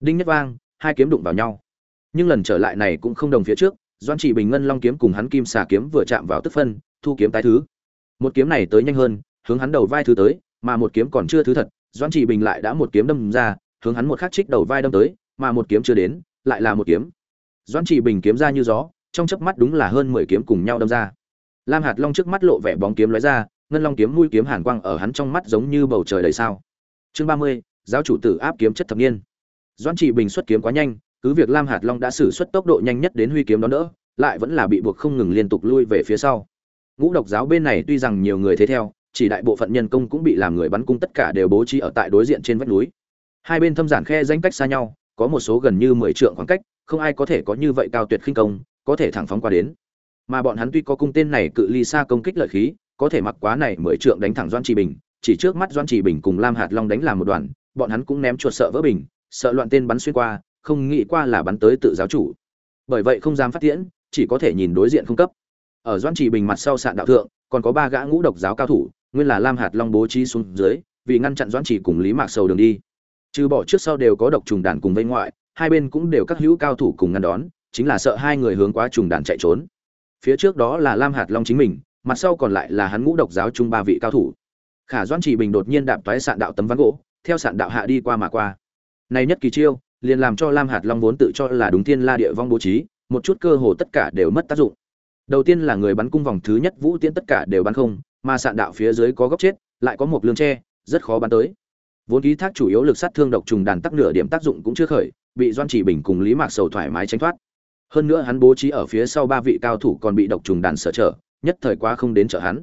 đinh nhất vang, hai kiếm đụng vào nhau. Nhưng lần trở lại này cũng không đồng phía trước doan chỉ bình ngân long kiếm cùng hắn kim xà kiếm vừa chạm vào tức phân, thu kiếm tái thứ. Một kiếm này tới nhanh hơn, hướng hắn đầu vai thứ tới, mà một kiếm còn chưa thứ thật doan chỉ bình lại đã một kiếm đâm ra, hướng hắn một khắc trích đầu vai đâm tới, mà một kiếm chưa đến, lại là một kiếm. Doan chỉ bình kiếm ra như gió, trong chớp mắt đúng là hơn mười kiếm cùng nhau đâm ra. Lam hạt long trước mắt lộ vẻ bóng kiếm lóe ra, ngân long kiếm mũi kiếm hàn quang ở hắn trong mắt giống như bầu trời đầy sao. Chương ba mươi, giáo chủ tử áp kiếm chất thập niên doan chỉ bình xuất kiếm quá nhanh, cứ việc lam hạt long đã sử xuất tốc độ nhanh nhất đến huy kiếm đó nữa, lại vẫn là bị buộc không ngừng liên tục lui về phía sau. Ngũ độc giáo bên này tuy rằng nhiều người thế theo, chỉ đại bộ phận nhân công cũng bị làm người bắn cung tất cả đều bố trí ở tại đối diện trên vách núi. Hai bên thâm giản khe danh cách xa nhau, có một số gần như mười trượng khoảng cách, không ai có thể có như vậy cao tuyệt khinh công, có thể thẳng phóng qua đến. Mà bọn hắn tuy có cung tên này cự ly xa công kích lợi khí, có thể mặc quá này mười trượng đánh thẳng doan trì bình, chỉ trước mắt doan trì bình cùng lam hạt long đánh làm một đoàn, bọn hắn cũng ném chuột sợ vỡ bình sợ loạn tên bắn xuyên qua, không nghĩ qua là bắn tới tự giáo chủ. Bởi vậy không dám phát tiễn, chỉ có thể nhìn đối diện không cấp. Ở doan trì bình mặt sau sạn đạo thượng, còn có ba gã ngũ độc giáo cao thủ, nguyên là lam hạt long bố trí xuống dưới, vì ngăn chặn doan trì cùng lý mạc sầu đường đi. Trừ bỏ trước sau đều có độc trùng đàn cùng vây ngoại, hai bên cũng đều các hữu cao thủ cùng ngăn đón, chính là sợ hai người hướng quá trùng đàn chạy trốn. Phía trước đó là lam hạt long chính mình, mặt sau còn lại là hắn ngũ độc giáo chung ba vị cao thủ. Khả doan chỉ bình đột nhiên đạp toái sạn đạo tấm ván gỗ, theo sạn đạo hạ đi qua mà qua này nhất kỳ chiêu, liền làm cho lam hạt long vốn tự cho là đúng thiên la địa vong bố trí, một chút cơ hồ tất cả đều mất tác dụng. Đầu tiên là người bắn cung vòng thứ nhất vũ tiễn tất cả đều bắn không, mà sạn đạo phía dưới có góc chết, lại có một lương tre, rất khó bắn tới. Vốn ký thác chủ yếu lực sát thương độc trùng đàn tắc nửa điểm tác dụng cũng chưa khởi, bị doan chỉ bình cùng lý mạc sầu thoải mái tránh thoát. Hơn nữa hắn bố trí ở phía sau ba vị cao thủ còn bị độc trùng đàn sở trở, nhất thời quá không đến trợ hắn.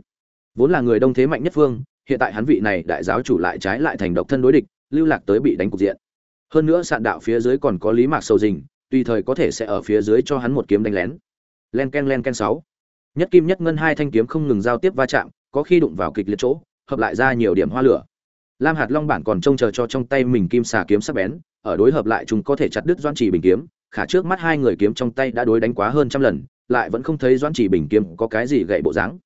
Vốn là người đông thế mạnh nhất phương, hiện tại hắn vị này đại giáo chủ lại trái lại thành độc thân đối địch, lưu lạc tới bị đánh cục diện hơn nữa sạn đạo phía dưới còn có lý mạc sầu dình, tùy thời có thể sẽ ở phía dưới cho hắn một kiếm đánh lén. Len ken len ken sáu. Nhất kim, nhất ngân hai thanh kiếm không ngừng giao tiếp va chạm, có khi đụng vào kịch liệt chỗ, hợp lại ra nhiều điểm hoa lửa. Lam hạt long bản còn trông chờ cho trong tay mình kim xà kiếm sắc bén, ở đối hợp lại chúng có thể chặt đứt doan chỉ bình kiếm, khả trước mắt hai người kiếm trong tay đã đối đánh quá hơn trăm lần, lại vẫn không thấy doan chỉ bình kiếm có cái gì gậy bộ dáng.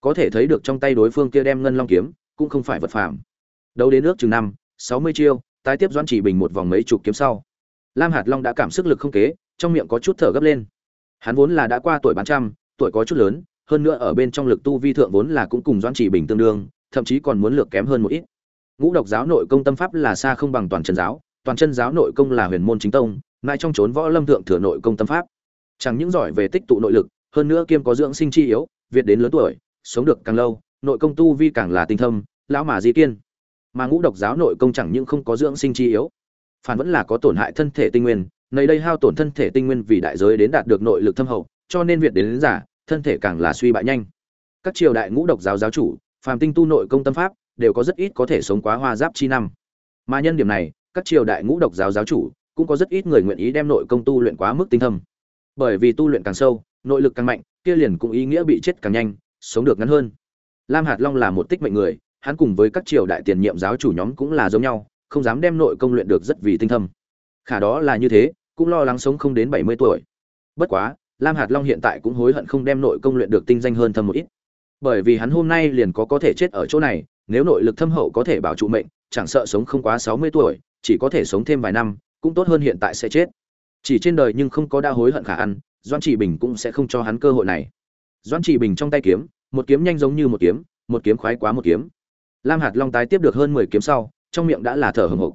Có thể thấy được trong tay đối phương kia đem ngân long kiếm, cũng không phải vật phàm. Đấu đến nước chừng năm, sáu mươi chiêu tái tiếp doãn chỉ bình một vòng mấy chục kiếm sau. Lam hạt long đã cảm sức lực không kế, trong miệng có chút thở gấp lên. Hắn vốn là đã qua tuổi bán trăm, tuổi có chút lớn, hơn nữa ở bên trong lực tu vi thượng vốn là cũng cùng doãn chỉ bình tương đương, thậm chí còn muốn lược kém hơn một ít. Ngũ độc giáo nội công tâm pháp là xa không bằng toàn chân giáo, toàn chân giáo nội công là huyền môn chính tông, mãi trong trốn võ lâm thượng thừa nội công tâm pháp. Chẳng những giỏi về tích tụ nội lực, hơn nữa kiêm có dưỡng sinh chi yếu, việt đến lớn tuổi, sống được càng lâu, nội công tu vi càng là tinh thâm, lão mà di kiên mà ngũ độc giáo nội công chẳng những không có dưỡng sinh chi yếu phản vẫn là có tổn hại thân thể tinh nguyên nơi đây hao tổn thân thể tinh nguyên vì đại giới đến đạt được nội lực thâm hậu cho nên việt đến, đến giả thân thể càng là suy bại nhanh. Các triều đại ngũ độc giáo giáo chủ phàm tinh tu nội công tâm pháp đều có rất ít có thể sống quá hoa giáp chi năm. Mà nhân điểm này các triều đại ngũ độc giáo giáo chủ cũng có rất ít người nguyện ý đem nội công tu luyện quá mức tinh thâm. Bởi vì tu luyện càng sâu nội lực càng mạnh kia liền cũng ý nghĩa bị chết càng nhanh sống được ngắn hơn. Lam hạt long là một tích mệnh người hắn cùng với các triều đại tiền nhiệm giáo chủ nhóm cũng là giống nhau, không dám đem nội công luyện được rất vì tinh thâm. Khả đó là như thế, cũng lo lắng sống không đến bảy mươi tuổi. Bất quá, lam hạt long hiện tại cũng hối hận không đem nội công luyện được tinh danh hơn thâm một ít. Bởi vì hắn hôm nay liền có có thể chết ở chỗ này, nếu nội lực thâm hậu có thể bảo trụ mệnh, chẳng sợ sống không quá sáu mươi tuổi, chỉ có thể sống thêm vài năm, cũng tốt hơn hiện tại sẽ chết. Chỉ trên đời nhưng không có đa hối hận khả ăn, Doãn chỉ bình cũng sẽ không cho hắn cơ hội này. Doãn chỉ bình trong tay kiếm, một kiếm nhanh giống như một kiếm một kiếm khoái quá một kiếm lam hạt long tái tiếp được hơn mười kiếm sau, trong miệng đã là thở hừng hực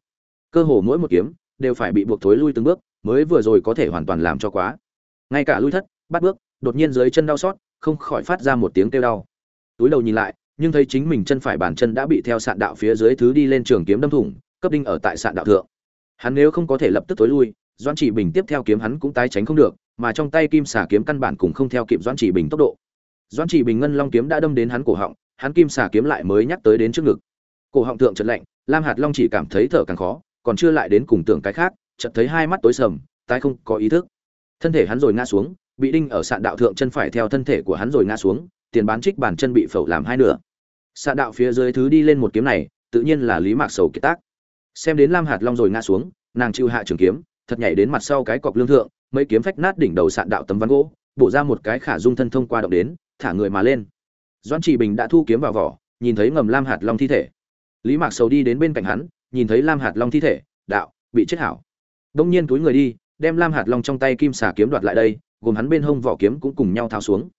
cơ hồ mỗi một kiếm đều phải bị buộc thối lui từng bước, mới vừa rồi có thể hoàn toàn làm cho quá. Ngay cả lui thất, bắt bước, đột nhiên dưới chân đau xót, không khỏi phát ra một tiếng kêu đau. Túi đầu nhìn lại, nhưng thấy chính mình chân phải bàn chân đã bị theo sạn đạo phía dưới thứ đi lên trường kiếm đâm thủng, cấp đinh ở tại sạn đạo thượng. Hắn nếu không có thể lập tức tối lui doan chỉ bình tiếp theo kiếm hắn cũng tái tránh không được, mà trong tay kim xà kiếm căn bản cũng không theo kịp doan chỉ bình tốc độ. Doan chỉ bình ngân long kiếm đã đâm đến hắn cổ họng hắn kim xà kiếm lại mới nhắc tới đến trước ngực. Cổ họng thượng chợt lạnh, lam hạt long chỉ cảm thấy thở càng khó, còn chưa lại đến cùng tưởng cái khác, chợt thấy hai mắt tối sầm, tái không có ý thức. Thân thể hắn rồi ngã xuống, bị đinh ở sạn đạo thượng chân phải theo thân thể của hắn rồi ngã xuống, tiền bán trích bàn chân bị phẩu làm hai nửa. Sạn đạo phía dưới thứ đi lên một kiếm này, tự nhiên là lý mạc sầu kiệt tác. Xem đến lam hạt long rồi ngã xuống, nàng chịu hạ trường kiếm, thật nhảy đến mặt sau cái cọc lương thượng, mấy kiếm phách nát đỉnh đầu sạn đạo tấm ván gỗ, bổ ra một cái khả dung thân thông qua động đến, thả người mà lên doãn trị bình đã thu kiếm vào vỏ, nhìn thấy ngầm lam hạt long thi thể. Lý mạc sầu đi đến bên cạnh hắn, nhìn thấy lam hạt long thi thể, đạo, bị chết hảo. Đông nhiên túi người đi, đem lam hạt long trong tay kim xà kiếm đoạt lại đây, gồm hắn bên hông vỏ kiếm cũng cùng nhau tháo xuống.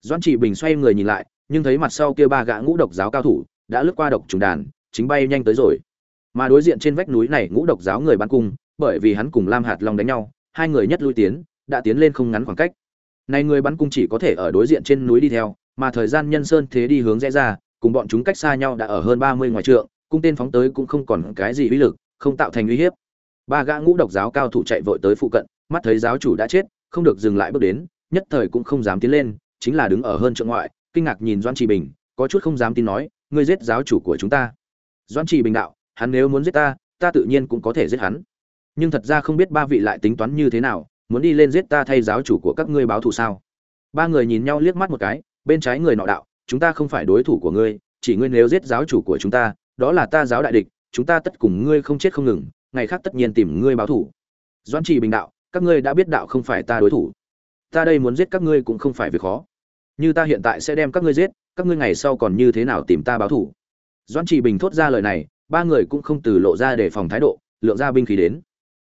Doãn trị bình xoay người nhìn lại, nhưng thấy mặt sau kia ba gã ngũ độc giáo cao thủ, đã lướt qua độc trùng đàn, chính bay nhanh tới rồi. Mà đối diện trên vách núi này ngũ độc giáo người bắn cung, bởi vì hắn cùng lam hạt long đánh nhau, hai người nhất lui tiến, đã tiến lên không ngắn khoảng cách. Này người bắn cung chỉ có thể ở đối diện trên núi đi theo mà thời gian nhân sơn thế đi hướng rẽ ra, cùng bọn chúng cách xa nhau đã ở hơn ba mươi ngoài trượng, cung tên phóng tới cũng không còn cái gì uy lực, không tạo thành uy hiếp. Ba gã ngũ độc giáo cao thủ chạy vội tới phụ cận, mắt thấy giáo chủ đã chết, không được dừng lại bước đến, nhất thời cũng không dám tiến lên, chính là đứng ở hơn trượng ngoại, kinh ngạc nhìn doan trì bình, có chút không dám tin nói, ngươi giết giáo chủ của chúng ta. Doan trì bình đạo, hắn nếu muốn giết ta ta tự nhiên cũng có thể giết hắn. Nhưng thật ra không biết ba vị lại tính toán như thế nào, muốn đi lên giết ta thay giáo chủ của các ngươi báo thù sao? Ba người nhìn nhau liếc mắt một cái bên trái người nọ đạo, chúng ta không phải đối thủ của ngươi, chỉ ngươi nếu giết giáo chủ của chúng ta, đó là ta giáo đại địch, chúng ta tất cùng ngươi không chết không ngừng, ngày khác tất nhiên tìm ngươi báo thù doan trì bình đạo, các ngươi đã biết đạo không phải ta đối thủ. Ta đây muốn giết các ngươi cũng không phải việc khó. Như ta hiện tại sẽ đem các ngươi giết, các ngươi ngày sau còn như thế nào tìm ta báo thù doan trì bình thốt ra lời này, ba người cũng không từ lộ ra để phòng thái độ, lượng ra binh khí đến.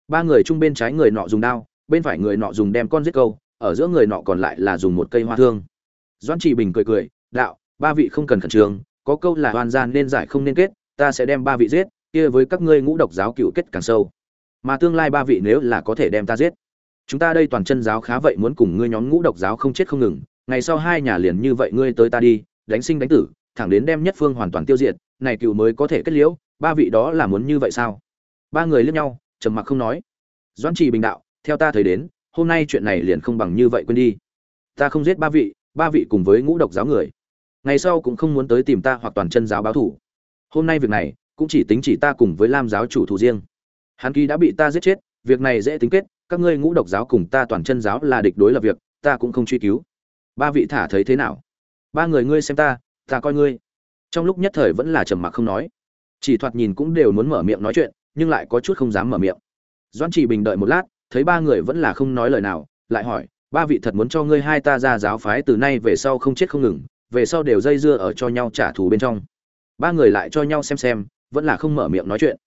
Ba người chung bên trái người nọ dùng đao, bên phải người nọ dùng đem con giết câu, ở giữa người nọ còn lại là dùng một cây hoa thương doan trì bình cười cười, đạo, ba vị không cần khẩn trương, có câu là hoàn gian nên giải không nên kết, ta sẽ đem ba vị giết, kia với các ngươi ngũ độc giáo cựu kết càng sâu. Mà tương lai ba vị nếu là có thể đem ta giết, chúng ta đây toàn chân giáo khá vậy muốn cùng ngươi nhóm ngũ độc giáo không chết không ngừng, ngày sau hai nhà liền như vậy ngươi tới ta đi, đánh sinh đánh tử, thẳng đến đem nhất phương hoàn toàn tiêu diệt, này cựu mới có thể kết liễu, ba vị đó là muốn như vậy sao? Ba người liếc nhau, trầm mặc không nói. Doãn trì bình đạo, theo ta thấy đến, hôm nay chuyện này liền không bằng như vậy quên đi. Ta không giết ba vị ba vị cùng với ngũ độc giáo người. Ngày sau cũng không muốn tới tìm ta hoặc toàn chân giáo báo thủ. Hôm nay việc này, cũng chỉ tính chỉ ta cùng với lam giáo chủ thủ riêng. Hắn ký đã bị ta giết chết, việc này dễ tính kết, các ngươi ngũ độc giáo cùng ta toàn chân giáo là địch đối là việc, ta cũng không truy cứu. Ba vị thả thấy thế nào? Ba người ngươi xem ta ta coi ngươi. Trong lúc nhất thời vẫn là trầm mặc không nói. Chỉ thoạt nhìn cũng đều muốn mở miệng nói chuyện, nhưng lại có chút không dám mở miệng. Doan chỉ bình đợi một lát, thấy ba người vẫn là không nói lời nào, lại hỏi ba vị thật muốn cho ngươi hai ta ra giáo phái từ nay về sau không chết không ngừng, về sau đều dây dưa ở cho nhau trả thù bên trong. Ba người lại cho nhau xem xem, vẫn là không mở miệng nói chuyện.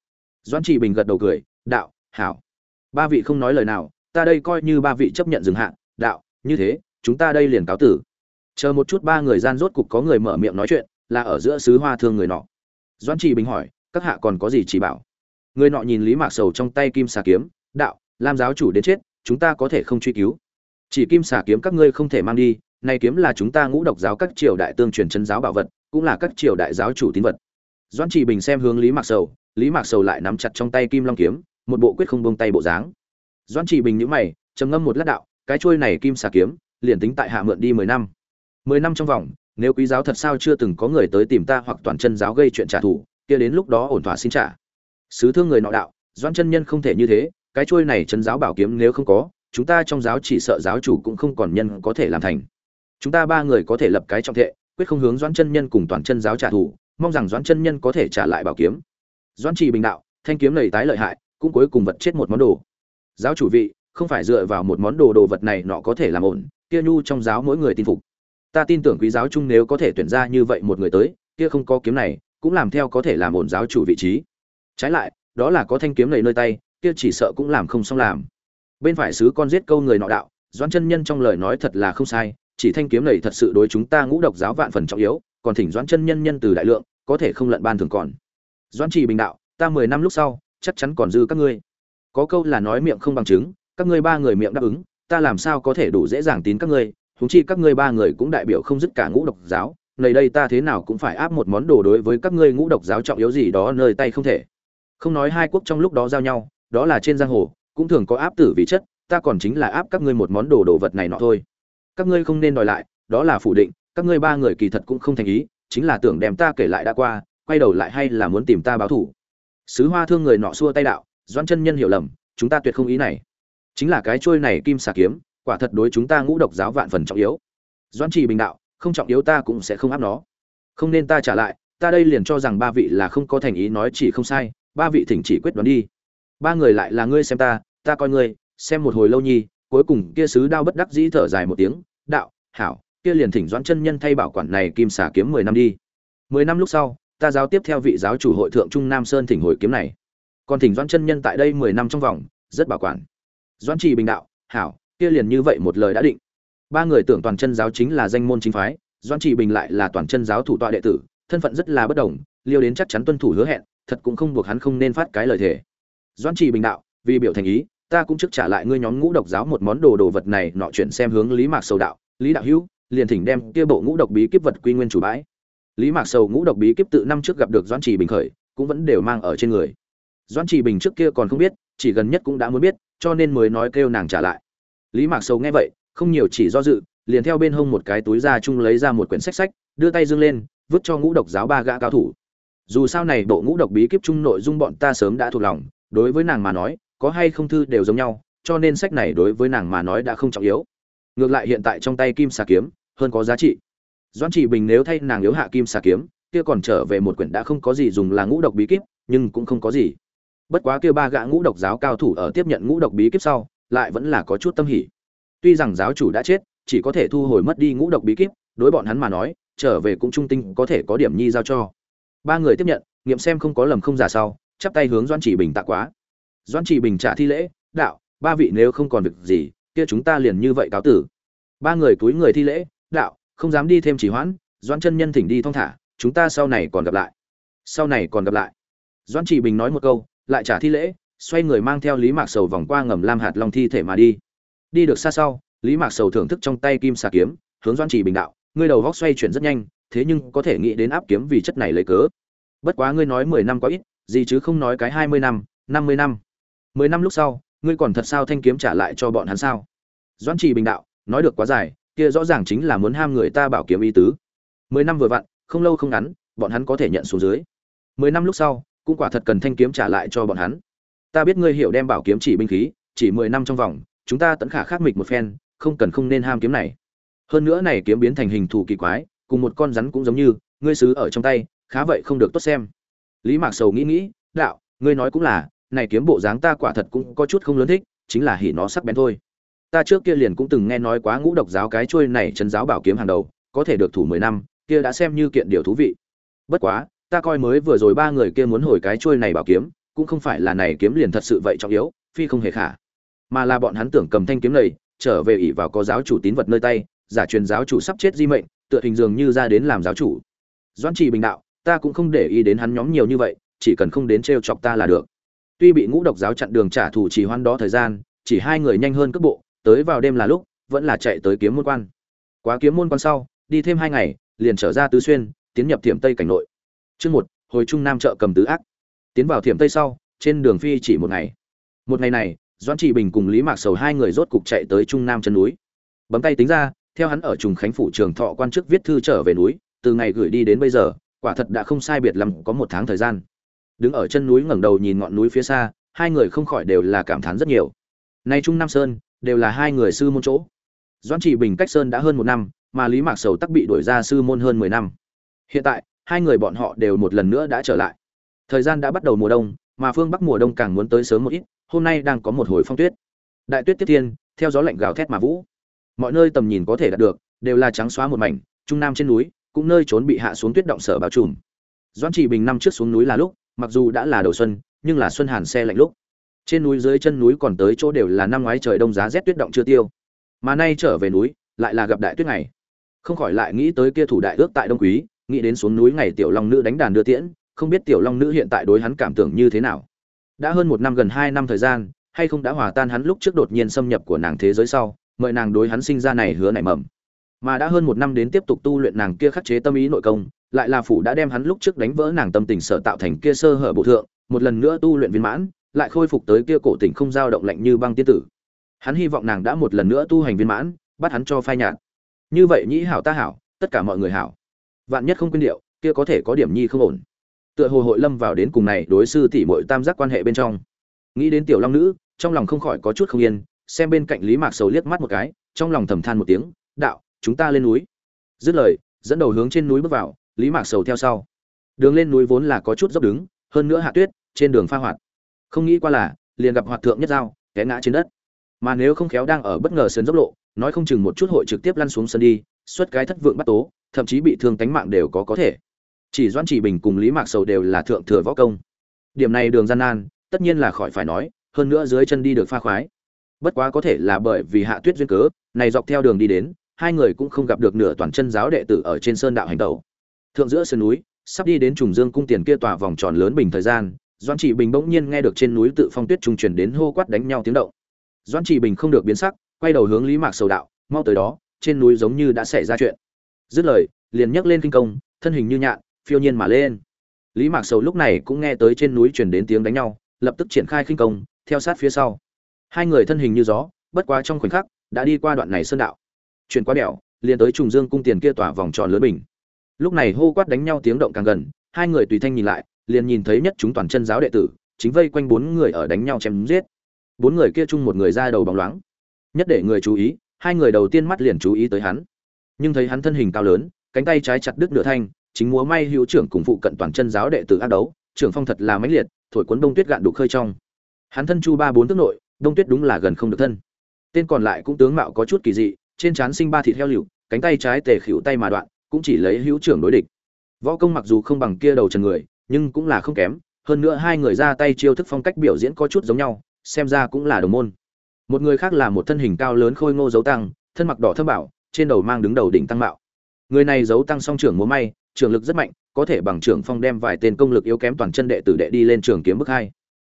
Doan chỉ bình gật đầu cười, đạo, hảo. Ba vị không nói lời nào, ta đây coi như ba vị chấp nhận dừng hạ. Đạo, như thế, chúng ta đây liền cáo tử. Chờ một chút ba người gian rốt cục có người mở miệng nói chuyện, là ở giữa sứ hoa thương người nọ. Doan trị bình hỏi, các hạ còn có gì chỉ bảo? Người nọ nhìn lý mạc sầu trong tay kim xà kiếm, đạo, lam giáo chủ đến chết, chúng ta có thể không truy cứu chỉ kim xà kiếm các ngươi không thể mang đi, này kiếm là chúng ta ngũ độc giáo các triều đại tương truyền chân giáo bảo vật, cũng là các triều đại giáo chủ tín vật. Doan trì bình xem hướng lý mạc sầu, lý mạc sầu lại nắm chặt trong tay kim long kiếm, một bộ quyết không buông tay bộ dáng. Doan trì bình nhíu mày, trầm ngâm một lát đạo, cái chuôi này kim xà kiếm, liền tính tại hạ mượn đi mười năm. Mười năm trong vòng, nếu quý giáo thật sao chưa từng có người tới tìm ta hoặc toàn chân giáo gây chuyện trả thù, kia đến lúc đó ổn thỏa xin trả. Sứ thương người nọ đạo doan chân nhân không thể như thế, cái chuôi này chân giáo bảo kiếm nếu không có chúng ta trong giáo chỉ sợ giáo chủ cũng không còn nhân có thể làm thành. Chúng ta ba người có thể lập cái trọng thệ quyết không hướng doãn chân nhân cùng toàn chân giáo trả thù, mong rằng doãn chân nhân có thể trả lại bảo kiếm. Doãn trì bình đạo, thanh kiếm này tái lợi hại, cũng cuối cùng vật chết một món đồ. Giáo chủ vị, không phải dựa vào một món đồ đồ vật này nọ có thể làm ổn, kia nhu trong giáo mỗi người tin phục. Ta tin tưởng quý giáo chung nếu có thể tuyển ra như vậy một người tới, kia không có kiếm này, cũng làm theo có thể làm ổn giáo chủ vị trí. Trái lại, đó là có thanh kiếm này nơi tay, kia chỉ sợ cũng làm không xong làm bên phải sứ con giết câu người nọ đạo, doãn chân nhân trong lời nói thật là không sai, chỉ thanh kiếm này thật sự đối chúng ta ngũ độc giáo vạn phần trọng yếu, còn thỉnh doãn chân nhân nhân từ đại lượng, có thể không lận ban thường còn. Doãn trì bình đạo, ta mười năm lúc sau, chắc chắn còn dư các ngươi. Có câu là nói miệng không bằng chứng, các ngươi ba người miệng đáp ứng, ta làm sao có thể đủ dễ dàng tín các ngươi thúng chi các ngươi ba người cũng đại biểu không dứt cả ngũ độc giáo nơi đây ta thế nào cũng phải áp một món đồ đối với các ngươi ngũ độc giáo trọng yếu gì đó nơi tay không thể. Không nói hai quốc trong lúc đó giao nhau, đó là trên giang hồ cũng thường có áp tử vị chất, ta còn chính là áp các ngươi một món đồ đồ vật này nọ thôi. Các ngươi không nên đòi lại, đó là phủ định, các ngươi ba người kỳ thật cũng không thành ý, chính là tưởng đem ta kể lại đã qua, quay đầu lại hay là muốn tìm ta báo thủ sứ hoa thương người nọ xua tay đạo doan chân nhân hiểu lầm, chúng ta tuyệt không ý này. Chính là cái trôi này kim xà kiếm, quả thật đối chúng ta ngũ độc giáo vạn phần trọng yếu. Doan trì bình đạo, không trọng yếu ta cũng sẽ không áp nó. Không nên ta trả lại, ta đây liền cho rằng ba vị là không có thành ý nói chỉ không sai, ba vị thỉnh chỉ quyết đoán đi ba người lại là ngươi xem ta ta coi ngươi, xem một hồi lâu nhi, cuối cùng kia sứ đao bất đắc dĩ thở dài một tiếng, đạo, hảo, kia liền thỉnh doãn chân nhân thay bảo quản này kim xà kiếm mười năm đi. Mười năm lúc sau, ta giáo tiếp theo vị giáo chủ hội thượng trung nam sơn thỉnh hồi kiếm này. Còn thỉnh doãn chân nhân tại đây mười năm trong vòng, rất bảo quản. Doãn trì bình đạo, hảo, kia liền như vậy một lời đã định. Ba người tưởng toàn chân giáo chính là danh môn chính phái, doãn trì bình lại là toàn chân giáo thủ tọa đệ tử, thân phận rất là bất đồng, liêu đến chắc chắn tuân thủ hứa hẹn, thật cũng không buộc hắn không nên phát cái lời thề doãn trì bình đạo, vì biểu thành ý, ta cũng trước trả lại ngươi nhóm ngũ độc giáo một món đồ đồ vật này nọ chuyển xem hướng lý mạc sầu đạo. Lý đạo hữu, liền thỉnh đem kia bộ ngũ độc bí kíp vật quy nguyên chủ bãi. Lý mạc sầu ngũ độc bí kíp tự năm trước gặp được doãn trì bình khởi, cũng vẫn đều mang ở trên người. Doãn trì bình trước kia còn không biết, chỉ gần nhất cũng đã muốn biết, cho nên mới nói kêu nàng trả lại. Lý mạc sầu nghe vậy, không nhiều chỉ do dự, liền theo bên hông một cái túi ra chung lấy ra một quyển sách sách, đưa tay dương lên, vứt cho ngũ độc giáo ba gã cao thủ. Dù sao này bộ ngũ độc bí kíp chung nội dung bọn ta sớm đã thuộc lòng đối với nàng mà nói, có hay không thư đều giống nhau, cho nên sách này đối với nàng mà nói đã không trọng yếu. Ngược lại hiện tại trong tay kim xà kiếm, hơn có giá trị. Doãn chỉ bình nếu thay nàng yếu hạ kim xà kiếm, kia còn trở về một quyển đã không có gì dùng là ngũ độc bí kíp, nhưng cũng không có gì. Bất quá kia ba gã ngũ độc giáo cao thủ ở tiếp nhận ngũ độc bí kíp sau, lại vẫn là có chút tâm hỉ. Tuy rằng giáo chủ đã chết, chỉ có thể thu hồi mất đi ngũ độc bí kíp, đối bọn hắn mà nói, trở về cũng trung tinh có thể có điểm nhi giao cho. Ba người tiếp nhận, nghiệm xem không có lầm không giả sau chắp tay hướng doan chỉ bình tạ quá. Doan chỉ bình trả thi lễ, đạo, ba vị nếu không còn việc gì, kia chúng ta liền như vậy cáo tử. Ba người túi người thi lễ, đạo, không dám đi thêm chỉ hoãn, doan chân nhân thỉnh đi thong thả, chúng ta sau này còn gặp lại. Sau này còn gặp lại. Doan chỉ bình nói một câu, lại trả thi lễ, xoay người mang theo lý mạc sầu vòng qua ngầm lam hạt long thi thể mà đi. Đi được xa sau, lý mạc sầu thưởng thức trong tay kim xà kiếm, hướng doan chỉ bình đạo, ngươi đầu góc xoay chuyển rất nhanh, thế nhưng có thể nghĩ đến áp kiếm vì chất này lấy cớ. Bất quá ngươi nói mười năm có ít gì chứ không nói cái hai mươi năm năm mươi năm. Mười năm lúc sau, ngươi còn thật sao thanh kiếm trả lại cho bọn hắn sao? Doãn trì bình đạo, nói được quá dài, kia rõ ràng chính là muốn ham người ta bảo kiếm y tứ. Mười năm vừa vặn, không lâu không ngắn, bọn hắn có thể nhận xuống dưới. Mười năm lúc sau, cũng quả thật cần thanh kiếm trả lại cho bọn hắn. Ta biết ngươi hiểu đem bảo kiếm chỉ binh khí, chỉ mười năm trong vòng, chúng ta tẫn khả khắc mịch một phen, không cần không nên ham kiếm này. Hơn nữa này kiếm biến thành hình thù kỳ quái, cùng một con rắn cũng giống như, ngươi xứ ở trong tay, khá vậy không được tốt xem lý mạc sầu nghĩ nghĩ, đạo, ngươi nói cũng là, này kiếm bộ dáng ta quả thật cũng có chút không lớn thích, chính là hỉ nó sắc bén thôi. Ta trước kia liền cũng từng nghe nói quá ngũ độc giáo cái chuôi này chân giáo bảo kiếm hàng đầu, có thể được thủ mười năm, kia đã xem như kiện điều thú vị. Bất quá, ta coi mới vừa rồi ba người kia muốn hồi cái chuôi này bảo kiếm, cũng không phải là này kiếm liền thật sự vậy trọng yếu, phi không hề khả. Mà là bọn hắn tưởng cầm thanh kiếm này, trở về ỷ vào có giáo chủ tín vật nơi tay, giả truyền giáo chủ sắp chết di mệnh, tựa hình dường như ra đến làm giáo chủ. Doãn trì bình đạo ta cũng không để ý đến hắn nhóm nhiều như vậy, chỉ cần không đến t chọc ta là được. Tuy bị ngũ độc giáo chặn đường trả thù chỉ hoan đó thời gian, chỉ hai người nhanh hơn cước bộ, tới vào đêm là lúc, vẫn là chạy tới kiếm môn quan. Quá kiếm môn quan sau, đi thêm hai ngày, liền trở ra tứ xuyên, tiến nhập thiểm tây cảnh nội. Chương một, hồi trung nam chợ cầm tứ ác. Tiến vào thiểm tây sau, trên đường phi chỉ một ngày. Một ngày này, doãn trị bình cùng lý mạc sầu hai người rốt cục chạy tới trung nam chân núi. Bấm tay tính ra, theo hắn ở trùng khánh phủ trường thọ quan chức viết thư trở về núi, từ ngày gửi đi đến bây giờ quả thật đã không sai biệt lắm, có một tháng thời gian. Đứng ở chân núi ngẩng đầu nhìn ngọn núi phía xa, hai người không khỏi đều là cảm thán rất nhiều. Nay trung nam sơn, đều là hai người sư môn chỗ. Doãn trị bình cách sơn đã hơn một năm, mà lý mạc sầu tắc bị đuổi ra sư môn hơn mười năm. Hiện tại, hai người bọn họ đều một lần nữa đã trở lại. Thời gian đã bắt đầu mùa đông, mà phương bắc mùa đông càng muốn tới sớm một ít, hôm nay đang có một hồi phong tuyết. Đại tuyết tiếp thiên, theo gió lạnh gào thét mà vũ. Mọi nơi tầm nhìn có thể đạt được, đều là trắng xóa một mảnh, trung nam trên núi cũng nơi trốn bị hạ xuống tuyết động sở bao trùm. Doãn chỉ bình năm trước xuống núi là lúc, mặc dù đã là đầu xuân, nhưng là xuân hàn xe lạnh lúc. Trên núi dưới chân núi còn tới chỗ đều là năm ngoái trời đông giá rét tuyết động chưa tiêu. Mà nay trở về núi, lại là gặp đại tuyết ngày. Không khỏi lại nghĩ tới kia thủ đại ước tại đông quý, nghĩ đến xuống núi ngày tiểu long nữ đánh đàn đưa tiễn, không biết tiểu long nữ hiện tại đối hắn cảm tưởng như thế nào. Đã hơn một năm gần hai năm thời gian, hay không đã hòa tan hắn lúc trước đột nhiên xâm nhập của nàng thế giới sau, mời nàng đối hắn sinh ra này hứa nảy mầm mà đã hơn một năm đến tiếp tục tu luyện nàng kia khắc chế tâm ý nội công, lại là phủ đã đem hắn lúc trước đánh vỡ nàng tâm tình sở tạo thành kia sơ hở bộ thượng, một lần nữa tu luyện viên mãn, lại khôi phục tới kia cổ tình không dao động lạnh như băng tiên tử. Hắn hy vọng nàng đã một lần nữa tu hành viên mãn, bắt hắn cho phai nhạt. Như vậy nhĩ hảo ta hảo, tất cả mọi người hảo. Vạn nhất không quên điệu, kia có thể có điểm nhi không ổn. Tựa hồ hội lâm vào đến cùng này đối sư tỷ muội tam giác quan hệ bên trong. Nghĩ đến tiểu long nữ, trong lòng không khỏi có chút không yên, xem bên cạnh lý mạc sầu liếc mắt một cái, trong lòng thầm than một tiếng, đạo chúng ta lên núi. Dứt lời, dẫn đầu hướng trên núi bước vào, lý mạc sầu theo sau. Đường lên núi vốn là có chút dốc đứng, hơn nữa hạ tuyết, trên đường pha hoạt. Không nghĩ qua là, liền gặp hoạt thượng nhất giao té ngã trên đất. Mà nếu không khéo đang ở bất ngờ sườn dốc lộ, nói không chừng một chút hội trực tiếp lăn xuống sân đi, xuất cái thất vượng bắt tố, thậm chí bị thương tánh mạng đều có có thể. Chỉ doãn chỉ bình cùng lý mạc sầu đều là thượng thừa võ công. Điểm này đường gian nan, tất nhiên là khỏi phải nói, hơn nữa dưới chân đi được pha khoái. Bất quá có thể là bởi vì hạ tuyết duyên cớ, này dọc theo đường đi đến hai người cũng không gặp được nửa toàn chân giáo đệ tử ở trên sơn đạo hành tẩu. Thượng giữa sườn núi, sắp đi đến trùng dương cung tiền kia tòa vòng tròn lớn bình thời gian doan trị bình bỗng nhiên nghe được trên núi tự phong tuyết trung truyền đến hô quát đánh nhau tiếng động. Doan trị bình không được biến sắc, quay đầu hướng lý mạc sầu đạo, mau tới đó, trên núi giống như đã xảy ra chuyện. Dứt lời, liền nhấc lên kinh công, thân hình như nhạn, phiêu nhiên mà lên. Lý mạc sầu lúc này cũng nghe tới trên núi truyền đến tiếng đánh nhau, lập tức triển khai khinh công, theo sát phía sau. Hai người thân hình như gió, bất quá trong khoảnh khắc, đã đi qua đoạn này sơn đạo chuyển qua đèo, liền tới trùng dương cung tiền kia tỏa vòng tròn lớn bình lúc này hô quát đánh nhau tiếng động càng gần, hai người tùy thanh nhìn lại, liền nhìn thấy nhất chúng toàn chân giáo đệ tử, chính vây quanh bốn người ở đánh nhau chém giết. Bốn người kia chung một người ra đầu bóng loáng. Nhất để người chú ý, hai người đầu tiên mắt liền chú ý tới hắn. Nhưng thấy hắn thân hình cao lớn, cánh tay trái chặt đứt nửa thanh, chính múa may hữu trưởng cùng phụ cận toàn chân giáo đệ tử ác đấu, trưởng phong thật là mãnh liệt, thổi cuốn đông tuyết gạn đục khơi trong. Hắn thân chu ba bốn tước nội, đông tuyết đúng là gần không được thân. Tên còn lại cũng tướng mạo có chút kỳ dị trên trán sinh ba thịt heo liều cánh tay trái tề khỉu tay mà đoạn, cũng chỉ lấy hữu trưởng đối địch. Võ công mặc dù không bằng kia đầu trần người, nhưng cũng là không kém, hơn nữa hai người ra tay chiêu thức phong cách biểu diễn có chút giống nhau, xem ra cũng là đồng môn. Một người khác là một thân hình cao lớn khôi ngô dấu tăng, thân mặc đỏ thâm bảo trên đầu mang đứng đầu đỉnh tăng mạo. Người này giấu tăng song trưởng múa may trường lực rất mạnh, có thể bằng trưởng phong đem vài tên công lực yếu kém toàn chân đệ tử đệ đi lên trường kiếm bức hai.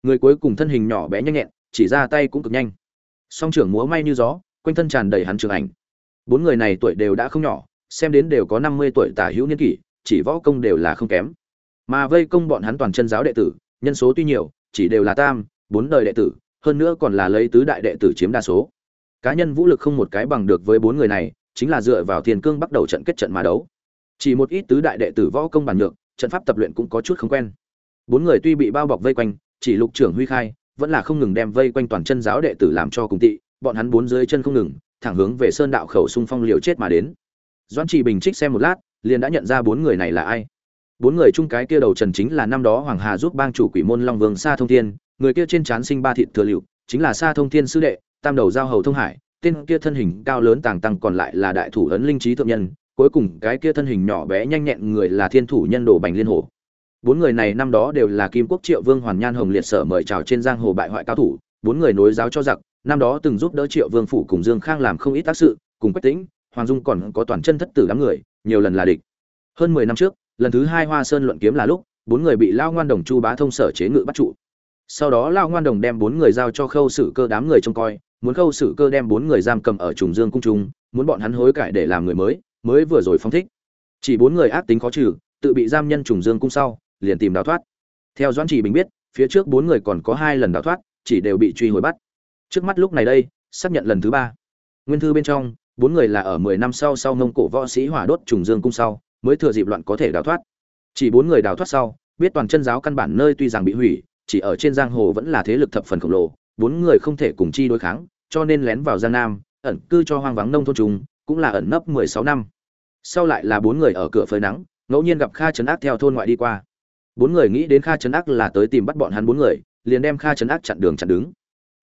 Người cuối cùng thân hình nhỏ bé nhanh nhẹn, chỉ ra tay cũng cực nhanh. Song trưởng múa may như gió quanh thân tràn đầy hắn trường ảnh. Bốn người này tuổi đều đã không nhỏ, xem đến đều có năm mươi tuổi tả hữu niên kỷ, chỉ võ công đều là không kém. Mà vây công bọn hắn toàn chân giáo đệ tử, nhân số tuy nhiều, chỉ đều là tam, bốn đời đệ tử, hơn nữa còn là lấy tứ đại đệ tử chiếm đa số. Cá nhân vũ lực không một cái bằng được với bốn người này, chính là dựa vào tiền cương bắt đầu trận kết trận mà đấu. Chỉ một ít tứ đại đệ tử võ công bản nhược, trận pháp tập luyện cũng có chút không quen. Bốn người tuy bị bao bọc vây quanh, chỉ lục trưởng huy khai, vẫn là không ngừng đem vây quanh toàn chân giáo đệ tử làm cho cùng tị bọn hắn bốn dưới chân không ngừng, thẳng hướng về sơn đạo khẩu xung phong liều chết mà đến. Doãn chỉ bình trích xem một lát, liền đã nhận ra bốn người này là ai. Bốn người chung cái kia đầu trần chính là năm đó hoàng hà giúp bang chủ quỷ môn long vương sa thông thiên, người kia trên trán sinh ba thịt thừa liệu, chính là sa thông thiên sư đệ, tam đầu giao hầu thông hải, tên kia thân hình cao lớn tàng tăng còn lại là đại thủ ấn linh trí thượng nhân, cuối cùng cái kia thân hình nhỏ bé nhanh nhẹn người là thiên thủ nhân đồ bành liên hồ. Bốn người này năm đó đều là kim quốc triệu vương hoàn nhan hồng liệt sở mời chào trên giang hồ bại hoại cao thủ, bốn người nối giáo cho giặc năm đó từng giúp đỡ triệu vương phủ cùng dương khang làm không ít tác sự, cùng quách tĩnh, hoàng dung còn có toàn chân thất tử đám người, nhiều lần là địch. Hơn mười năm trước, lần thứ hai hoa sơn luận kiếm là lúc, bốn người bị lao ngoan đồng chu bá thông sở chế ngự bắt trụ. Sau đó lao ngoan đồng đem bốn người giao cho khâu sử cơ đám người trông coi, muốn khâu sử cơ đem bốn người giam cầm ở trùng dương cung trung, muốn bọn hắn hối cải để làm người mới mới vừa rồi phong thích. Chỉ bốn người ác tính khó trừ, tự bị giam nhân trùng dương cung sau, liền tìm đào thoát. Theo doãn chỉ bình biết, phía trước bốn người còn có hai lần đào thoát, chỉ đều bị truy hồi bắt trước mắt lúc này đây, xác nhận lần thứ ba. Nguyên thư bên trong, bốn người là ở mười năm sau sau ngông cổ võ sĩ hỏa đốt trùng dương cung sau, mới thừa dịp loạn có thể đào thoát. Chỉ bốn người đào thoát sau, biết toàn chân giáo căn bản nơi tuy rằng bị hủy, chỉ ở trên giang hồ vẫn là thế lực thập phần khổng lồ, bốn người không thể cùng chi đối kháng, cho nên lén vào giang nam, ẩn cư cho hoang vắng nông thôn chúng cũng là ẩn nấp mười sáu năm. Sau lại là bốn người ở cửa phơi nắng, ngẫu nhiên gặp kha trấn ác theo thôn ngoại đi qua. Bốn người nghĩ đến kha trấn ác là tới tìm bắt bọn hắn bốn người, liền đem kha trấn ác chặn đường chặn đứng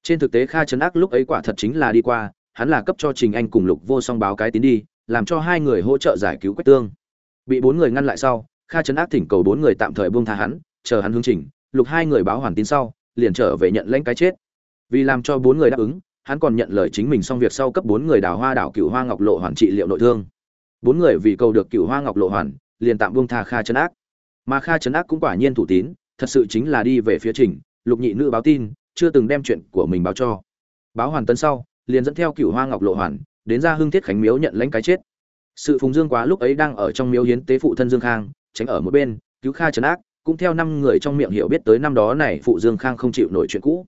trên thực tế kha trấn ác lúc ấy quả thật chính là đi qua, hắn là cấp cho trình anh cùng lục vô song báo cái tín đi, làm cho hai người hỗ trợ giải cứu quách tương. Bị bốn người ngăn lại sau, kha trấn ác thỉnh cầu bốn người tạm thời buông tha hắn, chờ hắn hướng trình lục hai người báo hoàn tín sau, liền trở về nhận lãnh cái chết. Vì làm cho bốn người đáp ứng, hắn còn nhận lời chính mình xong việc sau cấp bốn người đào hoa đảo cựu hoa ngọc lộ hoàn trị liệu nội thương. Bốn người vì cầu được cựu hoa ngọc lộ hoàn, liền tạm buông tha kha trấn ác. Mà kha trấn ác cũng quả nhiên thủ tín, thật sự chính là đi về phía trình lục nhị nữ báo tin chưa từng đem chuyện của mình báo cho. Báo hoàn tấn sau, liền dẫn theo cựu hoa ngọc lộ hoàn, đến ra hưng thiết khánh miếu nhận lãnh cái chết. Sự phùng dương quá lúc ấy đang ở trong miếu hiến tế phụ thân dương khang, tránh ở một bên, cứu kha trấn ác, cũng theo năm người trong miệng hiểu biết tới năm đó này phụ dương khang không chịu nổi chuyện cũ.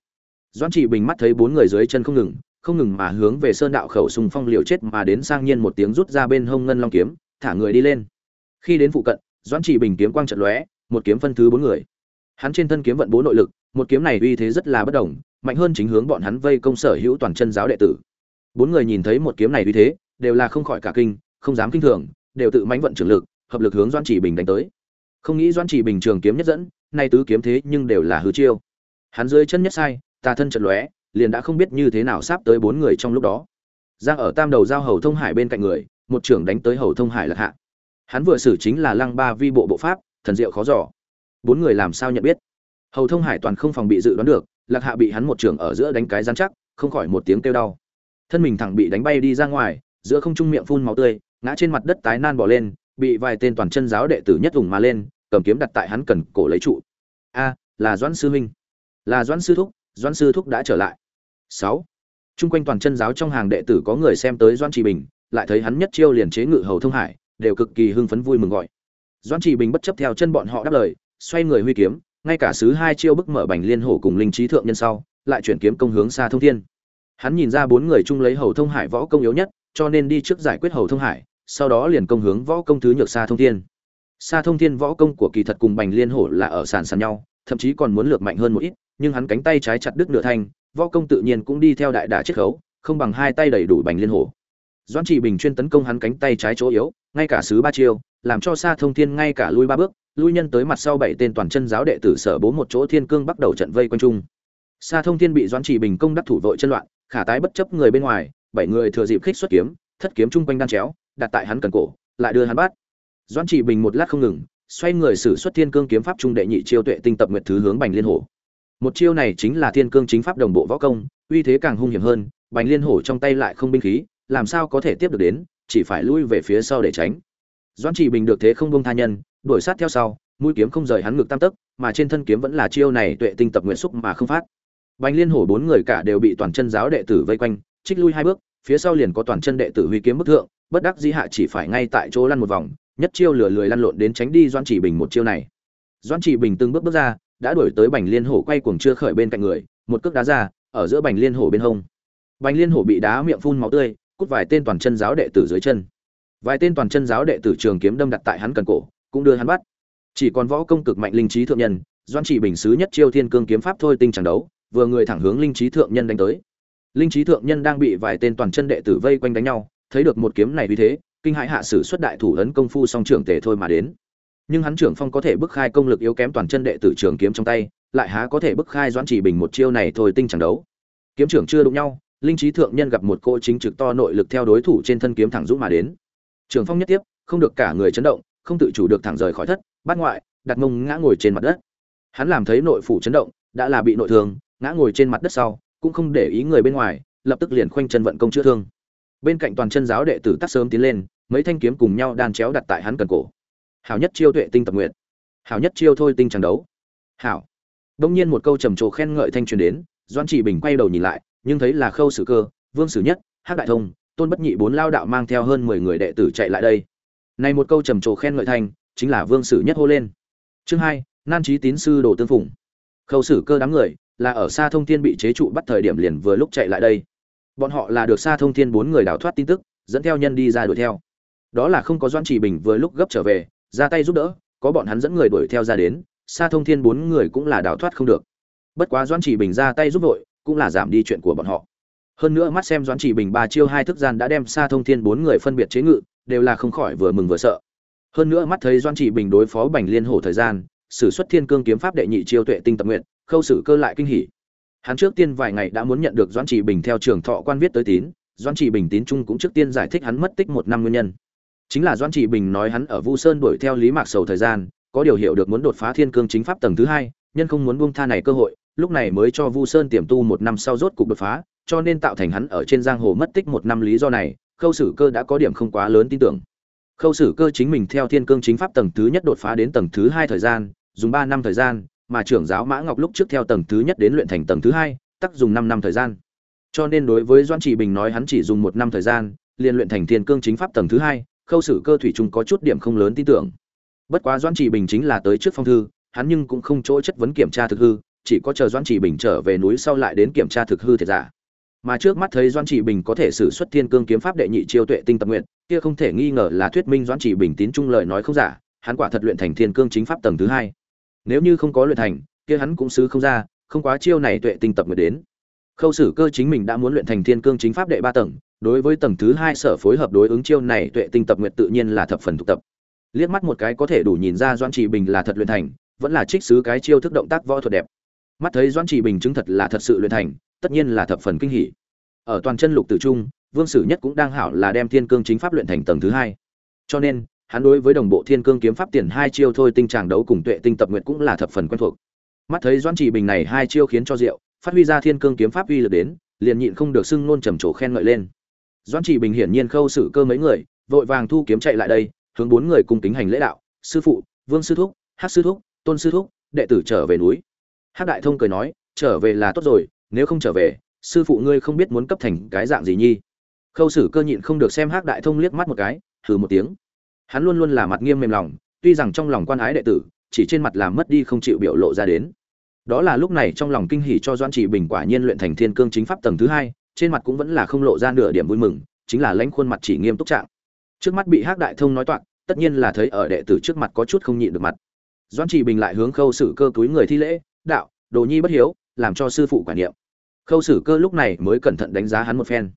Doãn trị bình mắt thấy bốn người dưới chân không ngừng không ngừng mà hướng về sơn đạo khẩu sùng phong liều chết mà đến sang nhiên một tiếng rút ra bên hông ngân long kiếm, thả người đi lên. Khi đến phụ cận, doãn trị bình kiếm quang trận lóe, một kiếm phân thứ bốn người. Hắn trên thân kiếm vận bốn nội lực một kiếm này uy thế rất là bất đồng, mạnh hơn chính hướng bọn hắn vây công sở hữu toàn chân giáo đệ tử. Bốn người nhìn thấy một kiếm này uy thế, đều là không khỏi cả kinh, không dám kinh thường, đều tự mãnh vận trường lực, hợp lực hướng doãn trị bình đánh tới. Không nghĩ doãn trị bình trường kiếm nhất dẫn, nay tứ kiếm thế nhưng đều là hư chiêu. Hắn dưới chân nhất sai, tà thân trận lóe, liền đã không biết như thế nào sắp tới bốn người trong lúc đó. Giang ở tam đầu giao hầu thông hải bên cạnh người, một trưởng đánh tới hầu thông hải lạc hạ. Hắn vừa xử chính là lăng ba vi bộ bộ pháp, thần diệu khó giỏ bốn người làm sao nhận biết? Hầu thông hải toàn không phòng bị dự đoán được, lạc hạ bị hắn một trường ở giữa đánh cái rắn chắc, không khỏi một tiếng kêu đau. Thân mình thẳng bị đánh bay đi ra ngoài, giữa không trung miệng phun máu tươi, ngã trên mặt đất tái nan bỏ lên, bị vài tên toàn chân giáo đệ tử nhất ủng mà lên, cầm kiếm đặt tại hắn cần cổ lấy trụ. A, là doãn sư huynh là doãn sư thúc, doãn sư thúc đã trở lại. Sáu. Chung quanh toàn chân giáo trong hàng đệ tử có người xem tới doãn trì bình, lại thấy hắn nhất chiêu liền chế ngự hầu thông hải, đều cực kỳ hưng phấn vui mừng gọi. Doãn trì bình bất chấp theo chân bọn họ đáp lời, xoay người huy kiếm ngay cả sứ hai chiêu bức mở bành liên hổ cùng linh trí thượng nhân sau, lại chuyển kiếm công hướng xa thông thiên. Hắn nhìn ra bốn người chung lấy hầu thông hải võ công yếu nhất, cho nên đi trước giải quyết hầu thông hải, sau đó liền công hướng võ công thứ nhược xa thông thiên. Xa thông thiên võ công của kỳ thật cùng bành liên hổ là ở sàn sàn nhau, thậm chí còn muốn lược mạnh hơn một ít, nhưng hắn cánh tay trái chặt đứt nửa thanh, võ công tự nhiên cũng đi theo đại đả chiết khấu, không bằng hai tay đầy đủ bành liên hổ. Doãn trị bình chuyên tấn công hắn cánh tay trái chỗ yếu, ngay cả sứ ba chiêu, làm cho xa thông thiên ngay cả lui ba bước lui nhân tới mặt sau bảy tên toàn chân giáo đệ tử sở bố một chỗ thiên cương bắt đầu trận vây quanh trung xa thông thiên bị doãn trì bình công đắc thủ vội chân loạn, khả tái bất chấp người bên ngoài, bảy người thừa dịp khích xuất kiếm, thất kiếm chung quanh đan chéo, đặt tại hắn cần cổ, lại đưa hắn bắt. Doãn trì bình một lát không ngừng, xoay người sử xuất thiên cương kiếm pháp trung đệ nhị chiêu tuệ tinh tập nguyệt thứ hướng bành liên hổ. Một chiêu này chính là thiên cương chính pháp đồng bộ võ công, uy thế càng hung hiểm hơn, bành liên hổ trong tay lại không binh khí, làm sao có thể tiếp được đến, chỉ phải lui về phía sau để tránh. Doãn trì bình được thế không bông tha nhân đuổi sát theo sau, mũi kiếm không rời hắn ngực tam tấc, mà trên thân kiếm vẫn là chiêu này tuệ tinh tập nguyện xúc mà không phát. Bành liên hổ bốn người cả đều bị toàn chân giáo đệ tử vây quanh, trích lui hai bước, phía sau liền có toàn chân đệ tử huy kiếm bức thượng, bất đắc dĩ hạ chỉ phải ngay tại chỗ lăn một vòng, nhất chiêu lửa lười lăn lộn đến tránh đi doãn chỉ bình một chiêu này. Doãn chỉ bình từng bước bước ra, đã đuổi tới bành liên hổ quay cuồng chưa khởi bên cạnh người, một cước đá ra, ở giữa bành liên hổ bên hông. Bành liên hổ bị đá miệng phun máu tươi, cút vài tên toàn chân giáo đệ tử dưới chân. Vài tên toàn chân giáo đệ tử trường kiếm đâm đặt tại hắn cần cổ cũng đưa hắn bắt. Chỉ còn võ công cực mạnh linh trí thượng nhân, doãn chỉ bình sứ nhất chiêu thiên cương kiếm pháp thôi tinh chẳng đấu, vừa người thẳng hướng linh trí thượng nhân đánh tới. Linh trí thượng nhân đang bị vài tên toàn chân đệ tử vây quanh đánh nhau, thấy được một kiếm này vì thế, kinh hãi hạ sử xuất đại thủ ấn công phu song trưởng tề thôi mà đến. Nhưng hắn trưởng phong có thể bức khai công lực yếu kém toàn chân đệ tử trường kiếm trong tay, lại há có thể bức khai doãn chỉ bình một chiêu này thôi tinh chẳng đấu. Kiếm trưởng chưa đụng nhau, linh trí thượng nhân gặp một cô chính trực to nội lực theo đối thủ trên thân kiếm thẳng dũng mà đến. Trường phong nhất tiếp, không được cả người chấn động không tự chủ được thẳng rời khỏi thất, bát ngoại, đặt mông ngã ngồi trên mặt đất. Hắn làm thấy nội phủ chấn động, đã là bị nội thương, ngã ngồi trên mặt đất sau, cũng không để ý người bên ngoài, lập tức liền khoanh chân vận công chữa thương. Bên cạnh toàn chân giáo đệ tử tắt sớm tiến lên, mấy thanh kiếm cùng nhau đan chéo đặt tại hắn cần cổ. Hảo nhất chiêu tuệ tinh tập nguyện hảo nhất chiêu thôi tinh chẳng đấu. Hảo. Đông nhiên một câu trầm trồ khen ngợi thanh truyền đến doan chỉ bình quay đầu nhìn lại, nhưng thấy là khâu sử cơ, vương sử nhất, hắc đại thông, tôn bất nhị bốn lao đạo mang theo hơn mười người đệ tử chạy lại đây này một câu trầm trồ khen ngợi thành, chính là vương sử nhất hô lên. Chương hai, nan trí tín sư đồ tương phùng khâu sử cơ đám người, là ở xa thông thiên bị chế trụ bắt thời điểm liền vừa lúc chạy lại đây. Bọn họ là được xa thông thiên bốn người đào thoát tin tức, dẫn theo nhân đi ra đuổi theo. Đó là không có doan chỉ bình vừa lúc gấp trở về, ra tay giúp đỡ, có bọn hắn dẫn người đuổi theo ra đến xa thông thiên bốn người cũng là đào thoát không được. Bất quá doan chỉ bình ra tay giúp đội cũng là giảm đi chuyện của bọn họ. Hơn nữa mắt xem doan chỉ bình ba chiêu hai thức gian đã đem xa thông thiên bốn người phân biệt chế ngự đều là không khỏi vừa mừng vừa sợ. Hơn nữa mắt thấy doan chỉ bình đối phó bành liên hổ thời gian, sử xuất thiên cương kiếm pháp đệ nhị chiêu tuệ tinh tập nguyện, khâu sử cơ lại kinh hỉ. Hắn trước tiên vài ngày đã muốn nhận được doan chỉ bình theo trường thọ quan viết tới tín doan chỉ bình tín trung cũng trước tiên giải thích hắn mất tích một năm nguyên nhân. Chính là doan chỉ bình nói hắn ở vu sơn đuổi theo lý mạc sầu thời gian, có điều hiểu được muốn đột phá thiên cương chính pháp tầng thứ hai, nhân không muốn buông tha này cơ hội, lúc này mới cho vu sơn tiềm tu một năm sau rốt cục đột phá, cho nên tạo thành hắn ở trên giang hồ mất tích một năm lý do này khâu sử cơ đã có điểm không quá lớn tin tưởng. Khâu sử cơ chính mình theo thiên cương chính pháp tầng thứ nhất đột phá đến tầng thứ hai thời gian, dùng ba năm thời gian, mà trưởng giáo mã ngọc lúc trước theo tầng thứ nhất đến luyện thành tầng thứ hai, tắc dùng năm năm thời gian. Cho nên đối với doan trị bình nói hắn chỉ dùng một năm thời gian, liền luyện thành thiên cương chính pháp tầng thứ hai, khâu sử cơ thủy chung có chút điểm không lớn tin tưởng. Bất quá doan trị bình chính là tới trước phong thư, hắn nhưng cũng không chỗ chất vấn kiểm tra thực hư, chỉ có chờ doan trị bình trở về núi sau lại đến kiểm tra thực hư thiệt giả mà trước mắt thấy doan trị bình có thể sử xuất thiên cương kiếm pháp đệ nhị chiêu tuệ tinh tập nguyện, kia không thể nghi ngờ là thuyết minh doan trị bình tín trung lời nói không giả, hắn quả thật luyện thành thiên cương chính pháp tầng thứ hai. Nếu như không có luyện thành, kia hắn cũng xứ không ra, không quá chiêu này tuệ tinh tập nguyện đến. Khâu sử cơ chính mình đã muốn luyện thành thiên cương chính pháp đệ ba tầng, đối với tầng thứ hai sở phối hợp đối ứng chiêu này tuệ tinh tập nguyện tự nhiên là thập phần thuộc tập. Liếc mắt một cái có thể đủ nhìn ra doan trị bình là thật luyện thành, vẫn là trích xứ cái chiêu thức động tác võ thuật đẹp. Mắt thấy doan trị bình chứng thật là thật sự luyện thành tất nhiên là thập phần kinh hỉ. Ở toàn chân lục tử trung, vương sử nhất cũng đang hảo là đem thiên cương chính pháp luyện thành tầng thứ hai. Cho nên, hắn đối với đồng bộ thiên cương kiếm pháp tiền hai chiêu thôi tinh tràng đấu cùng tuệ tinh tập nguyện cũng là thập phần quen thuộc. Mắt thấy doãn chỉ bình này hai chiêu khiến cho rượu phát huy ra thiên cương kiếm pháp uy lực đến, liền nhịn không được xưng nôn trầm trồ khen ngợi lên. Doãn chỉ bình hiển nhiên khâu xử cơ mấy người, vội vàng thu kiếm chạy lại đây, hướng bốn người cùng kính hành lễ đạo, sư phụ, vương sư thúc hắc sư thúc, tôn sư thúc, đệ tử trở về núi. Hắc đại thông cười nói, trở về là tốt rồi nếu không trở về, sư phụ ngươi không biết muốn cấp thành cái dạng gì nhi. Khâu sử cơ nhịn không được xem hát đại thông liếc mắt một cái thử một tiếng. Hắn luôn luôn là mặt nghiêm mềm lòng, tuy rằng trong lòng quan ái đệ tử, chỉ trên mặt làm mất đi không chịu biểu lộ ra đến. Đó là lúc này trong lòng kinh hỉ cho doãn chỉ bình quả nhiên luyện thành thiên cương chính pháp tầng thứ hai, trên mặt cũng vẫn là không lộ ra nửa điểm vui mừng, chính là lãnh khuôn mặt chỉ nghiêm túc trạng. Trước mắt bị hắc đại thông nói toạc, tất nhiên là thấy ở đệ tử trước mặt có chút không nhịn được mặt. Doãn chỉ bình lại hướng khâu sử cơ túi người thi lễ, đạo, đồ nhi bất hiếu, làm cho sư phụ quả niệm khâu sử cơ lúc này mới cẩn thận đánh giá hắn một phen.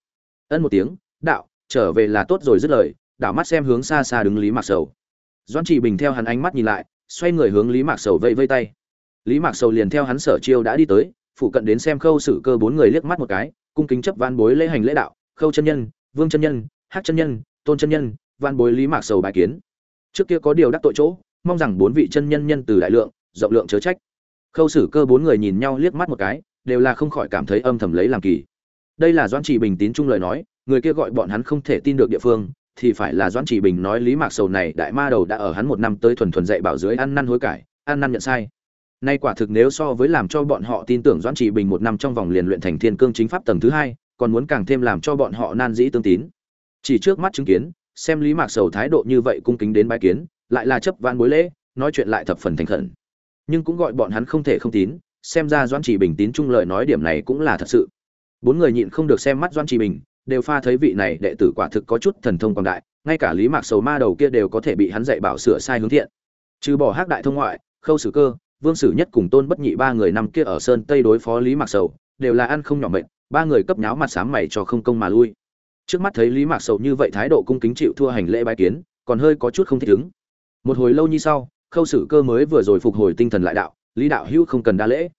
Ân một tiếng, đạo, trở về là tốt rồi dứt lời, đảo mắt xem hướng xa xa đứng lý mạc sầu. Doãn chỉ bình theo hắn ánh mắt nhìn lại, xoay người hướng lý mạc sầu vây vây tay. Lý mạc sầu liền theo hắn sở chiêu đã đi tới, phụ cận đến xem khâu sử cơ bốn người liếc mắt một cái, cung kính chấp van bối lễ hành lễ đạo, khâu chân nhân, vương chân nhân hát chân nhân, tôn chân nhân van bối lý mạc sầu bài kiến. Trước kia có điều đắc tội chỗ, mong rằng bốn vị chân nhân nhân từ đại lượng, rộng lượng chớ trách. Khâu sử cơ bốn người nhìn nhau liếc mắt một cái đều là không khỏi cảm thấy âm thầm lấy làm kỳ. Đây là doãn trì bình tín trung lời nói, người kia gọi bọn hắn không thể tin được địa phương, thì phải là doãn trì bình nói lý mạc sầu này đại ma đầu đã ở hắn một năm tới thuần thuần dạy bảo dưới ăn năn hối cải, ăn năn nhận sai. Nay quả thực nếu so với làm cho bọn họ tin tưởng doãn trì bình một năm trong vòng liền luyện thành thiên cương chính pháp tầng thứ hai, còn muốn càng thêm làm cho bọn họ nan dĩ tương tín. Chỉ trước mắt chứng kiến, xem lý mạc sầu thái độ như vậy cung kính đến bái kiến, lại là chấp vãn bối lễ, nói chuyện lại thập phần thành khẩn. Nhưng cũng gọi bọn hắn không thể không tín xem ra doãn trì bình tín trung lời nói điểm này cũng là thật sự. Bốn người nhịn không được xem mắt doãn trì bình, đều pha thấy vị này đệ tử quả thực có chút thần thông quảng đại, ngay cả lý mạc sầu ma đầu kia đều có thể bị hắn dạy bảo sửa sai hướng thiện. Trừ bỏ hắc đại thông ngoại, khâu sử cơ, vương sử nhất cùng tôn bất nhị ba người năm kia ở sơn tây đối phó lý mạc sầu, đều là ăn không nhỏ mệnh ba người cấp nháo mặt sáng mày cho không công mà lui. Trước mắt thấy lý mạc sầu như vậy thái độ cung kính chịu thua hành lễ bái kiến, còn hơi có chút không thích ứng. Một hồi lâu như sau, khâu sử cơ mới vừa rồi phục hồi tinh thần lại đạo, lý đạo hữu không cần đa lễ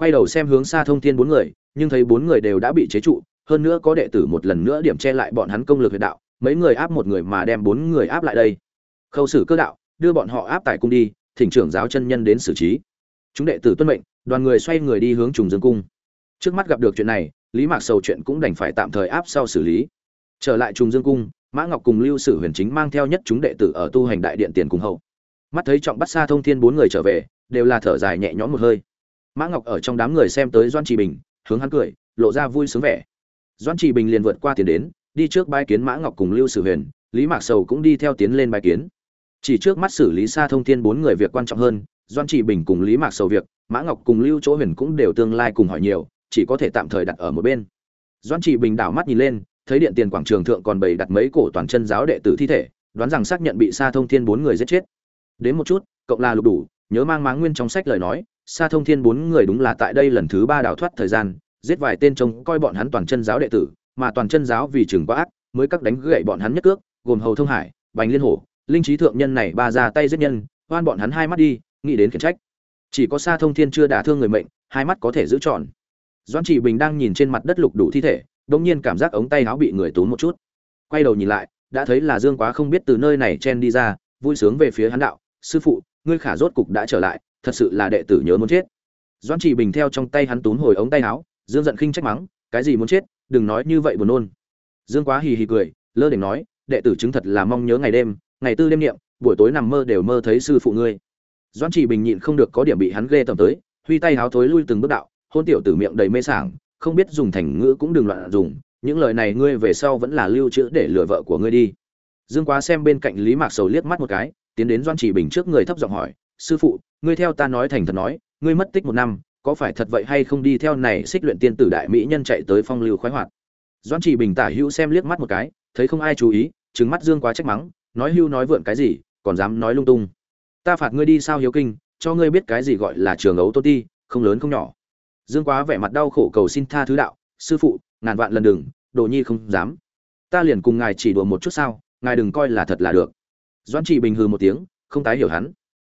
quay đầu xem hướng xa thông thiên bốn người, nhưng thấy bốn người đều đã bị chế trụ, hơn nữa có đệ tử một lần nữa điểm che lại bọn hắn công lực huyệt đạo, mấy người áp một người mà đem bốn người áp lại đây. Khâu xử cơ đạo, đưa bọn họ áp tại cung đi, thỉnh trưởng giáo chân nhân đến xử trí. Chúng đệ tử tuân mệnh, đoàn người xoay người đi hướng trùng dương cung. Trước mắt gặp được chuyện này, lý mạc sầu chuyện cũng đành phải tạm thời áp sau xử lý. Trở lại trùng dương cung, mã ngọc cùng lưu sử huyền chính mang theo nhất chúng đệ tử ở tu hành đại điện tiền cùng hậu. Mắt thấy trọng bắt xa thông thiên bốn người trở về, đều là thở dài nhẹ nhõm một hơi mã ngọc ở trong đám người xem tới doan trì bình, hướng hắn cười, lộ ra vui sướng vẻ. Doan trì bình liền vượt qua tiền đến, đi trước bái kiến mã ngọc cùng lưu sử huyền, lý mạc sầu cũng đi theo tiến lên bái kiến. Chỉ trước mắt xử lý xa thông thiên bốn người việc quan trọng hơn, doan trì bình cùng lý mạc sầu việc, mã ngọc cùng lưu chỗ huyền cũng đều tương lai cùng hỏi nhiều, chỉ có thể tạm thời đặt ở một bên. Doan trì bình đảo mắt nhìn lên, thấy điện tiền quảng trường thượng còn bày đặt mấy cổ toàn chân giáo đệ tử thi thể, đoán rằng xác nhận bị xa thông thiên bốn người giết chết. Đến một chút cộng là lục đủ, nhớ mang máng nguyên trong sách lời nói Sa thông thiên bốn người đúng là tại đây lần thứ ba đào thoát thời gian, giết vài tên trông coi bọn hắn toàn chân giáo đệ tử, mà toàn chân giáo vì chừng quá ác, mới các đánh gậy bọn hắn nhất cước, gồm hầu thông hải, bành liên hổ, linh trí thượng nhân này ba ra tay giết nhân oan bọn hắn hai mắt đi, nghĩ đến khiển trách. Chỉ có Sa thông thiên chưa đả thương người mệnh, hai mắt có thể giữ tròn Doãn chỉ bình đang nhìn trên mặt đất lục đủ thi thể đột nhiên cảm giác ống tay áo bị người túm một chút. Quay đầu nhìn lại, đã thấy là dương quá không biết từ nơi này chen đi ra, vui sướng về phía hắn đạo, sư phụ, ngươi khả rốt cục đã trở lại thật sự là đệ tử nhớ muốn chết. Doãn chỉ bình theo trong tay hắn tún hồi ống tay áo, dương giận khinh trách mắng, cái gì muốn chết, đừng nói như vậy buồn nôn. Dương quá hì hì cười, lơ đỉnh nói, đệ tử chứng thật là mong nhớ ngày đêm, ngày tư đêm niệm, buổi tối nằm mơ đều mơ thấy sư phụ ngươi. Doãn chỉ bình nhịn không được có điểm bị hắn ghê tầm tới, huy tay háo thối lui từng bước đạo, hôn tiểu tử miệng đầy mê sảng, không biết dùng thành ngữ cũng đừng loạn dùng, những lời này ngươi về sau vẫn là lưu trữ để lừa vợ của ngươi đi. Dương quá xem bên cạnh lý mạc sầu liếc mắt một cái, tiến đến doan chỉ bình trước người thấp giọng hỏi sư phụ, ngươi theo ta nói thành thật nói, ngươi mất tích một năm, có phải thật vậy hay không đi theo này xích luyện tiên tử đại mỹ nhân chạy tới phong lưu khoái hoạt? Doan chỉ bình tả hữu xem liếc mắt một cái, thấy không ai chú ý, trừng mắt dương quá trách mắng, nói hưu nói vượn cái gì, còn dám nói lung tung. Ta phạt ngươi đi sao hiếu kinh, cho ngươi biết cái gì gọi là trường ấu tôn ti, không lớn không nhỏ. Dương quá vẻ mặt đau khổ cầu xin tha thứ đạo, sư phụ, ngàn vạn lần đừng, đồ nhi không dám. Ta liền cùng ngài chỉ đùa một chút sao, ngài đừng coi là thật là được. Doan trị bình hừ một tiếng, không tái hiểu hắn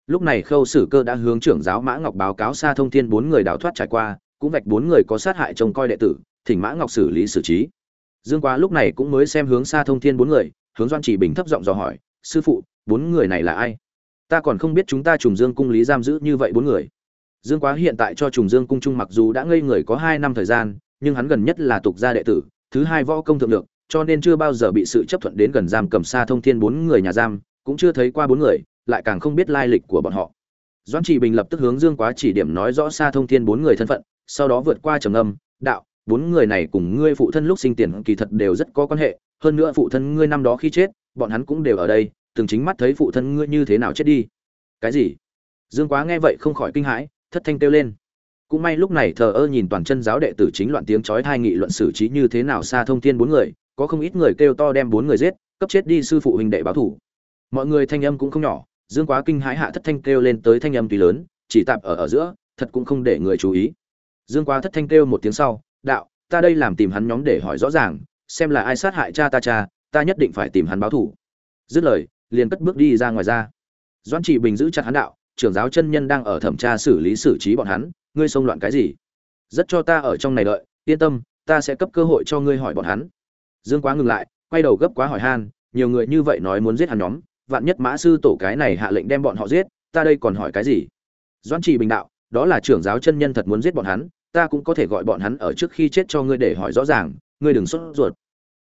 lúc này khâu sử cơ đã hướng trưởng giáo mã ngọc báo cáo xa thông thiên bốn người đào thoát trải qua cũng vạch bốn người có sát hại trông coi đệ tử thỉnh mã ngọc xử lý xử trí. Dương quá lúc này cũng mới xem hướng xa thông thiên bốn người hướng doan chỉ bình thấp giọng dò hỏi sư phụ bốn người này là ai? Ta còn không biết chúng ta trùng dương cung lý giam giữ như vậy bốn người. Dương Quá hiện tại cho Trùng Dương cung trung mặc dù đã ngây người có hai năm thời gian, nhưng hắn gần nhất là tục gia đệ tử, thứ hai võ công thượng lượng, cho nên chưa bao giờ bị sự chấp thuận đến gần giam cầm xa thông thiên bốn người nhà giam, cũng chưa thấy qua bốn người, lại càng không biết lai lịch của bọn họ. Doãn Chỉ Bình lập tức hướng Dương Quá chỉ điểm nói rõ xa thông thiên bốn người thân phận, sau đó vượt qua trầm âm, đạo, bốn người này cùng ngươi phụ thân lúc sinh tiền kỳ thật đều rất có quan hệ, hơn nữa phụ thân ngươi năm đó khi chết, bọn hắn cũng đều ở đây, từng chính mắt thấy phụ thân ngươi như thế nào chết đi. Cái gì? Dương Quá nghe vậy không khỏi kinh hãi, thất thanh kêu lên cũng may lúc này thờ ơ nhìn toàn chân giáo đệ tử chính loạn tiếng chói thai nghị luận xử trí như thế nào xa thông thiên bốn người có không ít người kêu to đem bốn người giết cấp chết đi sư phụ huynh đệ báo thủ mọi người thanh âm cũng không nhỏ dương quá kinh hãi hạ thất thanh kêu lên tới thanh âm tùy lớn, chỉ tạm ở ở giữa, thật cũng không để người chú ý. Dương quá thất thanh kêu một tiếng sau, đạo, ta đây làm tìm hắn nhóm để hỏi rõ ràng, xem là ai sát hại cha ta cha, ta nhất định phải tìm hắn báo thủ dứt lời, liền cất bước đi ra ngoài ra. Doãn trị bình giữ chặt hắn đạo, trưởng giáo chân nhân đang ở thẩm tra xử lý xử trí bọn hắn, ngươi xông loạn cái gì? Rất cho ta ở trong này đợi, yên tâm, ta sẽ cấp cơ hội cho ngươi hỏi bọn hắn. Dương quá ngừng lại, quay đầu gấp quá hỏi han, nhiều người như vậy nói muốn giết hắn nhóm vạn nhất mã sư tổ cái này hạ lệnh đem bọn họ giết, ta đây còn hỏi cái gì? Doãn trì bình đạo, đó là trưởng giáo chân nhân thật muốn giết bọn hắn, ta cũng có thể gọi bọn hắn ở trước khi chết cho ngươi để hỏi rõ ràng, ngươi đừng sốt ruột.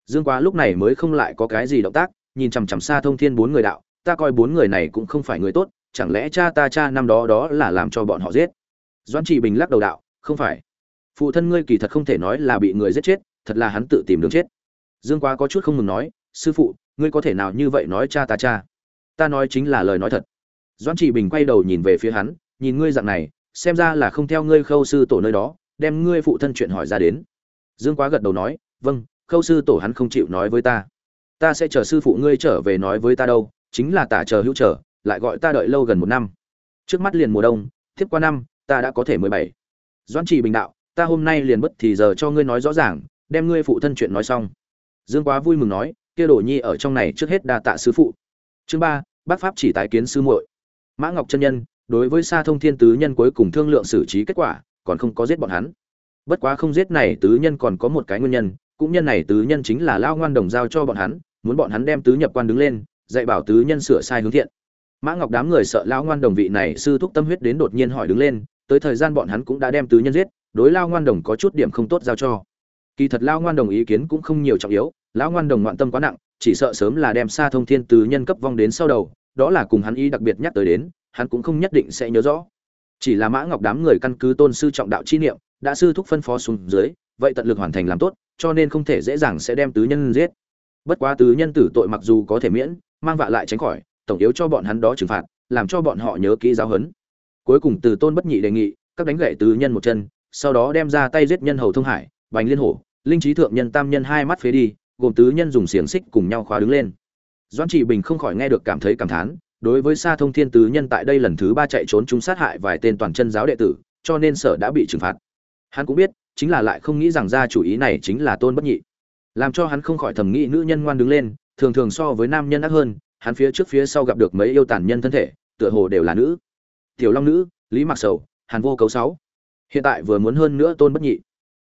Dương quá lúc này mới không lại có cái gì động tác, nhìn chằm chằm xa thông thiên bốn người đạo, ta coi bốn người này cũng không phải người tốt, chẳng lẽ cha ta cha năm đó đó là làm cho bọn họ giết? Doãn trị bình lắc đầu đạo, không phải. Phụ thân ngươi kỳ thật không thể nói là bị người giết chết, thật là hắn tự tìm đường chết. Dương quá có chút không mừng nói, sư phụ, ngươi có thể nào như vậy nói cha ta cha? Ta nói chính là lời nói thật. Doãn trị bình quay đầu nhìn về phía hắn, nhìn ngươi dạng này, xem ra là không theo ngươi khâu sư tổ nơi đó, đem ngươi phụ thân chuyện hỏi ra đến. Dương quá gật đầu nói vâng khâu sư tổ hắn không chịu nói với ta. Ta sẽ chờ sư phụ ngươi trở về nói với ta đâu, chính là tả chờ hữu trở lại gọi ta đợi lâu gần một năm. Trước mắt liền mùa đông, tiếp qua năm, ta đã có thể mười bảy. Doãn trì bình đạo, ta hôm nay liền bất thì giờ cho ngươi nói rõ ràng, đem ngươi phụ thân chuyện nói xong. Dương quá vui mừng nói, kia đồ nhi ở trong này trước hết đa tạ sư phụ. Chương ba bác pháp chỉ tái kiến sư muội. Mã ngọc chân nhân, đối với sa thông thiên tứ nhân cuối cùng thương lượng xử trí kết quả, còn không có giết bọn hắn. Bất quá không giết này tứ nhân còn có một cái nguyên nhân, cũng nhân này tứ nhân chính là lao ngoan đồng giao cho bọn hắn, muốn bọn hắn đem tứ nhập quan đứng lên, dạy bảo tứ nhân sửa sai hướng thiện. Mã ngọc đám người sợ lao ngoan đồng vị này sư thúc tâm huyết đến đột nhiên hỏi đứng lên, tới thời gian bọn hắn cũng đã đem tứ nhân giết, đối lao ngoan đồng có chút điểm không tốt giao cho. Kỳ thật lao ngoan đồng ý kiến cũng không nhiều trọng yếu lão ngoan đồng ngoạn tâm quá nặng, chỉ sợ sớm là đem xa thông thiên tứ nhân cấp vong đến sau đầu đó là cùng hắn ý đặc biệt nhắc tới đến, hắn cũng không nhất định sẽ nhớ rõ. Chỉ là mã ngọc đám người căn cứ tôn sư trọng đạo chi niệm, đã sư thúc phân phó xuống dưới, vậy tận lực hoàn thành làm tốt, cho nên không thể dễ dàng sẽ đem tứ nhân giết. Bất quá tứ nhân tử tội mặc dù có thể miễn, mang vạ lại tránh khỏi, tổng yếu cho bọn hắn đó trừng phạt, làm cho bọn họ nhớ kỹ giáo huấn. Cuối cùng từ tôn bất nhị đề nghị, các đánh gậy tứ nhân một chân, sau đó đem ra tay giết nhân hầu thông hải, bành liên hổ, linh trí thượng nhân tam nhân hai mắt phế đi, gồm tứ nhân dùng xiềng xích cùng nhau khóa đứng lên doãn trị bình không khỏi nghe được cảm thấy cảm thán, đối với sa thông thiên tứ nhân tại đây lần thứ ba chạy trốn chúng sát hại vài tên toàn chân giáo đệ tử, cho nên sở đã bị trừng phạt. Hắn cũng biết, chính là lại không nghĩ rằng ra chủ ý này chính là tôn bất nhị. Làm cho hắn không khỏi thầm nghĩ nữ nhân ngoan đứng lên, thường thường so với nam nhân ác hơn, hắn phía trước phía sau gặp được mấy yêu tàn nhân thân thể, tựa hồ đều là nữ. Tiểu long nữ, lý mặc sầu, hàn vô cấu sáu. Hiện tại vừa muốn hơn nữa tôn bất nhị.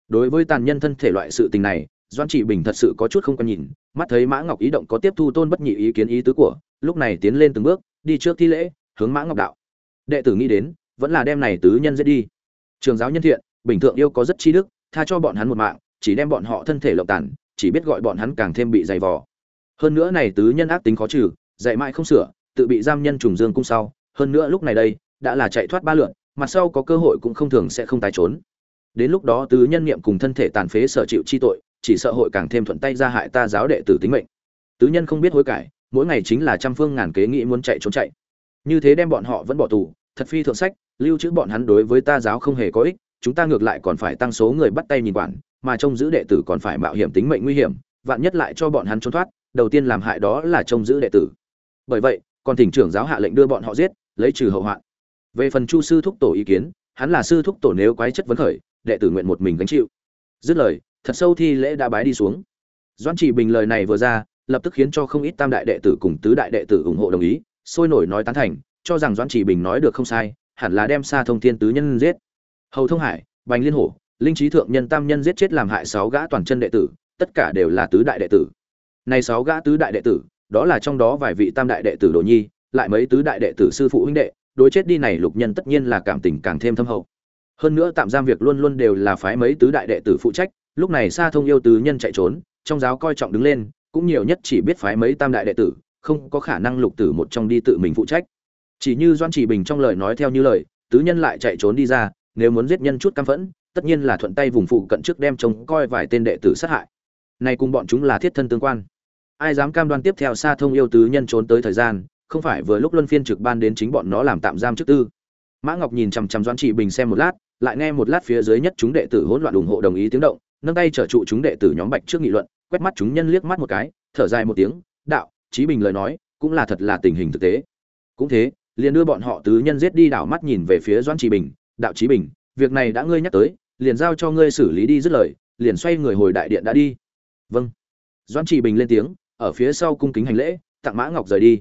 Đối với tàn nhân thân thể loại sự tình này doan trị bình thật sự có chút không quan nhìn, mắt thấy mã ngọc ý động có tiếp thu tôn bất nhị ý kiến ý tứ của, lúc này tiến lên từng bước, đi trước thi lễ, hướng mã ngọc đạo. Đệ tử nghĩ đến, vẫn là đem này tứ nhân giết đi. Trường giáo nhân thiện, bình thượng yêu có rất chi đức, tha cho bọn hắn một mạng, chỉ đem bọn họ thân thể lộng tàn, chỉ biết gọi bọn hắn càng thêm bị dày vò. Hơn nữa này tứ nhân ác tính khó trừ, dạy mãi không sửa, tự bị giam nhân trùng dương cung sau, hơn nữa lúc này đây, đã là chạy thoát ba lượn mặt sau có cơ hội cũng không thường sẽ không tái trốn. Đến lúc đó tứ nhân niệm cùng thân thể tàn phế sở chịu chi tội chỉ sợ hội càng thêm thuận tay ra hại ta giáo đệ tử tính mệnh. Tứ nhân không biết hối cải, mỗi ngày chính là trăm phương ngàn kế nghĩ muốn chạy trốn chạy. Như thế đem bọn họ vẫn bỏ tù, thật phi thượng sách, lưu trữ bọn hắn đối với ta giáo không hề có ích, chúng ta ngược lại còn phải tăng số người bắt tay nhìn quản, mà trông giữ đệ tử còn phải mạo hiểm tính mệnh nguy hiểm, vạn nhất lại cho bọn hắn trốn thoát, đầu tiên làm hại đó là trông giữ đệ tử. Bởi vậy, còn thỉnh trưởng giáo hạ lệnh đưa bọn họ giết, lấy trừ hậu hoạn. Về phần chu sư thúc tổ ý kiến, hắn là sư thúc tổ nếu quái chất vấn khởi, đệ tử nguyện một mình gánh chịu. Dứt lời thật sâu thi lễ đã bái đi xuống. Doan chỉ bình lời này vừa ra, lập tức khiến cho không ít tam đại đệ tử cùng tứ đại đệ tử ủng hộ đồng ý, sôi nổi nói tán thành, cho rằng doan chỉ bình nói được không sai, hẳn là đem xa thông thiên tứ nhân giết. Hầu thông hải, bành liên hổ, linh trí thượng nhân tam nhân giết chết làm hại sáu gã toàn chân đệ tử, tất cả đều là tứ đại đệ tử. Này sáu gã tứ đại đệ tử, đó là trong đó vài vị tam đại đệ tử đồ nhi, lại mấy tứ đại đệ tử sư phụ huynh đệ, đối chết đi này lục nhân tất nhiên là cảm tình càng thêm thâm hậu. Hơn nữa tạm giam việc luôn luôn đều là phái mấy tứ đại đệ tử phụ trách lúc này xa thông yêu tứ nhân chạy trốn, trong giáo coi trọng đứng lên, cũng nhiều nhất chỉ biết phái mấy tam đại đệ tử, không có khả năng lục tử một trong đi tự mình phụ trách. Chỉ như doan chỉ bình trong lời nói theo như lời, tứ nhân lại chạy trốn đi ra, nếu muốn giết nhân chút căm phẫn, tất nhiên là thuận tay vùng phụ cận trước đem trông coi vài tên đệ tử sát hại. Nay cùng bọn chúng là thiết thân tương quan. Ai dám cam đoan tiếp theo xa thông yêu tứ nhân trốn tới thời gian, không phải vừa lúc luân phiên trực ban đến chính bọn nó làm tạm giam trước tư. Mã ngọc nhìn chằm chằm doan chỉ bình xem một lát, lại nghe một lát phía dưới nhất chúng đệ tử hỗn loạn ủng hộ đồng ý tiếng động nâng tay trở trụ chúng đệ tử nhóm bạch trước nghị luận, quét mắt chúng nhân liếc mắt một cái, thở dài một tiếng, đạo, chí bình lời nói, cũng là thật là tình hình thực tế. Cũng thế. Liền đưa bọn họ tứ nhân giết đi đảo mắt nhìn về phía doan chí bình, đạo chí bình, việc này đã ngươi nhắc tới, liền giao cho ngươi xử lý đi dứt lời, liền xoay người hồi đại điện đã đi. Vâng. Doan chí bình lên tiếng, ở phía sau cung kính hành lễ, tặng mã ngọc rời đi.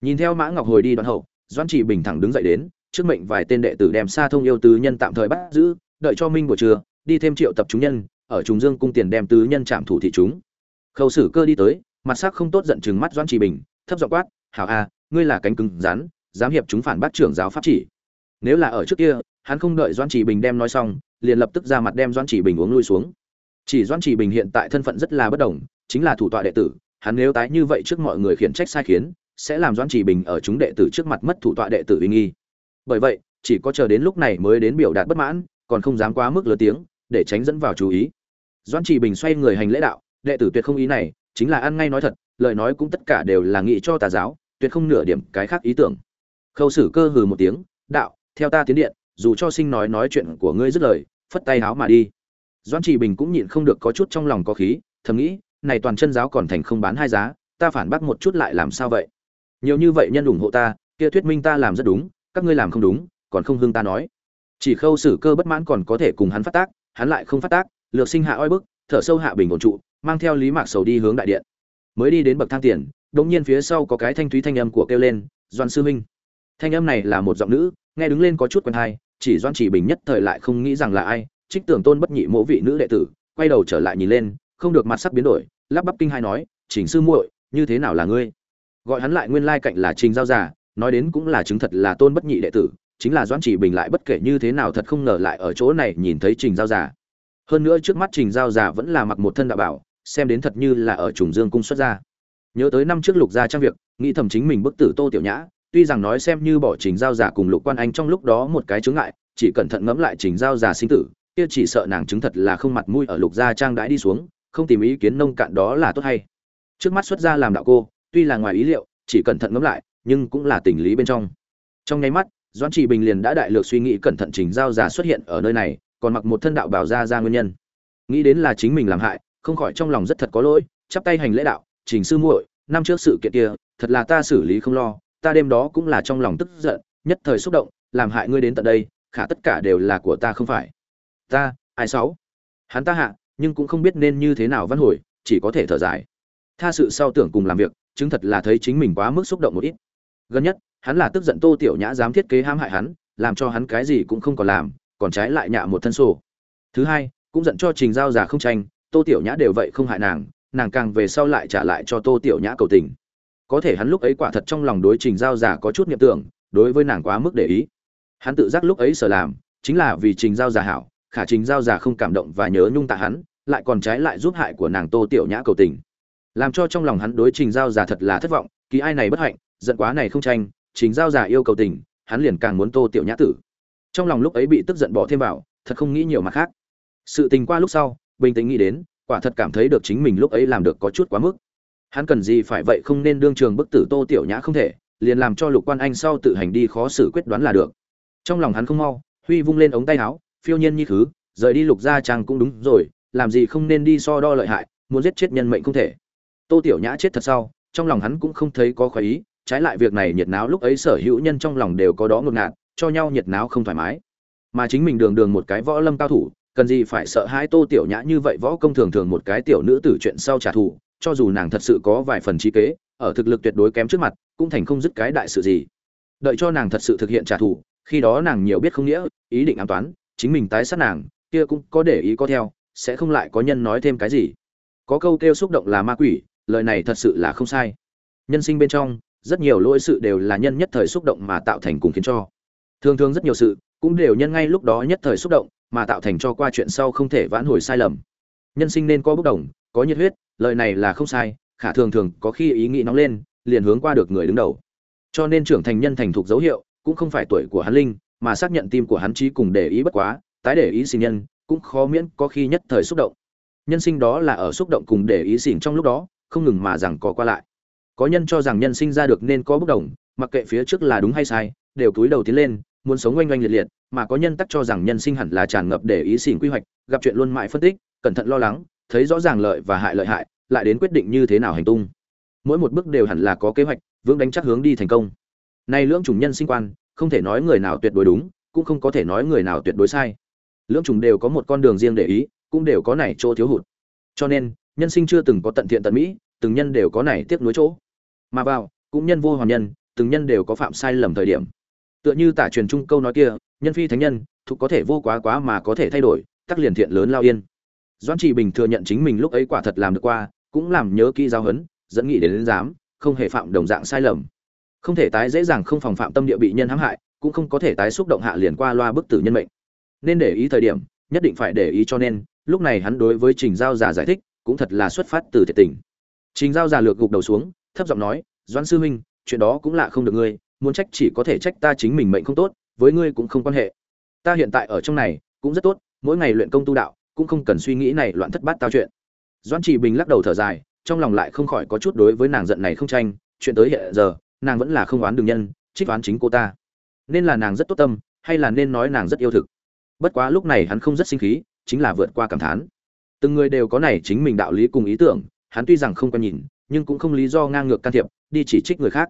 Nhìn theo mã ngọc hồi đi đoạn hậu doan chỉ bình thẳng đứng dậy đến, trước mệnh vài tên đệ tử đem xa thông yêu tứ nhân tạm thời bắt giữ, đợi cho minh buổi trưa, đi thêm triệu tập chúng nhân ở trùng dương cung tiền đem tứ nhân trạm thủ thị chúng. Khâu sử cơ đi tới, mặt sắc không tốt giận chừng mắt doan chỉ bình, thấp giọng quát, hảo a, ngươi là cánh cứng rắn, dám hiệp chúng phản bác trưởng giáo pháp chỉ. Nếu là ở trước kia, hắn không đợi doan chỉ bình đem nói xong, liền lập tức ra mặt đem doan chỉ bình uống lui xuống. Chỉ doan chỉ bình hiện tại thân phận rất là bất đồng, chính là thủ tọa đệ tử, hắn nếu tái như vậy trước mọi người khiển trách sai khiến, sẽ làm doan chỉ bình ở chúng đệ tử trước mặt mất thủ tọa đệ tử uy nghi. Bởi vậy, chỉ có chờ đến lúc này mới đến biểu đạt bất mãn, còn không dám quá mức lớn tiếng, để tránh dẫn vào chú ý doan chỉ bình xoay người hành lễ đạo, đệ tử tuyệt không ý này, chính là ăn ngay nói thật, lời nói cũng tất cả đều là nghị cho tà giáo, tuyệt không nửa điểm cái khác ý tưởng. Khâu sử cơ hừ một tiếng, đạo, theo ta tiến điện, dù cho sinh nói nói chuyện của ngươi dứt lời, phất tay háo mà đi. Doan chỉ bình cũng nhịn không được có chút trong lòng có khí, thầm nghĩ, này toàn chân giáo còn thành không bán hai giá, ta phản bác một chút lại làm sao vậy? Nhiều như vậy nhân ủng hộ ta, kia thuyết minh ta làm rất đúng, các ngươi làm không đúng, còn không hưng ta nói. Chỉ khâu sử cơ bất mãn còn có thể cùng hắn phát tác, hắn lại không phát tác lược sinh hạ oi bức, thở sâu hạ bình ổn trụ, mang theo lý mạc sầu đi hướng đại điện. Mới đi đến bậc thang tiền, đột nhiên phía sau có cái thanh thúy thanh âm của kêu lên, doan sư minh thanh âm này là một giọng nữ, nghe đứng lên có chút quen hay, chỉ doan chỉ bình nhất thời lại không nghĩ rằng là ai, trích tưởng tôn bất nhị mỗ vị nữ đệ tử, quay đầu trở lại nhìn lên, không được mặt sắc biến đổi, lắp bắp kinh hai nói chỉnh sư muội, như thế nào là ngươi? Gọi hắn lại nguyên lai cạnh là trình giao giả nói đến cũng là chứng thật là tôn bất nhị đệ tử, chính là doãn chỉ bình lại bất kể như thế nào thật không ngờ lại ở chỗ này nhìn thấy trình giao giả hơn nữa trước mắt trình giao giả vẫn là mặc một thân đạo bảo, xem đến thật như là ở trùng dương cung xuất ra nhớ tới năm trước lục gia trang việc, nghĩ thầm chính mình bức tử tô tiểu nhã, tuy rằng nói xem như bỏ trình giao giả cùng lục quan anh trong lúc đó một cái chướng ngại, chỉ cẩn thận ngẫm lại trình giao giả sinh tử, kia chỉ sợ nàng chứng thật là không mặt mũi ở lục gia trang đãi đi xuống, không tìm ý kiến nông cạn đó là tốt hay. Trước mắt xuất ra làm đạo cô, tuy là ngoài ý liệu, chỉ cẩn thận ngẫm lại, nhưng cũng là tình lý bên trong. Trong nháy mắt, doãn trị bình liền đã đại lược suy nghĩ cẩn thận trình giao giả xuất hiện ở nơi này còn mặc một thân đạo bảo ra ra nguyên nhân. Nghĩ đến là chính mình làm hại, không khỏi trong lòng rất thật có lỗi, chắp tay hành lễ đạo, trình sư muội, năm trước sự kiện kia, thật là ta xử lý không lo, ta đêm đó cũng là trong lòng tức giận, nhất thời xúc động, làm hại ngươi đến tận đây, khả tất cả đều là của ta không phải. Ta, ai sáu? Hắn ta hạ, nhưng cũng không biết nên như thế nào văn hồi, chỉ có thể thở dài. Tha sự sau tưởng cùng làm việc, chứng thật là thấy chính mình quá mức xúc động một ít. Gần nhất, hắn là tức giận tô tiểu nhã dám thiết kế hãm hại hắn, làm cho hắn cái gì cũng không còn làm còn trái lại nhạ một thân sổ. Thứ hai, cũng giận cho trình giao giả không tranh, tô tiểu nhã đều vậy không hại nàng nàng càng về sau lại trả lại cho tô tiểu nhã cầu tình. Có thể hắn lúc ấy quả thật trong lòng đối trình giao giả có chút niệm tưởng, đối với nàng quá mức để ý. Hắn tự giác lúc ấy sở làm, chính là vì trình giao giả hảo, khả trình giao giả không cảm động và nhớ nhung tạ hắn, lại còn trái lại giúp hại của nàng tô tiểu nhã cầu tình. Làm cho trong lòng hắn đối trình giao giả thật là thất vọng, kỳ ai này bất hạnh, giận quá này không tranh, trình giao giả yêu cầu tình, hắn liền càng muốn tô tiểu nhã tử trong lòng lúc ấy bị tức giận bỏ thêm vào, thật không nghĩ nhiều mặt khác. Sự tình qua lúc sau, bình tĩnh nghĩ đến, quả thật cảm thấy được chính mình lúc ấy làm được có chút quá mức. Hắn cần gì phải vậy không nên đương trường bức tử tô tiểu nhã không thể, liền làm cho lục quan anh sau tự hành đi khó xử quyết đoán là được. Trong lòng hắn không mau, huy vung lên ống tay áo, phiêu nhiên như khứ rời đi lục gia trang cũng đúng rồi, làm gì không nên đi so đo lợi hại, muốn giết chết nhân mệnh không thể. Tô tiểu nhã chết thật sau, trong lòng hắn cũng không thấy có khoái ý, trái lại việc này nhiệt náo lúc ấy sở hữu nhân trong lòng đều có đó ngột ngạt cho nhau nhiệt náo không thoải mái. Mà chính mình đường đường một cái võ lâm cao thủ, cần gì phải sợ hai tô tiểu nhã như vậy võ công thường thường một cái tiểu nữ tử chuyện sau trả thù, cho dù nàng thật sự có vài phần trí kế, ở thực lực tuyệt đối kém trước mặt, cũng thành không dứt cái đại sự gì. Đợi cho nàng thật sự thực hiện trả thù, khi đó nàng nhiều biết không nghĩa, ý định ám toán, chính mình tái sát nàng, kia cũng có để ý có theo, sẽ không lại có nhân nói thêm cái gì. Có câu kêu xúc động là ma quỷ, lời này thật sự là không sai. Nhân sinh bên trong, rất nhiều lỗi sự đều là nhân nhất thời xúc động mà tạo thành cùng khiến cho thường thường rất nhiều sự cũng đều nhân ngay lúc đó nhất thời xúc động, mà tạo thành cho qua chuyện sau không thể vãn hồi sai lầm. Nhân sinh nên có bốc đồng, có nhiệt huyết, lời này là không sai, khả thường thường có khi ý nghĩ nóng lên, liền hướng qua được người đứng đầu. Cho nên trưởng thành nhân thành thục dấu hiệu, cũng không phải tuổi của hắn linh, mà xác nhận tim của hắn trí cùng để ý bất quá, tái để ý sinh nhân, cũng khó miễn có khi nhất thời xúc động. Nhân sinh đó là ở xúc động cùng để ý xỉn trong lúc đó, không ngừng mà rằng có qua lại. Có nhân cho rằng nhân sinh ra được nên có bốc đồng, mặc kệ phía trước là đúng hay sai, đều cúi đầu tiến lên muốn sống oanh oanh liệt liệt, mà có nhân tắc cho rằng nhân sinh hẳn là tràn ngập để ý xỉn quy hoạch, gặp chuyện luôn mãi phân tích, cẩn thận lo lắng, thấy rõ ràng lợi và hại lợi hại, lại đến quyết định như thế nào hành tung. Mỗi một bước đều hẳn là có kế hoạch, vững đánh chắc hướng đi thành công. Nay lưỡng chủng nhân sinh quan, không thể nói người nào tuyệt đối đúng, cũng không có thể nói người nào tuyệt đối sai. Lưỡng chủng đều có một con đường riêng để ý, cũng đều có này chỗ thiếu hụt. Cho nên, nhân sinh chưa từng có tận thiện tận mỹ, từng nhân đều có này tiếc nuối chỗ. Mà vào, cũng nhân vô hoàn nhân, từng nhân đều có phạm sai lầm thời điểm tựa như tả truyền trung câu nói kia nhân phi thánh nhân thuộc có thể vô quá quá mà có thể thay đổi tắc liền thiện lớn lao yên. Doãn chỉ bình thừa nhận chính mình lúc ấy quả thật làm được qua cũng làm nhớ kỹ giao hấn, dẫn nghị đến, đến giám, không hề phạm đồng dạng sai lầm. Không thể tái dễ dàng không phòng phạm tâm địa bị nhân hãm hại cũng không có thể tái xúc động hạ liền qua loa bức tử nhân mệnh. Nên để ý thời điểm nhất định phải để ý cho nên lúc này hắn đối với trình giao già giải thích cũng thật là xuất phát từ thiệt tình. Trình giao già lược gục đầu xuống thấp giọng nói doãn sư huynh chuyện đó cũng lạ không được ngươi muốn trách chỉ có thể trách ta chính mình mệnh không tốt, với ngươi cũng không quan hệ. Ta hiện tại ở trong này, cũng rất tốt, mỗi ngày luyện công tu đạo, cũng không cần suy nghĩ này loạn thất bát tao chuyện. Doãn chỉ bình lắc đầu thở dài, trong lòng lại không khỏi có chút đối với nàng giận này không tranh, chuyện tới hiện giờ, nàng vẫn là không oán đường nhân, trích oán chính cô ta. Nên là nàng rất tốt tâm, hay là nên nói nàng rất yêu thực? Bất quá lúc này hắn không rất sinh khí, chính là vượt qua cảm thán. Từng người đều có này chính mình đạo lý cùng ý tưởng, hắn tuy rằng không quan nhìn, nhưng cũng không lý do ngang ngược can thiệp, đi chỉ trích người khác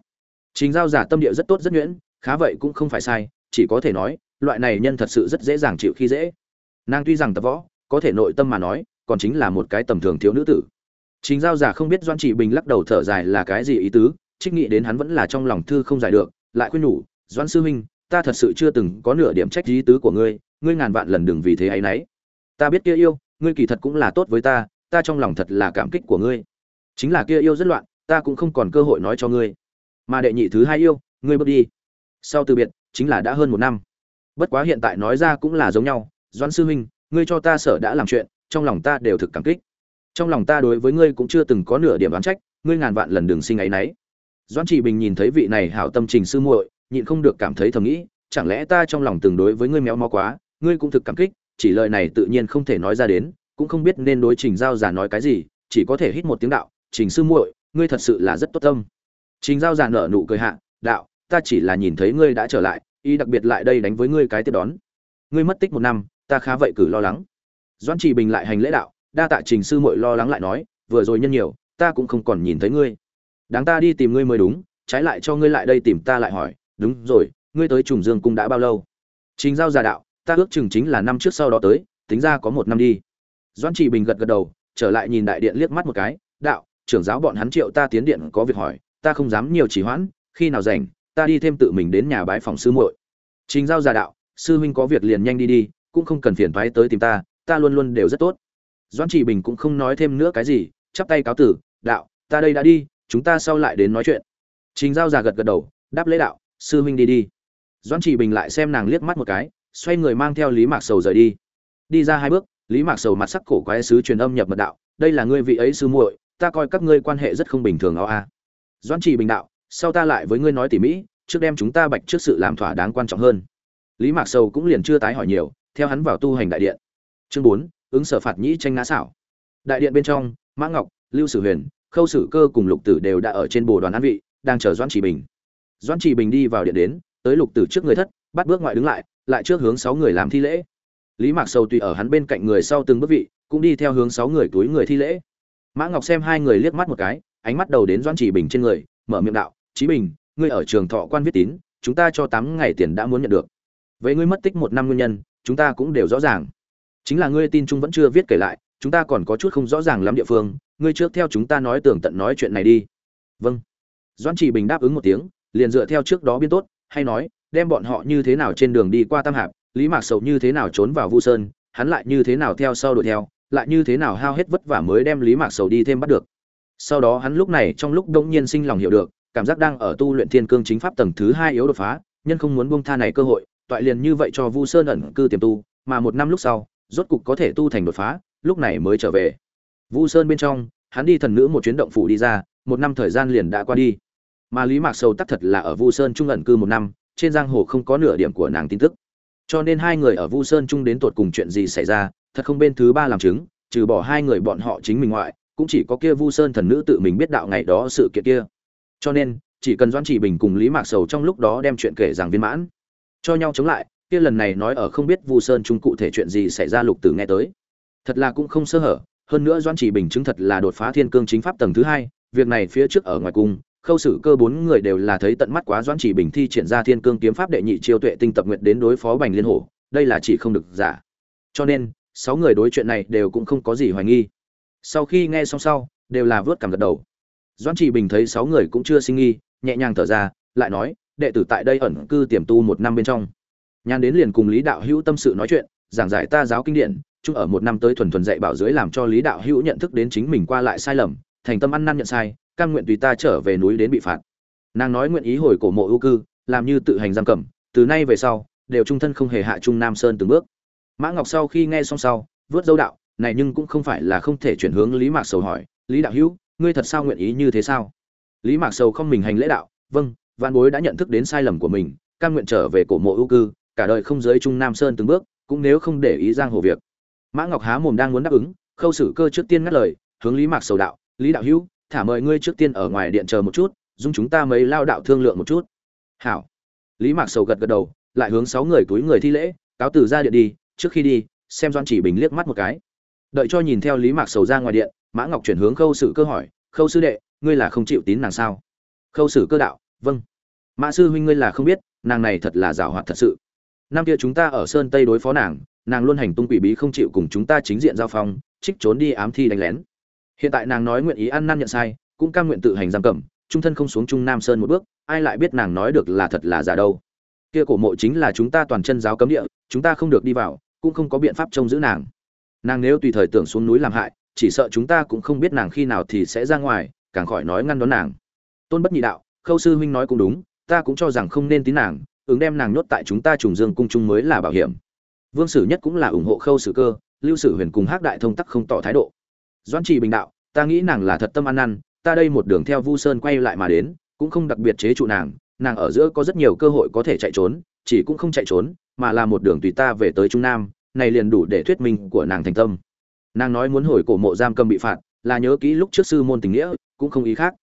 chính giao giả tâm địa rất tốt rất nhuyễn, khá vậy cũng không phải sai, chỉ có thể nói, loại này nhân thật sự rất dễ dàng chịu khi dễ. Nàng tuy rằng tập võ, có thể nội tâm mà nói, còn chính là một cái tầm thường thiếu nữ tử. Chính giao giả không biết doan chỉ bình lắc đầu thở dài là cái gì ý tứ, trích nghĩ đến hắn vẫn là trong lòng thư không giải được, lại khuyên nhủ doan sư huynh, ta thật sự chưa từng có nửa điểm trách ý tứ của ngươi ngươi ngàn vạn lần đừng vì thế ấy nấy. Ta biết kia yêu, ngươi kỳ thật cũng là tốt với ta ta trong lòng thật là cảm kích của ngươi. Chính là kia yêu rất loạn, ta cũng không còn cơ hội nói cho ngươi mà đệ nhị thứ hai yêu, ngươi bước đi. Sau từ biệt, chính là đã hơn một năm. Bất quá hiện tại nói ra cũng là giống nhau, doãn sư huynh, ngươi cho ta sở đã làm chuyện, trong lòng ta đều thực cảm kích. Trong lòng ta đối với ngươi cũng chưa từng có nửa điểm đoán trách, ngươi ngàn vạn lần đừng sinh ấy nấy. Doãn trị bình nhìn thấy vị này hảo tâm trình sư muội, nhịn không được cảm thấy thầm nghĩ, chẳng lẽ ta trong lòng từng đối với ngươi méo mó quá, ngươi cũng thực cảm kích, chỉ lời này tự nhiên không thể nói ra đến, cũng không biết nên đối trình giao giả nói cái gì, chỉ có thể hít một tiếng đạo, trình sư muội, ngươi thật sự là rất tốt tâm trình giao giả nở nụ cười hạ, đạo, ta chỉ là nhìn thấy ngươi đã trở lại, y đặc biệt lại đây đánh với ngươi cái tiếp đón. Ngươi mất tích một năm, ta khá vậy cử lo lắng. Doãn Chỉ bình lại hành lễ đạo, đa tạ trình sư muội lo lắng lại nói, vừa rồi nhân nhiều, ta cũng không còn nhìn thấy ngươi. Đáng ta đi tìm ngươi mới đúng, trái lại cho ngươi lại đây tìm ta lại hỏi, đúng rồi, ngươi tới trùng dương cung đã bao lâu? Trình giao giả đạo, ta ước chừng chính là năm trước sau đó tới, tính ra có một năm đi. Doãn Chỉ bình gật gật đầu, trở lại nhìn đại điện liếc mắt một cái, đạo, trưởng giáo bọn hắn triệu ta tiến điện có việc hỏi ta không dám nhiều chỉ hoãn, khi nào rảnh, ta đi thêm tự mình đến nhà bái phòng sư muội. Trình giao giả đạo, sư huynh có việc liền nhanh đi đi, cũng không cần phiền thoái tới tìm ta ta luôn luôn đều rất tốt. Doãn Chỉ bình cũng không nói thêm nữa cái gì, chắp tay cáo tử, đạo, ta đây đã đi, chúng ta sau lại đến nói chuyện. Trình giao giả gật gật đầu, đáp lễ đạo, sư huynh đi đi. Doãn Chỉ bình lại xem nàng liếc mắt một cái, xoay người mang theo lý mạc sầu rời đi. Đi ra hai bước, lý mạc sầu mặt sắc cổ quái sứ truyền âm nhập mật đạo, đây là ngươi vị ấy sư muội, ta coi các ngươi quan hệ rất không bình thường ao a à doãn trì bình đạo, sau ta lại với ngươi nói tỉ mỹ trước đem chúng ta bạch trước sự làm thỏa đáng quan trọng hơn. Lý mạc sầu cũng liền chưa tái hỏi nhiều, theo hắn vào tu hành đại điện. Chương bốn, ứng sở phạt nhĩ tranh ngã xảo. Đại điện bên trong, mã ngọc, lưu sử huyền, khâu sử cơ cùng lục tử đều đã ở trên bồ đoàn an vị, đang chờ doãn trì bình. Doãn trì bình đi vào điện đến, tới lục tử trước người thất, bắt bước ngoại đứng lại lại trước hướng sáu người làm thi lễ. Lý mạc sầu tùy ở hắn bên cạnh người sau từng bước vị, cũng đi theo hướng sáu người túi người thi lễ. Mã ngọc xem hai người liếc mắt một cái ánh mắt đầu đến doãn chỉ bình trên người, mở miệng đạo, chí bình, ngươi ở trường thọ quan viết tín, chúng ta cho tám ngày tiền đã muốn nhận được. Vậy ngươi mất tích một năm nguyên nhân, chúng ta cũng đều rõ ràng. Chính là ngươi tin chung vẫn chưa viết kể lại, chúng ta còn có chút không rõ ràng lắm địa phương, ngươi trước theo chúng ta nói tường tận nói chuyện này đi. Vâng. Doãn chỉ bình đáp ứng một tiếng, liền dựa theo trước đó biên tốt, hay nói, đem bọn họ như thế nào trên đường đi qua tam hạp, lý mạc sầu như thế nào trốn vào vu sơn, hắn lại như thế nào theo sau đuổi theo, lại như thế nào hao hết vất vả mới đem lý mạc sầu đi thêm bắt được sau đó hắn lúc này trong lúc đông nhiên sinh lòng hiểu được, cảm giác đang ở tu luyện thiên cương chính pháp tầng thứ hai yếu đột phá, nhân không muốn buông tha này cơ hội, toại liền như vậy cho vu sơn ẩn cư tiềm tu, mà một năm lúc sau, rốt cục có thể tu thành đột phá, lúc này mới trở về. Vu sơn bên trong, hắn đi thần nữ một chuyến động phủ đi ra, một năm thời gian liền đã qua đi. Mà lý mạc sầu tắc thật là ở vu sơn trung ẩn cư một năm, trên giang hồ không có nửa điểm của nàng tin tức. Cho nên hai người ở vu sơn trung đến tột cùng chuyện gì xảy ra, thật không bên thứ ba làm chứng, trừ bỏ hai người bọn họ chính mình ngoại cũng chỉ có kia vu sơn thần nữ tự mình biết đạo ngày đó sự kiện kia. Cho nên, chỉ cần doãn chỉ bình cùng lý mạc sầu trong lúc đó đem chuyện kể rằng viên mãn, cho nhau chống lại, kia lần này nói ở không biết vu sơn chung cụ thể chuyện gì xảy ra lục tử nghe tới. Thật là cũng không sơ hở, hơn nữa doãn chỉ bình chứng thật là đột phá thiên cương chính pháp tầng thứ hai, việc này phía trước ở ngoài cung, khâu sử cơ bốn người đều là thấy tận mắt quá doãn chỉ bình thi triển ra thiên cương kiếm pháp đệ nhị chiêu tuệ tinh tập nguyện đến đối phó bành liên hổ, đây là chỉ không được giả. Cho nên, sáu người đối chuyện này đều cũng không có gì hoài nghi sau khi nghe xong sau, đều là vớt cảm gật đầu. Doãn chỉ bình thấy sáu người cũng chưa sinh nghi, nhẹ nhàng thở ra, lại nói, đệ tử tại đây ẩn cư tiềm tu một năm bên trong. Nhàn đến liền cùng lý đạo hữu tâm sự nói chuyện, giảng giải ta giáo kinh điển chung ở một năm tới thuần thuần dạy bảo dưới làm cho lý đạo hữu nhận thức đến chính mình qua lại sai lầm, thành tâm ăn năn nhận sai căn nguyện tùy ta trở về núi đến bị phạt. Nàng nói nguyện ý hồi cổ mộ ưu cư, làm như tự hành giam cầm, từ nay về sau, đều trung thân không hề hạ trung nam sơn từng bước. Mã ngọc sau khi nghe xong sau, vớt dấu đạo này nhưng cũng không phải là không thể chuyển hướng lý mạc sầu hỏi, lý đạo hữu, ngươi thật sao nguyện ý như thế sao? Lý mạc sầu không mình hành lễ đạo vâng văn bối đã nhận thức đến sai lầm của mình căn nguyện trở về cổ mộ ưu cư, cả đời không giới trung nam sơn từng bước, cũng nếu không để ý giang hồ việc. Mã ngọc há mồm đang muốn đáp ứng, khâu xử cơ trước tiên ngắt lời, hướng lý mạc sầu đạo, lý đạo hữu, thả mời ngươi trước tiên ở ngoài điện chờ một chút, dung chúng ta mấy lao đạo thương lượng một chút. Hảo. Lý mạc sầu gật gật đầu, lại hướng sáu người túi người thi lễ, cáo từ ra điện đi, trước khi đi, xem doan chỉ bình liếc mắt một cái đợi cho nhìn theo lý mạc sầu ra ngoài điện, mã ngọc chuyển hướng khâu sử cơ hỏi, khâu sư đệ, ngươi là không chịu tín nàng sao? Khâu sử cơ đạo vâng. Mã sư huynh ngươi là không biết, nàng này thật là giảo hoạt thật sự. Năm kia chúng ta ở sơn tây đối phó nàng nàng luôn hành tung quỷ bí không chịu cùng chúng ta chính diện giao phong, trích trốn đi ám thi đánh lén. Hiện tại nàng nói nguyện ý ăn năn nhận sai, cũng cam nguyện tự hành giam cầm, trung thân không xuống trung nam sơn một bước, ai lại biết nàng nói được là thật là giả đâu. Kia cổ mộ chính là chúng ta toàn chân giáo cấm địa, chúng ta không được đi vào, cũng không có biện pháp trông giữ nàng nàng nếu tùy thời tưởng xuống núi làm hại, chỉ sợ chúng ta cũng không biết nàng khi nào thì sẽ ra ngoài, càng khỏi nói ngăn đón nàng. Tôn bất nhị đạo, khâu sư huynh nói cũng đúng, ta cũng cho rằng không nên tín nàng, ứng đem nàng nhốt tại chúng ta trùng dương cung trung mới là bảo hiểm. Vương sử nhất cũng là ủng hộ khâu sử cơ, lưu sử huyền cùng hắc đại thông tắc không tỏ thái độ. Doan trì bình đạo, ta nghĩ nàng là thật tâm ăn năn, ta đây một đường theo vu sơn quay lại mà đến, cũng không đặc biệt chế trụ nàng nàng ở giữa có rất nhiều cơ hội có thể chạy trốn, chỉ cũng không chạy trốn, mà là một đường tùy ta về tới trung nam này liền đủ để thuyết minh của nàng thành tâm. Nàng nói muốn hồi cổ mộ giam cầm bị phạt, là nhớ kỹ lúc trước sư môn tình nghĩa, cũng không ý khác.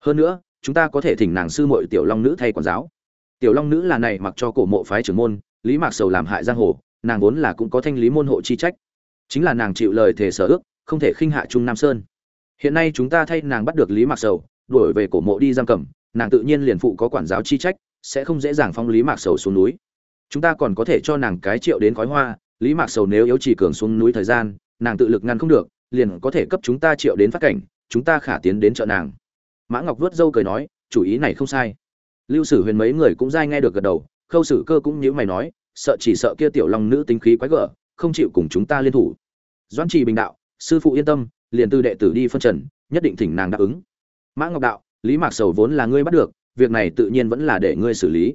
Hơn nữa, chúng ta có thể thỉnh nàng sư muội tiểu long nữ thay quản giáo. Tiểu long nữ là này mặc cho cổ mộ phái trưởng môn, lý mạc sầu làm hại giang hồ, nàng vốn là cũng có thanh lý môn hộ chi trách. Chính là nàng chịu lời thể sở ước, không thể khinh hạ trung nam sơn. Hiện nay chúng ta thay nàng bắt được lý mạc sầu, đuổi về cổ mộ đi giam cầm, nàng tự nhiên liền phụ có quản giáo chi trách, sẽ không dễ dàng phong lý mạc sầu xuống núi. Chúng ta còn có thể cho nàng cái triệu đến khói hoa lý mạc sầu nếu yếu chỉ cường xuống núi thời gian, nàng tự lực ngăn không được, liền có thể cấp chúng ta triệu đến phát cảnh, chúng ta khả tiến đến chợ nàng. Mã ngọc vớt dâu cười nói, chủ ý này không sai. Lưu sử huyền mấy người cũng dai nghe được gật đầu, khâu sử cơ cũng như mày nói, sợ chỉ sợ kia tiểu long nữ tính khí quái gở, không chịu cùng chúng ta liên thủ. Doãn trì bình đạo, sư phụ yên tâm, liền từ đệ tử đi phân trần, nhất định thỉnh nàng đáp ứng. Mã ngọc đạo, lý mạc sầu vốn là ngươi bắt được, việc này tự nhiên vẫn là để ngươi xử lý.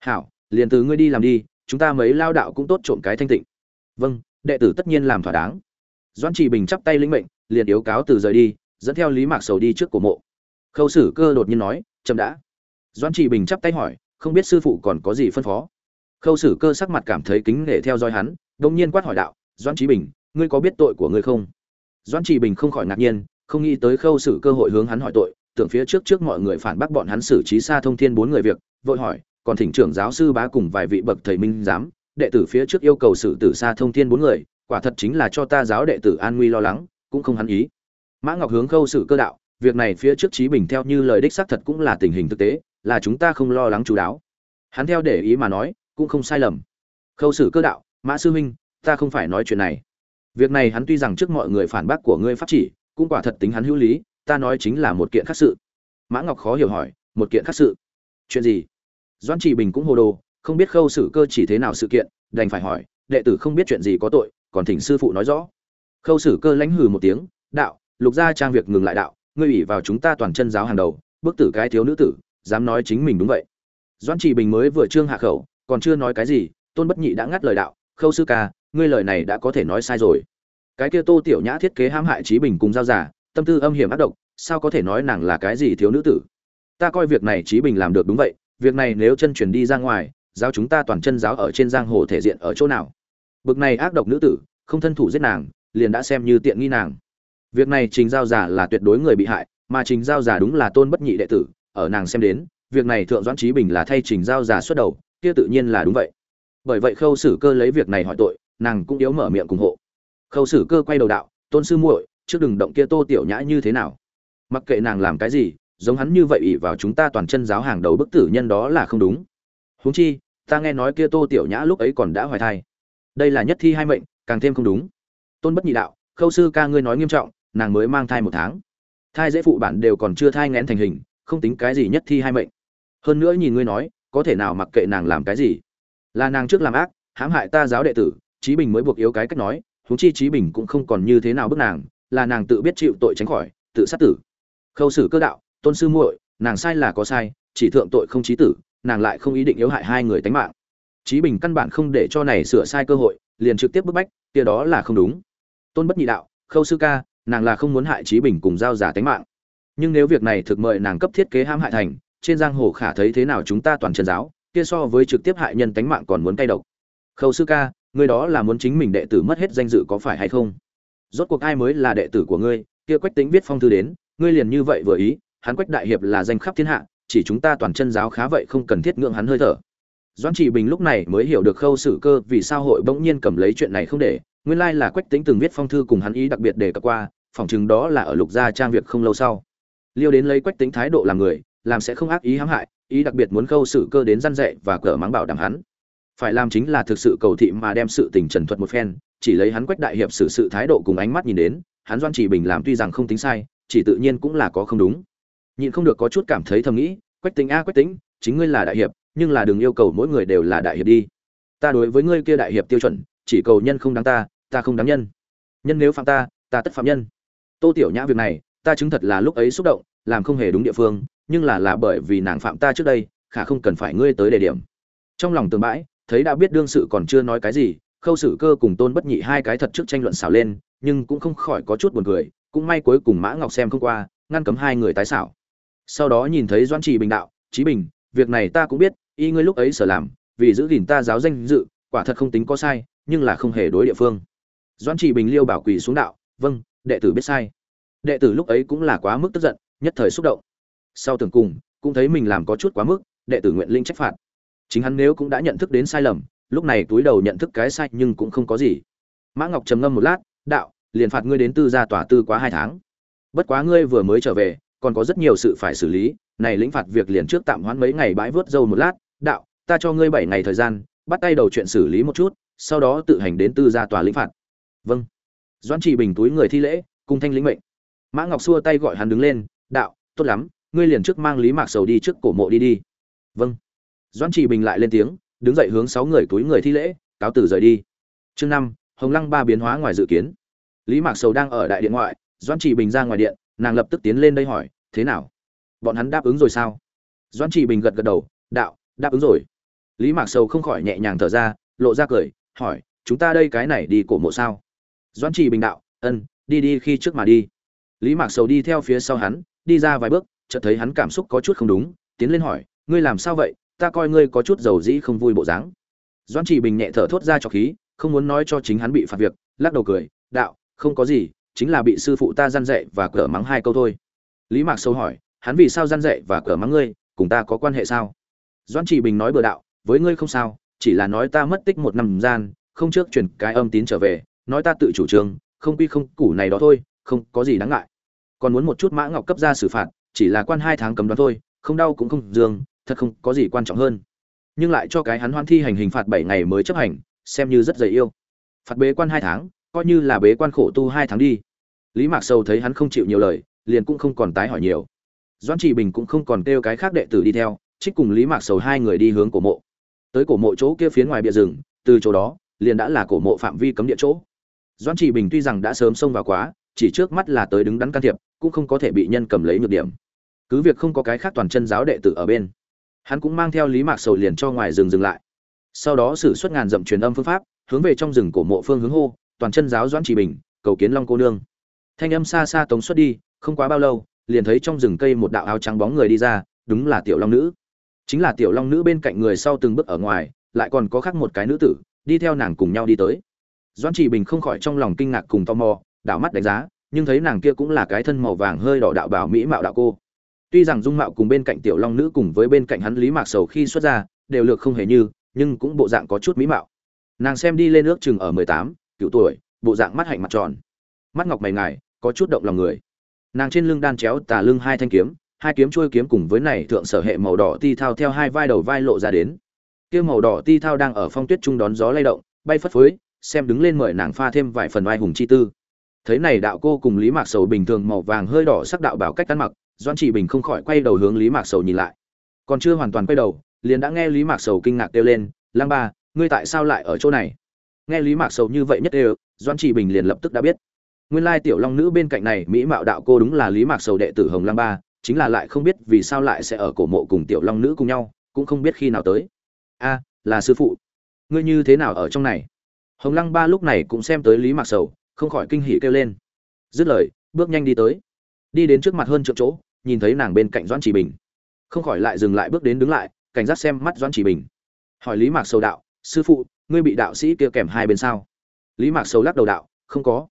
Hảo, liền từ ngươi đi làm đi, chúng ta mấy lao đạo cũng tốt trộm cái thanh tịnh vâng đệ tử tất nhiên làm thỏa đáng. Doãn trì bình chắp tay lĩnh mệnh, liền yếu cáo từ rời đi, dẫn theo lý mạc sầu đi trước cổ mộ. Khâu sử cơ đột nhiên nói, chậm đã. Doãn trì bình chắp tay hỏi, không biết sư phụ còn có gì phân phó? Khâu sử cơ sắc mặt cảm thấy kính nể theo dõi hắn đông nhiên quát hỏi đạo, doãn trí bình, ngươi có biết tội của ngươi không? Doãn trì bình không khỏi ngạc nhiên, không nghĩ tới khâu sử cơ hội hướng hắn hỏi tội, tưởng phía trước trước mọi người phản bác bọn hắn xử trí xa thông thiên bốn người việc, vội hỏi, còn thỉnh trưởng giáo sư bá cùng vài vị bậc thầy minh giám đệ tử phía trước yêu cầu xử tử xa thông thiên bốn người, quả thật chính là cho ta giáo đệ tử an nguy lo lắng, cũng không hắn ý. Mã ngọc hướng khâu xử cơ đạo, việc này phía trước trí bình theo như lời đích xác thật cũng là tình hình thực tế, là chúng ta không lo lắng chú đáo. Hắn theo để ý mà nói, cũng không sai lầm. Khâu sử cơ đạo, mã sư huynh, ta không phải nói chuyện này. Việc này hắn tuy rằng trước mọi người phản bác của ngươi pháp chỉ, cũng quả thật tính hắn hữu lý, ta nói chính là một kiện khác sự. Mã ngọc khó hiểu hỏi, một kiện khác sự? Chuyện gì? Doan trị bình cũng hồ đồ không biết khâu xử cơ chỉ thế nào sự kiện, đành phải hỏi, đệ tử không biết chuyện gì có tội, còn thỉnh sư phụ nói rõ. Khâu xử cơ lãnh hừ một tiếng, đạo, lục gia trang việc ngừng lại đạo, ngươi ủy vào chúng ta toàn chân giáo hàng đầu, bức tử cái thiếu nữ tử, dám nói chính mình đúng vậy. Doan trị bình mới vừa trương hạ khẩu, còn chưa nói cái gì, tôn bất nhị đã ngắt lời đạo, khâu sư ca, ngươi lời này đã có thể nói sai rồi. Cái kia tô tiểu nhã thiết kế hãm hại trí bình cùng giao giả, tâm tư âm hiểm ác độc, sao có thể nói nàng là cái gì thiếu nữ tử? Ta coi việc này trí bình làm được đúng vậy, việc này nếu chân truyền đi ra ngoài giáo chúng ta toàn chân giáo ở trên giang hồ thể diện ở chỗ nào? Bực này ác độc nữ tử, không thân thủ giết nàng, liền đã xem như tiện nghi nàng. Việc này trình giao giả là tuyệt đối người bị hại, mà trình giao giả đúng là tôn bất nhị đệ tử, ở nàng xem đến, việc này thượng doãn trí bình là thay trình giao giả xuất đầu, kia tự nhiên là đúng vậy. Bởi vậy khâu sử cơ lấy việc này hỏi tội, nàng cũng yếu mở miệng cùng hộ. Khâu sử cơ quay đầu đạo, tôn sư muội, trước đừng động kia tô tiểu nhã như thế nào. Mặc kệ nàng làm cái gì, giống hắn như vậy ỷ vào chúng ta toàn chân giáo hàng đầu bức tử nhân đó là không đúng. Huống chi ta nghe nói kia tô tiểu nhã lúc ấy còn đã hoài thai. Đây là nhất thi hai mệnh, càng thêm không đúng. Tôn bất nhị đạo, khâu sư ca ngươi nói nghiêm trọng, nàng mới mang thai một tháng. Thai dễ phụ bản đều còn chưa thai ngén thành hình, không tính cái gì nhất thi hai mệnh. Hơn nữa nhìn ngươi nói, có thể nào mặc kệ nàng làm cái gì? Là nàng trước làm ác, hãm hại ta giáo đệ tử trí bình mới buộc yếu cái cách nói, huống chi trí bình cũng không còn như thế nào bức nàng, là nàng tự biết chịu tội tránh khỏi, tự sát tử. Khâu xử cơ đạo, tôn sư muội, nàng sai là có sai, chỉ thượng tội không trí tử nàng lại không ý định yếu hại hai người tánh mạng. Trí bình căn bản không để cho này sửa sai cơ hội, liền trực tiếp bức bách, kia đó là không đúng. Tôn bất nhị đạo, khâu sư ca, nàng là không muốn hại trí bình cùng giao giả tánh mạng. Nhưng nếu việc này thực mời nàng cấp thiết kế hãm hại thành, trên giang hồ khả thấy thế nào chúng ta toàn chân giáo, kia so với trực tiếp hại nhân tánh mạng còn muốn cay độc. Khâu sư ca người đó là muốn chính mình đệ tử mất hết danh dự có phải hay không? Rốt cuộc ai mới là đệ tử của ngươi? Kia quách tính viết phong thư đến, ngươi liền như vậy vừa ý, hắn quách đại hiệp là danh khắp thiên hạ chỉ chúng ta toàn chân giáo khá vậy không cần thiết ngưỡng hắn hơi thở. Doãn chỉ bình lúc này mới hiểu được khâu sử cơ vì sao hội bỗng nhiên cầm lấy chuyện này không để, nguyên lai là quách tính từng viết phong thư cùng hắn ý đặc biệt đề cập qua, phỏng chừng đó là ở lục gia trang việc không lâu sau. Liêu đến lấy quách tính thái độ làm người, làm sẽ không ác ý hãm hại, ý đặc biệt muốn khâu sử cơ đến răn dạy và cờ mắng bảo đảm hắn. Phải làm chính là thực sự cầu thị mà đem sự tình trần thuật một phen, chỉ lấy hắn quách đại hiệp xử sự thái độ cùng ánh mắt nhìn đến, hắn doan chỉ bình làm tuy rằng không tính sai, chỉ tự nhiên cũng là có không đúng. Nhịn không được có chút cảm thấy thầm nghĩ quách tính a, quách tính chính ngươi là đại hiệp, nhưng là đừng yêu cầu mỗi người đều là đại hiệp đi. Ta đối với ngươi kia đại hiệp tiêu chuẩn, chỉ cầu nhân không đáng ta ta không đáng nhân. Nhân nếu phạm ta ta tất phạm nhân. Tô tiểu nhã việc này, ta chứng thật là lúc ấy xúc động, làm không hề đúng địa phương, nhưng là là bởi vì nàng phạm ta trước đây, khả không cần phải ngươi tới đề điểm. Trong lòng tường bãi, thấy đã biết đương sự còn chưa nói cái gì, khâu sử cơ cùng tôn bất nhị hai cái thật trước tranh luận xảo lên, nhưng cũng không khỏi có chút buồn cười, cũng may cuối cùng mã ngọc xem không qua, ngăn cấm hai người tái xảo sau đó nhìn thấy doan trì bình đạo trí bình, việc này ta cũng biết, y ngươi lúc ấy sở làm, vì giữ gìn ta giáo danh dự, quả thật không tính có sai, nhưng là không hề đối địa phương. Doan trì bình liêu bảo quỳ xuống đạo vâng đệ tử biết sai. Đệ tử lúc ấy cũng là quá mức tức giận, nhất thời xúc động. Sau tưởng cùng, cũng thấy mình làm có chút quá mức, đệ tử nguyện linh trách phạt. Chính hắn nếu cũng đã nhận thức đến sai lầm, lúc này túi đầu nhận thức cái sai nhưng cũng không có gì. Mã ngọc trầm ngâm một lát, đạo, liền phạt ngươi đến tư gia tòa tư quá hai tháng. Bất quá ngươi vừa mới trở về còn có rất nhiều sự phải xử lý. Này lĩnh phạt việc liền trước tạm hoãn mấy ngày bãi vớt dâu một lát. Đạo, ta cho ngươi bảy ngày thời gian, bắt tay đầu chuyện xử lý một chút, sau đó tự hành đến tư gia tòa lĩnh phạt. Vâng. Doãn trị bình túi người thi lễ cung thanh lĩnh mệnh. Mã ngọc xua tay gọi hắn đứng lên, đạo, tốt lắm, ngươi liền trước mang lý mạc sầu đi trước cổ mộ đi đi. Vâng. Doãn trì bình lại lên tiếng, đứng dậy hướng sáu người túi người thi lễ, cáo tử rời đi. Chương năm, hồng lăng ba biến hóa ngoài dự kiến. Lý mạc sầu đang ở đại điện ngoại, doãn trì bình ra ngoài điện nàng lập tức tiến lên đây hỏi, thế nào? Bọn hắn đáp ứng rồi sao? Doãn trì bình gật gật đầu, đạo, đáp ứng rồi. Lý mạc sầu không khỏi nhẹ nhàng thở ra, lộ ra cười, hỏi, chúng ta đây cái này đi cổ mộ sao? Doãn trì bình đạo, ân, đi đi khi trước mà đi. Lý mạc sầu đi theo phía sau hắn, đi ra vài bước, chợt thấy hắn cảm xúc có chút không đúng, tiến lên hỏi, ngươi làm sao vậy? Ta coi ngươi có chút dầu dĩ không vui bộ dáng. Doãn chỉ bình nhẹ thở thốt ra cho khí, không muốn nói cho chính hắn bị phạt việc, lắc đầu cười, đạo, không có gì chính là bị sư phụ ta gian dạy và cờ mắng hai câu thôi. Lý mạc sâu hỏi, hắn vì sao gian dạy và cờ mắng ngươi, cùng ta có quan hệ sao? Doãn chỉ bình nói bừa đạo, với ngươi không sao, chỉ là nói ta mất tích một năm gian, không trước chuyển cái âm tín trở về, nói ta tự chủ trương, không quy không củ này đó thôi, không có gì đáng ngại. Còn muốn một chút mã ngọc cấp ra xử phạt, chỉ là quan hai tháng cấm đoán thôi, không đau cũng không dương, thật không có gì quan trọng hơn. Nhưng lại cho cái hắn hoan thi hành hình phạt bảy ngày mới chấp hành, xem như rất dày yêu. Phạt bế quan hai tháng coi như là bế quan khổ tu hai tháng đi. Lý mạc sầu thấy hắn không chịu nhiều lời, liền cũng không còn tái hỏi nhiều. Doãn trị bình cũng không còn kêu cái khác đệ tử đi theo, trích cùng lý mạc sầu hai người đi hướng cổ mộ. Tới cổ mộ chỗ kia phía ngoài bìa rừng, từ chỗ đó, liền đã là cổ mộ phạm vi cấm địa chỗ. Doãn trị bình tuy rằng đã sớm xông vào quá, chỉ trước mắt là tới đứng đắn can thiệp, cũng không có thể bị nhân cầm lấy nhược điểm. Cứ việc không có cái khác toàn chân giáo đệ tử ở bên, hắn cũng mang theo lý mạc sầu liền cho ngoài rừng dừng lại. Sau đó sử xuất ngàn dặm truyền âm phương pháp, hướng về trong rừng cổ mộ phương hướng hô toàn chân giáo doãn chỉ bình, cầu kiến long cô nương. Thanh âm xa xa tống xuất đi, không quá bao lâu, liền thấy trong rừng cây một đạo áo trắng bóng người đi ra, đúng là tiểu long nữ. Chính là tiểu long nữ bên cạnh người sau từng bước ở ngoài, lại còn có khác một cái nữ tử, đi theo nàng cùng nhau đi tới. Doãn chỉ bình không khỏi trong lòng kinh ngạc cùng tò mò, đảo mắt đánh giá, nhưng thấy nàng kia cũng là cái thân màu vàng hơi đỏ đạo bảo mỹ mạo đạo cô. Tuy rằng dung mạo cùng bên cạnh tiểu long nữ cùng với bên cạnh hắn lý mạc sầu khi xuất ra, đều lược không hề như, nhưng cũng bộ dạng có chút mỹ mạo. Nàng xem đi lên ước chừng ở mười tám cựu tuổi, bộ dạng mắt hạnh mặt tròn. Mắt ngọc mày ngài, có chút động lòng người. Nàng trên lưng đan chéo tà lưng hai thanh kiếm, hai kiếm trôi kiếm cùng với này thượng sở hệ màu đỏ ti thao theo hai vai đầu vai lộ ra đến. Kia màu đỏ ti thao đang ở phong tuyết trung đón gió lay động, bay phất phới, xem đứng lên mời nàng pha thêm vài phần oai hùng chi tư. Thấy này đạo cô cùng lý mạc sầu bình thường màu vàng hơi đỏ sắc đạo bảo cách ăn mặc doan chỉ bình không khỏi quay đầu hướng lý mạc sầu nhìn lại. Còn chưa hoàn toàn quay đầu, liền đã nghe lý mạc sầu kinh ngạc kêu lên lang ba, ngươi tại sao lại ở chỗ này? Nghe lý mạc sầu như vậy nhất đều doan trị bình liền lập tức đã biết. Nguyên lai tiểu long nữ bên cạnh này, mỹ mạo đạo cô đúng là lý mạc sầu đệ tử hồng lang ba, chính là lại không biết vì sao lại sẽ ở cổ mộ cùng tiểu long nữ cùng nhau, cũng không biết khi nào tới. A, là sư phụ. Ngươi như thế nào ở trong này? Hồng lăng ba lúc này cũng xem tới lý mạc sầu, không khỏi kinh hỉ kêu lên. Dứt lời, bước nhanh đi tới. Đi đến trước mặt hơn chỗ chỗ, nhìn thấy nàng bên cạnh doãn chỉ bình. Không khỏi lại dừng lại bước đến đứng lại, cảnh giác xem mắt doãn chỉ bình. Hỏi lý mạc sầu đạo, sư phụ ngươi bị đạo sĩ kia kèm hai bên sao? Lý mạc sầu lắc đầu đạo, không có.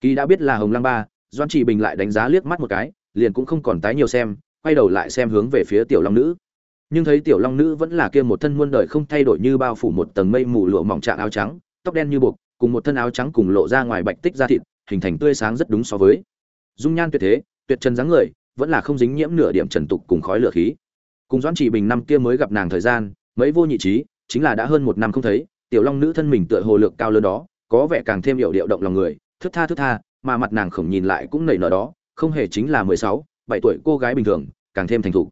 Kỳ đã biết là hồng lăng ba, doãn chỉ bình lại đánh giá liếc mắt một cái, liền cũng không còn tái nhiều xem, quay đầu lại xem hướng về phía tiểu long nữ. Nhưng thấy tiểu long nữ vẫn là kia một thân muôn đời không thay đổi như bao phủ một tầng mây mù lụa mỏng trạng áo trắng, tóc đen như buộc, cùng một thân áo trắng cùng lộ ra ngoài bạch tích da thịt, hình thành tươi sáng rất đúng so với. Dung nhan tuyệt thế, tuyệt trần dáng người, vẫn là không dính nhiễm nửa điểm trần tục cùng khói lửa khí. Cùng doãn chỉ bình năm kia mới gặp nàng thời gian, mấy vô nhị trí, chính là đã hơn một năm không thấy tiểu long nữ thân mình tựa hồ lực cao lớn đó, có vẻ càng thêm hiệu điệu động lòng người, thức tha thức tha, mà mặt nàng khổng nhìn lại cũng nảy nở đó, không hề chính là mười sáu, bảy tuổi cô gái bình thường, càng thêm thành thục.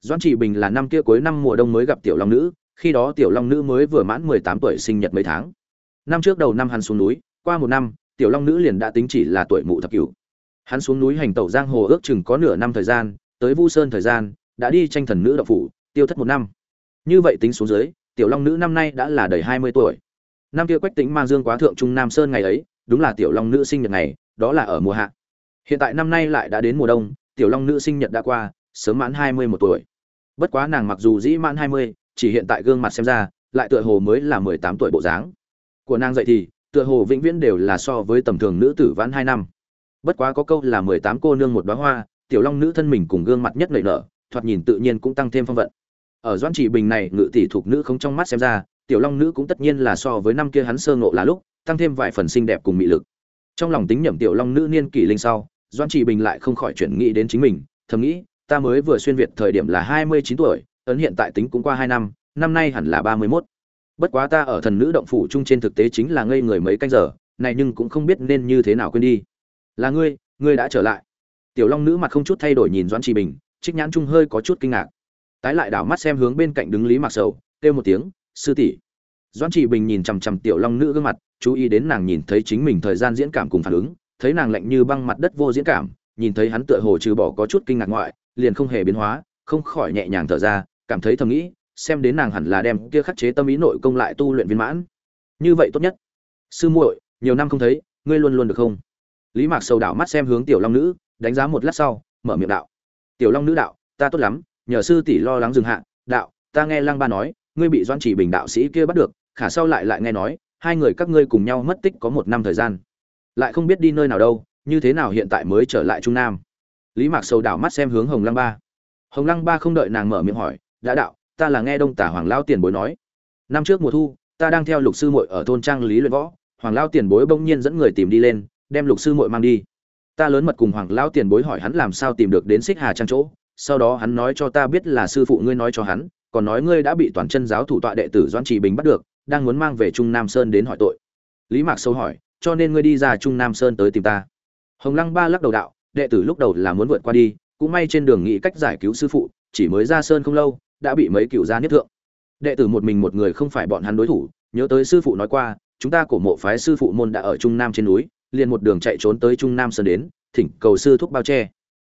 Doãn chỉ bình là năm kia cuối năm mùa đông mới gặp tiểu long nữ, khi đó tiểu long nữ mới vừa mãn mười tám tuổi sinh nhật mấy tháng. Năm trước đầu năm hắn xuống núi, qua một năm, tiểu long nữ liền đã tính chỉ là tuổi mụ thập cửu. Hắn xuống núi hành tẩu giang hồ ước chừng có nửa năm thời gian, tới vu sơn thời gian, đã đi tranh thần nữ đậu phủ, tiêu thất một năm. Như vậy tính xuống dưới tiểu long nữ năm nay đã là đầy hai mươi tuổi. Năm kia quách tính mang dương quá thượng trung nam sơn ngày ấy, đúng là tiểu long nữ sinh nhật ngày, đó là ở mùa hạ. Hiện tại năm nay lại đã đến mùa đông, tiểu long nữ sinh nhật đã qua, sớm mãn hai mươi một tuổi. Bất quá nàng mặc dù dĩ mãn hai mươi, chỉ hiện tại gương mặt xem ra, lại tựa hồ mới là mười tám tuổi bộ dáng. Của nàng dậy thì, tựa hồ vĩnh viễn đều là so với tầm thường nữ tử vãn hai năm. Bất quá có câu là mười tám cô nương một đóa hoa, tiểu long nữ thân mình cùng gương mặt nhất nảy nở, thoạt nhìn tự nhiên cũng tăng thêm phong vận ở doãn chỉ bình này ngự tỷ thuộc nữ không trong mắt xem ra, tiểu long nữ cũng tất nhiên là so với năm kia hắn sơ ngộ là lúc, tăng thêm vài phần xinh đẹp cùng mị lực. Trong lòng tính nhẩm tiểu long nữ niên kỷ linh sau, doãn chỉ bình lại không khỏi chuyển nghĩ đến chính mình, thầm nghĩ, ta mới vừa xuyên việt thời điểm là hai mươi chín tuổi, ấn hiện tại tính cũng qua hai năm năm nay hẳn là ba mươi 31. bất quá ta ở thần nữ động phủ chung trên thực tế chính là ngây người mấy canh giờ, này nhưng cũng không biết nên như thế nào quên đi. Là ngươi ngươi đã trở lại. Tiểu long nữ mặt không chút thay đổi nhìn doãn trì bình, trích nhãn trung hơi có chút kinh ngạc tái lại đảo mắt xem hướng bên cạnh đứng lý mặc sầu, kêu một tiếng, sư tỷ. Doãn trị bình nhìn chằm chằm tiểu long nữ gương mặt, chú ý đến nàng nhìn thấy chính mình thời gian diễn cảm cùng phản ứng, thấy nàng lạnh như băng mặt đất vô diễn cảm, nhìn thấy hắn tựa hồ trừ bỏ có chút kinh ngạc ngoại, liền không hề biến hóa, không khỏi nhẹ nhàng thở ra, cảm thấy thầm nghĩ, xem đến nàng hẳn là đem kia khắc chế tâm ý nội công lại tu luyện viên mãn. Như vậy tốt nhất. Sư muội, nhiều năm không thấy, ngươi luôn luôn được không? Lý mạc sầu đảo mắt xem hướng tiểu long nữ, đánh giá một lát sau, mở miệng đạo. Tiểu long nữ đạo, ta tốt lắm nhờ sư tỷ lo lắng dừng hạ, đạo, ta nghe lăng ba nói, ngươi bị Doãn chỉ bình đạo sĩ kia bắt được, khả sau lại lại nghe nói, hai người các ngươi cùng nhau mất tích có một năm thời gian. Lại không biết đi nơi nào đâu, như thế nào hiện tại mới trở lại trung nam? Lý mạc sầu đảo mắt xem hướng hồng lăng ba. Hồng lăng ba không đợi nàng mở miệng hỏi, đã đạo, ta là nghe đông tả hoàng Lão tiền bối nói. Năm trước mùa thu, ta đang theo lục sư muội ở thôn trang lý luyện võ, hoàng Lão tiền bối bỗng nhiên dẫn người tìm đi lên, đem lục sư muội mang đi. Ta lớn mật cùng hoàng lão tiền bối hỏi hắn làm sao tìm được đến xích hà trang chỗ sau đó hắn nói cho ta biết là sư phụ ngươi nói cho hắn, còn nói ngươi đã bị toàn chân giáo thủ tọa đệ tử doãn trì bình bắt được, đang muốn mang về trung nam sơn đến hỏi tội. Lý mạc sâu hỏi, cho nên ngươi đi ra trung nam sơn tới tìm ta. Hồng lăng ba lắc đầu đạo, đệ tử lúc đầu là muốn vượt qua đi, cũng may trên đường nghĩ cách giải cứu sư phụ, chỉ mới ra sơn không lâu, đã bị mấy cựu gia nhất thượng. Đệ tử một mình một người không phải bọn hắn đối thủ, nhớ tới sư phụ nói qua, chúng ta cổ mộ phái sư phụ môn đã ở trung nam trên núi, liền một đường chạy trốn tới trung nam sơn đến, thỉnh cầu sư thúc bao che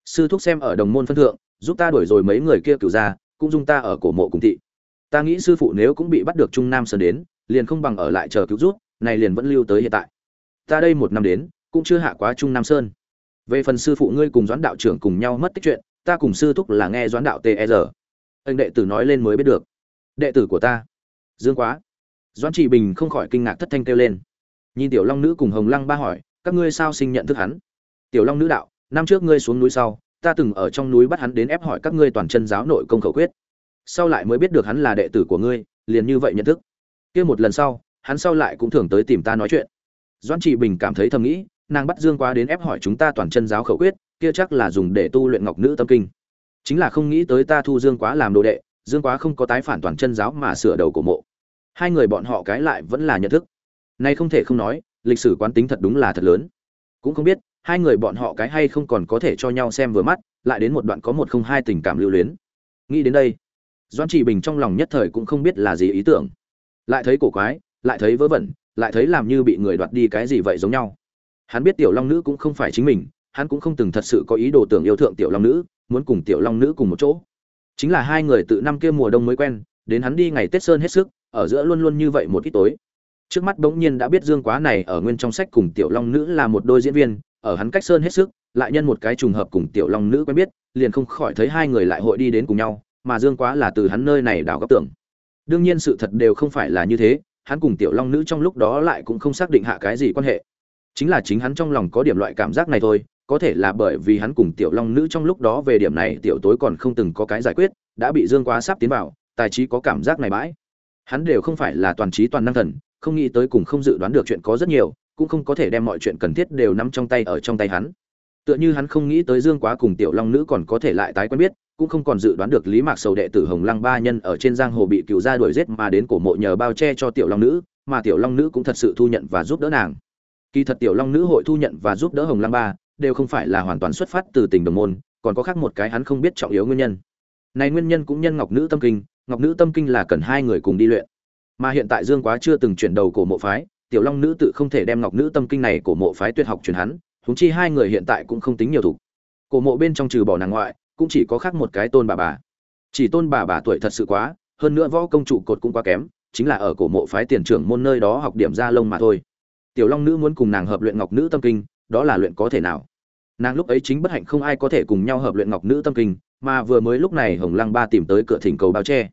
sư thúc xem ở đồng môn phân thượng, giúp ta đuổi rồi mấy người kia cựu ra, cũng dung ta ở cổ mộ cùng thị. Ta nghĩ sư phụ nếu cũng bị bắt được trung nam sơn đến, liền không bằng ở lại chờ cứu rút này liền vẫn lưu tới hiện tại. Ta đây một năm đến, cũng chưa hạ quá trung nam sơn. Về phần sư phụ ngươi cùng doãn đạo trưởng cùng nhau mất tích chuyện, ta cùng sư thúc là nghe doãn đạo tr anh đệ tử nói lên mới biết được. Đệ tử của ta. Dương quá. Doãn trị bình không khỏi kinh ngạc thất thanh kêu lên. Nhìn tiểu long nữ cùng hồng lăng ba hỏi, các ngươi sao sinh nhận thức hắn? Tiểu long nữ đạo năm trước ngươi xuống núi sau, ta từng ở trong núi bắt hắn đến ép hỏi các ngươi toàn chân giáo nội công khẩu quyết. Sau lại mới biết được hắn là đệ tử của ngươi, liền như vậy nhận thức. Kia một lần sau, hắn sau lại cũng thường tới tìm ta nói chuyện. Doãn trị bình cảm thấy thầm nghĩ, nàng bắt dương quá đến ép hỏi chúng ta toàn chân giáo khẩu quyết, kia chắc là dùng để tu luyện ngọc nữ tâm kinh. Chính là không nghĩ tới ta thu dương quá làm đồ đệ, dương quá không có tái phản toàn chân giáo mà sửa đầu của mộ. Hai người bọn họ cái lại vẫn là nhận thức. Nay không thể không nói, lịch sử quán tính thật đúng là thật lớn. Cũng không biết hai người bọn họ cái hay không còn có thể cho nhau xem vừa mắt, lại đến một đoạn có một không hai tình cảm lưu luyến. Nghĩ đến đây doan trì bình trong lòng nhất thời cũng không biết là gì ý tưởng. Lại thấy cổ quái, lại thấy vớ vẩn, lại thấy làm như bị người đoạt đi cái gì vậy giống nhau. Hắn biết tiểu long nữ cũng không phải chính mình, hắn cũng không từng thật sự có ý đồ tưởng yêu thượng tiểu long nữ, muốn cùng tiểu long nữ cùng một chỗ. Chính là hai người tự năm kia mùa đông mới quen, đến hắn đi ngày tết sơn hết sức, ở giữa luôn luôn như vậy một ít tối. Trước mắt bỗng nhiên đã biết dương quá này ở nguyên trong sách cùng tiểu long nữ là một đôi diễn viên ở hắn cách sơn hết sức, lại nhân một cái trùng hợp cùng tiểu long nữ quen biết, liền không khỏi thấy hai người lại hội đi đến cùng nhau, mà dương quá là từ hắn nơi này đào góc tưởng. Đương nhiên sự thật đều không phải là như thế, hắn cùng tiểu long nữ trong lúc đó lại cũng không xác định hạ cái gì quan hệ. Chính là chính hắn trong lòng có điểm loại cảm giác này thôi, có thể là bởi vì hắn cùng tiểu long nữ trong lúc đó về điểm này tiểu tối còn không từng có cái giải quyết, đã bị dương quá sắp tiến vào, tài trí có cảm giác này bãi. Hắn đều không phải là toàn trí toàn năng thần, không nghĩ tới cùng không dự đoán được chuyện có rất nhiều cũng không có thể đem mọi chuyện cần thiết đều nắm trong tay ở trong tay hắn. Tựa như hắn không nghĩ tới dương quá cùng tiểu long nữ còn có thể lại tái quen biết, cũng không còn dự đoán được lý mạc sầu đệ tử hồng lăng ba nhân ở trên giang hồ bị cựu gia đuổi giết mà đến cổ mộ nhờ bao che cho tiểu long nữ, mà tiểu long nữ cũng thật sự thu nhận và giúp đỡ nàng. Kỳ thật tiểu long nữ hội thu nhận và giúp đỡ hồng lăng ba đều không phải là hoàn toàn xuất phát từ tình đồng môn, còn có khác một cái hắn không biết trọng yếu nguyên nhân. Này nguyên nhân cũng nhân ngọc nữ tâm kinh, ngọc nữ tâm kinh là cần hai người cùng đi luyện. Mà hiện tại dương quá chưa từng chuyển đầu cổ mộ phái tiểu long nữ tự không thể đem ngọc nữ tâm kinh này của mộ phái tuyệt học truyền hắn, huống chi hai người hiện tại cũng không tính nhiều thủ. Cổ mộ bên trong trừ bỏ nàng ngoại, cũng chỉ có khác một cái tôn bà bà. Chỉ tôn bà bà tuổi thật sự quá, hơn nữa võ công trụ cột cũng quá kém, chính là ở cổ mộ phái tiền trưởng môn nơi đó học điểm ra lông mà thôi. Tiểu long nữ muốn cùng nàng hợp luyện ngọc nữ tâm kinh, đó là luyện có thể nào? Nàng lúc ấy chính bất hạnh không ai có thể cùng nhau hợp luyện ngọc nữ tâm kinh, mà vừa mới lúc này hồng lăng ba tìm tới cửa thỉnh cầu bao che.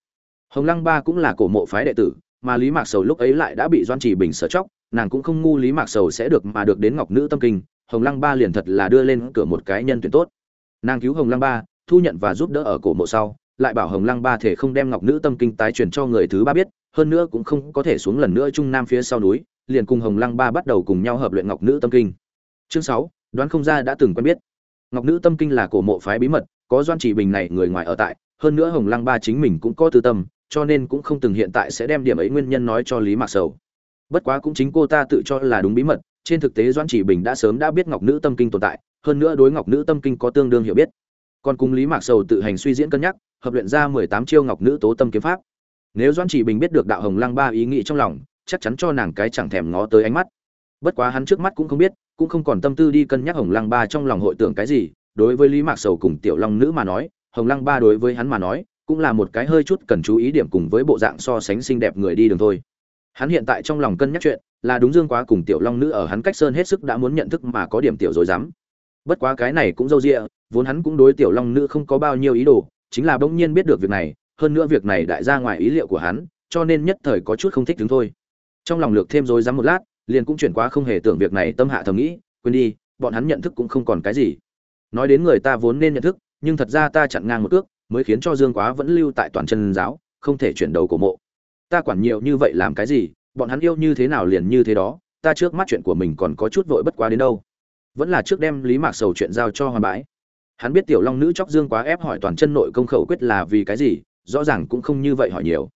Hồng lăng ba cũng là cổ mộ phái đệ tử mà lý mạc sầu lúc ấy lại đã bị doan trì bình sở chóc, nàng cũng không ngu lý mạc sầu sẽ được mà được đến ngọc nữ tâm kinh, hồng lăng ba liền thật là đưa lên cửa một cái nhân tuyển tốt. Nàng cứu hồng lăng ba, thu nhận và giúp đỡ ở cổ mộ sau, lại bảo hồng lăng ba thể không đem ngọc nữ tâm kinh tái truyền cho người thứ ba biết, hơn nữa cũng không có thể xuống lần nữa trung nam phía sau núi, liền cùng hồng lăng ba bắt đầu cùng nhau hợp luyện ngọc nữ tâm kinh. Chương sáu, đoán không ra đã từng quen biết. Ngọc nữ tâm kinh là cổ mộ phái bí mật, có doan chỉ bình này người ngoài ở tại, hơn nữa hồng lăng ba chính mình cũng có tư tâm cho nên cũng không từng hiện tại sẽ đem điểm ấy nguyên nhân nói cho lý mạc sầu. Bất quá cũng chính cô ta tự cho là đúng bí mật, trên thực tế doan chỉ bình đã sớm đã biết ngọc nữ tâm kinh tồn tại, hơn nữa đối ngọc nữ tâm kinh có tương đương hiểu biết. Còn cùng lý mạc sầu tự hành suy diễn cân nhắc, hợp luyện ra mười tám chiêu ngọc nữ tố tâm kiếm pháp. Nếu doan chỉ bình biết được đạo hồng lăng ba ý nghĩ trong lòng, chắc chắn cho nàng cái chẳng thèm ngó tới ánh mắt. Bất quá hắn trước mắt cũng không biết, cũng không còn tâm tư đi cân nhắc hồng lăng ba trong lòng hội tưởng cái gì. Đối với lý mạc sầu cùng tiểu long nữ mà nói, hồng lăng ba đối với hắn mà nói cũng là một cái hơi chút cần chú ý điểm cùng với bộ dạng so sánh xinh đẹp người đi đường thôi. Hắn hiện tại trong lòng cân nhắc chuyện, là đúng dương quá cùng tiểu long nữ ở hắn cách sơn hết sức đã muốn nhận thức mà có điểm tiểu rồi dám bất quá cái này cũng dâu dịa, vốn hắn cũng đối tiểu long nữ không có bao nhiêu ý đồ, chính là bỗng nhiên biết được việc này, hơn nữa việc này đại ra ngoài ý liệu của hắn, cho nên nhất thời có chút không thích đứng thôi. Trong lòng lược thêm rồi dám một lát, liền cũng chuyển qua không hề tưởng việc này tâm hạ thầm nghĩ, quên đi, bọn hắn nhận thức cũng không còn cái gì. Nói đến người ta vốn nên nhận thức, nhưng thật ra ta chặn ngang một cước mới khiến cho dương quá vẫn lưu tại toàn chân giáo, không thể chuyển đầu của mộ. Ta quản nhiều như vậy làm cái gì, bọn hắn yêu như thế nào liền như thế đó, ta trước mắt chuyện của mình còn có chút vội bất quá đến đâu. Vẫn là trước đem lý mạc sầu chuyện giao cho hoàn bãi hắn biết tiểu long nữ chọc dương quá ép hỏi toàn chân nội công khẩu quyết là vì cái gì, rõ ràng cũng không như vậy hỏi nhiều.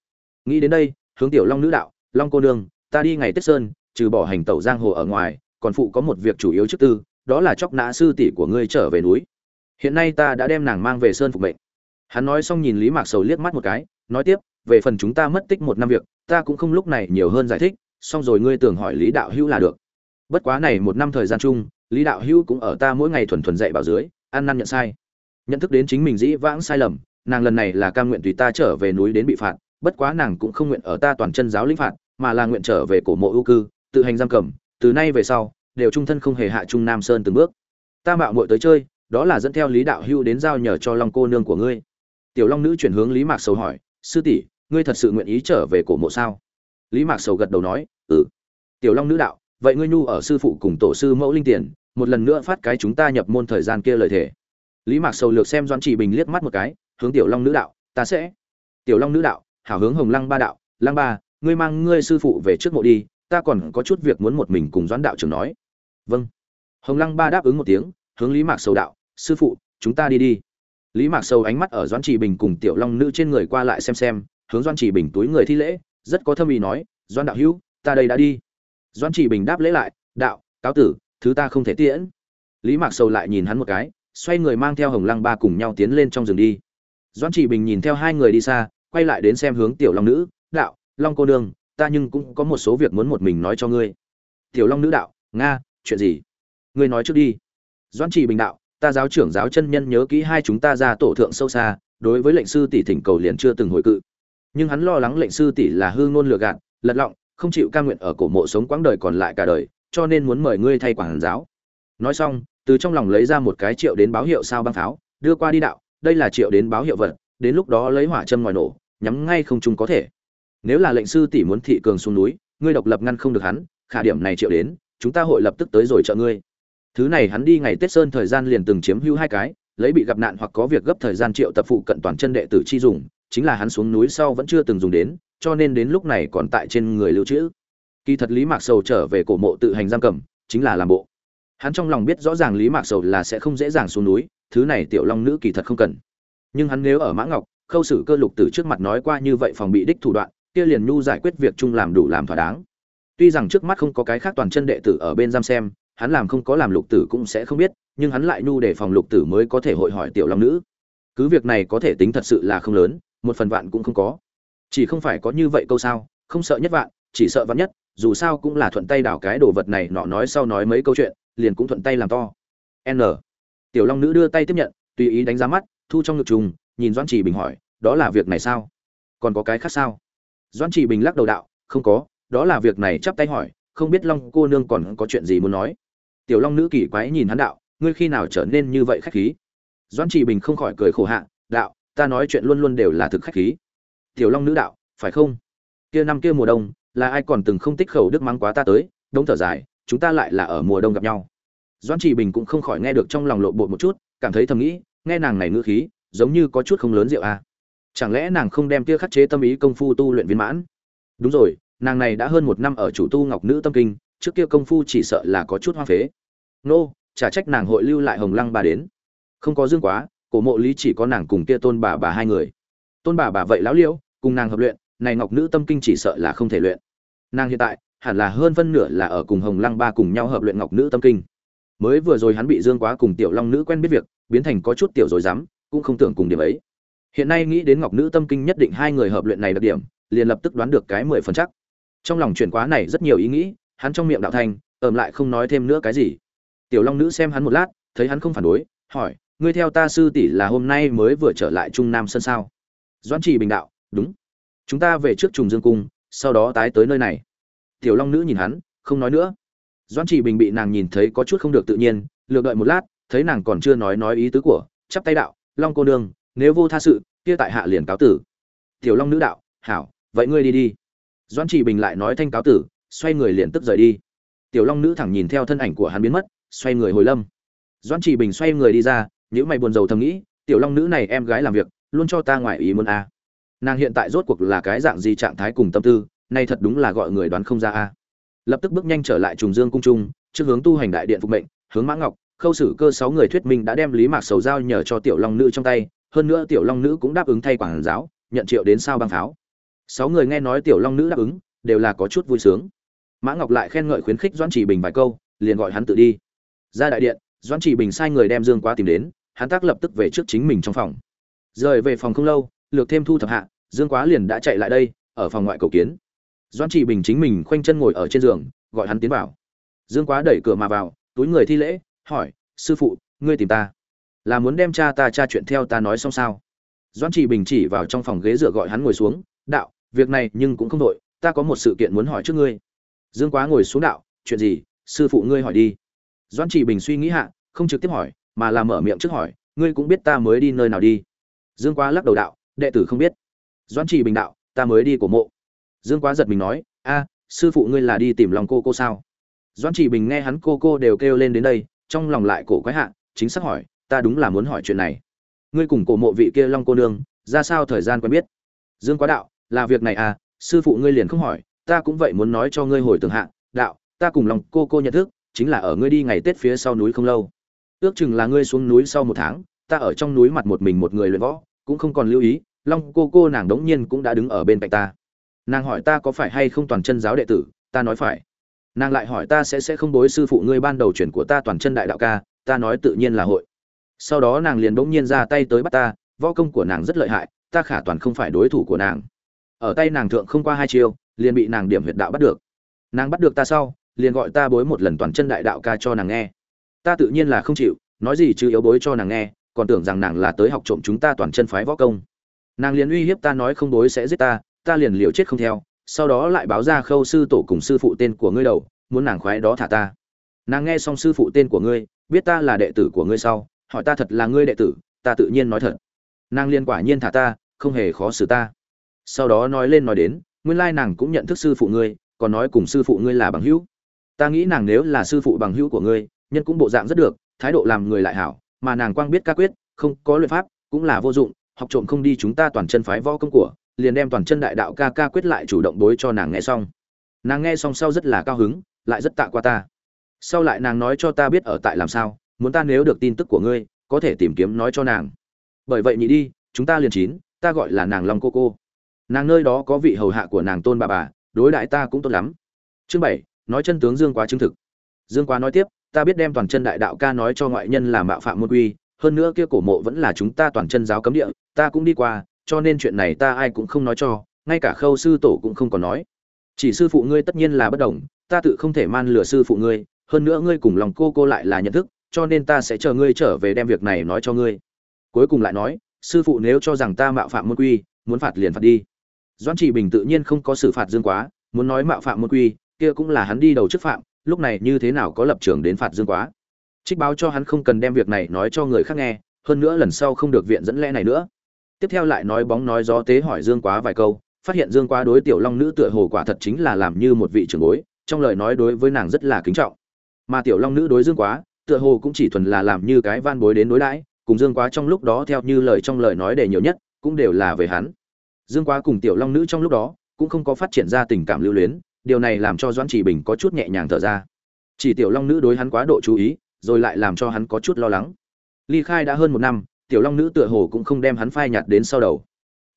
Nghĩ đến đây, hướng tiểu long nữ đạo, long cô nương, ta đi ngày tết sơn, trừ bỏ hành tẩu giang hồ ở ngoài, còn phụ có một việc chủ yếu trước tư, đó là chọc nã sư tỷ của ngươi trở về núi. Hiện nay ta đã đem nàng mang về sơn phục mệnh hắn nói xong nhìn lý mạc sầu liếc mắt một cái, nói tiếp, về phần chúng ta mất tích một năm việc, ta cũng không lúc này nhiều hơn giải thích, xong rồi ngươi tưởng hỏi lý đạo hữu là được. Bất quá này một năm thời gian chung, lý đạo hữu cũng ở ta mỗi ngày thuần thuần dạy bảo dưới, ăn năn nhận sai. Nhận thức đến chính mình dĩ vãng sai lầm, nàng lần này là cam nguyện tùy ta trở về núi đến bị phạt, bất quá nàng cũng không nguyện ở ta toàn chân giáo lĩnh phạt, mà là nguyện trở về cổ mộ ưu cư, tự hành giam cầm, từ nay về sau, đều trung thân không hề hạ trung nam sơn từng bước. Ta mạo muội tới chơi, đó là dẫn theo lý đạo hưu đến giao nhờ cho long cô nương của ngươi tiểu long nữ chuyển hướng lý mạc sầu hỏi, sư tỷ, ngươi thật sự nguyện ý trở về cổ mộ sao? Lý mạc sầu gật đầu nói ừ. Tiểu long nữ đạo, vậy ngươi nhu ở sư phụ cùng tổ sư mẫu linh tiền, một lần nữa phát cái chúng ta nhập môn thời gian kia lời thể lý mạc sầu lược xem doan chỉ bình liếc mắt một cái, hướng tiểu long nữ đạo, ta sẽ. Tiểu long nữ đạo, hảo hướng hồng lăng ba đạo, lăng ba, ngươi mang ngươi sư phụ về trước mộ đi, ta còn có chút việc muốn một mình cùng doãn đạo trưởng nói. Vâng. Hồng lăng ba đáp ứng một tiếng, hướng lý mạc sầu đạo, sư phụ, chúng ta đi đi lý mạc sầu ánh mắt ở doãn chỉ bình cùng tiểu long nữ trên người qua lại xem xem, hướng doãn chỉ bình túi người thi lễ, rất có thâm ý nói, doãn đạo hữu, ta đây đã đi. Doãn chỉ bình đáp lễ lại, đạo, cáo tử, thứ ta không thể tiễn. Lý mạc sầu lại nhìn hắn một cái, xoay người mang theo hồng lăng ba cùng nhau tiến lên trong rừng đi. Doãn chỉ bình nhìn theo hai người đi xa, quay lại đến xem hướng tiểu long nữ, đạo, long cô nương, ta nhưng cũng có một số việc muốn một mình nói cho ngươi. Tiểu long nữ đạo, nga, chuyện gì? Ngươi nói trước đi. Doãn chỉ bình đạo ta giáo trưởng giáo chân nhân nhớ kỹ hai chúng ta ra tổ thượng sâu xa, đối với lệnh sư tỷ thỉnh cầu liền chưa từng hồi cự. Nhưng hắn lo lắng lệnh sư tỷ là hư ngôn lừa gạt, lật lọng, không chịu ca nguyện ở cổ mộ sống quãng đời còn lại cả đời, cho nên muốn mời ngươi thay quản giáo. Nói xong, từ trong lòng lấy ra một cái triệu đến báo hiệu sao băng pháo, đưa qua đi đạo, đây là triệu đến báo hiệu vật, đến lúc đó lấy hỏa châm ngoài nổ, nhắm ngay không chung có thể. Nếu là lệnh sư tỷ muốn thị cường xuống núi, ngươi độc lập ngăn không được hắn, khả điểm này triệu đến, chúng ta hội lập tức tới rồi trợ ngươi thứ này hắn đi ngày tết sơn thời gian liền từng chiếm hữu hai cái, lấy bị gặp nạn hoặc có việc gấp thời gian triệu tập phụ cận toàn chân đệ tử chi dùng, chính là hắn xuống núi sau vẫn chưa từng dùng đến, cho nên đến lúc này còn tại trên người lưu trữ. Kỳ thật lý mạc sầu trở về cổ mộ tự hành giam cầm, chính là làm bộ. Hắn trong lòng biết rõ ràng lý mạc sầu là sẽ không dễ dàng xuống núi, thứ này tiểu long nữ kỳ thật không cần. Nhưng hắn nếu ở mã ngọc, khâu xử cơ lục tử trước mặt nói qua như vậy phòng bị đích thủ đoạn, kia liền nhu giải quyết việc chung làm đủ làm thỏa đáng. Tuy rằng trước mắt không có cái khác toàn chân đệ tử ở bên giam xem hắn làm không có làm lục tử cũng sẽ không biết, nhưng hắn lại nhu để phòng lục tử mới có thể hội hỏi tiểu long nữ. Cứ việc này có thể tính thật sự là không lớn, một phần vạn cũng không có. Chỉ không phải có như vậy câu sao, không sợ nhất vạn, chỉ sợ vạn nhất, dù sao cũng là thuận tay đảo cái đồ vật này, nọ nói sau nói mấy câu chuyện, liền cũng thuận tay làm to. N. Tiểu long nữ đưa tay tiếp nhận, tùy ý đánh giá mắt, thu trong ngực trùng, nhìn doãn chỉ bình hỏi, đó là việc này sao? Còn có cái khác sao? Doãn chỉ bình lắc đầu đạo, không có, đó là việc này. Chắp tay hỏi, không biết long cô nương còn có chuyện gì muốn nói? Tiểu long nữ kỳ quái nhìn hắn đạo, ngươi khi nào trở nên như vậy khách khí? Doãn chỉ bình không khỏi cười khổ hạ, đạo, ta nói chuyện luôn luôn đều là thực khách khí. Tiểu long nữ đạo, phải không? Kia năm kia mùa đông, là ai còn từng không tích khẩu đức mắng quá ta tới? Đông thở dài, chúng ta lại là ở mùa đông gặp nhau. Doãn chỉ bình cũng không khỏi nghe được trong lòng lộ bột một chút, cảm thấy thầm nghĩ, nghe nàng này ngữ khí, giống như có chút không lớn rượu à. chẳng lẽ nàng không đem kia khắc chế tâm ý công phu tu luyện viên mãn? Đúng rồi, nàng này đã hơn một năm ở chủ tu ngọc nữ tâm kinh trước kia công phu chỉ sợ là có chút hoa phế. Nô, chả trách nàng hội lưu lại hồng lăng bà đến. Không có dương quá, cổ mộ lý chỉ có nàng cùng kia tôn bà bà hai người. Tôn bà bà vậy lão liễu cùng nàng hợp luyện, này ngọc nữ tâm kinh chỉ sợ là không thể luyện. Nàng hiện tại, hẳn là hơn phân nửa là ở cùng hồng lăng ba cùng nhau hợp luyện ngọc nữ tâm kinh. Mới vừa rồi hắn bị dương quá cùng tiểu long nữ quen biết việc, biến thành có chút tiểu rồi dám cũng không tưởng cùng điểm ấy. Hiện nay nghĩ đến ngọc nữ tâm kinh nhất định hai người hợp luyện này đặc điểm, liền lập tức đoán được cái mười phần chắc. Trong lòng chuyển quá này rất nhiều ý nghĩ hắn trong miệng đạo thanh, ẩm lại không nói thêm nữa cái gì. Tiểu long nữ xem hắn một lát, thấy hắn không phản đối, hỏi, ngươi theo ta sư tỷ là hôm nay mới vừa trở lại trung nam sân sao? Doãn trì bình đạo, đúng. Chúng ta về trước trùng dương cung, sau đó tái tới nơi này. Tiểu long nữ nhìn hắn, không nói nữa. Doãn trì bình bị nàng nhìn thấy có chút không được tự nhiên, lược đợi một lát, thấy nàng còn chưa nói nói ý tứ của, chắp tay đạo, long cô nương, nếu vô tha sự, kia tại hạ liền cáo tử. Tiểu long nữ đạo, hảo, vậy ngươi đi đi. Doãn trì bình lại nói thanh cáo tử xoay người liền tức rời đi. Tiểu long nữ thẳng nhìn theo thân ảnh của hắn biến mất, xoay người hồi lâm. Doãn trì bình xoay người đi ra những mày buồn rầu thầm nghĩ, tiểu long nữ này em gái làm việc, luôn cho ta ngoại ý muốn a. Nàng hiện tại rốt cuộc là cái dạng gì trạng thái cùng tâm tư, nay thật đúng là gọi người đoán không ra a. Lập tức bước nhanh trở lại trùng dương cung trung, trước hướng tu hành đại điện phục mệnh, hướng mã ngọc, khâu xử cơ sáu người thuyết minh đã đem lý mạc sầu giao nhờ cho tiểu long nữ trong tay, hơn nữa tiểu long nữ cũng đáp ứng thay quản giáo, nhận triệu đến sao băng pháo. Sáu người nghe nói tiểu long nữ đáp ứng, đều là có chút vui sướng mã ngọc lại khen ngợi khuyến khích doãn chỉ bình vài câu, liền gọi hắn tự đi. Ra đại điện, doãn chỉ bình sai người đem dương quá tìm đến, hắn tác lập tức về trước chính mình trong phòng. Rời về phòng không lâu, lược thêm thu thập hạ, dương quá liền đã chạy lại đây, ở phòng ngoại cầu kiến. Doãn chỉ bình chính mình khoanh chân ngồi ở trên giường, gọi hắn tiến vào. Dương quá đẩy cửa mà vào, túi người thi lễ, hỏi, sư phụ, ngươi tìm ta? Là muốn đem cha ta tra chuyện theo ta nói xong sao? Doãn chỉ bình chỉ vào trong phòng ghế dựa gọi hắn ngồi xuống, đạo, việc này nhưng cũng không đội ta có một sự kiện muốn hỏi trước ngươi dương quá ngồi xuống đạo, chuyện gì? Sư phụ ngươi hỏi đi. Doan chỉ bình suy nghĩ hạ, không trực tiếp hỏi, mà là mở miệng trước hỏi, ngươi cũng biết ta mới đi nơi nào đi? Dương quá lắc đầu đạo, đệ tử không biết. Doan chỉ bình đạo, ta mới đi của mộ. Dương quá giật mình nói, a, sư phụ ngươi là đi tìm lòng cô cô sao? Doan chỉ bình nghe hắn cô cô đều kêu lên đến đây, trong lòng lại cổ quái hạ, chính xác hỏi, ta đúng là muốn hỏi chuyện này. Ngươi cùng cổ mộ vị kia long cô nương, ra sao thời gian quen biết? Dương quá đạo, là việc này à sư phụ ngươi liền không hỏi ta cũng vậy muốn nói cho ngươi hồi tưởng hạ, đạo, ta cùng lòng cô cô nhận thức, chính là ở ngươi đi ngày tết phía sau núi không lâu. Ước chừng là ngươi xuống núi sau một tháng, ta ở trong núi mặt một mình một người luyện võ, cũng không còn lưu ý long cô cô nàng đống nhiên cũng đã đứng ở bên cạnh ta. Nàng hỏi ta có phải hay không toàn chân giáo đệ tử, ta nói phải. Nàng lại hỏi ta sẽ sẽ không đối sư phụ ngươi ban đầu chuyển của ta toàn chân đại đạo ca, ta nói tự nhiên là hội. Sau đó nàng liền đống nhiên ra tay tới bắt ta, võ công của nàng rất lợi hại, ta khả toàn không phải đối thủ của nàng ở tay nàng thượng không qua hai chiêu, liền bị nàng điểm huyệt đạo bắt được. Nàng bắt được ta sau, liền gọi ta bối một lần toàn chân đại đạo ca cho nàng nghe. Ta tự nhiên là không chịu, nói gì chứ yếu bối cho nàng nghe, còn tưởng rằng nàng là tới học trộm chúng ta toàn chân phái võ công. Nàng liền uy hiếp ta nói không bối sẽ giết ta ta liền liều chết không theo, sau đó lại báo ra khâu sư tổ cùng sư phụ tên của ngươi đầu, muốn nàng khoái đó thả ta. Nàng nghe xong sư phụ tên của ngươi, biết ta là đệ tử của ngươi sau, hỏi ta thật là ngươi đệ tử, ta tự nhiên nói thật. Nàng liên quả nhiên thả ta, không hề khó xử ta sau đó nói lên nói đến, nguyên lai nàng cũng nhận thức sư phụ ngươi, còn nói cùng sư phụ ngươi là bằng hữu. Ta nghĩ nàng nếu là sư phụ bằng hữu của ngươi, nhân cũng bộ dạng rất được, thái độ làm người lại hảo, mà nàng quang biết ca quyết, không có luyện pháp, cũng là vô dụng, học trộm không đi chúng ta toàn chân phái võ công của, liền đem toàn chân đại đạo ca ca quyết lại chủ động đối cho nàng nghe xong. Nàng nghe xong sau rất là cao hứng, lại rất tạ qua ta. Sau lại nàng nói cho ta biết ở tại làm sao, muốn ta nếu được tin tức của ngươi, có thể tìm kiếm nói cho nàng. Bởi vậy nhị đi, chúng ta liền chín, ta gọi là nàng long cô cô nàng nơi đó có vị hầu hạ của nàng tôn bà bà, đối đại ta cũng tốt lắm. Chương bảy, nói chân tướng dương quá chứng thực. Dương quá nói tiếp, ta biết đem toàn chân đại đạo ca nói cho ngoại nhân là mạo phạm môn quy, hơn nữa kia cổ mộ vẫn là chúng ta toàn chân giáo cấm địa, ta cũng đi qua, cho nên chuyện này ta ai cũng không nói cho, ngay cả khâu sư tổ cũng không còn nói. Chỉ sư phụ ngươi tất nhiên là bất đồng, ta tự không thể man lừa sư phụ ngươi, hơn nữa ngươi cùng lòng cô cô lại là nhận thức, cho nên ta sẽ chờ ngươi trở về đem việc này nói cho ngươi. Cuối cùng lại nói, sư phụ nếu cho rằng ta mạo phạm môn quy, muốn phạt liền phạt đi doãn trị bình tự nhiên không có xử phạt dương quá, muốn nói mạo phạm môn quy, kia cũng là hắn đi đầu trước phạm, lúc này như thế nào có lập trường đến phạt dương quá. Trích báo cho hắn không cần đem việc này nói cho người khác nghe, hơn nữa lần sau không được viện dẫn lẽ này nữa. Tiếp theo lại nói bóng nói gió tế hỏi dương quá vài câu, phát hiện dương quá đối tiểu long nữ tựa hồ quả thật chính là làm như một vị trưởng bối, trong lời nói đối với nàng rất là kính trọng. Mà tiểu long nữ đối dương quá, tựa hồ cũng chỉ thuần là làm như cái van bối đến đối đãi, cùng dương quá trong lúc đó theo như lời trong lời nói để nhiều nhất, cũng đều là về hắn dương quá cùng tiểu long nữ trong lúc đó cũng không có phát triển ra tình cảm lưu luyến, điều này làm cho doãn chỉ bình có chút nhẹ nhàng thở ra. Chỉ tiểu long nữ đối hắn quá độ chú ý, rồi lại làm cho hắn có chút lo lắng. Ly khai đã hơn một năm, tiểu long nữ tựa hồ cũng không đem hắn phai nhạt đến sau đầu.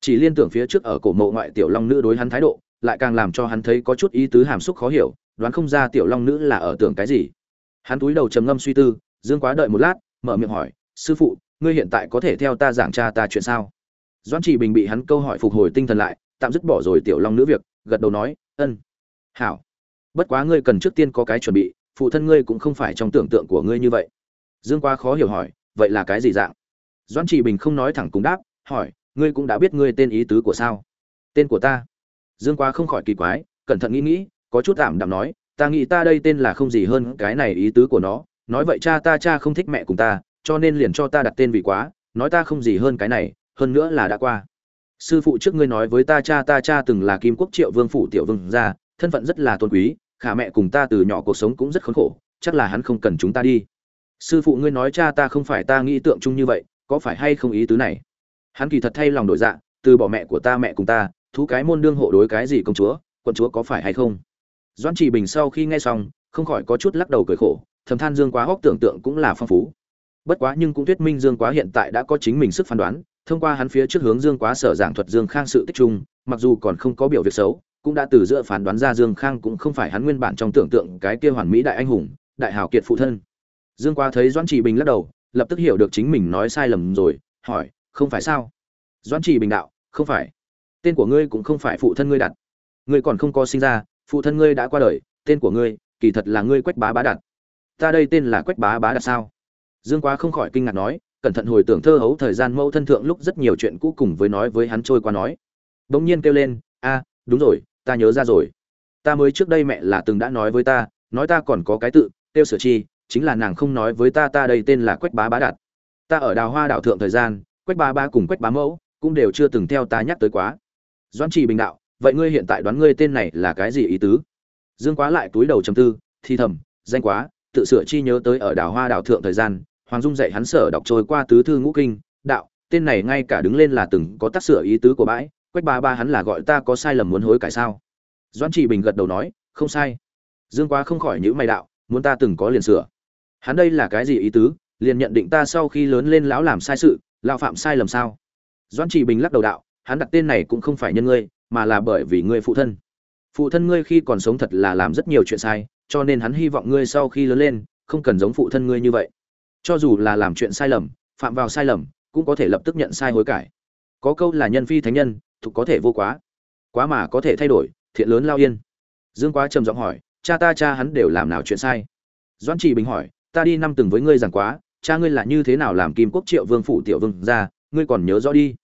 Chỉ liên tưởng phía trước ở cổ mộ ngoại tiểu long nữ đối hắn thái độ, lại càng làm cho hắn thấy có chút ý tứ hàm xúc khó hiểu, đoán không ra tiểu long nữ là ở tưởng cái gì. Hắn túi đầu trầm ngâm suy tư, dương quá đợi một lát, mở miệng hỏi, sư phụ, ngươi hiện tại có thể theo ta giảng cha ta chuyện sao? Doãn chỉ bình bị hắn câu hỏi phục hồi tinh thần lại, tạm dứt bỏ rồi tiểu long nữ việc, gật đầu nói, ân, hảo. Bất quá ngươi cần trước tiên có cái chuẩn bị, phụ thân ngươi cũng không phải trong tưởng tượng của ngươi như vậy. Dương quá khó hiểu hỏi, vậy là cái gì dạng? Doãn chỉ bình không nói thẳng cùng đáp, hỏi, ngươi cũng đã biết ngươi tên ý tứ của sao? Tên của ta? Dương quá không khỏi kỳ quái, cẩn thận nghĩ nghĩ, có chút ảm đạm nói, ta nghĩ ta đây tên là không gì hơn cái này ý tứ của nó, nói vậy cha ta cha không thích mẹ cùng ta, cho nên liền cho ta đặt tên vì quá, nói ta không gì hơn cái này hơn nữa là đã qua. Sư phụ trước ngươi nói với ta cha ta cha từng là kim quốc triệu vương phủ tiểu vương gia, thân phận rất là tôn quý, khả mẹ cùng ta từ nhỏ cuộc sống cũng rất khốn khổ, chắc là hắn không cần chúng ta đi. Sư phụ ngươi nói cha, ta không phải ta nghĩ tượng chung như vậy, có phải hay không ý tứ này? Hắn kỳ thật thay lòng đổi dạ từ bỏ mẹ của ta, mẹ cùng ta, thú cái môn đương hộ đối cái gì công chúa, quận chúa có phải hay không? Doãn chỉ bình sau khi nghe xong, không khỏi có chút lắc đầu cười khổ, thầm than dương quá hóc tưởng tượng cũng là phong phú. Bất quá nhưng cũng thuyết minh dương quá hiện tại đã có chính mình sức phán đoán thông qua hắn phía trước hướng dương quá sở giảng thuật dương khang sự tích trung mặc dù còn không có biểu việc xấu, cũng đã từ giữa phán đoán ra dương khang cũng không phải hắn nguyên bản trong tưởng tượng cái kia hoàn mỹ đại anh hùng, đại hào kiệt phụ thân. Dương quá thấy doãn chỉ bình lắc đầu, lập tức hiểu được chính mình nói sai lầm rồi, hỏi, không phải sao? Doãn chỉ bình đạo, không phải. Tên của ngươi cũng không phải phụ thân ngươi đặt. Ngươi còn không có sinh ra, phụ thân ngươi đã qua đời, tên của ngươi, kỳ thật là ngươi quách bá bá đặt. Ta đây tên là quách bá bá đặt sao? Dương quá không khỏi kinh ngạc nói cẩn thận hồi tưởng thơ hấu thời gian mẫu thân thượng lúc rất nhiều chuyện cũ cùng với nói với hắn trôi qua nói. Bỗng nhiên kêu lên, a, đúng rồi, ta nhớ ra rồi. Ta mới trước đây mẹ là từng đã nói với ta, nói ta còn có cái tự, tiêu sửa chi, chính là nàng không nói với ta ta đây tên là quách bá bá đạt. Ta ở đào hoa đạo thượng thời gian, quách bá bá cùng quách bá mẫu cũng đều chưa từng theo ta nhắc tới quá. Doan trì bình đạo, vậy ngươi hiện tại đoán ngươi tên này là cái gì ý tứ? Dương quá lại túi đầu chầm tư thi thầm, danh quá, tự sửa chi nhớ tới ở đào hoa đạo thượng thời gian hoàng dung dạy hắn sở đọc trôi qua tứ thư ngũ kinh, đạo, tên này ngay cả đứng lên là từng có tác sửa ý tứ của bãi, quách ba ba hắn là gọi ta có sai lầm muốn hối cải sao? Doãn trì bình gật đầu nói, không sai. Dương quá không khỏi nhíu mày đạo, muốn ta từng có liền sửa. Hắn đây là cái gì ý tứ? Liền nhận định ta sau khi lớn lên lão làm sai sự, lão phạm sai lầm sao? Doãn trì bình lắc đầu đạo, hắn đặt tên này cũng không phải nhân ngươi, mà là bởi vì ngươi phụ thân. Phụ thân ngươi khi còn sống thật là làm rất nhiều chuyện sai, cho nên hắn hy vọng ngươi sau khi lớn lên, không cần giống phụ thân ngươi như vậy cho dù là làm chuyện sai lầm, phạm vào sai lầm, cũng có thể lập tức nhận sai hối cải. Có câu là nhân phi thánh nhân thục có thể vô quá. Quá mà có thể thay đổi, thiện lớn lao yên. Dương quá trầm giọng hỏi, cha ta, cha hắn đều làm nào chuyện sai? Doãn trị bình hỏi, ta đi năm từng với ngươi rằng quá, cha ngươi là như thế nào làm kim quốc triệu vương phủ tiểu vương ra, ngươi còn nhớ rõ đi?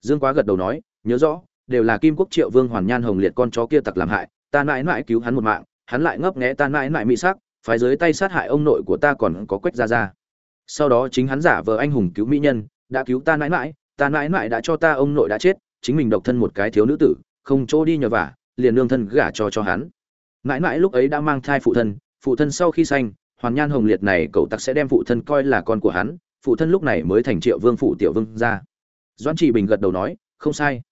Dương quá gật đầu nói, nhớ rõ, đều là kim quốc triệu vương hoàn nhan hồng liệt con chó kia tặc làm hại, ta mãi mãi cứu hắn một mạng, hắn lại ngấp nghé ta mãi mãi mỹ sắc, phái dưới tay sát hại ông nội của ta còn có quách ra ra sau đó chính hắn giả vờ anh hùng cứu mỹ nhân, đã cứu ta mãi mãi, ta mãi mãi đã cho ta ông nội đã chết, chính mình độc thân một cái thiếu nữ tử, không chỗ đi nhờ vả, liền nương thân gả cho cho hắn. Mãi mãi lúc ấy đã mang thai phụ thân phụ thân sau khi sanh, hoàn nhan hồng liệt này cậu tặc sẽ đem phụ thân coi là con của hắn, phụ thân lúc này mới thành triệu vương phụ tiểu vương ra doãn trị bình gật đầu nói, không sai.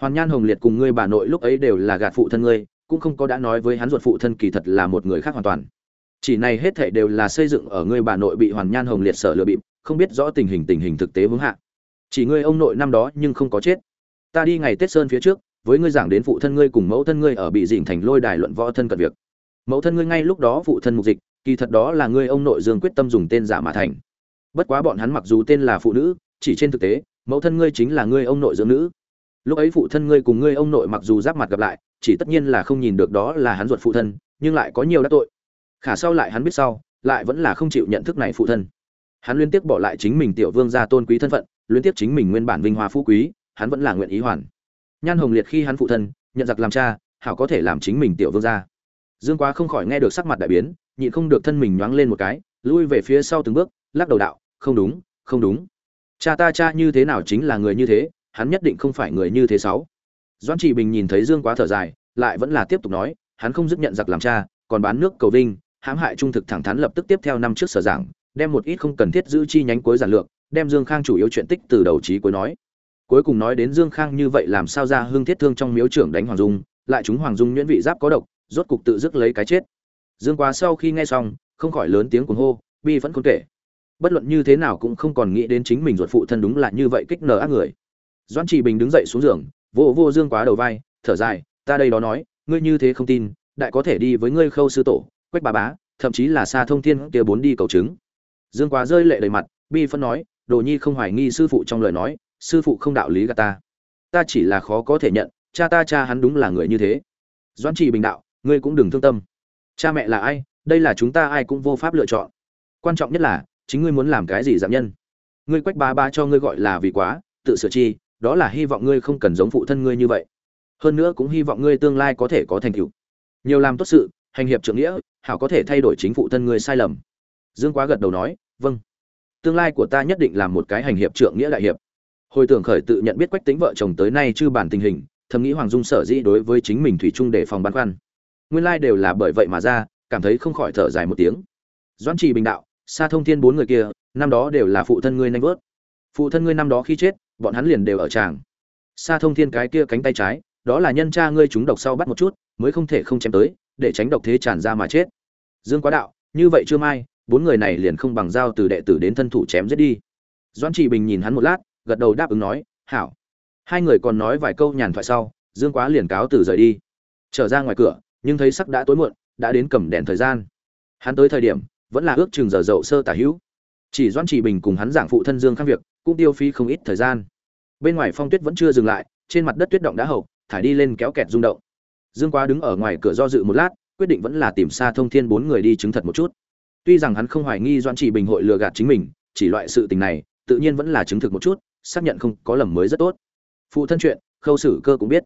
Hoàn nhan hồng liệt cùng ngươi bà nội lúc ấy đều là gạt phụ thân ngươi, cũng không có đã nói với hắn ruột phụ thân kỳ thật là một người khác hoàn toàn chỉ này hết thảy đều là xây dựng ở ngươi bà nội bị hoàn nhan hồng liệt sở lừa bịp, không biết rõ tình hình tình hình thực tế hướng hạ. Chỉ ngươi ông nội năm đó nhưng không có chết. Ta đi ngày tết sơn phía trước, với ngươi giảng đến phụ thân ngươi cùng mẫu thân ngươi ở bị dịnh thành lôi đài luận võ thân cận việc. Mẫu thân ngươi ngay lúc đó phụ thân mục dịch, kỳ thật đó là ngươi ông nội dương quyết tâm dùng tên giả mà thành. Bất quá bọn hắn mặc dù tên là phụ nữ, chỉ trên thực tế, mẫu thân ngươi chính là ngươi ông nội dưỡng nữ. Lúc ấy phụ thân ngươi cùng ngươi ông nội mặc dù giáp mặt gặp lại, chỉ tất nhiên là không nhìn được đó là hắn ruột phụ thân, nhưng lại có nhiều đắc tội khả sau lại hắn biết sau, lại vẫn là không chịu nhận thức này phụ thân. Hắn liên tiếp bỏ lại chính mình tiểu vương gia tôn quý thân phận, liên tiếp chính mình nguyên bản vinh hoa phú quý, hắn vẫn là nguyện ý hoàn. Nhan hồng liệt khi hắn phụ thân, nhận giặc làm cha, hảo có thể làm chính mình tiểu vương gia. Dương quá không khỏi nghe được sắc mặt đại biến, nhịn không được thân mình nhoáng lên một cái, lui về phía sau từng bước, lắc đầu đạo, không đúng không đúng. Cha ta cha như thế nào chính là người như thế, hắn nhất định không phải người như thế sáu. Doãn trị bình nhìn thấy dương quá thở dài, lại vẫn là tiếp tục nói, hắn không dứt nhận giặc làm cha, còn bán nước cầu vinh hãm hại trung thực thẳng thắn lập tức tiếp theo năm trước sở giảng, đem một ít không cần thiết giữ chi nhánh cuối giản lược, đem dương khang chủ yếu chuyện tích từ đầu trí cuối nói. Cuối cùng nói đến dương khang như vậy làm sao ra hương thiết thương trong miếu trưởng đánh hoàng dung, lại chúng hoàng dung nhuyễn vị giáp có độc, rốt cục tự dứt lấy cái chết. Dương quá sau khi nghe xong, không khỏi lớn tiếng cuồng hô, bi vẫn không kể. Bất luận như thế nào cũng không còn nghĩ đến chính mình ruột phụ thân đúng là như vậy kích nở ác người. Doan trị bình đứng dậy xuống giường, vô vô dương quá đầu vai, thở dài, ta đây đó nói, ngươi như thế không tin, đại có thể đi với ngươi khâu sư tổ quách bà bá, thậm chí là xa thông thiên kia bốn đi cầu chứng. Dương quá rơi lệ đầy mặt, bi phân nói, đồ nhi không hoài nghi sư phụ trong lời nói, sư phụ không đạo lý gà ta. Ta chỉ là khó có thể nhận, cha ta cha hắn đúng là người như thế. Doan trì bình đạo, ngươi cũng đừng thương tâm. Cha mẹ là ai, đây là chúng ta ai cũng vô pháp lựa chọn. Quan trọng nhất là, chính ngươi muốn làm cái gì giảm nhân. Ngươi quách ba ba cho ngươi gọi là vì quá, tự sửa chi, đó là hy vọng ngươi không cần giống phụ thân ngươi như vậy. Hơn nữa cũng hy vọng ngươi tương lai có thể có thành tựu. Nhiều làm tốt sự hành hiệp trưởng nghĩa, hảo có thể thay đổi chính phụ thân ngươi sai lầm. Dương quá gật đầu nói vâng. Tương lai của ta nhất định làm một cái hành hiệp trưởng nghĩa đại hiệp. Hồi tưởng khởi tự nhận biết quách tính vợ chồng tới nay chưa bản tình hình, thầm nghĩ hoàng dung sở dĩ đối với chính mình thủy chung để phòng băn khoăn. Nguyên lai đều là bởi vậy mà ra, cảm thấy không khỏi thở dài một tiếng. Doãn trì bình đạo xa thông thiên bốn người kia, năm đó đều là phụ thân ngươi nanh vớt. Phụ thân ngươi năm đó khi chết, bọn hắn liền đều ở tràng. Xa thông thiên cái kia cánh tay trái, đó là nhân cha ngươi chúng độc sau bắt một chút, mới không thể không chém tới để tránh độc thế tràn ra mà chết. Dương quá đạo, như vậy chưa mai, bốn người này liền không bằng dao từ đệ tử đến thân thủ chém giết đi. Doãn trị bình nhìn hắn một lát, gật đầu đáp ứng nói, hảo. Hai người còn nói vài câu nhàn thoại sau, dương quá liền cáo từ rời đi. Trở ra ngoài cửa, nhưng thấy sắc đã tối muộn, đã đến cầm đèn thời gian. Hắn tới thời điểm, vẫn là ước chừng giờ dậu sơ tả hữu. Chỉ doãn trị bình cùng hắn giảng phụ thân dương khang việc, cũng tiêu phí không ít thời gian. Bên ngoài phong tuyết vẫn chưa dừng lại, trên mặt đất tuyết động đã hậu, thải đi lên kéo kẹt rung động dương quá đứng ở ngoài cửa do dự một lát, quyết định vẫn là tìm xa thông thiên bốn người đi chứng thật một chút. Tuy rằng hắn không hoài nghi doãn trị bình hội lừa gạt chính mình, chỉ loại sự tình này, tự nhiên vẫn là chứng thực một chút, xác nhận không có lầm mới rất tốt. Phụ thân chuyện, khâu sử cơ cũng biết.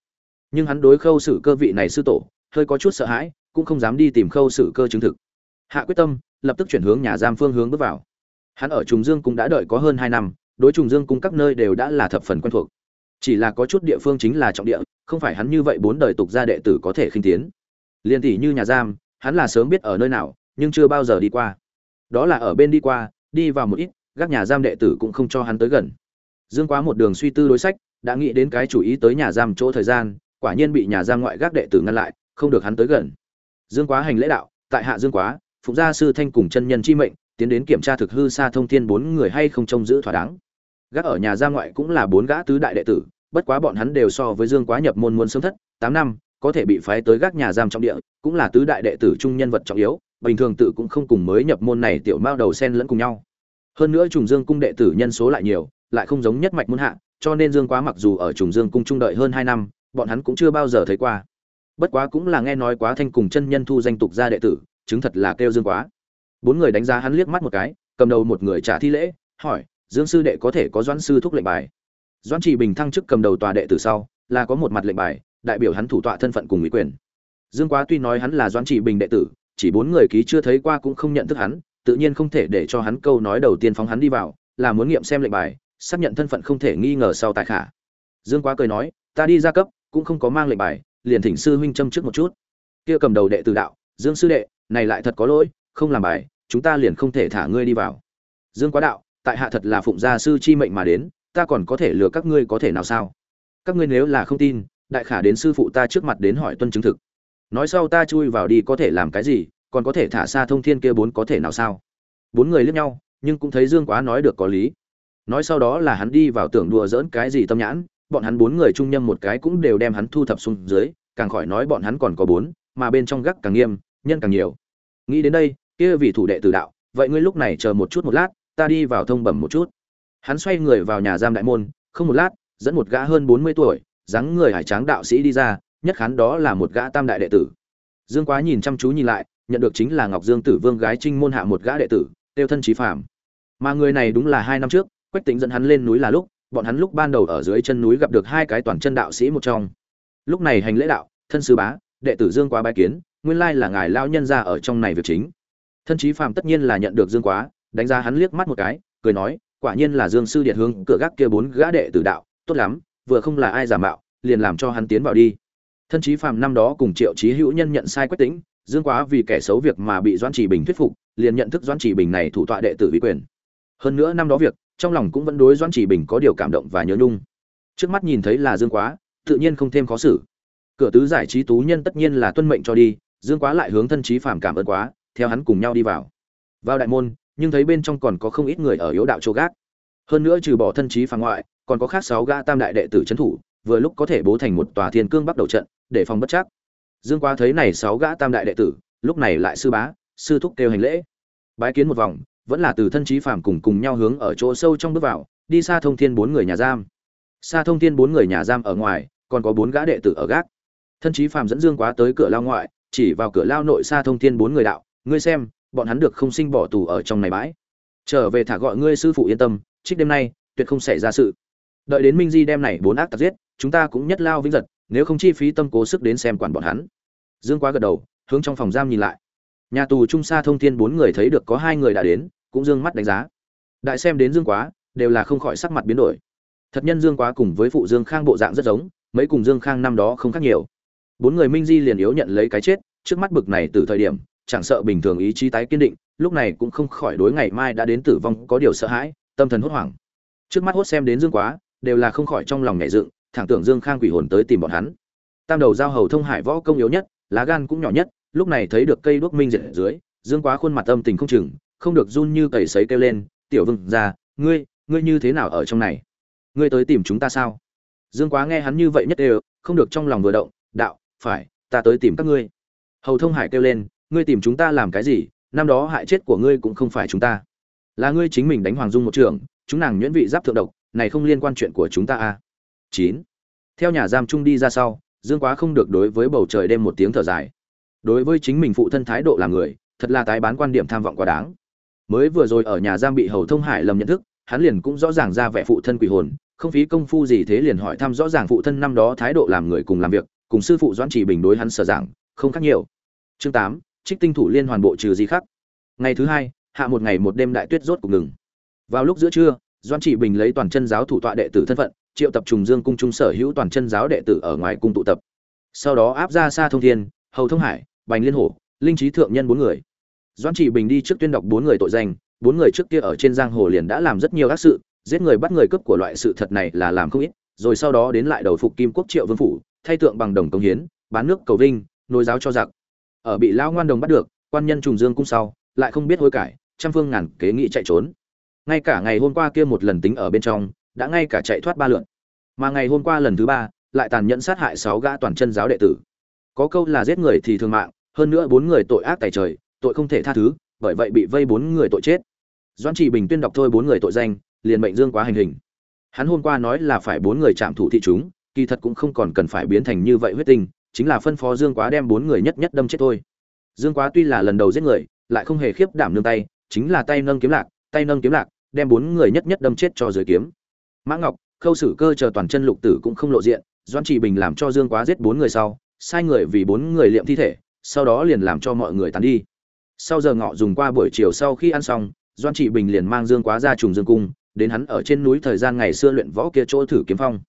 Nhưng hắn đối khâu sử cơ vị này sư tổ, hơi có chút sợ hãi, cũng không dám đi tìm khâu sử cơ chứng thực. Hạ quyết tâm, lập tức chuyển hướng nhà giam phương hướng bước vào. Hắn ở trùng dương cũng đã đợi có hơn hai năm, đối trùng dương cung các nơi đều đã là thập phần quen thuộc. Chỉ là có chút địa phương chính là trọng địa không phải hắn như vậy bốn đời tục gia đệ tử có thể khinh tiến. Liên tỷ như nhà giam, hắn là sớm biết ở nơi nào, nhưng chưa bao giờ đi qua. Đó là ở bên đi qua, đi vào một ít các nhà giam đệ tử cũng không cho hắn tới gần. Dương quá một đường suy tư đối sách, đã nghĩ đến cái chủ ý tới nhà giam chỗ thời gian, quả nhiên bị nhà giam ngoại gác đệ tử ngăn lại, không được hắn tới gần. Dương quá hành lễ đạo, tại hạ dương quá, phụng gia sư thanh cùng chân nhân chi mệnh, tiến đến kiểm tra thực hư xa thông thiên bốn người hay không trông giữ thỏa đáng. Gác ở nhà giam ngoại cũng là bốn gã tứ đại đệ tử bất quá bọn hắn đều so với dương quá nhập môn muôn sớm thất, tám năm, có thể bị phái tới gác nhà giam trong địa, cũng là tứ đại đệ tử trung nhân vật trọng yếu, bình thường tự cũng không cùng mới nhập môn này tiểu mao đầu sen lẫn cùng nhau. Hơn nữa trùng dương cung đệ tử nhân số lại nhiều, lại không giống nhất mạch môn hạ, cho nên dương quá mặc dù ở trùng dương cung trung đợi hơn hai năm, bọn hắn cũng chưa bao giờ thấy qua. Bất quá cũng là nghe nói quá thanh cùng chân nhân thu danh tục ra đệ tử, chứng thật là kêu dương quá. Bốn người đánh giá hắn liếc mắt một cái, cầm đầu một người trả thi lễ, hỏi, dương sư đệ có thể có doãn sư thúc lệnh bài? Doãn trì bình thăng chức cầm đầu tòa đệ tử sau, là có một mặt lệnh bài, đại biểu hắn thủ tọa thân phận cùng ủy quyền. Dương quá tuy nói hắn là doãn trì bình đệ tử, chỉ bốn người ký chưa thấy qua cũng không nhận thức hắn, tự nhiên không thể để cho hắn câu nói đầu tiên phóng hắn đi vào, là muốn nghiệm xem lệnh bài, xác nhận thân phận không thể nghi ngờ sau tại khả. Dương quá cười nói, ta đi ra cấp, cũng không có mang lệnh bài, liền thỉnh sư huynh châm trước một chút. Kia cầm đầu đệ tử đạo, dương sư đệ, này lại thật có lỗi, không làm bài, chúng ta liền không thể thả ngươi đi vào. Dương quá đạo, tại hạ thật là phụng gia sư chi mệnh mà đến ta còn có thể lừa các ngươi có thể nào sao? Các ngươi nếu là không tin, đại khả đến sư phụ ta trước mặt đến hỏi tuân chứng thực. Nói sau ta chui vào đi có thể làm cái gì, còn có thể thả xa thông thiên kia bốn có thể nào sao? Bốn người liếc nhau, nhưng cũng thấy dương quá nói được có lý. Nói sau đó là hắn đi vào tưởng đùa dỡn cái gì tâm nhãn, bọn hắn bốn người trung nhâm một cái cũng đều đem hắn thu thập xuống dưới, càng khỏi nói bọn hắn còn có bốn, mà bên trong gác càng nghiêm, nhân càng nhiều. Nghĩ đến đây, kia vị thủ đệ tử đạo, vậy ngươi lúc này chờ một chút một lát, ta đi vào thông bẩm một chút hắn xoay người vào nhà giam đại môn, không một lát, dẫn một gã hơn bốn mươi tuổi, dáng người hải tráng đạo sĩ đi ra, nhất khán đó là một gã tam đại đệ tử. Dương quá nhìn chăm chú nhìn lại, nhận được chính là ngọc dương tử vương gái trinh môn hạ một gã đệ tử, tiêu thân trí phàm. Mà người này đúng là hai năm trước, quách tính dẫn hắn lên núi là lúc, bọn hắn lúc ban đầu ở dưới chân núi gặp được hai cái toàn chân đạo sĩ một trong. Lúc này hành lễ đạo, thân sư bá, đệ tử dương quá bái kiến, nguyên lai là ngài lao nhân ra ở trong này việc chính. Thân trí phàm tất nhiên là nhận được dương quá, đánh giá hắn liếc mắt một cái, cười nói quả nhiên là dương sư điệt hướng cửa gác kia bốn gã đệ tử đạo, tốt lắm, vừa không là ai giả mạo, liền làm cho hắn tiến vào đi. Thân trí phàm năm đó cùng triệu trí hữu nhân nhận sai quyết tính dương quá vì kẻ xấu việc mà bị doãn chỉ bình thuyết phục, liền nhận thức doãn chỉ bình này thủ tọa đệ tử vị quyền. Hơn nữa năm đó việc, trong lòng cũng vẫn đối doãn chỉ bình có điều cảm động và nhớ nhung. Trước mắt nhìn thấy là dương quá, tự nhiên không thêm khó xử. Cửa tứ giải trí tú nhân tất nhiên là tuân mệnh cho đi, dương quá lại hướng thân trí phàm cảm ơn quá, theo hắn cùng nhau đi vào. Vào đại môn nhưng thấy bên trong còn có không ít người ở yếu đạo chỗ gác. Hơn nữa trừ bỏ thân trí phàm ngoại, còn có khác sáu gã tam đại đệ tử trấn thủ, vừa lúc có thể bố thành một tòa thiên cương bắt đầu trận, để phòng bất chắc. Dương quá thấy này sáu gã tam đại đệ tử, lúc này lại sư bá, sư thúc kêu hành lễ. Bái kiến một vòng, vẫn là từ thân trí phàm cùng cùng nhau hướng ở chỗ sâu trong bước vào, đi xa thông thiên bốn người nhà giam. Xa thông thiên bốn người nhà giam ở ngoài, còn có bốn gã đệ tử ở gác. Thân trí phàm dẫn dương quá tới cửa lao ngoại, chỉ vào cửa lao nội xa thông thiên bốn người đạo, ngươi xem bọn hắn được không sinh bỏ tù ở trong này bãi. Trở về thả gọi ngươi sư phụ yên tâm trích đêm nay, tuyệt không xảy ra sự. Đợi đến minh di đem này bốn ác tặc giết, chúng ta cũng nhất lao vĩnh giật, nếu không chi phí tâm cố sức đến xem quản bọn hắn. Dương quá gật đầu, hướng trong phòng giam nhìn lại. Nhà tù trung sa thông thiên bốn người thấy được có hai người đã đến, cũng dương mắt đánh giá. Đại xem đến dương quá, đều là không khỏi sắc mặt biến đổi. Thật nhân dương quá cùng với phụ dương khang bộ dạng rất giống, mấy cùng dương khang năm đó không khác nhiều. Bốn người minh di liền yếu nhận lấy cái chết, trước mắt bực này từ thời điểm chẳng sợ bình thường ý chí tái kiên định lúc này cũng không khỏi đối ngày mai đã đến tử vong có điều sợ hãi tâm thần hốt hoảng. Trước mắt hốt xem đến dương quá đều là không khỏi trong lòng nhảy dựng thẳng tưởng dương khang quỷ hồn tới tìm bọn hắn. Tam đầu giao hầu thông hải võ công yếu nhất lá gan cũng nhỏ nhất lúc này thấy được cây đuốc minh diệt dưới dương quá khuôn mặt âm tình không chừng không được run như cầy sấy kêu lên tiểu vương gia, ngươi ngươi như thế nào ở trong này? Ngươi tới tìm chúng ta sao? Dương quá nghe hắn như vậy nhất đều không được trong lòng vừa động đạo phải ta tới tìm các ngươi. Hầu thông hải kêu lên ngươi tìm chúng ta làm cái gì, năm đó hại chết của ngươi cũng không phải chúng ta. Là ngươi chính mình đánh hoàng dung một trường, chúng nàng nhuyễn vị giáp thượng độc, này không liên quan chuyện của chúng ta à? Chín. Theo nhà giam trung đi ra sau, dương quá không được đối với bầu trời đêm một tiếng thở dài. Đối với chính mình phụ thân thái độ là người, thật là tái bán quan điểm tham vọng quá đáng. Mới vừa rồi ở nhà giam bị hầu thông hải lầm nhận thức, hắn liền cũng rõ ràng ra vẻ phụ thân quỷ hồn, không phí công phu gì thế liền hỏi thăm rõ ràng phụ thân năm đó thái độ làm người cùng làm việc, cùng sư phụ doãn chỉ bình đối hắn sở giảng không khác nhiều. Chương tám trích tinh thủ liên hoàn bộ trừ di khắc. Ngày thứ hai, hạ một ngày một đêm đại tuyết rốt cục ngừng. Vào lúc giữa trưa, doãn trị bình lấy toàn chân giáo thủ tọa đệ tử thân phận, triệu tập trùng dương cung trung sở hữu toàn chân giáo đệ tử ở ngoài cung tụ tập. Sau đó áp ra xa thông thiên, hầu thông hải, bành liên hổ, linh trí thượng nhân bốn người. Doãn trị bình đi trước tuyên đọc bốn người tội danh, bốn người trước kia ở trên giang hồ liền đã làm rất nhiều ác sự, giết người bắt người cướp của loại sự thật này là làm không ít, rồi sau đó đến lại đầu phục kim quốc triệu vương phủ, thay tượng bằng đồng công hiến, bán nước cầu vinh, nối giáo cho giặc ở bị lão ngoan đồng bắt được, quan nhân trùng dương cung sau, lại không biết hối cải, trăm phương ngàn kế nghị chạy trốn. Ngay cả ngày hôm qua kia một lần tính ở bên trong, đã ngay cả chạy thoát ba lượn. Mà ngày hôm qua lần thứ ba, lại tàn nhẫn sát hại sáu gã toàn chân giáo đệ tử. Có câu là giết người thì thương mạng, hơn nữa bốn người tội ác tài trời, tội không thể tha thứ, bởi vậy bị vây bốn người tội chết. Doãn chỉ bình tuyên đọc thôi bốn người tội danh, liền mệnh dương quá hành hình. Hắn hôm qua nói là phải bốn người chạm thủ thị chúng, kỳ thật cũng không còn cần phải biến thành như vậy huyết tinh chính là phân phó dương quá đem bốn người nhất nhất đâm chết thôi. Dương quá tuy là lần đầu giết người, lại không hề khiếp đảm nương tay, chính là tay nâng kiếm lạc, tay nâng kiếm lạc, đem bốn người nhất nhất đâm chết cho dưới kiếm. Mã ngọc, khâu sử cơ chờ toàn chân lục tử cũng không lộ diện, Doãn chỉ bình làm cho dương quá giết bốn người sau, sai người vì bốn người liệm thi thể, sau đó liền làm cho mọi người tán đi. Sau giờ ngọ dùng qua buổi chiều sau khi ăn xong, Doãn chỉ bình liền mang dương quá ra trùng dương cung, đến hắn ở trên núi thời gian ngày xưa luyện võ kia chỗ thử kiếm phong.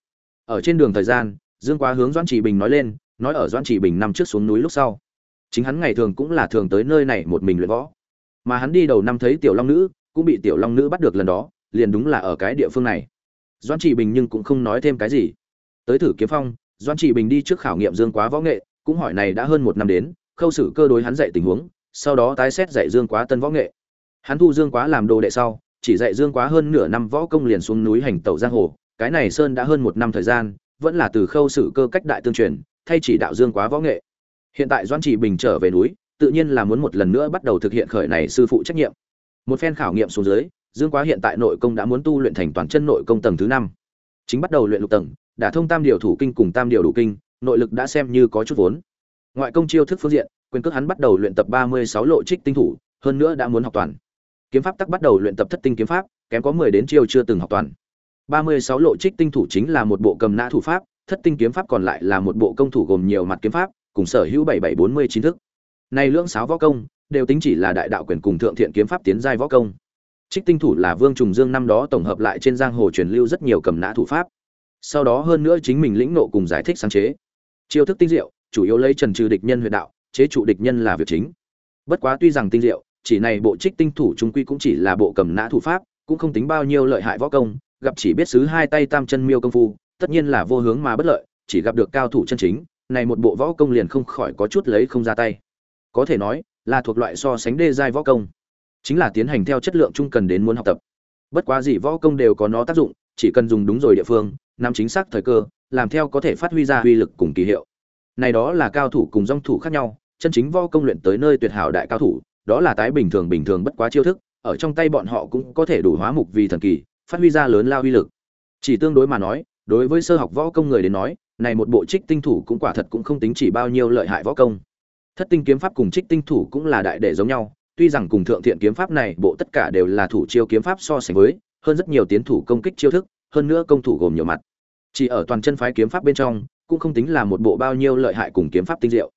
Ở trên đường thời gian, dương quá hướng Doãn chỉ bình nói lên nói ở doan chỉ bình năm trước xuống núi lúc sau. Chính hắn ngày thường cũng là thường tới nơi này một mình luyện võ. Mà hắn đi đầu năm thấy tiểu long nữ, cũng bị tiểu long nữ bắt được lần đó, liền đúng là ở cái địa phương này. Doan chỉ bình nhưng cũng không nói thêm cái gì. Tới thử kiếm phong doan chỉ bình đi trước khảo nghiệm dương quá võ nghệ, cũng hỏi này đã hơn một năm đến, khâu xử cơ đối hắn dạy tình huống, sau đó tái xét dạy dương quá tân võ nghệ. Hắn thu dương quá làm đồ đệ sau, chỉ dạy dương quá hơn nửa năm võ công liền xuống núi hành tẩu giang hồ, cái này sơn đã hơn một năm thời gian, vẫn là từ khâu xử cơ cách đại tương truyền thay chỉ đạo dương quá võ nghệ. Hiện tại doan chỉ bình trở về núi, tự nhiên là muốn một lần nữa bắt đầu thực hiện khởi này sư phụ trách nhiệm. Một phen khảo nghiệm xuống dưới, dương quá hiện tại nội công đã muốn tu luyện thành toàn chân nội công tầng thứ năm. Chính bắt đầu luyện lục tầng, đã thông tam điều thủ kinh cùng tam điều đủ kinh, nội lực đã xem như có chút vốn. Ngoại công chiêu thức phương diện, quyền cước hắn bắt đầu luyện tập ba mươi sáu lộ trích tinh thủ, hơn nữa đã muốn học toàn. Kiếm pháp tắc bắt đầu luyện tập thất tinh kiếm pháp, kém có mười đến chiêu chưa từng học toàn. ba mươi sáu lộ trích tinh thủ chính là một bộ cầm nã thủ pháp thất tinh kiếm pháp còn lại là một bộ công thủ gồm nhiều mặt kiếm pháp, cùng sở hữu bảy bảy bốn mươi chín thức. Này lưỡng sáo võ công, đều tính chỉ là đại đạo quyền cùng thượng thiện kiếm pháp tiến giai võ công. Trích tinh thủ là vương trùng dương năm đó tổng hợp lại trên giang hồ truyền lưu rất nhiều cầm nã thủ pháp. Sau đó hơn nữa chính mình lĩnh nộ cùng giải thích sáng chế. Chiêu thức tinh diệu, chủ yếu lấy trần trừ địch nhân huyện đạo, chế trụ địch nhân là việc chính. Bất quá tuy rằng tinh diệu, chỉ này bộ trích tinh thủ trung quy cũng chỉ là bộ cầm nã thủ pháp, cũng không tính bao nhiêu lợi hại võ công, gặp chỉ biết xứ hai tay tam chân miêu công phu tất nhiên là vô hướng mà bất lợi, chỉ gặp được cao thủ chân chính, này một bộ võ công liền không khỏi có chút lấy không ra tay. Có thể nói, là thuộc loại so sánh đê giai võ công, chính là tiến hành theo chất lượng chung cần đến muốn học tập. Bất quá gì võ công đều có nó tác dụng, chỉ cần dùng đúng rồi địa phương, nắm chính xác thời cơ, làm theo có thể phát huy ra uy lực cùng kỳ hiệu. Này đó là cao thủ cùng dòng thủ khác nhau, chân chính võ công luyện tới nơi tuyệt hảo đại cao thủ, đó là tái bình thường bình thường bất quá chiêu thức, ở trong tay bọn họ cũng có thể đủ hóa mục vì thần kỳ, phát huy ra lớn lao uy lực. Chỉ tương đối mà nói đối với sơ học võ công người đến nói, này một bộ trích tinh thủ cũng quả thật cũng không tính chỉ bao nhiêu lợi hại võ công. Thất tinh kiếm pháp cùng trích tinh thủ cũng là đại để giống nhau, tuy rằng cùng thượng thiện kiếm pháp này bộ tất cả đều là thủ chiêu kiếm pháp so sánh với, hơn rất nhiều tiến thủ công kích chiêu thức, hơn nữa công thủ gồm nhiều mặt. Chỉ ở toàn chân phái kiếm pháp bên trong, cũng không tính là một bộ bao nhiêu lợi hại cùng kiếm pháp tinh diệu.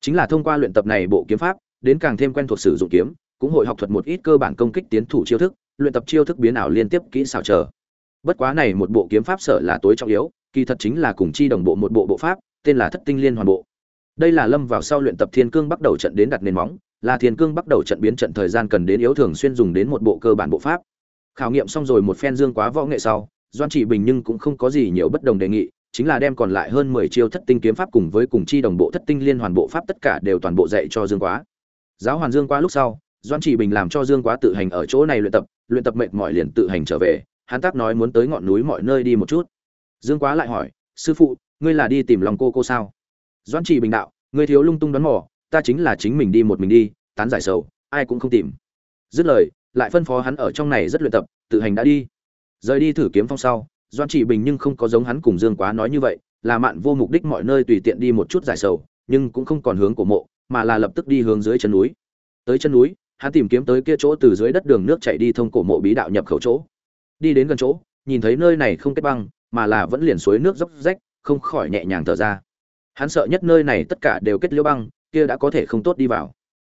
Chính là thông qua luyện tập này bộ kiếm pháp, đến càng thêm quen thuộc sử dụng kiếm, cũng hội học thuật một ít cơ bản công kích tiến thủ chiêu thức, luyện tập chiêu thức biến ảo liên tiếp kỹ xảo chờ bất quá này một bộ kiếm pháp sở là tối trọng yếu, kỳ thật chính là cùng chi đồng bộ một bộ bộ pháp, tên là thất tinh liên hoàn bộ. Đây là lâm vào sau luyện tập thiên cương bắt đầu trận đến đặt nền móng, là thiên cương bắt đầu trận biến trận thời gian cần đến yếu thường xuyên dùng đến một bộ cơ bản bộ pháp. Khảo nghiệm xong rồi một phen dương quá võ nghệ sau, doan chỉ bình nhưng cũng không có gì nhiều bất đồng đề nghị, chính là đem còn lại hơn mười chiêu thất tinh kiếm pháp cùng với cùng chi đồng bộ thất tinh liên hoàn bộ pháp tất cả đều toàn bộ dạy cho dương quá. Giáo hoàn dương quá lúc sau, doan chỉ bình làm cho dương quá tự hành ở chỗ này luyện tập luyện tập mệt mỏi liền tự hành trở về hắn tác nói muốn tới ngọn núi mọi nơi đi một chút. Dương quá lại hỏi, sư phụ, ngươi là đi tìm lòng cô cô sao? Doan chỉ bình đạo, ngươi thiếu lung tung đoán mò, ta chính là chính mình đi một mình đi, tán giải sầu, ai cũng không tìm. Dứt lời, lại phân phó hắn ở trong này rất luyện tập, tự hành đã đi. Rời đi thử kiếm phong sau doan chỉ bình nhưng không có giống hắn cùng dương quá nói như vậy, là mạn vô mục đích mọi nơi tùy tiện đi một chút giải sầu, nhưng cũng không còn hướng của mộ, mà là lập tức đi hướng dưới chân núi. Tới chân núi, hắn tìm kiếm tới kia chỗ từ dưới đất đường nước chảy đi thông cổ mộ bí đạo nhập khẩu chỗ đi đến gần chỗ, nhìn thấy nơi này không kết băng, mà là vẫn liền suối nước dốc rách, không khỏi nhẹ nhàng thở ra. Hắn sợ nhất nơi này tất cả đều kết liễu băng, kia đã có thể không tốt đi vào.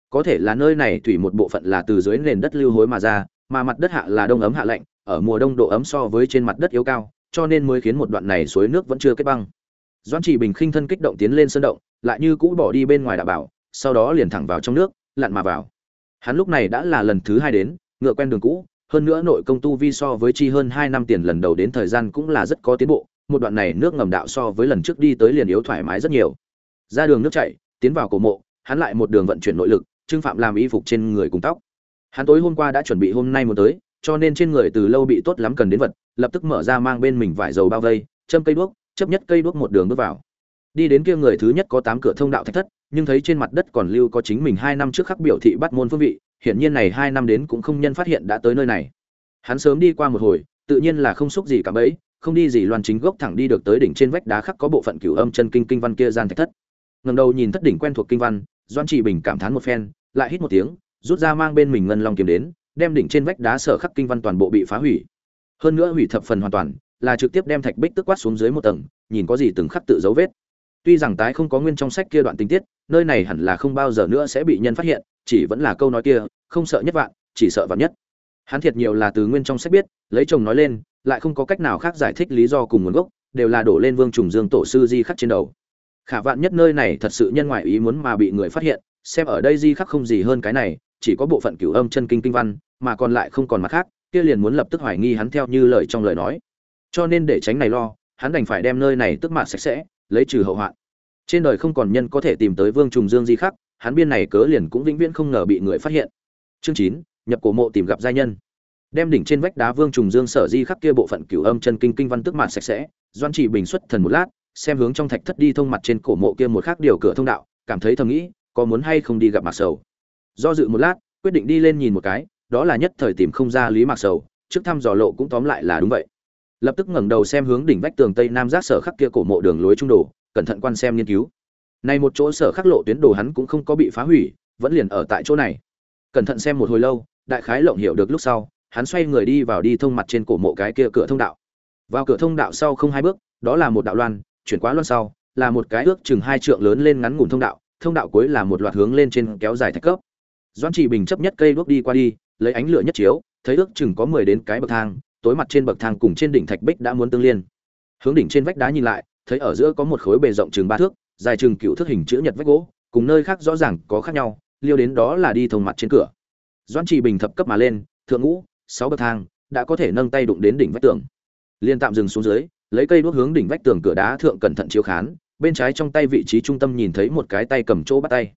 Có thể là nơi này thủy một bộ phận là từ dưới nền đất lưu hối mà ra, mà mặt đất hạ là đông ấm hạ lạnh, ở mùa đông độ ấm so với trên mặt đất yếu cao, cho nên mới khiến một đoạn này suối nước vẫn chưa kết băng. Doãn chỉ bình khinh thân kích động tiến lên sơn động, lại như cũ bỏ đi bên ngoài đảm bảo, sau đó liền thẳng vào trong nước, lặn mà vào. Hắn lúc này đã là lần thứ hai đến, ngựa quen đường cũ hơn nữa nội công tu vi so với chi hơn hai năm tiền lần đầu đến thời gian cũng là rất có tiến bộ, một đoạn này nước ngầm đạo so với lần trước đi tới liền yếu thoải mái rất nhiều. Ra đường nước chảy, tiến vào cổ mộ, hắn lại một đường vận chuyển nội lực, trưng phạm làm y phục trên người cùng tóc. Hắn tối hôm qua đã chuẩn bị hôm nay muốn tới, cho nên trên người từ lâu bị tốt lắm cần đến vật, lập tức mở ra mang bên mình vải dầu bao vây, châm cây đuốc, chấp nhất cây đuốc một đường bước vào. Đi đến kia người thứ nhất có tám cửa thông đạo thạch thất, nhưng thấy trên mặt đất còn lưu có chính mình hai năm trước khắc biểu thị bắt môn phương vị hiển nhiên này hai năm đến cũng không nhân phát hiện đã tới nơi này. Hắn sớm đi qua một hồi, tự nhiên là không xúc gì cả bấy không đi gì loan chính gốc thẳng đi được tới đỉnh trên vách đá khắc có bộ phận cửu âm chân kinh kinh văn kia gian thạch thất. Ngầm đầu nhìn thất đỉnh quen thuộc kinh văn doan trị bình cảm thán một phen, lại hít một tiếng, rút ra mang bên mình ngân long kiếm đến, đem đỉnh trên vách đá sở khắc kinh văn toàn bộ bị phá hủy. Hơn nữa hủy thập phần hoàn toàn, là trực tiếp đem thạch bích tức quát xuống dưới một tầng, nhìn có gì từng khắc tự dấu vết tuy rằng tái không có nguyên trong sách kia đoạn tình tiết, nơi này hẳn là không bao giờ nữa sẽ bị nhân phát hiện, chỉ vẫn là câu nói kia, không sợ nhất vạn, chỉ sợ vạn nhất. Hắn thiệt nhiều là từ nguyên trong sách biết, lấy chồng nói lên, lại không có cách nào khác giải thích lý do cùng nguồn gốc, đều là đổ lên vương trùng dương tổ sư di khắc trên đầu. Khả vạn nhất nơi này thật sự nhân ngoại ý muốn mà bị người phát hiện, xem ở đây di khắc không gì hơn cái này, chỉ có bộ phận cửu âm chân kinh kinh văn, mà còn lại không còn mặt khác, kia liền muốn lập tức hoài nghi hắn theo như lời trong lời nói. Cho nên để tránh này lo, hắn đành phải đem nơi này tức mạt sạch sẽ lấy trừ hậu hoạn. Trên đời không còn nhân có thể tìm tới vương trùng dương di khắc, hắn biên này cớ liền cũng vĩnh viễn không ngờ bị người phát hiện. Chương chín, nhập cổ mộ tìm gặp giai nhân. Đem đỉnh trên vách đá vương trùng dương sở di khắc kia bộ phận cửu âm chân kinh kinh văn tức mạt sạch sẽ, doan chỉ bình xuất thần một lát, xem hướng trong thạch thất đi thông mặt trên cổ mộ kia một khác điều cửa thông đạo, cảm thấy thầm nghĩ, có muốn hay không đi gặp mạc sầu. Do dự một lát, quyết định đi lên nhìn một cái, đó là nhất thời tìm không ra lý mạc sầu, trước thăm dò lộ cũng tóm lại là đúng vậy lập tức ngẩng đầu xem hướng đỉnh vách tường tây nam giác sở khắc kia cổ mộ đường lối trung đồ, cẩn thận quan xem nghiên cứu. Này một chỗ sở khắc lộ tuyến đồ hắn cũng không có bị phá hủy, vẫn liền ở tại chỗ này. Cẩn thận xem một hồi lâu, đại khái lộng hiểu được lúc sau, hắn xoay người đi vào đi thông mặt trên cổ mộ cái kia cửa thông đạo. Vào cửa thông đạo sau không hai bước, đó là một đạo loan, chuyển quá loan sau, là một cái ước chừng hai trượng lớn lên ngắn ngủn thông đạo thông đạo cuối là một loạt hướng lên trên kéo dài thạch cấp. Doãn chỉ bình chấp nhất cây đuốc đi qua đi, lấy ánh lửa nhất chiếu, thấy ước chừng có mười đến cái bậc thang tối mặt trên bậc thang cùng trên đỉnh thạch bích đã muốn tương liên. Hướng đỉnh trên vách đá nhìn lại, thấy ở giữa có một khối bề rộng chừng ba thước, dài chừng cựu thước hình chữ nhật vách gỗ, cùng nơi khác rõ ràng có khác nhau, liêu đến đó là đi thông mặt trên cửa. Doãn trì bình thập cấp mà lên, thượng ngũ, sáu bậc thang, đã có thể nâng tay đụng đến đỉnh vách tường. Liên tạm dừng xuống dưới, lấy cây đuốc hướng đỉnh vách tường cửa đá thượng cẩn thận chiếu khán, bên trái trong tay vị trí trung tâm nhìn thấy một cái tay cầm chỗ bắt tay.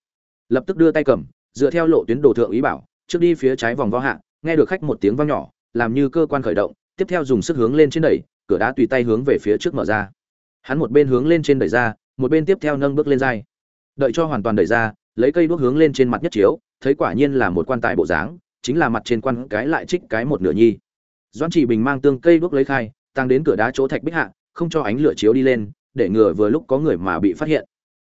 Lập tức đưa tay cầm, dựa theo lộ tuyến đồ thượng ý bảo, trước đi phía trái vòng vo hạ, nghe được khách một tiếng vang nhỏ làm như cơ quan khởi động, tiếp theo dùng sức hướng lên trên đẩy, cửa đá tùy tay hướng về phía trước mở ra. Hắn một bên hướng lên trên đẩy ra, một bên tiếp theo nâng bước lên dai. Đợi cho hoàn toàn đẩy ra, lấy cây đuốc hướng lên trên mặt nhất chiếu, thấy quả nhiên là một quan tài bộ dáng, chính là mặt trên quan cái lại trích cái một nửa nhi. Doãn chỉ bình mang tương cây đuốc lấy khai, tăng đến cửa đá chỗ thạch bích hạ, không cho ánh lửa chiếu đi lên, để ngừa vừa lúc có người mà bị phát hiện.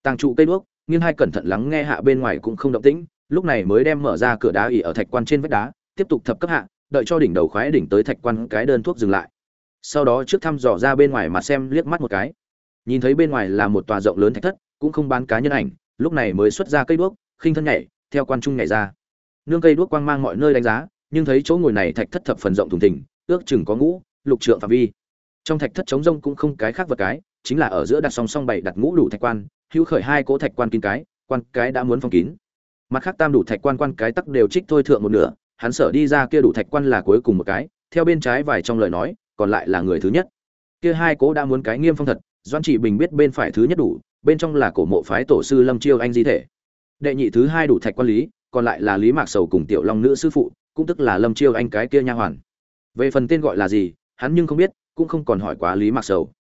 Tăng trụ cây đuốc, nghiêng hai cẩn thận lắng nghe hạ bên ngoài cũng không động tĩnh, lúc này mới đem mở ra cửa đá ỉ ở thạch quan trên vách đá, tiếp tục thập cấp hạ đợi cho đỉnh đầu khoái đỉnh tới thạch quan cái đơn thuốc dừng lại. Sau đó trước thăm dò ra bên ngoài mà xem liếc mắt một cái. Nhìn thấy bên ngoài là một tòa rộng lớn thạch thất, cũng không bán cá nhân ảnh, lúc này mới xuất ra cây đuốc, khinh thân nhảy, theo quan trung nhảy ra. Nương cây đuốc quang mang mọi nơi đánh giá, nhưng thấy chỗ ngồi này thạch thất thập phần rộng thùng thình, ước chừng có ngũ, lục trượng phạm vi. Trong thạch thất trống rông cũng không cái khác vật cái, chính là ở giữa đặt song song bảy đặt ngũ đủ thạch quan, hữu khởi hai cỗ thạch quan kín cái, quan cái đã muốn phong kín. Mặt khác tam đủ thạch quan quan cái tắc đều trích thôi thượng một nửa hắn sở đi ra kia đủ thạch quan là cuối cùng một cái, theo bên trái vài trong lời nói, còn lại là người thứ nhất. Kia hai cố đã muốn cái nghiêm phong thật doan trị bình biết bên phải thứ nhất đủ, bên trong là cổ mộ phái tổ sư lâm chiêu anh di thể. Đệ nhị thứ hai đủ thạch quan lý, còn lại là lý mạc sầu cùng tiểu long nữ sư phụ, cũng tức là lâm chiêu anh cái kia nha hoàn. Về phần tên gọi là gì, hắn nhưng không biết, cũng không còn hỏi quá lý mạc sầu.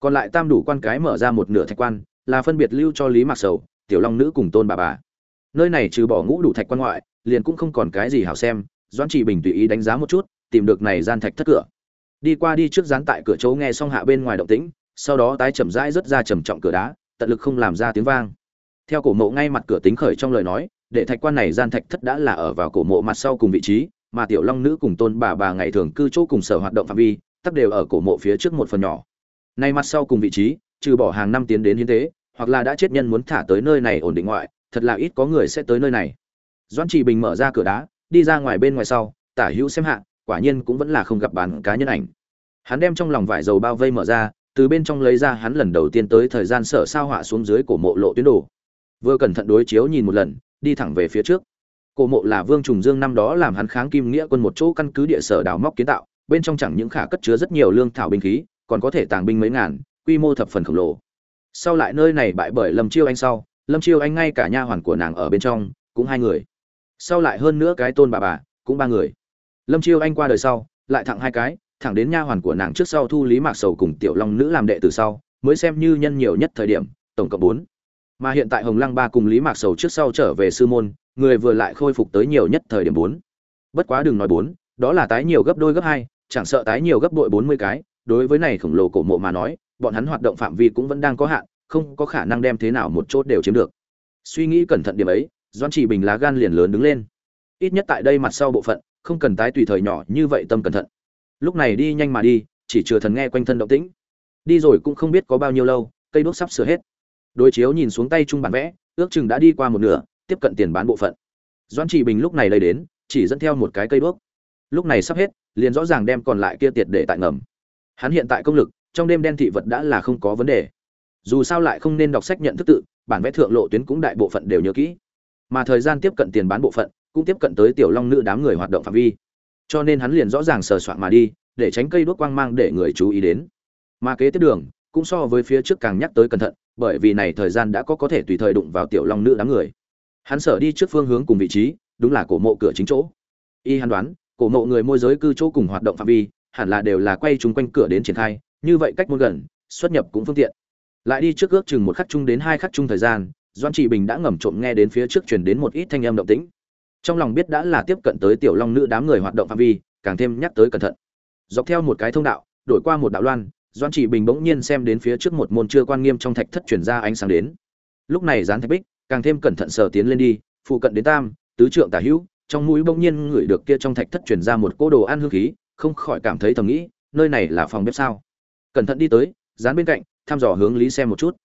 Còn lại tam đủ quan cái mở ra một nửa thạch quan, là phân biệt lưu cho lý mạc sầu, tiểu long nữ cùng tôn bà bà. Nơi này trừ bỏ ngũ đủ thạch quan ngoại liền cũng không còn cái gì hảo xem, doãn trị bình tùy ý đánh giá một chút, tìm được này gian thạch thất cửa. Đi qua đi trước dán tại cửa chỗ nghe xong hạ bên ngoài động tĩnh, sau đó tái chậm rãi rất ra trầm trọng cửa đá, tận lực không làm ra tiếng vang. Theo cổ mộ ngay mặt cửa tính khởi trong lời nói, để thạch quan này gian thạch thất đã là ở vào cổ mộ mặt sau cùng vị trí, mà tiểu long nữ cùng tôn bà bà ngày thường cư chỗ cùng sở hoạt động phạm vi tất đều ở cổ mộ phía trước một phần nhỏ. Nay mặt sau cùng vị trí, trừ bỏ hàng năm tiến đến hiến tế, hoặc là đã chết nhân muốn thả tới nơi này ổn định ngoại, thật là ít có người sẽ tới nơi này. Doãn chỉ bình mở ra cửa đá, đi ra ngoài bên ngoài sau, tả hữu xem hạ, quả nhiên cũng vẫn là không gặp bàn cá nhân ảnh. Hắn đem trong lòng vải dầu bao vây mở ra, từ bên trong lấy ra hắn lần đầu tiên tới thời gian sở sao họa xuống dưới cổ mộ lộ tuyến đồ. Vừa cẩn thận đối chiếu nhìn một lần, đi thẳng về phía trước. Cổ mộ là vương trùng dương năm đó làm hắn kháng kim nghĩa quân một chỗ căn cứ địa sở đào móc kiến tạo, bên trong chẳng những khả cất chứa rất nhiều lương thảo binh khí, còn có thể tàng binh mấy ngàn, quy mô thập phần khổng lồ. Sau lại nơi này bại bởi lâm chiêu anh sau, lâm chiêu anh ngay cả nha hoàn của nàng ở bên trong, cũng hai người sau lại hơn nữa cái tôn bà bà, cũng ba người. Lâm chiêu anh qua đời sau, lại thẳng hai cái, thẳng đến nha hoàn của nàng trước sau thu lý mạc sầu cùng tiểu long nữ làm đệ từ sau, mới xem như nhân nhiều nhất thời điểm, tổng cộng bốn. Mà hiện tại hồng lăng ba cùng lý mạc sầu trước sau trở về sư môn, người vừa lại khôi phục tới nhiều nhất thời điểm bốn. Bất quá đừng nói bốn, đó là tái nhiều gấp đôi gấp hai, chẳng sợ tái nhiều gấp đội bốn mươi cái, đối với này khổng lồ cổ mộ mà nói, bọn hắn hoạt động phạm vi cũng vẫn đang có hạn, không có khả năng đem thế nào một chốt đều chiếm được. Suy nghĩ cẩn thận điểm ấy doan chỉ bình lá gan liền lớn đứng lên. Ít nhất tại đây mặt sau bộ phận, không cần tái tùy thời nhỏ như vậy tâm cẩn thận. Lúc này đi nhanh mà đi, chỉ chừa thần nghe quanh thân động tĩnh. Đi rồi cũng không biết có bao nhiêu lâu, cây đốt sắp sửa hết. Đối chiếu nhìn xuống tay trung bản vẽ, ước chừng đã đi qua một nửa, tiếp cận tiền bán bộ phận. Doan chỉ bình lúc này lấy đến, chỉ dẫn theo một cái cây đuốc. Lúc này sắp hết, liền rõ ràng đem còn lại kia tiệt để tại ngầm. Hắn hiện tại công lực, trong đêm đen thị vật đã là không có vấn đề. Dù sao lại không nên đọc sách nhận thức tự, bản vẽ thượng lộ tuyến cũng đại bộ phận đều nhớ kỹ mà thời gian tiếp cận tiền bán bộ phận, cũng tiếp cận tới tiểu long nữ đám người hoạt động phạm vi. Cho nên hắn liền rõ ràng sờ soạn mà đi, để tránh cây đuốc quang mang để người chú ý đến. Mà kế tiếp đường, cũng so với phía trước càng nhắc tới cẩn thận, bởi vì này thời gian đã có có thể tùy thời đụng vào tiểu long nữ đám người. Hắn sở đi trước phương hướng cùng vị trí, đúng là cổ mộ cửa chính chỗ. Y hắn đoán, cổ mộ người môi giới cư chỗ cùng hoạt động phạm vi, hẳn là đều là quay chung quanh cửa đến triển khai, như vậy cách môn gần, xuất nhập cũng phương tiện. Lại đi trước ước chừng một khắc chung đến hai khắc chung thời gian doan trị bình đã ngầm trộm nghe đến phía trước truyền đến một ít thanh âm động tĩnh. Trong lòng biết đã là tiếp cận tới tiểu long nữ đám người hoạt động phạm vi, càng thêm nhắc tới cẩn thận. Dọc theo một cái thông đạo, đổi qua một đạo loan, doan trị bình bỗng nhiên xem đến phía trước một môn chưa quan nghiêm trong thạch thất chuyển ra ánh sáng đến. Lúc này dán thạch bích, càng thêm cẩn thận sờ tiến lên đi, phụ cận đến tam, tứ trượng tả hữu, trong mũi bỗng nhiên ngửi được kia trong thạch thất chuyển ra một cỗ đồ ăn hương khí, không khỏi cảm thấy thầm nghĩ, nơi này là phòng bếp sao? Cẩn thận đi tới, dán bên cạnh, thăm dò hướng lý xem một chút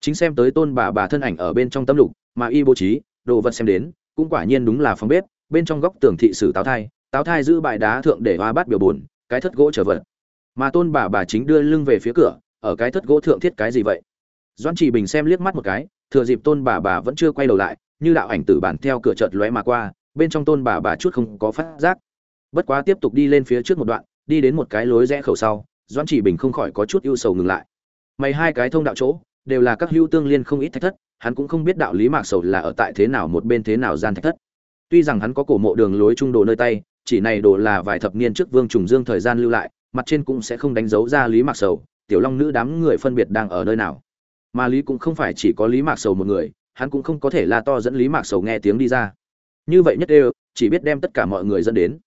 chính xem tới tôn bà bà thân ảnh ở bên trong tâm lục, mà y bố trí, đồ vật xem đến, cũng quả nhiên đúng là phòng bếp, bên trong góc tường thị sử táo thai táo thai giữ bãi đá thượng để hoa bát biểu buồn cái thất gỗ trở vật. Mà tôn bà bà chính đưa lưng về phía cửa, ở cái thất gỗ thượng thiết cái gì vậy? Doan chỉ bình xem liếc mắt một cái, thừa dịp tôn bà bà vẫn chưa quay đầu lại, như đạo ảnh tử bản theo cửa chợt lóe mà qua, bên trong tôn bà bà chút không có phát giác. Bất quá tiếp tục đi lên phía trước một đoạn, đi đến một cái lối rẽ khẩu sau doan chỉ bình không khỏi có chút ưu sầu ngừng lại. Mày hai cái thông đạo chỗ đều là các hữu tương liên không ít thách thất, hắn cũng không biết đạo lý mạc sầu là ở tại thế nào một bên thế nào gian thách thất. Tuy rằng hắn có cổ mộ đường lối trung đồ nơi tay, chỉ này đồ là vài thập niên trước vương trùng dương thời gian lưu lại, mặt trên cũng sẽ không đánh dấu ra lý mạc sầu, tiểu long nữ đám người phân biệt đang ở nơi nào. Mà lý cũng không phải chỉ có lý mạc sầu một người, hắn cũng không có thể la to dẫn lý mạc sầu nghe tiếng đi ra. Như vậy nhất đều, chỉ biết đem tất cả mọi người dẫn đến.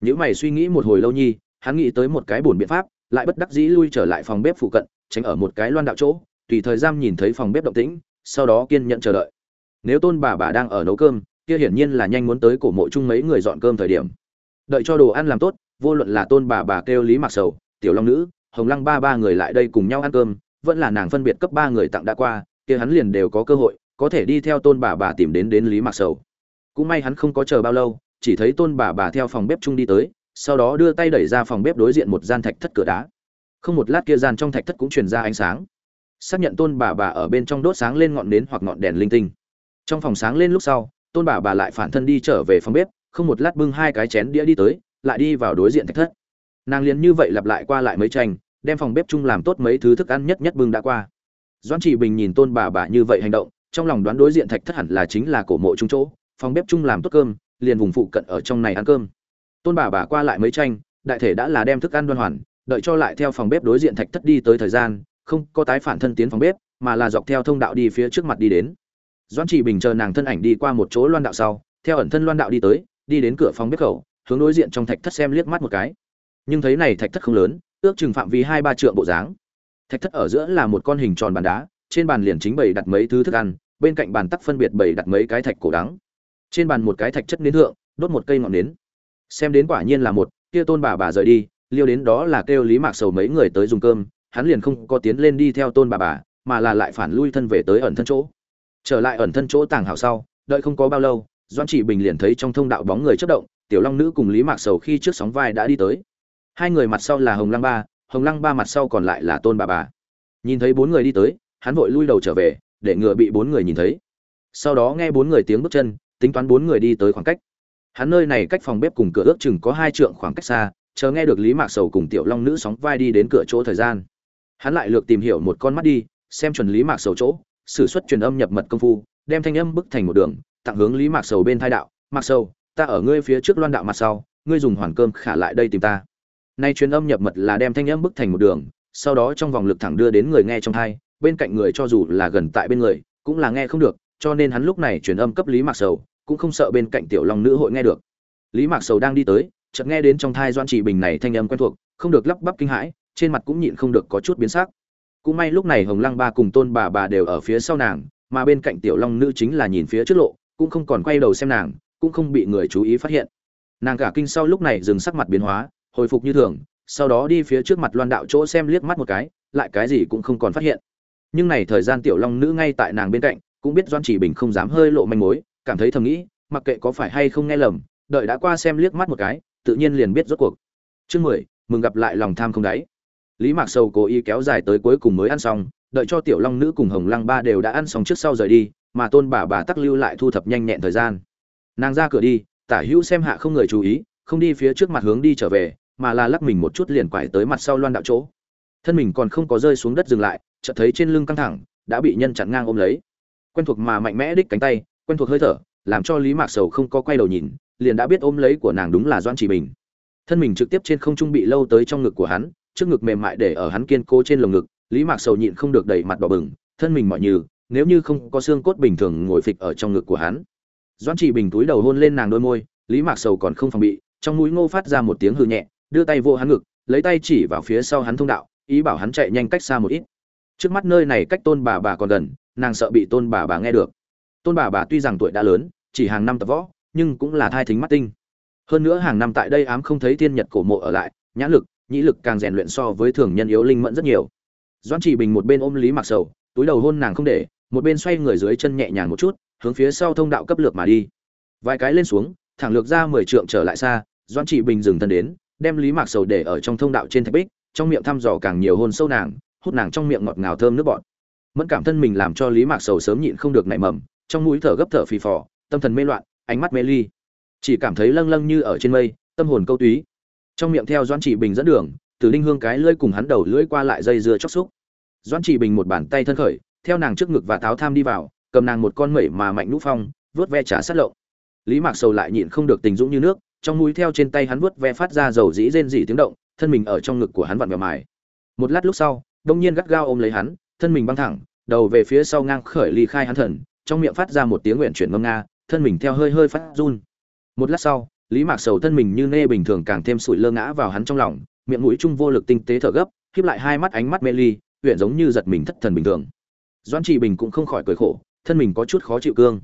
Nếu mày suy nghĩ một hồi lâu nhi, hắn nghĩ tới một cái bổn biện pháp, lại bất đắc dĩ lui trở lại phòng bếp phụ cận, tránh ở một cái loan đạo chỗ tùy thời gian nhìn thấy phòng bếp động tĩnh, sau đó kiên nhẫn chờ đợi. Nếu tôn bà bà đang ở nấu cơm, kia hiển nhiên là nhanh muốn tới cổ mộ chung mấy người dọn cơm thời điểm. Đợi cho đồ ăn làm tốt, vô luận là tôn bà bà kêu lý mặc sầu, tiểu long nữ, hồng lăng ba ba người lại đây cùng nhau ăn cơm, vẫn là nàng phân biệt cấp ba người tặng đã qua, kia hắn liền đều có cơ hội, có thể đi theo tôn bà bà tìm đến đến lý mặc sầu. Cũng may hắn không có chờ bao lâu, chỉ thấy tôn bà bà theo phòng bếp chung đi tới, sau đó đưa tay đẩy ra phòng bếp đối diện một gian thạch thất cửa đá. Không một lát kia gian trong thạch thất cũng truyền ra ánh sáng xác nhận tôn bà bà ở bên trong đốt sáng lên ngọn nến hoặc ngọn đèn linh tinh. Trong phòng sáng lên lúc sau, tôn bà bà lại phản thân đi trở về phòng bếp, không một lát bưng hai cái chén đĩa đi tới, lại đi vào đối diện thạch thất. Nàng liền như vậy lặp lại qua lại mấy tranh, đem phòng bếp chung làm tốt mấy thứ thức ăn nhất nhất bưng đã qua. Doan chỉ bình nhìn tôn bà bà như vậy hành động, trong lòng đoán đối diện thạch thất hẳn là chính là cổ mộ trung chỗ, phòng bếp chung làm tốt cơm, liền vùng phụ cận ở trong này ăn cơm. Tôn bà bà qua lại mấy tranh, đại thể đã là đem thức ăn đoan hoàn, đợi cho lại theo phòng bếp đối diện thạch thất đi tới thời gian không có tái phản thân tiến phòng bếp, mà là dọc theo thông đạo đi phía trước mặt đi đến. Doãn chỉ bình chờ nàng thân ảnh đi qua một chỗ loan đạo sau, theo ẩn thân loan đạo đi tới, đi đến cửa phòng bếp khẩu, hướng đối diện trong thạch thất xem liếc mắt một cái. Nhưng thấy này thạch thất không lớn, ước chừng phạm vi hai ba trượng bộ dáng. Thạch thất ở giữa là một con hình tròn bàn đá, trên bàn liền chính bày đặt mấy thứ thức ăn, bên cạnh bàn tắc phân biệt bày đặt mấy cái thạch cổ đắng. Trên bàn một cái thạch chất nến thượng, đốt một cây ngọn nến. Xem đến quả nhiên là một, kia tôn bà bà rời đi, liêu đến đó là kêu lý mạc sầu mấy người tới dùng cơm hắn liền không có tiến lên đi theo tôn bà bà, mà là lại phản lui thân về tới ẩn thân chỗ. Trở lại ẩn thân chỗ tàng hào sau, đợi không có bao lâu doan chỉ bình liền thấy trong thông đạo bóng người chất động, tiểu long nữ cùng lý mạc sầu khi trước sóng vai đã đi tới. Hai người mặt sau là hồng lăng ba, hồng lăng ba mặt sau còn lại là tôn bà bà. Nhìn thấy bốn người đi tới, hắn vội lui đầu trở về, để ngừa bị bốn người nhìn thấy. Sau đó nghe bốn người tiếng bước chân, tính toán bốn người đi tới khoảng cách. Hắn nơi này cách phòng bếp cùng cửa ước chừng có hai trượng khoảng cách xa, chờ nghe được lý mạc sầu cùng tiểu long nữ sóng vai đi đến cửa chỗ thời gian hắn lại lược tìm hiểu một con mắt đi, xem chuẩn lý mạc sầu chỗ s ử suất truyền âm nhập mật công phu, đem thanh âm bức thành một đường, tặng hướng lý mạc sầu bên thai đạo, mạc sầu, ta ở ngươi phía trước loan đạo mặt sau, ngươi dùng hoàn cơm khả lại đây tìm ta. Nay truyền âm nhập mật là đem thanh âm bức thành một đường, sau đó trong vòng lực thẳng đưa đến người nghe trong thai, bên cạnh người cho dù là gần tại bên người, cũng là nghe không được, cho nên hắn lúc này truyền âm cấp lý mạc sầu, cũng không sợ bên cạnh tiểu long nữ hội nghe được. Lý mạc sầu đang đi tới, chợt nghe đến trong thai doan chỉ bình này thanh âm quen thuộc, không được lắp bắp kinh hãi trên mặt cũng nhịn không được có chút biến sắc. Cũng may lúc này hồng lăng ba cùng tôn bà bà đều ở phía sau nàng, mà bên cạnh tiểu long nữ chính là nhìn phía trước lộ, cũng không còn quay đầu xem nàng, cũng không bị người chú ý phát hiện. Nàng cả kinh sau lúc này dừng sắc mặt biến hóa, hồi phục như thường, sau đó đi phía trước mặt loan đạo chỗ xem liếc mắt một cái, lại cái gì cũng không còn phát hiện. Nhưng này thời gian tiểu long nữ ngay tại nàng bên cạnh, cũng biết doan chỉ bình không dám hơi lộ manh mối, cảm thấy thầm nghĩ, mặc kệ có phải hay không nghe lầm, đợi đã qua xem liếc mắt một cái, tự nhiên liền biết rốt cuộc. Chương mười, mừng gặp lại lòng tham không đáy lý mạc sầu cố ý kéo dài tới cuối cùng mới ăn xong, đợi cho tiểu long nữ cùng hồng lăng ba đều đã ăn xong trước sau rời đi, mà tôn bà bà tắc lưu lại thu thập nhanh nhẹn thời gian. Nàng ra cửa đi, tả hữu xem hạ không người chú ý, không đi phía trước mặt hướng đi trở về, mà là lắc mình một chút liền quải tới mặt sau loan đạo chỗ. Thân mình còn không có rơi xuống đất dừng lại, chợt thấy trên lưng căng thẳng, đã bị nhân chặn ngang ôm lấy. Quen thuộc mà mạnh mẽ đích cánh tay, quen thuộc hơi thở, làm cho lý mạc sầu không có quay đầu nhìn, liền đã biết ôm lấy của nàng đúng là doan chỉ bình. Thân mình trực tiếp trên không trung bị lâu tới trong ngực của hắn trước ngực mềm mại để ở hắn kiên cố trên lồng ngực, lý mạc sầu nhịn không được đẩy mặt đỏ bừng, thân mình mọi như nếu như không có xương cốt bình thường ngồi phịch ở trong ngực của hắn. Doan chỉ bình túi đầu hôn lên nàng đôi môi, lý mạc sầu còn không phòng bị, trong mũi ngô phát ra một tiếng hư nhẹ, đưa tay vô hắn ngực, lấy tay chỉ vào phía sau hắn thông đạo, ý bảo hắn chạy nhanh cách xa một ít. Trước mắt nơi này cách tôn bà bà còn gần, nàng sợ bị tôn bà bà nghe được. Tôn bà bà tuy rằng tuổi đã lớn, chỉ hàng năm tập võ, nhưng cũng là thai thính mắt tinh. Hơn nữa hàng năm tại đây ám không thấy thiên nhật cổ mộ ở lại, nhãn lực nhĩ lực càng rèn luyện so với thường nhân yếu linh mẫn rất nhiều. Doan chỉ bình một bên ôm lý mặc sầu, túi đầu hôn nàng không để, một bên xoay người dưới chân nhẹ nhàng một chút, hướng phía sau thông đạo cấp lược mà đi. Vài cái lên xuống, thẳng lược ra mười trượng trở lại xa doan chỉ bình dừng thân đến, đem lý mạc sầu để ở trong thông đạo trên thạch bích, trong miệng thăm dò càng nhiều hôn sâu nàng, hút nàng trong miệng ngọt ngào thơm nước bọt. Mẫn cảm thân mình làm cho lý mạc sầu sớm nhịn không được nảy mầm, trong mũi thở gấp thở phì phò, tâm thần mê loạn, ánh mắt mê ly. Chỉ cảm thấy lâng lâng như ở trên mây, tâm hồn câu túy trong miệng theo doãn chỉ bình dẫn đường, từ linh hương cái lưỡi cùng hắn đầu lưỡi qua lại dây dưa chóc xúc. Doãn chỉ bình một bàn tay thân khởi, theo nàng trước ngực và tháo tham đi vào, cầm nàng một con mẩy mà mạnh nhũ phong vớt ve trả sát lộ lý mạc sầu lại nhịn không được tình dũng như nước, trong mũi theo trên tay hắn vớt ve phát ra dầu dĩ rên dỉ tiếng động, thân mình ở trong ngực của hắn vặn vẹo mài. Một lát lúc sau, đông nhiên gắt gao ôm lấy hắn, thân mình băng thẳng, đầu về phía sau ngang khởi ly khai hắn thần, trong miệng phát ra một tiếng nguyện chuyển ngâm nga, thân mình theo hơi hơi phát run. Một lát sau lý mạc sầu thân mình như nê bình thường càng thêm sủi lơ ngã vào hắn trong lòng, miệng mũi trung vô lực tinh tế thở gấp khiếp lại hai mắt ánh mắt mê ly, huyện giống như giật mình thất thần bình thường. Doan trị bình cũng không khỏi cười khổ, thân mình có chút khó chịu cương.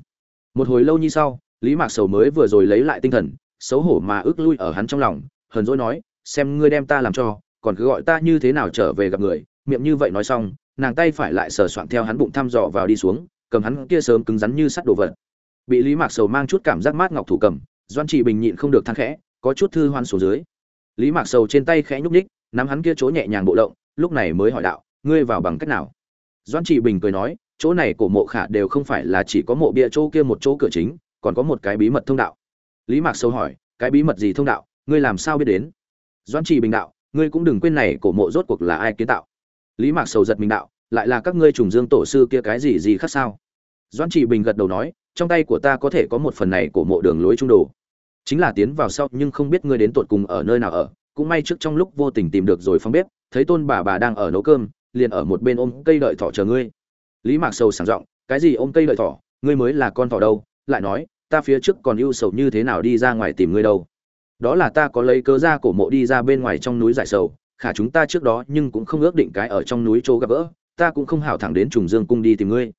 Một hồi lâu như sau, lý mạc sầu mới vừa rồi lấy lại tinh thần, xấu hổ mà ước lui ở hắn trong lòng, hờn dỗi nói, xem ngươi đem ta làm cho, còn cứ gọi ta như thế nào trở về gặp người. Miệng như vậy nói xong, nàng tay phải lại sờ soạn theo hắn bụng thăm dò vào đi xuống, cầm hắn kia sớm cứng rắn như sắt đồ vật. Bị lý mạc sầu mang chút cảm giác mát ngọc thủ cầm doan trị bình nhịn không được than khẽ, có chút thư hoan xuống dưới. Lý mạc sầu trên tay khẽ nhúc ních nắm hắn kia chỗ nhẹ nhàng bộ động lúc này mới hỏi đạo, ngươi vào bằng cách nào? Doan trị bình cười nói, chỗ này của mộ khả đều không phải là chỉ có mộ bia chỗ kia một chỗ cửa chính, còn có một cái bí mật thông đạo. Lý mạc sầu hỏi, cái bí mật gì thông đạo? Ngươi làm sao biết đến? Doan trị bình đạo, ngươi cũng đừng quên này cổ mộ rốt cuộc là ai kiến tạo. Lý mạc sầu giật mình đạo, lại là các ngươi trùng dương tổ sư kia cái gì gì khác sao? Doan trị bình gật đầu nói trong tay của ta có thể có một phần này của mộ đường lối trung đồ. Chính là tiến vào sau nhưng không biết ngươi đến tột cùng ở nơi nào ở. Cũng may trước trong lúc vô tình tìm được rồi phong bếp, thấy tôn bà bà đang ở nấu cơm, liền ở một bên ôm cây đợi thỏ chờ ngươi. Lý mạc sầu sảng giọng, cái gì ôm cây đợi thỏ? Ngươi mới là con thỏ đâu? Lại nói, ta phía trước còn ưu sầu như thế nào đi ra ngoài tìm ngươi đâu? Đó là ta có lấy cớ ra cổ mộ đi ra bên ngoài trong núi giải sầu, khả chúng ta trước đó nhưng cũng không ước định cái ở trong núi chỗ gặp gỡ, ta cũng không hảo thẳng đến trùng dương cung đi tìm ngươi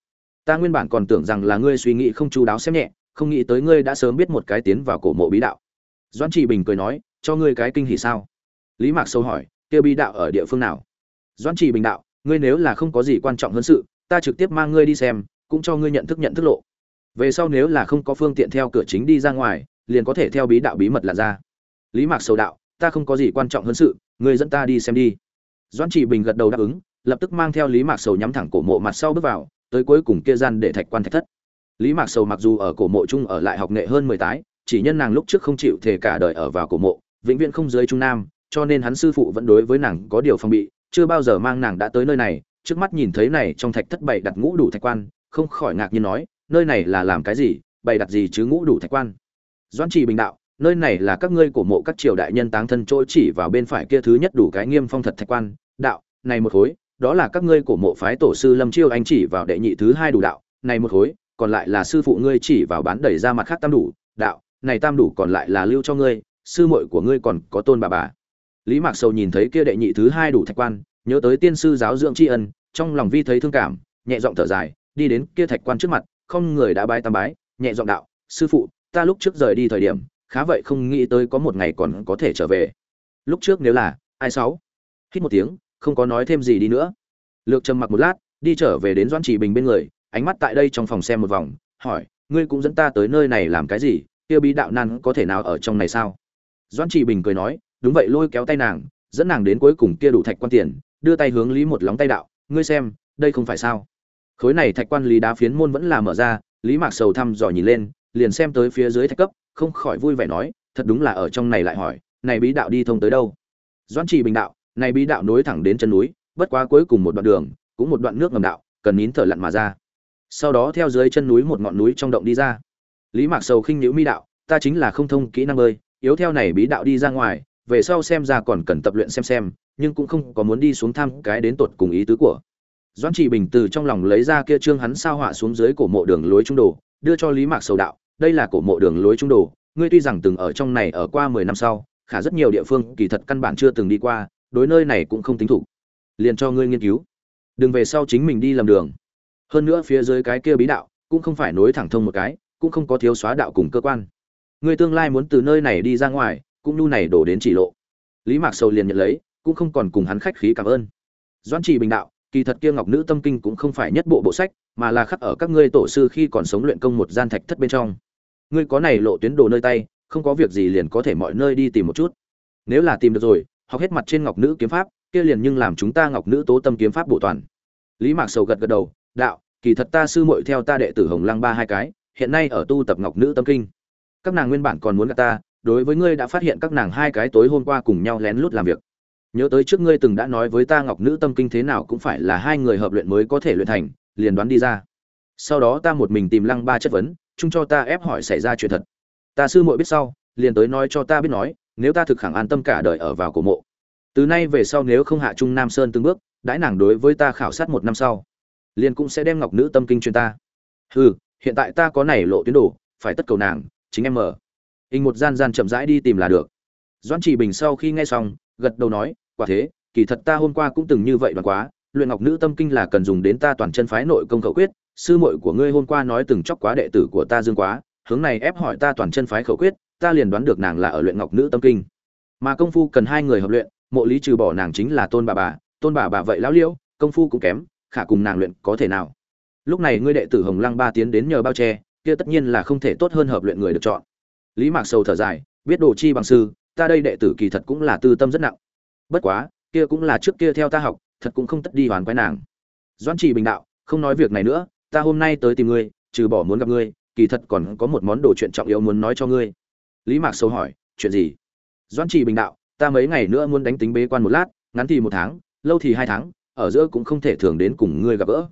ta nguyên bản còn tưởng rằng là ngươi suy nghĩ không chú đáo xem nhẹ, không nghĩ tới ngươi đã sớm biết một cái tiến vào cổ mộ bí đạo. Doãn trị bình cười nói, cho ngươi cái kinh hỉ sao? Lý mạc sâu hỏi, kia bí đạo ở địa phương nào? Doãn trị bình đạo, ngươi nếu là không có gì quan trọng hơn sự, ta trực tiếp mang ngươi đi xem, cũng cho ngươi nhận thức nhận thức lộ. Về sau nếu là không có phương tiện theo cửa chính đi ra ngoài, liền có thể theo bí đạo bí mật là ra. Lý mạc sầu đạo, ta không có gì quan trọng hơn sự, ngươi dẫn ta đi xem đi. Doãn trị bình gật đầu đáp ứng, lập tức mang theo lý mạc sầu nhắm thẳng cổ mộ mặt sau bước vào tới cuối cùng kia gian để thạch quan thạch thất. Lý mạc sầu mặc dù ở cổ mộ chung ở lại học nghệ hơn mười tái, chỉ nhân nàng lúc trước không chịu thể cả đời ở vào cổ mộ, vĩnh viễn không dưới trung nam, cho nên hắn sư phụ vẫn đối với nàng có điều phòng bị, chưa bao giờ mang nàng đã tới nơi này, trước mắt nhìn thấy này trong thạch thất bày đặt ngũ đủ thạch quan, không khỏi ngạc nhiên nói, nơi này là làm cái gì? Bày đặt gì chứ ngũ đủ thạch quan? Doãn trì bình đạo, nơi này là các ngươi cổ mộ các triều đại nhân táng thân chỗ chỉ vào bên phải kia thứ nhất đủ cái nghiêm phong thật thạch quan. Đạo, này một khối đó là các ngươi cổ mộ phái tổ sư lâm chiêu anh chỉ vào đệ nhị thứ hai đủ đạo, này một khối, còn lại là sư phụ ngươi chỉ vào bán đẩy ra mặt khác tam đủ, đạo, này tam đủ còn lại là lưu cho ngươi, sư muội của ngươi còn có tôn bà bà. Lý mạc sầu nhìn thấy kia đệ nhị thứ hai đủ thạch quan, nhớ tới tiên sư giáo dưỡng tri ân, trong lòng vi thấy thương cảm, nhẹ giọng thở dài, đi đến kia thạch quan trước mặt, không người đã bái tam bái, nhẹ giọng đạo, sư phụ, ta lúc trước rời đi thời điểm, khá vậy không nghĩ tới có một ngày còn có thể trở về. Lúc trước nếu là, ai sáu? Hít một tiếng không có nói thêm gì đi nữa. Lược trầm mặc một lát, đi trở về đến doãn trì bình bên người, ánh mắt tại đây trong phòng xem một vòng, hỏi, ngươi cũng dẫn ta tới nơi này làm cái gì? Tiêu bí đạo nan có thể nào ở trong này sao? Doãn trì bình cười nói, đúng vậy, lôi kéo tay nàng, dẫn nàng đến cuối cùng kia đủ thạch quan tiền, đưa tay hướng lý một lóng tay đạo, ngươi xem, đây không phải sao? Khối này thạch quan lý đá phiến môn vẫn là mở ra, lý mạc sầu thăm dò nhìn lên, liền xem tới phía dưới thạch cấp, không khỏi vui vẻ nói, thật đúng là ở trong này lại hỏi, này bí đạo đi thông tới đâu? Doãn trì bình đạo này bí đạo nối thẳng đến chân núi bất quá cuối cùng một đoạn đường cũng một đoạn nước ngầm đạo cần nín thở lặn mà ra. Sau đó theo dưới chân núi một ngọn núi trong động đi ra. Lý mạc sầu khinh nhíu mi đạo ta chính là không thông kỹ năng ơi, yếu theo này bí đạo đi ra ngoài về sau xem ra còn cần tập luyện xem xem nhưng cũng không có muốn đi xuống thăm cái đến tột cùng ý tứ của. Doãn trị bình từ trong lòng lấy ra kia trương hắn sao họa xuống dưới cổ mộ đường lối trung đồ đưa cho lý mạc sầu đạo đây là cổ mộ đường lối trung đồ ngươi tuy rằng từng ở trong này ở qua mười năm sau khả rất nhiều địa phương kỳ thật căn bản chưa từng đi qua đối nơi này cũng không tính thủ liền cho ngươi nghiên cứu. Đừng về sau chính mình đi lầm đường. Hơn nữa phía dưới cái kia bí đạo, cũng không phải nối thẳng thông một cái, cũng không có thiếu xóa đạo cùng cơ quan. Ngươi tương lai muốn từ nơi này đi ra ngoài, cũng nu này đổ đến chỉ lộ. Lý mạc sầu liền nhận lấy, cũng không còn cùng hắn khách khí cảm ơn. Doãn trì bình đạo, kỳ thật kia ngọc nữ tâm kinh cũng không phải nhất bộ bộ sách, mà là khắc ở các ngươi tổ sư khi còn sống luyện công một gian thạch thất bên trong. Ngươi có này lộ tuyến đồ nơi tay, không có việc gì liền có thể mọi nơi đi tìm một chút. Nếu là tìm được rồi học hết mặt trên ngọc nữ kiếm pháp, kia liền nhưng làm chúng ta ngọc nữ tố tâm kiếm pháp bổ toàn. Lý mạc sầu gật gật đầu, đạo, kỳ thật ta sư muội theo ta đệ tử hồng lăng ba hai cái, hiện nay ở tu tập ngọc nữ tâm kinh. Các nàng nguyên bản còn muốn gặp ta, đối với ngươi đã phát hiện các nàng hai cái tối hôm qua cùng nhau lén lút làm việc. Nhớ tới trước ngươi từng đã nói với ta ngọc nữ tâm kinh thế nào cũng phải là hai người hợp luyện mới có thể luyện thành, liền đoán đi ra. Sau đó ta một mình tìm lăng ba chất vấn, chung cho ta ép hỏi xảy ra chuyện thật. Ta sư muội biết sau, liền tới nói cho ta biết nói nếu ta thực khẳng an tâm cả đời ở vào cổ mộ. Từ nay về sau nếu không hạ trung nam sơn từng bước, đãi nàng đối với ta khảo sát một năm sau, liền cũng sẽ đem ngọc nữ tâm kinh truyền ta. Hừ, hiện tại ta có này lộ tuyến đồ, phải tất cầu nàng, chính em mở hình một gian gian chậm rãi đi tìm là được. Doãn chỉ bình sau khi nghe xong, gật đầu nói, quả thế, kỳ thật ta hôm qua cũng từng như vậy đoạn quá, luyện ngọc nữ tâm kinh là cần dùng đến ta toàn chân phái nội công khẩu quyết, sư muội của ngươi hôm qua nói từng chọc quá đệ tử của ta dương quá, hướng này ép hỏi ta toàn chân phái khẩu quyết ta liền đoán được nàng là ở luyện ngọc nữ tâm kinh. Mà công phu cần hai người hợp luyện, mộ lý trừ bỏ nàng chính là tôn bà bà, tôn bà bà vậy lão liễu, công phu cũng kém, khả cùng nàng luyện có thể nào? Lúc này ngươi đệ tử hồng lăng ba tiến đến nhờ bao che, kia tất nhiên là không thể tốt hơn hợp luyện người được chọn. Lý mạc sầu thở dài, biết đồ chi bằng sư, ta đây đệ tử kỳ thật cũng là tư tâm rất nặng. Bất quá, kia cũng là trước kia theo ta học, thật cũng không tất đi hoàn quái nàng. Doãn trì bình đạo, không nói việc này nữa, ta hôm nay tới tìm ngươi, trừ bỏ muốn gặp ngươi, kỳ thật còn có một món đồ chuyện trọng yếu muốn nói cho ngươi lý mạc sâu hỏi, chuyện gì? Doãn trì bình đạo, ta mấy ngày nữa muốn đánh tính bế quan một lát, ngắn thì một tháng, lâu thì hai tháng, ở giữa cũng không thể thường đến cùng ngươi gặp gỡ.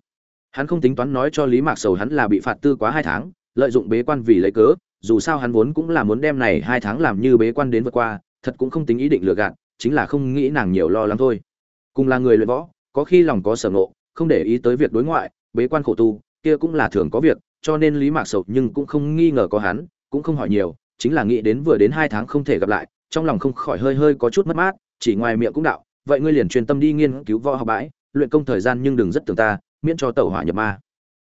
Hắn không tính toán nói cho lý mạc sầu hắn là bị phạt tư quá hai tháng, lợi dụng bế quan vì lấy cớ, dù sao hắn vốn cũng là muốn đem này hai tháng làm như bế quan đến vượt qua, thật cũng không tính ý định lừa gạt, chính là không nghĩ nàng nhiều lo lắng thôi. Cùng là người luyện võ, có khi lòng có sở ngộ, không để ý tới việc đối ngoại, bế quan khổ tu, kia cũng là thường có việc, cho nên lý mạc sầu nhưng cũng không nghi ngờ có hắn, cũng không hỏi nhiều chính là nghĩ đến vừa đến hai tháng không thể gặp lại, trong lòng không khỏi hơi hơi có chút mất mát, chỉ ngoài miệng cũng đạo, vậy ngươi liền truyền tâm đi nghiên cứu võ học bãi, luyện công thời gian nhưng đừng rất tưởng ta, miễn cho tẩu hỏa nhập ma.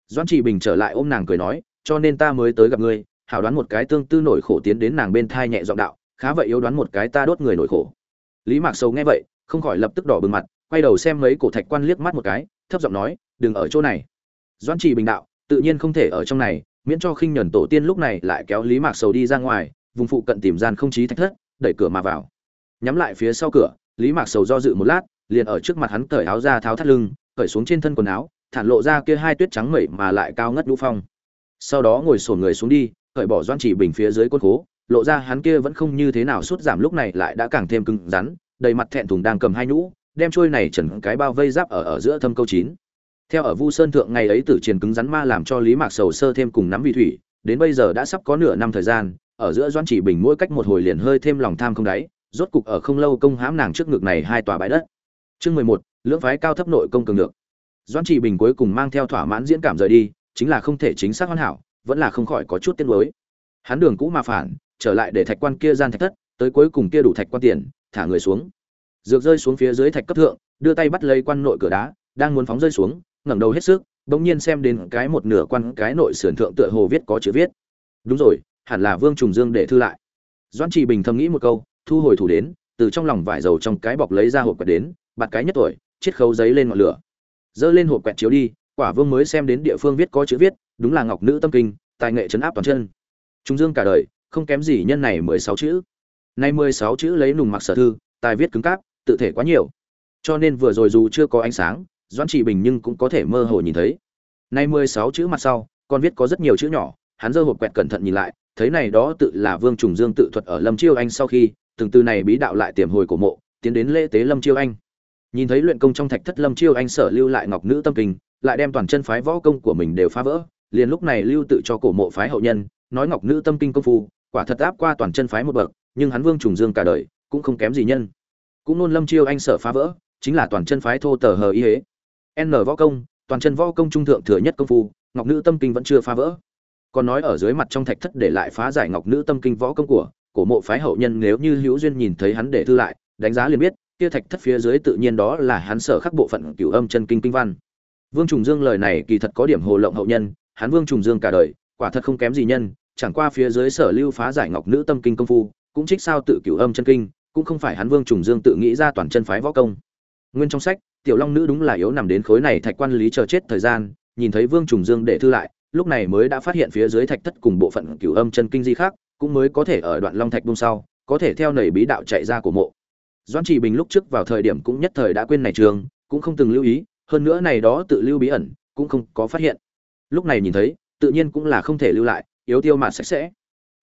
Doãn trị bình trở lại ôm nàng cười nói, cho nên ta mới tới gặp ngươi, hảo đoán một cái tương tư nổi khổ tiến đến nàng bên thai nhẹ giọng đạo, khá vậy yếu đoán một cái ta đốt người nổi khổ. Lý mạc sầu nghe vậy, không khỏi lập tức đỏ bừng mặt, quay đầu xem mấy cổ thạch quan liếc mắt một cái, thấp giọng nói, đừng ở chỗ này. Doãn trị bình đạo, tự nhiên không thể ở trong này miễn cho khinh nhẫn tổ tiên lúc này lại kéo lý mạc sầu đi ra ngoài, vùng phụ cận tìm gian không chí thách thất, đẩy cửa mà vào. Nhắm lại phía sau cửa, lý mạc sầu do dự một lát, liền ở trước mặt hắn cởi áo ra tháo thắt lưng, cởi xuống trên thân quần áo thản lộ ra kia hai tuyết trắng mẩy mà lại cao ngất lũ phong. Sau đó ngồi sổn người xuống đi, cởi bỏ doan chỉ bình phía dưới cốt khố, lộ ra hắn kia vẫn không như thế nào suốt giảm lúc này lại đã càng thêm cứng rắn, đầy mặt thẹn thùng đang cầm hai nhũ, đem trôi này trần cái bao vây giáp ở ở giữa thâm câu chín theo ở vu sơn thượng ngày ấy tử triền cứng rắn ma làm cho lý mạc sầu sơ thêm cùng nắm vị thủy, đến bây giờ đã sắp có nửa năm thời gian, ở giữa doan chỉ bình mỗi cách một hồi liền hơi thêm lòng tham không đáy, rốt cục ở không lâu công hãm nàng trước ngực này hai tòa bãi đất. Chương mười một, lưỡng phái cao thấp nội công cường được doan chỉ bình cuối cùng mang theo thỏa mãn diễn cảm rời đi, chính là không thể chính xác hoàn hảo, vẫn là không khỏi có chút tiếc nuối. Hắn đường cũ mà phản, trở lại để thạch quan kia gian thạch thất, tới cuối cùng kia đủ thạch quan tiền, thả người xuống. Dược rơi xuống phía dưới thạch cấp thượng, đưa tay bắt lấy quan nội cửa đá, đang muốn phóng rơi xuống ngẩng đầu hết sức, bỗng nhiên xem đến cái một nửa quan, cái nội sườn thượng tựa hồ viết có chữ viết. Đúng rồi, hẳn là vương trùng dương để thư lại. Doan trì bình thầm nghĩ một câu, thu hồi thủ đến, từ trong lòng vải dầu trong cái bọc lấy ra hộp quẹt đến, bạt cái nhất tuổi, chiết khấu giấy lên ngọn lửa. Dơ lên hộp quẹt chiếu đi, quả vương mới xem đến địa phương viết có chữ viết, đúng là ngọc nữ tâm kinh, tài nghệ chấn áp toàn chân. Trung dương cả đời, không kém gì nhân này mười sáu chữ. Nay mười sáu chữ lấy nùng mặc sở thư, tài viết cứng cáp, tự thể quá nhiều. Cho nên vừa rồi dù chưa có ánh sáng doãn trị bình nhưng cũng có thể mơ hồ nhìn thấy. Nay mười sáu chữ mặt sau còn viết có rất nhiều chữ nhỏ, hắn giơ hộp quẹt cẩn thận nhìn lại, thấy này đó tự là vương trùng dương tự thuật ở lâm chiêu anh sau khi, từng từ này bí đạo lại tiềm hồi của mộ, tiến đến lễ tế lâm chiêu anh. Nhìn thấy luyện công trong thạch thất lâm chiêu anh sở lưu lại ngọc nữ tâm kinh, lại đem toàn chân phái võ công của mình đều phá vỡ, liền lúc này lưu tự cho cổ mộ phái hậu nhân, nói ngọc nữ tâm kinh công phu, quả thật áp qua toàn chân phái một bậc, nhưng hắn vương trùng dương cả đời, cũng không kém gì nhân. Cũng nôn lâm chiêu anh sở phá vỡ, chính là toàn chân phái thô tờ hờ y hế n võ công, toàn chân võ công trung thượng thừa nhất công phu, ngọc nữ tâm kinh vẫn chưa phá vỡ. Còn nói ở dưới mặt trong thạch thất để lại phá giải ngọc nữ tâm kinh võ công của cổ mộ phái hậu nhân, nếu như hữu duyên nhìn thấy hắn để thư lại, đánh giá liền biết, kia thạch thất phía dưới tự nhiên đó là hắn sở khắc bộ phận cửu âm chân kinh kinh văn. Vương trùng dương lời này kỳ thật có điểm hồ lộng hậu nhân, hắn vương trùng dương cả đời, quả thật không kém gì nhân, chẳng qua phía dưới sở lưu phá giải ngọc nữ tâm kinh công phu, cũng trích sao tự cửu âm chân kinh, cũng không phải hắn vương trùng dương tự nghĩ ra toàn chân phái võ công. Nguyên trong sách tiểu long nữ đúng là yếu nằm đến khối này thạch quan lý chờ chết thời gian, nhìn thấy vương trùng dương để thư lại, lúc này mới đã phát hiện phía dưới thạch thất cùng bộ phận cửu âm chân kinh di khác, cũng mới có thể ở đoạn long thạch bung sau, có thể theo nảy bí đạo chạy ra của mộ. Doãn trì bình lúc trước vào thời điểm cũng nhất thời đã quên này trường, cũng không từng lưu ý, hơn nữa này đó tự lưu bí ẩn, cũng không có phát hiện. Lúc này nhìn thấy, tự nhiên cũng là không thể lưu lại, yếu tiêu mà sạch sẽ.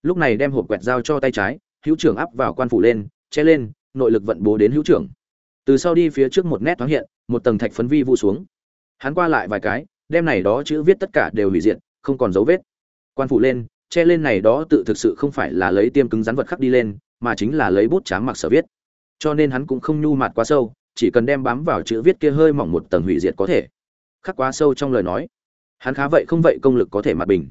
Lúc này đem hộp quẹt dao cho tay trái, hữu trưởng áp vào quan phủ lên, che lên, nội lực vận bố đến hữu trưởng từ sau đi phía trước một nét thoáng hiện, một tầng thạch phấn vi vụ xuống. Hắn qua lại vài cái, đem này đó chữ viết tất cả đều hủy diệt, không còn dấu vết. Quan phủ lên, che lên này đó tự thực sự không phải là lấy tiêm cứng rắn vật khắc đi lên, mà chính là lấy bút tráng mặc sở viết. Cho nên hắn cũng không nhu mạt quá sâu, chỉ cần đem bám vào chữ viết kia hơi mỏng một tầng hủy diệt có thể. Khắc quá sâu trong lời nói. Hắn khá vậy không vậy công lực có thể mặt bình.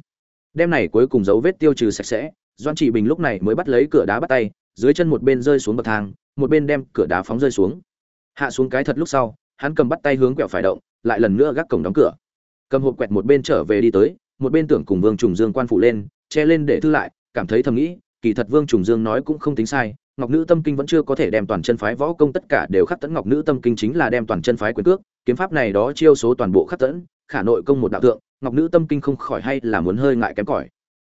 Đem này cuối cùng dấu vết tiêu trừ sạch sẽ doan trị bình lúc này mới bắt lấy cửa đá bắt tay, dưới chân một bên rơi xuống bậc thang, một bên đem cửa đá phóng rơi xuống hạ xuống cái thật lúc sau, hắn cầm bắt tay hướng quẹo phải động, lại lần nữa gác cổng đóng cửa. Cầm hộp quẹt một bên trở về đi tới, một bên tưởng cùng vương trùng dương quan phụ lên, che lên để thư lại, cảm thấy thầm nghĩ, kỳ thật vương trùng dương nói cũng không tính sai, ngọc nữ tâm kinh vẫn chưa có thể đem toàn chân phái võ công tất cả đều khắc tấn ngọc nữ tâm kinh chính là đem toàn chân phái quyền cước, kiếm pháp này đó chiêu số toàn bộ khắc tấn khả nội công một đạo tượng ngọc nữ tâm kinh không khỏi hay là muốn hơi ngại kém cỏi.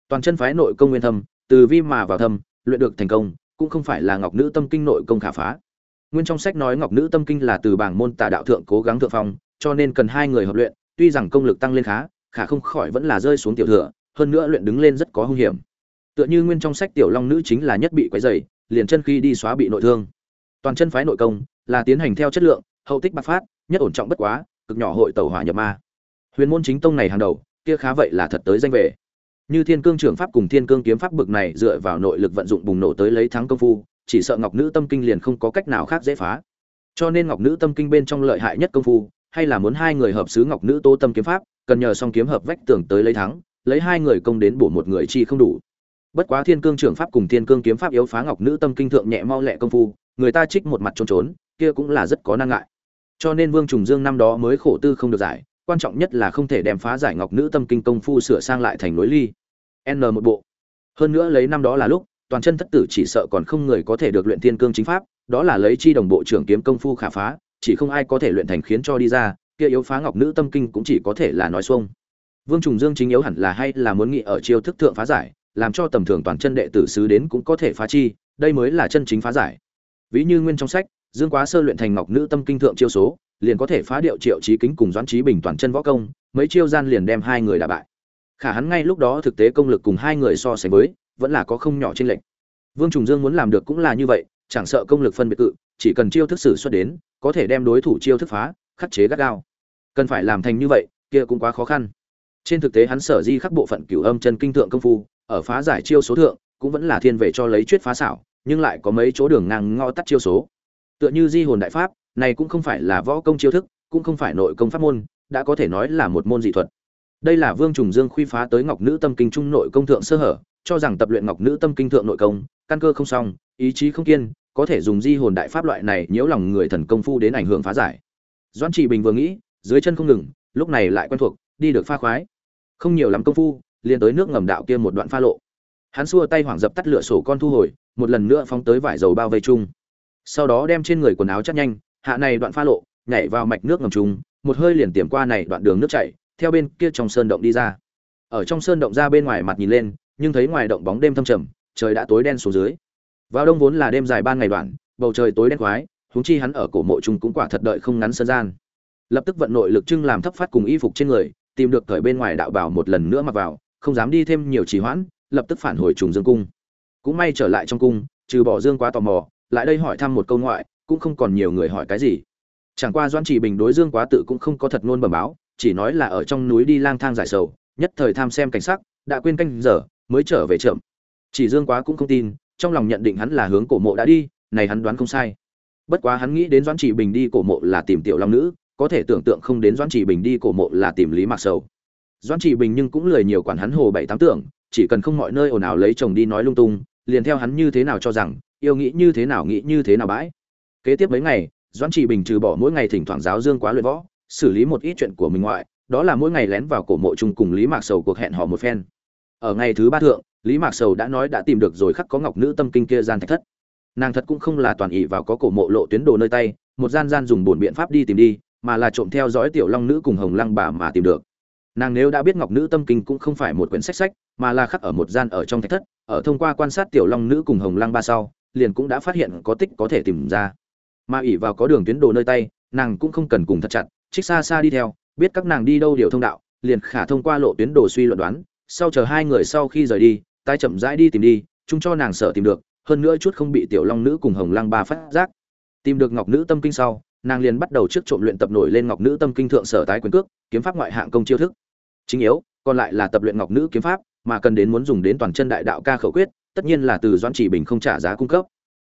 Toàn chân phái nội công nguyên thâm, từ vi mà vào thâm, luyện được thành công, cũng không phải là ngọc nữ tâm kinh nội công khả phá nguyên trong sách nói ngọc nữ tâm kinh là từ bảng môn tà đạo thượng cố gắng thượng phong, cho nên cần hai người hợp luyện, tuy rằng công lực tăng lên khá, khả không khỏi vẫn là rơi xuống tiểu thừa, hơn nữa luyện đứng lên rất có hung hiểm. Tựa như nguyên trong sách tiểu long nữ chính là nhất bị quấy dày liền chân khi đi xóa bị nội thương. Toàn chân phái nội công, là tiến hành theo chất lượng, hậu tích bạc phát, nhất ổn trọng bất quá, cực nhỏ hội tẩu hỏa nhập ma. Huyền môn chính tông này hàng đầu, kia khá vậy là thật tới danh về như thiên cương trưởng pháp cùng thiên cương kiếm pháp bực này dựa vào nội lực vận dụng bùng nổ tới lấy thắng công phu, chỉ sợ ngọc nữ tâm kinh liền không có cách nào khác dễ phá. Cho nên ngọc nữ tâm kinh bên trong lợi hại nhất công phu, hay là muốn hai người hợp sứ ngọc nữ tô tâm kiếm pháp, cần nhờ song kiếm hợp vách tưởng tới lấy thắng, lấy hai người công đến bổ một người chi không đủ. Bất quá thiên cương trưởng pháp cùng thiên cương kiếm pháp yếu phá ngọc nữ tâm kinh thượng nhẹ mau lẹ công phu, người ta trích một mặt trốn trốn, kia cũng là rất có năng ngại. Cho nên vương trùng dương năm đó mới khổ tư không được giải, quan trọng nhất là không thể đem phá giải ngọc nữ tâm kinh công phu sửa sang lại thành nối ly n một bộ. Hơn nữa lấy năm đó là lúc, toàn chân thất tử chỉ sợ còn không người có thể được luyện thiên cương chính pháp, đó là lấy chi đồng bộ trưởng kiếm công phu khả phá, chỉ không ai có thể luyện thành khiến cho đi ra, kia yếu phá ngọc nữ tâm kinh cũng chỉ có thể là nói xuông. Vương trùng dương chính yếu hẳn là hay là muốn nghĩ ở chiêu thức thượng phá giải, làm cho tầm thường toàn chân đệ tử sứ đến cũng có thể phá chi, đây mới là chân chính phá giải. Ví như nguyên trong sách, dương quá sơ luyện thành ngọc nữ tâm kinh thượng chiêu số, liền có thể phá điệu triệu trí kính cùng doãn trí bình toàn chân võ công, mấy chiêu gian liền đem hai người đả bại khả hắn ngay lúc đó thực tế công lực cùng hai người so sánh với, vẫn là có không nhỏ trên lệnh vương trùng dương muốn làm được cũng là như vậy, chẳng sợ công lực phân biệt cự, chỉ cần chiêu thức sử xuất đến, có thể đem đối thủ chiêu thức phá, khắc chế gắt gao. Cần phải làm thành như vậy, kia cũng quá khó khăn. Trên thực tế hắn sở di khắc bộ phận cửu âm chân kinh thượng công phu, ở phá giải chiêu số thượng, cũng vẫn là thiên về cho lấy chuyết phá xảo, nhưng lại có mấy chỗ đường ngang ngõ tắt chiêu số. Tựa như di hồn đại pháp, này cũng không phải là võ công chiêu thức, cũng không phải nội công pháp môn, đã có thể nói là một môn dị thuật đây là vương trùng dương khuy phá tới ngọc nữ tâm kinh trung nội công thượng sơ hở, cho rằng tập luyện ngọc nữ tâm kinh thượng nội công, căn cơ không xong, ý chí không kiên, có thể dùng di hồn đại pháp loại này nhiễu lòng người thần công phu đến ảnh hưởng phá giải. Doãn trị bình vừa nghĩ, dưới chân không ngừng, lúc này lại quen thuộc, đi được pha khoái. Không nhiều lắm công phu, liền tới nước ngầm đạo kia một đoạn pha lộ. Hắn xua tay hoảng dập tắt lửa sổ con thu hồi, một lần nữa phóng tới vải dầu bao vây chung. Sau đó đem trên người quần áo chắc nhanh, hạ này đoạn pha lộ, nhảy vào mạch nước ngầm chung một hơi liền tiềm qua này đoạn đường nước chảy theo bên kia trong sơn động đi ra. Ở trong sơn động ra bên ngoài mặt nhìn lên, nhưng thấy ngoài động bóng đêm thâm trầm, trời đã tối đen xuống dưới. Vào đông vốn là đêm dài ban ngày đoạn, bầu trời tối đen khoái, huống chi hắn ở cổ mộ trung cũng quả thật đợi không ngắn sơn gian. Lập tức vận nội lực trưng làm thấp phát cùng y phục trên người, tìm được cởi bên ngoài đạo bảo một lần nữa mặc vào, không dám đi thêm nhiều trì hoãn, lập tức phản hồi trùng dương cung. Cũng may trở lại trong cung, trừ bỏ dương quá tò mò, lại đây hỏi thăm một câu ngoại, cũng không còn nhiều người hỏi cái gì. Chẳng qua doan chỉ bình đối dương quá tự cũng không có thật ngôn bẩm báo chỉ nói là ở trong núi đi lang thang giải sầu, nhất thời tham xem cảnh sắc, đã quên canh giờ, mới trở về chậm. Chỉ dương quá cũng không tin, trong lòng nhận định hắn là hướng cổ mộ đã đi, này hắn đoán không sai. Bất quá hắn nghĩ đến doãn chỉ bình đi cổ mộ là tìm tiểu long nữ, có thể tưởng tượng không đến doãn chỉ bình đi cổ mộ là tìm lý mạc sầu. Doãn chỉ bình nhưng cũng lười nhiều quản hắn hồ bảy tám tưởng, chỉ cần không mọi nơi ồn ào lấy chồng đi nói lung tung, liền theo hắn như thế nào cho rằng, yêu nghĩ như thế nào nghĩ như thế nào bãi. Kế tiếp mấy ngày, doãn chỉ bình trừ bỏ mỗi ngày thỉnh thoảng giáo dương quá luyện võ xử lý một ít chuyện của mình ngoại, đó là mỗi ngày lén vào cổ mộ chung cùng lý mạc sầu cuộc hẹn họ một phen. Ở ngày thứ ba thượng, lý mạc sầu đã nói đã tìm được rồi khắc có ngọc nữ tâm kinh kia gian thạch thất. Nàng thật cũng không là toàn ỷ vào có cổ mộ lộ tuyến đồ nơi tay, một gian gian dùng bổn biện pháp đi tìm đi, mà là trộm theo dõi tiểu long nữ cùng hồng lăng bà mà tìm được. Nàng nếu đã biết ngọc nữ tâm kinh cũng không phải một quyển sách sách, mà là khắc ở một gian ở trong thạch thất, ở thông qua quan sát tiểu long nữ cùng hồng lăng ba sau, liền cũng đã phát hiện có tích có thể tìm ra. Mà ỷ vào có đường tuyến đồ nơi tay, nàng cũng không cần cùng thật chặt trích xa xa đi theo, biết các nàng đi đâu điều thông đạo, liền khả thông qua lộ tuyến đồ suy luận đoán, sau chờ hai người sau khi rời đi tai chậm rãi đi tìm đi, chung cho nàng sợ tìm được, hơn nữa chút không bị tiểu long nữ cùng hồng lăng ba phát giác. Tìm được ngọc nữ tâm kinh sau, nàng liền bắt đầu trước trộm luyện tập nổi lên ngọc nữ tâm kinh thượng sở tái quyền cước, kiếm pháp ngoại hạng công chiêu thức. Chính yếu, còn lại là tập luyện ngọc nữ kiếm pháp, mà cần đến muốn dùng đến toàn chân đại đạo ca khẩu quyết, tất nhiên là từ doãn chỉ bình không trả giá cung cấp.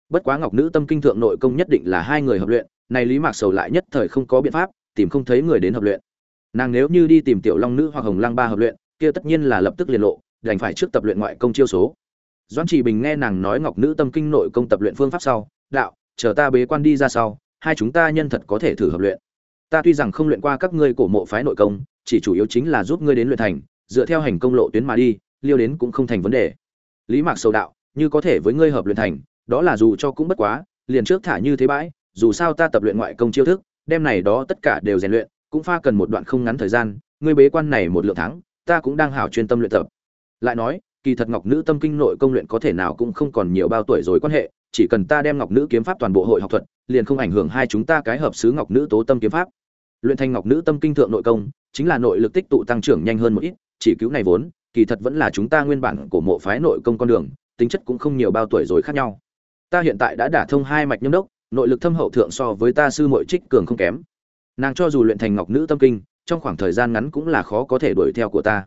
Bất quá ngọc nữ tâm kinh thượng nội công nhất định là hai người hợp luyện, này lý mạc sầu lại nhất thời không có biện pháp tìm không thấy người đến hợp luyện. Nàng nếu như đi tìm tiểu long nữ hoặc hồng lăng ba hợp luyện, kia tất nhiên là lập tức liền lộ, đành phải trước tập luyện ngoại công chiêu số. Doãn chỉ bình nghe nàng nói ngọc nữ tâm kinh nội công tập luyện phương pháp sau, đạo, chờ ta bế quan đi ra sau, hai chúng ta nhân thật có thể thử hợp luyện. Ta tuy rằng không luyện qua các ngươi cổ mộ phái nội công, chỉ chủ yếu chính là giúp ngươi đến luyện thành, dựa theo hành công lộ tuyến mà đi, liêu đến cũng không thành vấn đề. Lý mạc sầu đạo, như có thể với ngươi hợp luyện thành, đó là dù cho cũng bất quá, liền trước thả như thế bãi, dù sao ta tập luyện ngoại công chiêu thức đem này đó tất cả đều rèn luyện, cũng pha cần một đoạn không ngắn thời gian, ngươi bế quan này một lượng tháng, ta cũng đang hảo chuyên tâm luyện tập. Lại nói, kỳ thật ngọc nữ tâm kinh nội công luyện có thể nào cũng không còn nhiều bao tuổi rồi quan hệ, chỉ cần ta đem ngọc nữ kiếm pháp toàn bộ hội học thuật, liền không ảnh hưởng hai chúng ta cái hợp xứ ngọc nữ tố tâm kiếm pháp. Luyện thành ngọc nữ tâm kinh thượng nội công, chính là nội lực tích tụ tăng trưởng nhanh hơn một ít, chỉ cứu này vốn, kỳ thật vẫn là chúng ta nguyên bản của mộ phái nội công con đường, tính chất cũng không nhiều bao tuổi rồi khác nhau. Ta hiện tại đã đả thông hai mạch nhâm đốc nội lực thâm hậu thượng so với ta sư muội trích cường không kém. Nàng cho dù luyện thành ngọc nữ tâm kinh, trong khoảng thời gian ngắn cũng là khó có thể đuổi theo của ta.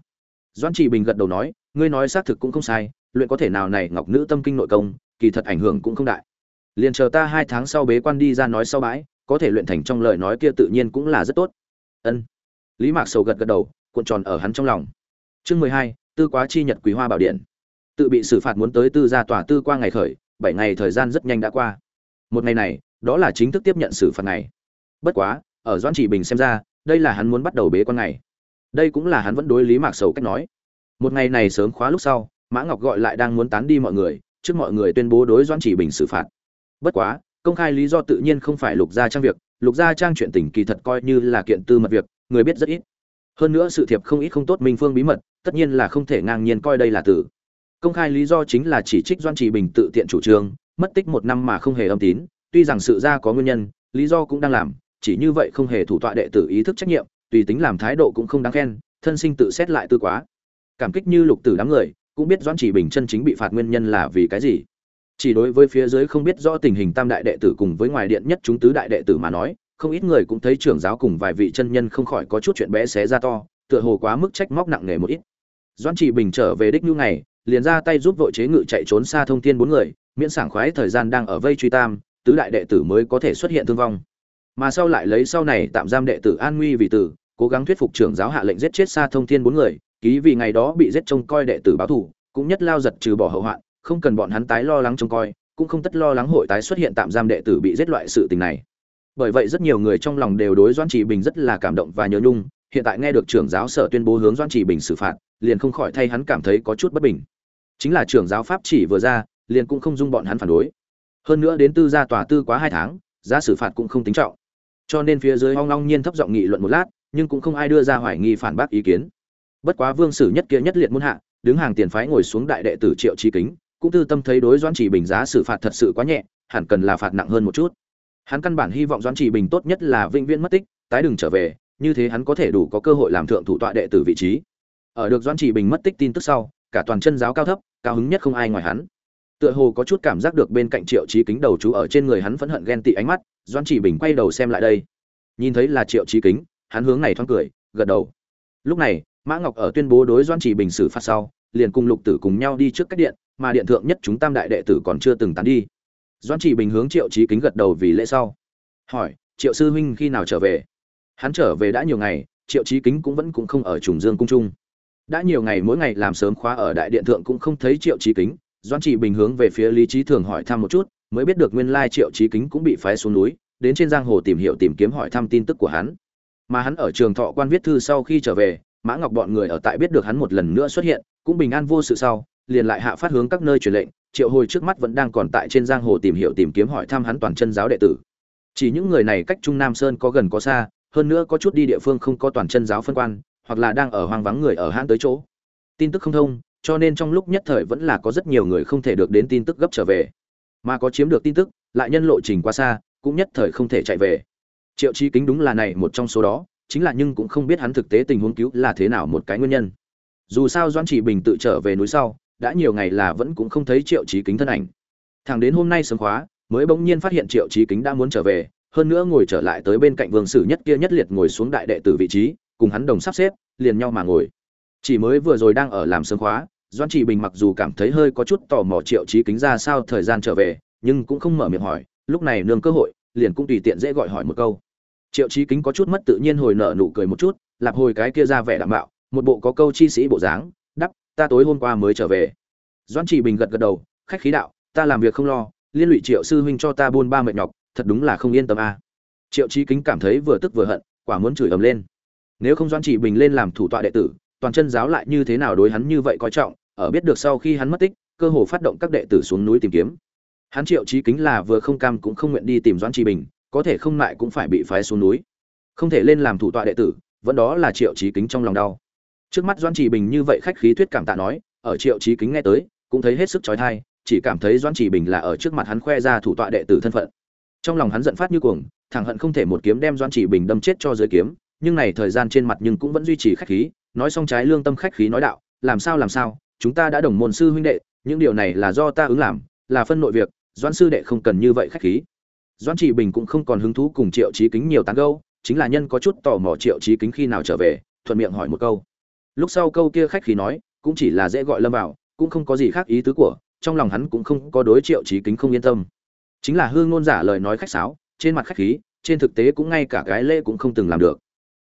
Doãn trị bình gật đầu nói, ngươi nói xác thực cũng không sai, luyện có thể nào này ngọc nữ tâm kinh nội công, kỳ thật ảnh hưởng cũng không đại. Liền chờ ta hai tháng sau bế quan đi ra nói sau bãi, có thể luyện thành trong lời nói kia tự nhiên cũng là rất tốt. Ân. Lý mạc sầu gật gật đầu, cuộn tròn ở hắn trong lòng. Chương mười hai, tư quá chi nhật quý hoa bảo điện. Tự bị xử phạt muốn tới tư gia tòa tư qua ngày khởi, bảy ngày thời gian rất nhanh đã qua một ngày này, đó là chính thức tiếp nhận xử phạt này bất quá, ở doãn chỉ bình xem ra, đây là hắn muốn bắt đầu bế quan ngày. Đây cũng là hắn vẫn đối lý mạc sầu cách nói. Một ngày này sớm khóa lúc sau, mã ngọc gọi lại đang muốn tán đi mọi người, trước mọi người tuyên bố đối doãn chỉ bình xử phạt. Bất quá, công khai lý do tự nhiên không phải lục gia trang việc, lục gia trang chuyện tình kỳ thật coi như là kiện tư mật việc, người biết rất ít. Hơn nữa sự thiệp không ít không tốt minh phương bí mật, tất nhiên là không thể ngang nhiên coi đây là tử công khai lý do chính là chỉ trích doan Chỉ bình tự tiện chủ trương mất tích một năm mà không hề âm tín, tuy rằng sự ra có nguyên nhân, lý do cũng đang làm, chỉ như vậy không hề thủ tọa đệ tử ý thức trách nhiệm, tùy tính làm thái độ cũng không đáng khen, thân sinh tự xét lại tư quá. Cảm kích như lục tử đám người, cũng biết doãn chỉ bình chân chính bị phạt nguyên nhân là vì cái gì. Chỉ đối với phía dưới không biết rõ tình hình tam đại đệ tử cùng với ngoài điện nhất chúng tứ đại đệ tử mà nói, không ít người cũng thấy trưởng giáo cùng vài vị chân nhân không khỏi có chút chuyện bé xé ra to, tựa hồ quá mức trách móc nặng nề một ít. Doãn chỉ bình trở về đích như ngày liền ra tay giúp vội chế ngự chạy trốn xa thông thiên bốn người, miễn sảng khoái thời gian đang ở vây truy tam, tứ đại đệ tử mới có thể xuất hiện thương vong. Mà sau lại lấy sau này tạm giam đệ tử an nguy vì tử, cố gắng thuyết phục trưởng giáo hạ lệnh giết chết xa thông thiên bốn người, ký vì ngày đó bị giết trông coi đệ tử báo thủ, cũng nhất lao giật trừ bỏ hậu hoạn, không cần bọn hắn tái lo lắng trông coi, cũng không tất lo lắng hội tái xuất hiện tạm giam đệ tử bị giết loại sự tình này. Bởi vậy rất nhiều người trong lòng đều đối doãn trị bình rất là cảm động và nhớ nhung hiện tại nghe được trưởng giáo sở tuyên bố hướng doãn trì bình xử phạt, liền không khỏi thay hắn cảm thấy có chút bất bình. Chính là trưởng giáo pháp chỉ vừa ra, liền cũng không dung bọn hắn phản đối. Hơn nữa đến tư gia tòa tư quá hai tháng, giá xử phạt cũng không tính trọng. Cho nên phía dưới hoang long nhiên thấp giọng nghị luận một lát, nhưng cũng không ai đưa ra hoài nghi phản bác ý kiến. Bất quá vương sử nhất kia nhất liệt muôn hạ, đứng hàng tiền phái ngồi xuống đại đệ tử triệu trí kính, cũng tư tâm thấy đối doãn chỉ bình giá xử phạt thật sự quá nhẹ, hẳn cần là phạt nặng hơn một chút. Hắn căn bản hy vọng doãn chỉ bình tốt nhất là vĩnh viễn mất tích, tái đừng trở về như thế hắn có thể đủ có cơ hội làm thượng thủ tọa đệ tử vị trí. Ở được doãn chỉ bình mất tích tin tức sau, cả toàn chân giáo cao thấp, cao hứng nhất không ai ngoài hắn. Tựa hồ có chút cảm giác được bên cạnh triệu trí kính đầu chú ở trên người hắn phẫn hận ghen tị ánh mắt, doãn chỉ bình quay đầu xem lại đây. Nhìn thấy là triệu trí kính, hắn hướng này thoáng cười, gật đầu. Lúc này, mã ngọc ở tuyên bố đối doãn chỉ bình xử phạt sau, liền cùng lục tử cùng nhau đi trước cách điện, mà điện thượng nhất chúng tam đại đệ tử còn chưa từng tán đi. Doãn chỉ bình hướng triệu trí kính gật đầu vì lễ sau. Hỏi, triệu sư huynh khi nào trở về? Hắn trở về đã nhiều ngày, triệu trí kính cũng vẫn cũng không ở trùng dương cung trung. Đã nhiều ngày mỗi ngày làm sớm khóa ở đại điện thượng cũng không thấy triệu trí kính, doãn chỉ bình hướng về phía lý trí thường hỏi thăm một chút, mới biết được nguyên lai triệu trí kính cũng bị phái xuống núi, đến trên giang hồ tìm hiểu tìm kiếm hỏi thăm tin tức của hắn. Mà hắn ở trường thọ quan viết thư sau khi trở về, mã ngọc bọn người ở tại biết được hắn một lần nữa xuất hiện, cũng bình an vô sự sau, liền lại hạ phát hướng các nơi truyền lệnh, triệu hồi trước mắt vẫn đang còn tại trên giang hồ tìm hiểu tìm kiếm hỏi thăm hắn toàn chân giáo đệ tử. Chỉ những người này cách trung nam sơn có gần có xa hơn nữa có chút đi địa phương không có toàn chân giáo phân quan, hoặc là đang ở hoang vắng người ở hãng tới chỗ. Tin tức không thông, cho nên trong lúc nhất thời vẫn là có rất nhiều người không thể được đến tin tức gấp trở về. Mà có chiếm được tin tức, lại nhân lộ trình quá xa, cũng nhất thời không thể chạy về. Triệu chí kính đúng là này một trong số đó, chính là nhưng cũng không biết hắn thực tế tình huống cứu là thế nào một cái nguyên nhân. Dù sao doãn chỉ bình tự trở về núi sau, đã nhiều ngày là vẫn cũng không thấy triệu chí kính thân ảnh. Thẳng đến hôm nay sớm khóa, mới bỗng nhiên phát hiện triệu chí kính đã muốn trở về hơn nữa ngồi trở lại tới bên cạnh vương sử nhất kia nhất liệt ngồi xuống đại đệ tử vị trí, cùng hắn đồng sắp xếp, liền nhau mà ngồi. Chỉ mới vừa rồi đang ở làm sớm khóa, doãn chỉ bình mặc dù cảm thấy hơi có chút tò mò triệu chí kính ra sao thời gian trở về, nhưng cũng không mở miệng hỏi, lúc này nương cơ hội, liền cũng tùy tiện dễ gọi hỏi một câu. Triệu chí kính có chút mất tự nhiên hồi nở nụ cười một chút, lạp hồi cái kia ra vẻ đảm bảo, một bộ có câu chi sĩ bộ dáng, đắp, ta tối hôm qua mới trở về. Doãn chỉ bình gật gật đầu, khách khí đạo, ta làm việc không lo, liên lụy triệu sư huynh cho ta buôn ba mệt nhọc thật đúng là không yên tâm a. Triệu chí kính cảm thấy vừa tức vừa hận, quả muốn chửi ầm lên. Nếu không doãn chỉ bình lên làm thủ tọa đệ tử, toàn chân giáo lại như thế nào đối hắn như vậy coi trọng, ở biết được sau khi hắn mất tích, cơ hồ phát động các đệ tử xuống núi tìm kiếm. Hắn triệu chí kính là vừa không cam cũng không nguyện đi tìm doãn chỉ bình, có thể không lại cũng phải bị phái xuống núi. Không thể lên làm thủ tọa đệ tử, vẫn đó là triệu chí kính trong lòng đau. Trước mắt doãn chỉ bình như vậy khách khí thuyết cảm tạ nói, ở triệu chí kính nghe tới, cũng thấy hết sức trói thai chỉ cảm thấy doãn chỉ bình là ở trước mặt hắn khoe ra thủ tọa đệ tử thân phận trong lòng hắn giận phát như cuồng, thẳng hận không thể một kiếm đem doãn chỉ bình đâm chết cho dưới kiếm, nhưng này thời gian trên mặt nhưng cũng vẫn duy trì khách khí, nói xong trái lương tâm khách khí nói đạo, làm sao làm sao? Chúng ta đã đồng môn sư huynh đệ, những điều này là do ta ứng làm, là phân nội việc, doãn sư đệ không cần như vậy khách khí. Doãn chỉ bình cũng không còn hứng thú cùng triệu chí kính nhiều tán gẫu, chính là nhân có chút tò mò triệu chí kính khi nào trở về, thuận miệng hỏi một câu. Lúc sau câu kia khách khí nói, cũng chỉ là dễ gọi lâm vào, cũng không có gì khác ý tứ của, trong lòng hắn cũng không có đối triệu chí kính không yên tâm chính là hương ngôn giả lời nói khách sáo, trên mặt khách khí, trên thực tế cũng ngay cả cái lễ cũng không từng làm được.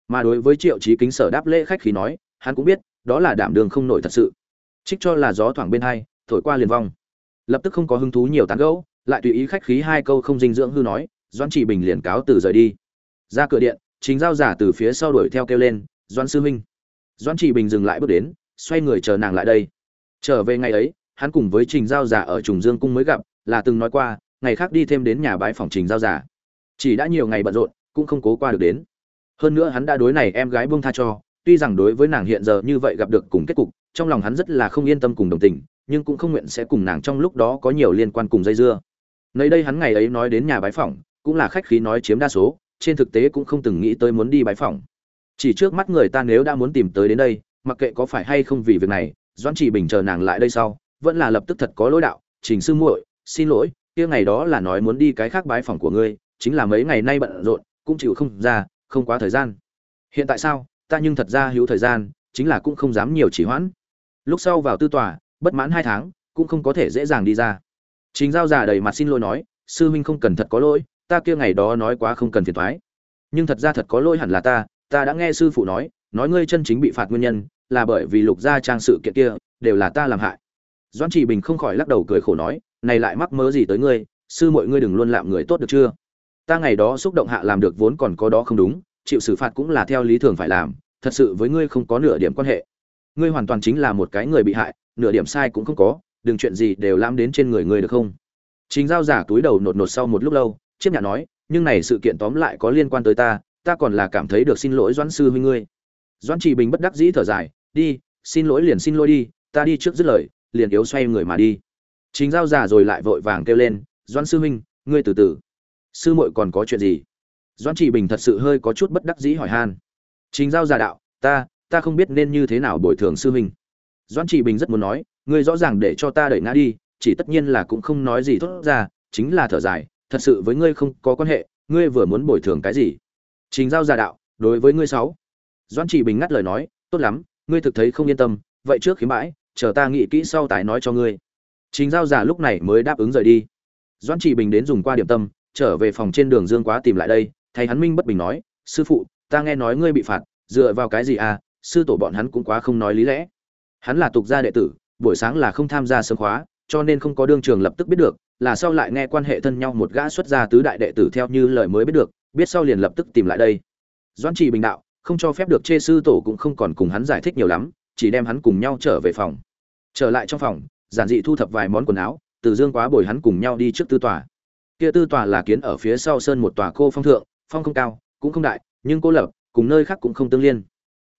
Mà đối với triệu chí kính sở đáp lễ khách khí nói, hắn cũng biết, đó là đảm đường không nổi thật sự. Trích cho là gió thoảng bên hai, thổi qua liền vong. Lập tức không có hứng thú nhiều tán gẫu, lại tùy ý khách khí hai câu không dinh dưỡng hư nói doan chỉ bình liền cáo từ rời đi. Ra cửa điện, chính giao giả từ phía sau đuổi theo kêu lên doan sư huynh. Doan chỉ bình dừng lại bước đến, xoay người chờ nàng lại đây. Trở về ngày ấy, hắn cùng với trình giao giả ở trùng dương cung mới gặp, là từng nói qua ngày khác đi thêm đến nhà bái phòng trình giao giả. Chỉ đã nhiều ngày bận rộn, cũng không cố qua được đến. Hơn nữa hắn đã đối này em gái buông tha cho, tuy rằng đối với nàng hiện giờ như vậy gặp được cùng kết cục, trong lòng hắn rất là không yên tâm cùng đồng tình, nhưng cũng không nguyện sẽ cùng nàng trong lúc đó có nhiều liên quan cùng dây dưa. Nơi đây hắn ngày ấy nói đến nhà bái phỏng cũng là khách khí nói chiếm đa số, trên thực tế cũng không từng nghĩ tới muốn đi bái phỏng chỉ trước mắt người ta nếu đã muốn tìm tới đến đây, mặc kệ có phải hay không vì việc này, doãn chỉ bình chờ nàng lại đây sau, vẫn là lập tức thật có lỗi đạo, trình sư muội, xin lỗi kia ngày đó là nói muốn đi cái khác bái phỏng của ngươi, chính là mấy ngày nay bận rộn, cũng chịu không ra, không quá thời gian. Hiện tại sao, ta nhưng thật ra hữu thời gian, chính là cũng không dám nhiều chỉ hoãn. Lúc sau vào tư tòa, bất mãn hai tháng, cũng không có thể dễ dàng đi ra. Chính giao già đầy mặt xin lỗi nói, sư huynh không cần thật có lỗi, ta kia ngày đó nói quá không cần phiền thoái nhưng thật ra thật có lỗi hẳn là ta ta đã nghe sư phụ nói nói ngươi chân chính bị phạt nguyên nhân, là bởi vì lục gia trang sự kiện kia, đều là ta làm hại. Doãn trì bình không khỏi lắc đầu cười khổ nói này lại mắc mớ gì tới ngươi, sư mọi ngươi đừng luôn làm người tốt được chưa? Ta ngày đó xúc động hạ làm được vốn còn có đó không đúng, chịu xử phạt cũng là theo lý thường phải làm, thật sự với ngươi không có nửa điểm quan hệ. Ngươi hoàn toàn chính là một cái người bị hại, nửa điểm sai cũng không có, đừng chuyện gì đều lãm đến trên người ngươi được không? Chính giao giả túi đầu nột nột sau một lúc lâu chiếc nhà nói, nhưng này sự kiện tóm lại có liên quan tới ta ta còn là cảm thấy được xin lỗi doãn sư huynh ngươi. Doãn chỉ bình bất đắc dĩ thở dài, đi, xin lỗi liền xin lỗi đi, ta đi trước dứt lời, liền yếu xoay người mà đi chính giao giả rồi lại vội vàng kêu lên, doãn sư huynh, ngươi từ từ. Sư muội còn có chuyện gì? Doãn chỉ bình thật sự hơi có chút bất đắc dĩ hỏi han. Chính giao giả đạo, ta ta không biết nên như thế nào bồi thường sư huynh. Doãn chỉ bình rất muốn nói, ngươi rõ ràng để cho ta đẩy ngã đi, chỉ tất nhiên là cũng không nói gì tốt ra, chính là thở dài, thật sự với ngươi không có quan hệ, ngươi vừa muốn bồi thường cái gì? Trình giao giả đạo, đối với ngươi sáu. Doãn chỉ bình ngắt lời nói, tốt lắm, ngươi thực thấy không yên tâm, vậy trước khiếm bãi chờ ta nghĩ kỹ sau tái nói cho ngươi trình giao giả lúc này mới đáp ứng rời đi. Doãn chỉ bình đến dùng qua điểm tâm, trở về phòng trên đường dương quá tìm lại đây thầy hắn minh bất bình nói, sư phụ, ta nghe nói ngươi bị phạt, dựa vào cái gì à? Sư tổ bọn hắn cũng quá không nói lý lẽ. Hắn là tục gia đệ tử, buổi sáng là không tham gia sớm khóa, cho nên không có đương trường lập tức biết được, là sau lại nghe quan hệ thân nhau một gã xuất gia tứ đại đệ tử theo như lời mới biết được, biết sau liền lập tức tìm lại đây. Doãn trì bình đạo, không cho phép được chê sư tổ cũng không còn cùng hắn giải thích nhiều lắm, chỉ đem hắn cùng nhau trở về phòng. Trở lại trong phòng giản dị thu thập vài món quần áo, từ dương quá bồi hắn cùng nhau đi trước tư tòa. Kia tư tòa là kiến ở phía sau sơn một tòa cô phong thượng, phong không cao, cũng không đại, nhưng cô lập, cùng nơi khác cũng không tương liên.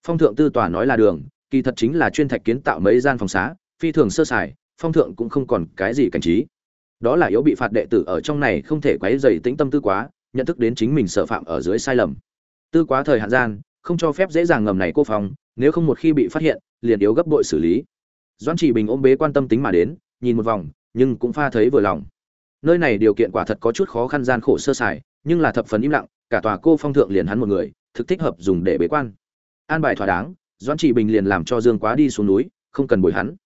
Phong thượng tư tòa nói là đường, kỳ thật chính là chuyên thạch kiến tạo mấy gian phòng xá, phi thường sơ sài, phong thượng cũng không còn cái gì cảnh trí. Đó là yếu bị phạt đệ tử ở trong này không thể quấy dày tĩnh tâm tư quá, nhận thức đến chính mình sở phạm ở dưới sai lầm. Tư quá thời hạn gian, không cho phép dễ dàng ngầm này cô phòng nếu không một khi bị phát hiện, liền yếu gấp bội xử lý doãn chỉ bình ôm bế quan tâm tính mà đến, nhìn một vòng, nhưng cũng pha thấy vừa lòng. Nơi này điều kiện quả thật có chút khó khăn gian khổ sơ sài, nhưng là thập phần im lặng, cả tòa cô phong thượng liền hắn một người, thực thích hợp dùng để bế quan. An bài thỏa đáng, doãn chỉ bình liền làm cho dương quá đi xuống núi, không cần bồi hắn.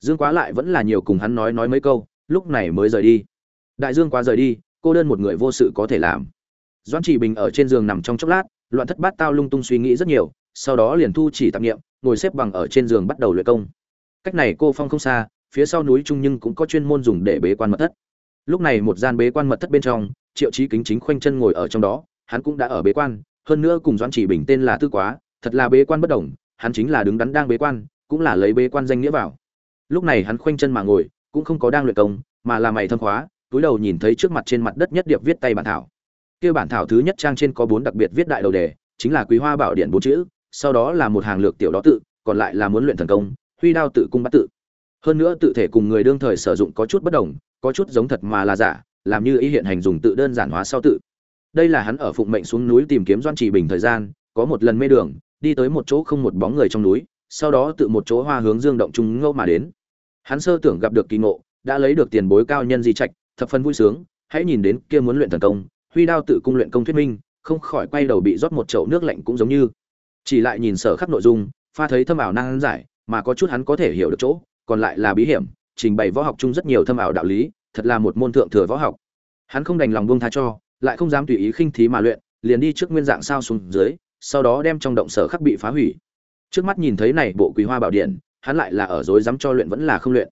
Dương quá lại vẫn là nhiều cùng hắn nói nói mấy câu, lúc này mới rời đi. Đại dương quá rời đi, cô đơn một người vô sự có thể làm. Doãn chỉ bình ở trên giường nằm trong chốc lát, loạn thất bát tao lung tung suy nghĩ rất nhiều, sau đó liền thu chỉ tạp nghiệm, ngồi xếp bằng ở trên giường bắt đầu luyện công cách này cô phong không xa, phía sau núi trung nhưng cũng có chuyên môn dùng để bế quan mật thất. Lúc này một gian bế quan mật thất bên trong, triệu chí kính chính khoanh chân ngồi ở trong đó, hắn cũng đã ở bế quan, hơn nữa cùng doãn chỉ bình tên là tư quá, thật là bế quan bất đồng, hắn chính là đứng đắn đang bế quan, cũng là lấy bế quan danh nghĩa vào. Lúc này hắn khoanh chân mà ngồi, cũng không có đang luyện công, mà là mày thâm khóa, túi đầu nhìn thấy trước mặt trên mặt đất nhất điệp viết tay bản thảo. Kia bản thảo thứ nhất trang trên có bốn đặc biệt viết đại đầu đề, chính là quý hoa bảo điện bốn chữ, sau đó là một hàng lược tiểu đó tự, còn lại là muốn luyện thần công huy đao tự cung bắt tự. Hơn nữa tự thể cùng người đương thời sử dụng có chút bất đồng, có chút giống thật mà là giả, làm như ý hiện hành dùng tự đơn giản hóa sau tự. Đây là hắn ở phụng mệnh xuống núi tìm kiếm doan trì bình thời gian, có một lần mê đường, đi tới một chỗ không một bóng người trong núi, sau đó tự một chỗ hoa hướng dương động trung ngâu mà đến. Hắn sơ tưởng gặp được kỳ ngộ, đã lấy được tiền bối cao nhân di trạch, thập phần vui sướng, hãy nhìn đến kia muốn luyện thần công, huy đao tự cung luyện công thuyết minh, không khỏi quay đầu bị rót một chậu nước lạnh cũng giống như. Chỉ lại nhìn sở khắc nội dung, pha thấy thâm ảo năng giải mà có chút hắn có thể hiểu được chỗ, còn lại là bí hiểm, trình bày võ học chung rất nhiều thâm ảo đạo lý, thật là một môn thượng thừa võ học. Hắn không đành lòng buông tha cho, lại không dám tùy ý khinh thí mà luyện, liền đi trước nguyên dạng sao xuống dưới, sau đó đem trong động sở khắc bị phá hủy. Trước mắt nhìn thấy này bộ quý hoa bảo điện, hắn lại là ở rối dám cho luyện vẫn là không luyện.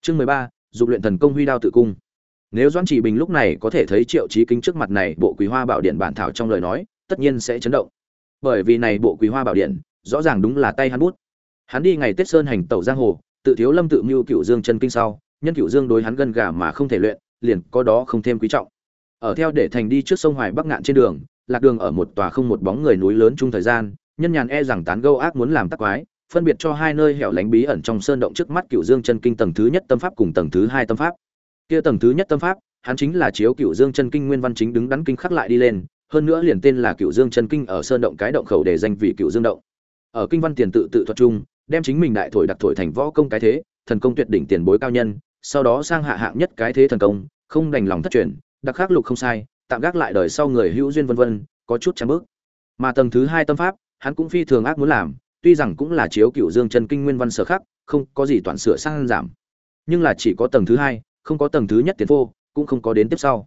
Chương mười ba, dục luyện thần công huy đao tự cung. Nếu doãn chỉ bình lúc này có thể thấy triệu chí kính trước mặt này bộ quý hoa bảo điện bản thảo trong lời nói, tất nhiên sẽ chấn động. Bởi vì này bộ quý hoa bảo điện, rõ ràng đúng là tay hắn bút hắn đi ngày tết sơn hành tẩu giang hồ, tự thiếu lâm tự mưu cựu dương chân kinh sau, nhân cựu dương đối hắn gần gà mà không thể luyện, liền có đó không thêm quý trọng. Ở theo để thành đi trước sông hoài bắc ngạn trên đường, lạc đường ở một tòa không một bóng người núi lớn chung thời gian, nhân nhàn e rằng tán gâu ác muốn làm tắc quái, phân biệt cho hai nơi hẻo lánh bí ẩn trong sơn động trước mắt cựu dương chân kinh tầng thứ nhất tâm pháp cùng tầng thứ hai tâm pháp. Kia tầng thứ nhất tâm pháp, hắn chính là chiếu cựu dương chân kinh nguyên văn chính đứng đắn kinh khắc lại đi lên, hơn nữa liền tên là cựu dương chân kinh ở sơn động cái động khẩu để danh vị cựu dương động. Ở kinh văn tiền tự tự thuật chung đem chính mình đại thổi đặc thổi thành võ công cái thế, thần công tuyệt đỉnh tiền bối cao nhân, sau đó sang hạ hạng nhất cái thế thần công, không đành lòng thất truyền, đặc khắc lục không sai, tạm gác lại đời sau người hữu duyên vân vân, có chút chăm bước. Mà tầng thứ hai tâm pháp, hắn cũng phi thường ác muốn làm, tuy rằng cũng là chiếu cựu dương chân kinh nguyên văn sở khắc, không có gì toàn sửa sang giảm. Nhưng là chỉ có tầng thứ hai, không có tầng thứ nhất tiến vô, cũng không có đến tiếp sau.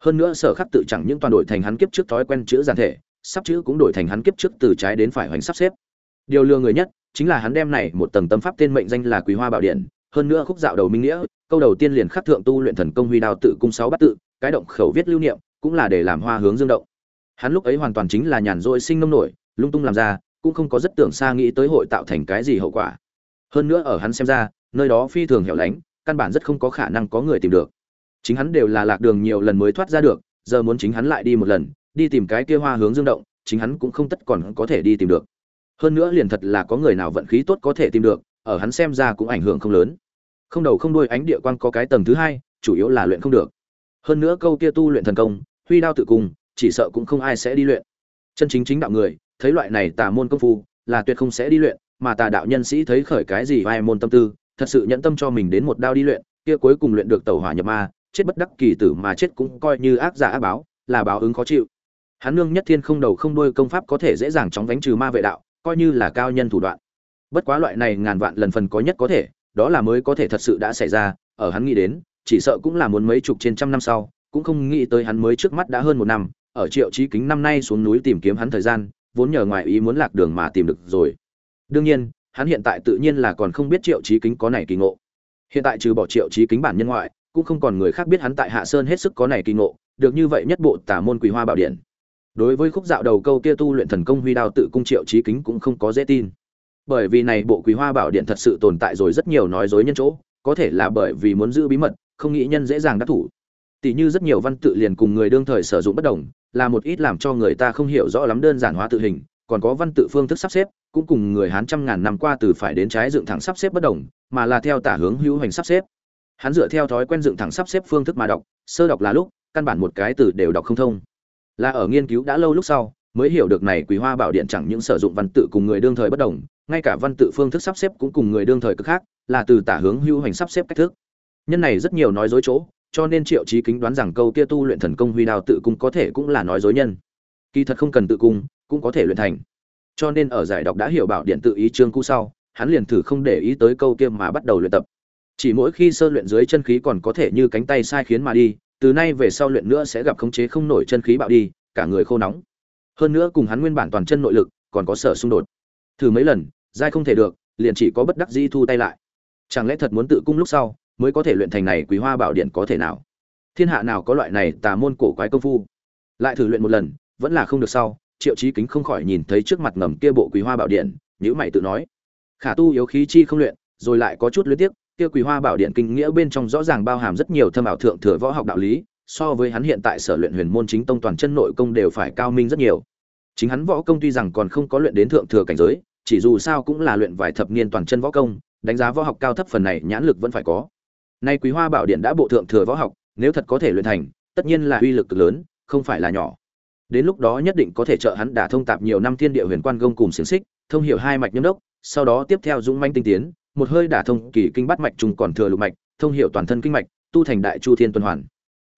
Hơn nữa sở khắc tự chẳng những toàn đổi thành hắn kiếp trước thói quen chữ giản thể, sắp chữ cũng đổi thành hắn kiếp trước từ trái đến phải hoành sắp xếp. Điều lừa người nhất chính là hắn đem này một tầng tâm pháp tên mệnh danh là quý hoa bảo điện, hơn nữa khúc dạo đầu minh nghĩa, câu đầu tiên liền khắc thượng tu luyện thần công huy đao tự cung sáu bát tự, cái động khẩu viết lưu niệm, cũng là để làm hoa hướng dương động. Hắn lúc ấy hoàn toàn chính là nhàn rỗi sinh nông nổi, lung tung làm ra, cũng không có rất tưởng xa nghĩ tới hội tạo thành cái gì hậu quả. Hơn nữa ở hắn xem ra, nơi đó phi thường hẻo lánh, căn bản rất không có khả năng có người tìm được. Chính hắn đều là lạc đường nhiều lần mới thoát ra được, giờ muốn chính hắn lại đi một lần, đi tìm cái kia hoa hướng dương động, chính hắn cũng không tất còn có thể đi tìm được hơn nữa liền thật là có người nào vận khí tốt có thể tìm được, ở hắn xem ra cũng ảnh hưởng không lớn. Không đầu không đuôi ánh địa quan có cái tầng thứ hai, chủ yếu là luyện không được. Hơn nữa câu kia tu luyện thần công, huy đao tự cùng, chỉ sợ cũng không ai sẽ đi luyện. Chân chính chính đạo người, thấy loại này tà môn công phu, là tuyệt không sẽ đi luyện, mà tà đạo nhân sĩ thấy khởi cái gì vai môn tâm tư, thật sự nhẫn tâm cho mình đến một đao đi luyện, kia cuối cùng luyện được tẩu hỏa nhập ma, chết bất đắc kỳ tử mà chết cũng coi như ác giả ác báo, là báo ứng khó chịu. Hắn nương nhất thiên không đầu không đuôi công pháp có thể dễ dàng chóng đánh trừ ma vệ đạo coi như là cao nhân thủ đoạn. Bất quá loại này ngàn vạn lần phần có nhất có thể, đó là mới có thể thật sự đã xảy ra, ở hắn nghĩ đến, chỉ sợ cũng là muốn mấy chục trên trăm năm sau, cũng không nghĩ tới hắn mới trước mắt đã hơn một năm, ở triệu chí kính năm nay xuống núi tìm kiếm hắn thời gian, vốn nhờ ngoài ý muốn lạc đường mà tìm được rồi. Đương nhiên, hắn hiện tại tự nhiên là còn không biết triệu chí kính có này kỳ ngộ. Hiện tại trừ bỏ triệu chí kính bản nhân ngoại, cũng không còn người khác biết hắn tại hạ sơn hết sức có này kỳ ngộ, được như vậy nhất bộ tả môn quỳ hoa bảo điện đối với khúc dạo đầu câu kia tu luyện thần công huy đao tự cung triệu trí kính cũng không có dễ tin. Bởi vì này bộ quý hoa bảo điện thật sự tồn tại rồi rất nhiều nói dối nhân chỗ, có thể là bởi vì muốn giữ bí mật, không nghĩ nhân dễ dàng đắc thủ. Tỷ như rất nhiều văn tự liền cùng người đương thời sử dụng bất đồng, là một ít làm cho người ta không hiểu rõ lắm đơn giản hóa tự hình, còn có văn tự phương thức sắp xếp, cũng cùng người hán trăm ngàn năm qua từ phải đến trái dựng thẳng sắp xếp bất đồng, mà là theo tả hướng hữu hành sắp xếp. Hắn dựa theo thói quen dựng thẳng sắp xếp phương thức mà đọc, sơ đọc là lúc, căn bản một cái từ đều đọc không thông là ở nghiên cứu đã lâu lúc sau, mới hiểu được này quý hoa bảo điện chẳng những sử dụng văn tự cùng người đương thời bất đồng, ngay cả văn tự phương thức sắp xếp cũng cùng người đương thời cực khác, là từ tả hướng hưu hành sắp xếp cách thức. Nhân này rất nhiều nói dối chỗ, cho nên triệu trí kính đoán rằng câu kia tu luyện thần công huy đao tự cung có thể cũng là nói dối nhân. Kỳ thật không cần tự cung, cũng có thể luyện thành. Cho nên ở giải đọc đã hiểu bảo điện tự ý chương cũ sau, hắn liền thử không để ý tới câu kia mà bắt đầu luyện tập. Chỉ mỗi khi sơ luyện dưới chân khí còn có thể như cánh tay sai khiến mà đi từ nay về sau luyện nữa sẽ gặp khống chế không nổi chân khí bạo đi, cả người khô nóng. Hơn nữa cùng hắn nguyên bản toàn chân nội lực, còn có sở xung đột. Thử mấy lần giai không thể được, liền chỉ có bất đắc dĩ thu tay lại. Chẳng lẽ thật muốn tự cung lúc sau, mới có thể luyện thành này quý hoa bảo điện có thể nào? Thiên hạ nào có loại này tà môn cổ quái công phu? Lại thử luyện một lần, vẫn là không được sau, triệu chí kính không khỏi nhìn thấy trước mặt ngầm kia bộ quý hoa bảo điện, nhíu mày tự nói. Khả tu yếu khí chi không luyện, rồi lại có chút luyến tiếc kia quý hoa bảo điện kinh nghĩa bên trong rõ ràng bao hàm rất nhiều thâm ảo thượng thừa võ học đạo lý, so với hắn hiện tại sở luyện huyền môn chính tông toàn chân nội công đều phải cao minh rất nhiều. Chính hắn võ công tuy rằng còn không có luyện đến thượng thừa cảnh giới, chỉ dù sao cũng là luyện vài thập niên toàn chân võ công, đánh giá võ học cao thấp phần này nhãn lực vẫn phải có. Nay quý hoa bảo điện đã bộ thượng thừa võ học, nếu thật có thể luyện thành, tất nhiên là uy lực cực lớn, không phải là nhỏ. Đến lúc đó nhất định có thể trợ hắn đả thông tạp nhiều năm thiên địa huyền quan gông cùng xiềng xích, thông hiểu hai mạch nhâm đốc, sau đó tiếp theo dũng manh tinh tiến một hơi đả thông kỳ kinh bát mạch trùng còn thừa lục mạch, thông hiểu toàn thân kinh mạch, tu thành đại chu thiên tuần hoàn.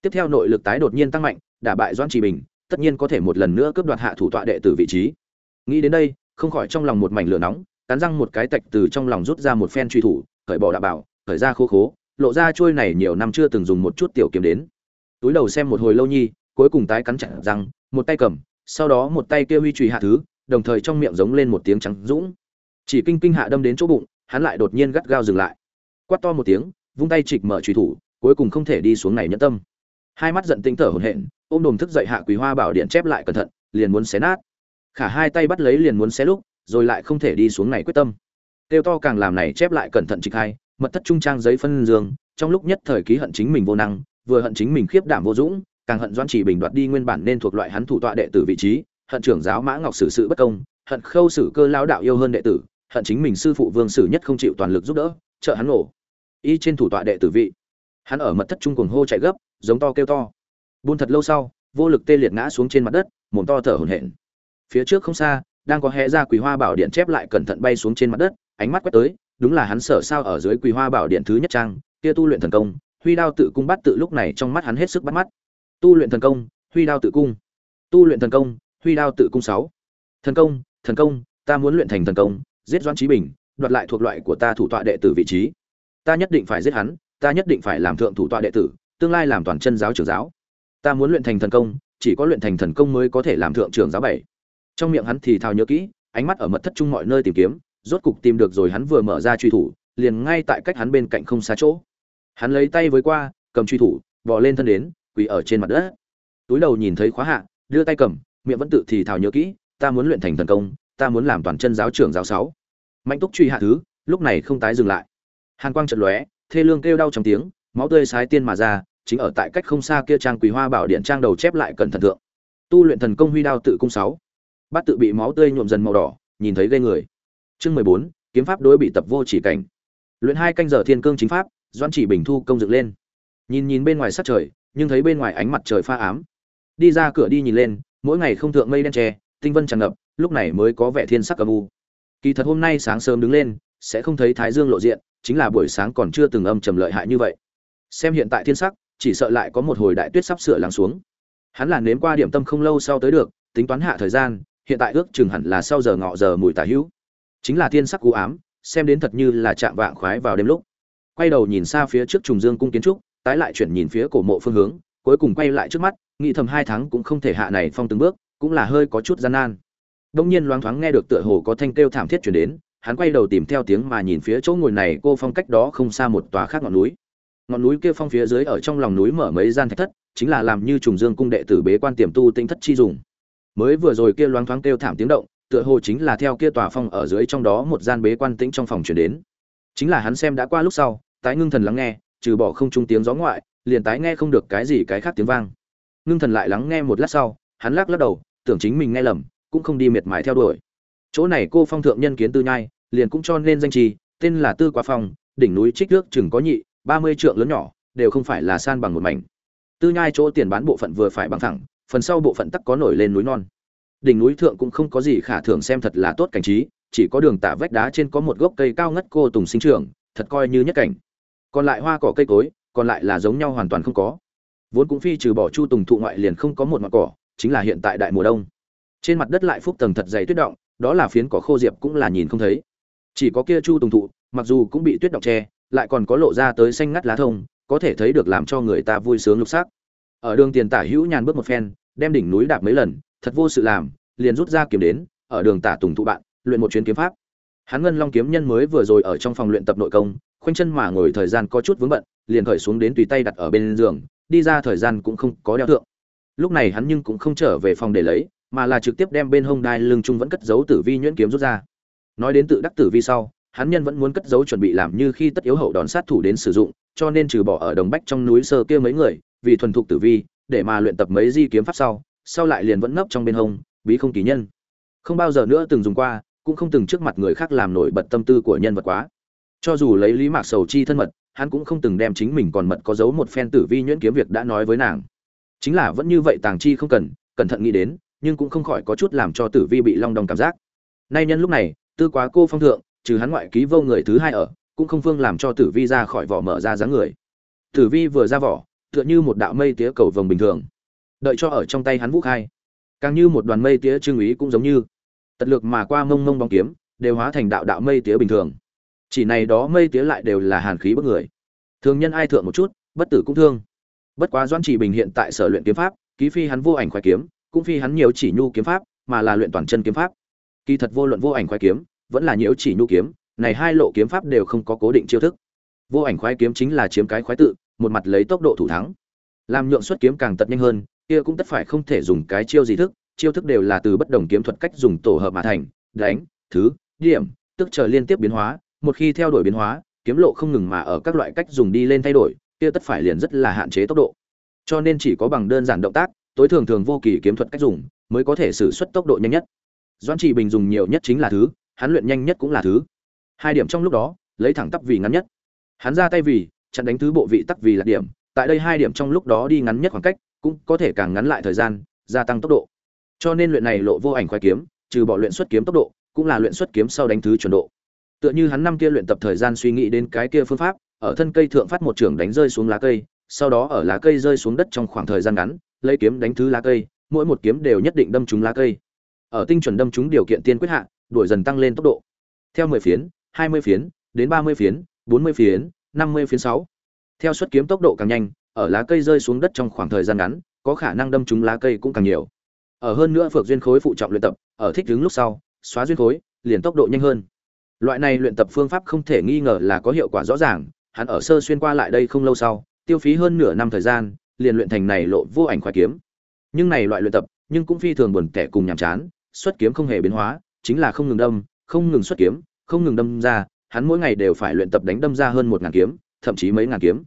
Tiếp theo nội lực tái đột nhiên tăng mạnh, đả bại doãn trì bình, tất nhiên có thể một lần nữa cướp đoạt hạ thủ tọa đệ tử vị trí. Nghĩ đến đây, không khỏi trong lòng một mảnh lửa nóng, cắn răng một cái tạch từ trong lòng rút ra một phen truy thủ, cởi bỏ đả bảo, cởi ra khô khố, lộ ra chuôi này nhiều năm chưa từng dùng một chút tiểu kiếm đến. Túi đầu xem một hồi lâu nhi, cuối cùng tái cắn chặt răng, một tay cầm, sau đó một tay kia huy chùy hạ thứ, đồng thời trong miệng giống lên một tiếng trắng dũng. Chỉ kinh kinh hạ đâm đến chỗ bụng hắn lại đột nhiên gắt gao dừng lại. Quát to một tiếng, vung tay trịch mở truy thủ, cuối cùng không thể đi xuống này nhẫn tâm. Hai mắt giận tinh thở hổn hển, ôm đồm thức dậy hạ quý hoa bảo điện chép lại cẩn thận, liền muốn xé nát. Khả hai tay bắt lấy liền muốn xé lúc, rồi lại không thể đi xuống này quyết tâm. Tiêu to càng làm này chép lại cẩn thận trịch hai, mật thất trung trang giấy phân dương, trong lúc nhất thời ký hận chính mình vô năng, vừa hận chính mình khiếp đảm vô dũng, càng hận doan chỉ bình đoạt đi nguyên bản nên thuộc loại hắn thủ tọa đệ tử vị trí, hận trưởng giáo mã ngọc xử sự bất công, hận khâu sử cơ lao đạo yêu hơn đệ tử hận chính mình sư phụ vương sử nhất không chịu toàn lực giúp đỡ, trợ hắn nổ y trên thủ tọa đệ tử vị. Hắn ở mật thất trung cuồng hô chạy gấp, giống to kêu to. Buôn thật lâu sau, vô lực tê liệt ngã xuống trên mặt đất, mồm to thở hổn hển. Phía trước không xa, đang có hé ra quỳ hoa bảo điện chép lại cẩn thận bay xuống trên mặt đất, ánh mắt quét tới, đúng là hắn sở sao ở dưới quỳ hoa bảo điện thứ nhất trang, kia tu luyện thần công, huy đao tự cung bắt tự lúc này trong mắt hắn hết sức bắt mắt. Tu luyện thần công, huy đao tự cung. Tu luyện thần công, huy đao tự cung sáu. Thần công thần công, ta muốn luyện thành thần công giết doãn trí bình, đoạt lại thuộc loại của ta thủ tọa đệ tử vị trí. Ta nhất định phải giết hắn, ta nhất định phải làm thượng thủ tọa đệ tử, tương lai làm toàn chân giáo trưởng giáo. Ta muốn luyện thành thần công, chỉ có luyện thành thần công mới có thể làm thượng trưởng giáo bảy. Trong miệng hắn thì thào nhớ kỹ, ánh mắt ở mật thất chung mọi nơi tìm kiếm, rốt cục tìm được rồi hắn vừa mở ra truy thủ, liền ngay tại cách hắn bên cạnh không xa chỗ. Hắn lấy tay với qua, cầm truy thủ, bò lên thân đến, quỳ ở trên mặt đất. Túi đầu nhìn thấy khóa hạ, đưa tay cầm, miệng vẫn tự thì thào nhớ kỹ, ta muốn luyện thành thần công, ta muốn làm toàn chân giáo trưởng giáo sáu mạnh túc truy hạ thứ, lúc này không tái dừng lại. Hàn quang trận lóe, thê lương kêu đau trong tiếng, máu tươi sái tiên mà ra, chính ở tại cách không xa kia trang quỳ hoa bảo điện trang đầu chép lại cẩn thận thượng. Tu luyện thần công huy đao tự cung sáu. Bát tự bị máu tươi nhuộm dần màu đỏ, nhìn thấy ghê người. Chương mười bốn, kiếm pháp đối bị tập vô chỉ cảnh. Luyện hai canh giờ thiên cương chính pháp doan chỉ bình thu công dựng lên. Nhìn nhìn bên ngoài sát trời, nhưng thấy bên ngoài ánh mặt trời pha ám. Đi ra cửa đi nhìn lên, mỗi ngày không thượng mây đen tre tinh vân tràn ngập, lúc này mới có vẻ thiên sắc âm u kỳ thật hôm nay sáng sớm đứng lên, sẽ không thấy thái dương lộ diện, chính là buổi sáng còn chưa từng âm trầm lợi hại như vậy. Xem hiện tại thiên sắc, chỉ sợ lại có một hồi đại tuyết sắp sửa lắng xuống. Hắn là nếm qua điểm tâm không lâu sau tới được, tính toán hạ thời gian, hiện tại ước chừng hẳn là sau giờ ngọ giờ mùi tà hữu. Chính là thiên sắc cú ám, xem đến thật như là chạm vạng khoái vào đêm lúc. Quay đầu nhìn xa phía trước trùng dương cung kiến trúc, tái lại chuyển nhìn phía cổ mộ phương hướng, cuối cùng quay lại trước mắt, nghĩ thầm hai tháng cũng không thể hạ này phong từng bước, cũng là hơi có chút gian nan đông nhiên loáng thoáng nghe được tựa hồ có thanh kêu thảm thiết chuyển đến, hắn quay đầu tìm theo tiếng mà nhìn phía chỗ ngồi này cô phong cách đó không xa một tòa khác ngọn núi. Ngọn núi kia phong phía dưới ở trong lòng núi mở mấy gian thạch thất, chính là làm như trùng dương cung đệ tử bế quan tiềm tu tinh thất chi dùng. Mới vừa rồi kia loáng thoáng kêu thảm tiếng động, tựa hồ chính là theo kia tòa phong ở dưới trong đó một gian bế quan tĩnh trong phòng chuyển đến. Chính là hắn xem đã qua lúc sau, tái ngưng thần lắng nghe, trừ bỏ không trung tiếng gió ngoại, liền tái nghe không được cái gì cái khác tiếng vang. Ngưng thần lại lắng nghe một lát sau, hắn lắc lắc đầu, tưởng chính mình nghe lầm cũng không đi miệt mài theo đuổi. Chỗ này cô phong thượng nhân kiến tư nhai, liền cũng cho nên danh trì, tên là tư quá phong, đỉnh núi trích nước chừng có nhị, ba mươi trượng lớn nhỏ, đều không phải là san bằng một mảnh. Tư nhai chỗ tiền bán bộ phận vừa phải bằng thẳng, phần sau bộ phận tắc có nổi lên núi non. Đỉnh núi thượng cũng không có gì khả thưởng xem thật là tốt cảnh trí, chỉ có đường tả vách đá trên có một gốc cây cao ngất cô tùng sinh trưởng thật coi như nhất cảnh. Còn lại hoa cỏ cây cối, còn lại là giống nhau hoàn toàn không có. Vốn cũng phi trừ bỏ chu tùng thụ ngoại liền không có một mặt cỏ, chính là hiện tại đại mùa đông trên mặt đất lại phúc tầng thật dày tuyết động, đó là phiến cỏ khô diệp cũng là nhìn không thấy. Chỉ có kia chu tùng thụ, mặc dù cũng bị tuyết động che, lại còn có lộ ra tới xanh ngắt lá thông, có thể thấy được làm cho người ta vui sướng lục sắc. Ở đường tiền tả hữu nhàn bước một phen, đem đỉnh núi đạp mấy lần, thật vô sự làm, liền rút ra kiếm đến, ở đường tả tùng thụ bạn, luyện một chuyến kiếm pháp. Hắn ngân long kiếm nhân mới vừa rồi ở trong phòng luyện tập nội công, khoanh chân mà ngồi thời gian có chút vướng bận, liền khởi xuống đến tùy tay đặt ở bên giường, đi ra thời gian cũng không có đeo thượng. Lúc này hắn nhưng cũng không trở về phòng để lấy mà là trực tiếp đem bên hông đai lưng trung vẫn cất giấu tử vi nhuyễn kiếm rút ra. Nói đến tự đắc tử vi sau, hắn nhân vẫn muốn cất giấu chuẩn bị làm như khi tất yếu hậu đòn sát thủ đến sử dụng, cho nên trừ bỏ ở đồng bách trong núi sơ kia mấy người, vì thuần thục tử vi, để mà luyện tập mấy di kiếm pháp sau sau lại liền vẫn nấp trong bên hông, bí không kỳ nhân. Không bao giờ nữa từng dùng qua, cũng không từng trước mặt người khác làm nổi bật tâm tư của nhân vật quá. Cho dù lấy lý mạc sầu chi thân mật, hắn cũng không từng đem chính mình còn mật có giấu một phen tử vi nhuyễn kiếm việc đã nói với nàng. Chính là vẫn như vậy tàng chi không cần, cẩn thận nghĩ đến nhưng cũng không khỏi có chút làm cho tử vi bị long đong cảm giác. Nay nhân lúc này, tư quá cô phong thượng, trừ hắn ngoại ký vô người thứ hai ở, cũng không phương làm cho tử vi ra khỏi vỏ mở ra dáng người. Tử vi vừa ra vỏ, tựa như một đạo mây tía cầu vồng bình thường. Đợi cho ở trong tay hắn vũ khai, càng như một đoàn mây tía trương ý cũng giống như. Tật lược mà qua mông mông bóng kiếm, đều hóa thành đạo đạo mây tía bình thường. Chỉ này đó mây tía lại đều là hàn khí bất người. Thường nhân ai thượng một chút, bất tử cũng thương. Bất quá doan chỉ bình hiện tại sở luyện kiếm pháp, ký phi hắn vô ảnh khoái kiếm cũng phi hắn nhiều chỉ nhu kiếm pháp, mà là luyện toàn chân kiếm pháp. Kỳ thật vô luận vô ảnh khoái kiếm, vẫn là nhiều chỉ nhu kiếm, này hai lộ kiếm pháp đều không có cố định chiêu thức. Vô ảnh khoái kiếm chính là chiếm cái khoái tự, một mặt lấy tốc độ thủ thắng. Làm nhượng xuất kiếm càng tật nhanh hơn, kia cũng tất phải không thể dùng cái chiêu gì thức, chiêu thức đều là từ bất đồng kiếm thuật cách dùng tổ hợp mà thành, đánh, thứ, điểm, tức chờ liên tiếp biến hóa, một khi theo đuổi biến hóa, kiếm lộ không ngừng mà ở các loại cách dùng đi lên thay đổi, kia tất phải liền rất là hạn chế tốc độ. Cho nên chỉ có bằng đơn giản động tác tối thường thường vô kỳ kiếm thuật cách dùng, mới có thể sử xuất tốc độ nhanh nhất. Doãn trị bình dùng nhiều nhất chính là thứ, hắn luyện nhanh nhất cũng là thứ. Hai điểm trong lúc đó, lấy thẳng tắp vì ngắn nhất. Hắn ra tay vì, chặn đánh thứ bộ vị tắc vì là điểm, tại đây hai điểm trong lúc đó đi ngắn nhất khoảng cách, cũng có thể càng ngắn lại thời gian, gia tăng tốc độ. Cho nên luyện này lộ vô ảnh khoai kiếm, trừ bỏ luyện xuất kiếm tốc độ, cũng là luyện xuất kiếm sau đánh thứ chuẩn độ. Tựa như hắn năm kia luyện tập thời gian suy nghĩ đến cái kia phương pháp, ở thân cây thượng phát một trường đánh rơi xuống lá cây, sau đó ở lá cây rơi xuống đất trong khoảng thời gian ngắn lấy kiếm đánh thứ lá cây, mỗi một kiếm đều nhất định đâm trúng lá cây. Ở tinh chuẩn đâm trúng điều kiện tiên quyết hạ, đuổi dần tăng lên tốc độ. Theo 10 phiến 20 phiến, đến 30 phiến 40 phiến 50 phiến 6. theo xuất kiếm tốc độ càng nhanh, ở lá cây rơi xuống đất trong khoảng thời gian ngắn, có khả năng đâm trúng lá cây cũng càng nhiều. Ở hơn nữa phược duyên khối phụ trọng luyện tập, ở thích đứng lúc sau, xóa duyên khối, liền tốc độ nhanh hơn. Loại này luyện tập phương pháp không thể nghi ngờ là có hiệu quả rõ ràng, hắn ở sơ xuyên qua lại đây không lâu sau, tiêu phí hơn nửa năm thời gian liền luyện thành này lộ vô ảnh khoái kiếm. Nhưng này loại luyện tập, nhưng cũng phi thường buồn tẻ cùng nhàm chán, xuất kiếm không hề biến hóa, chính là không ngừng đâm, không ngừng xuất kiếm, không ngừng đâm ra, hắn mỗi ngày đều phải luyện tập đánh đâm ra hơn một ngàn kiếm, thậm chí mấy ngàn kiếm.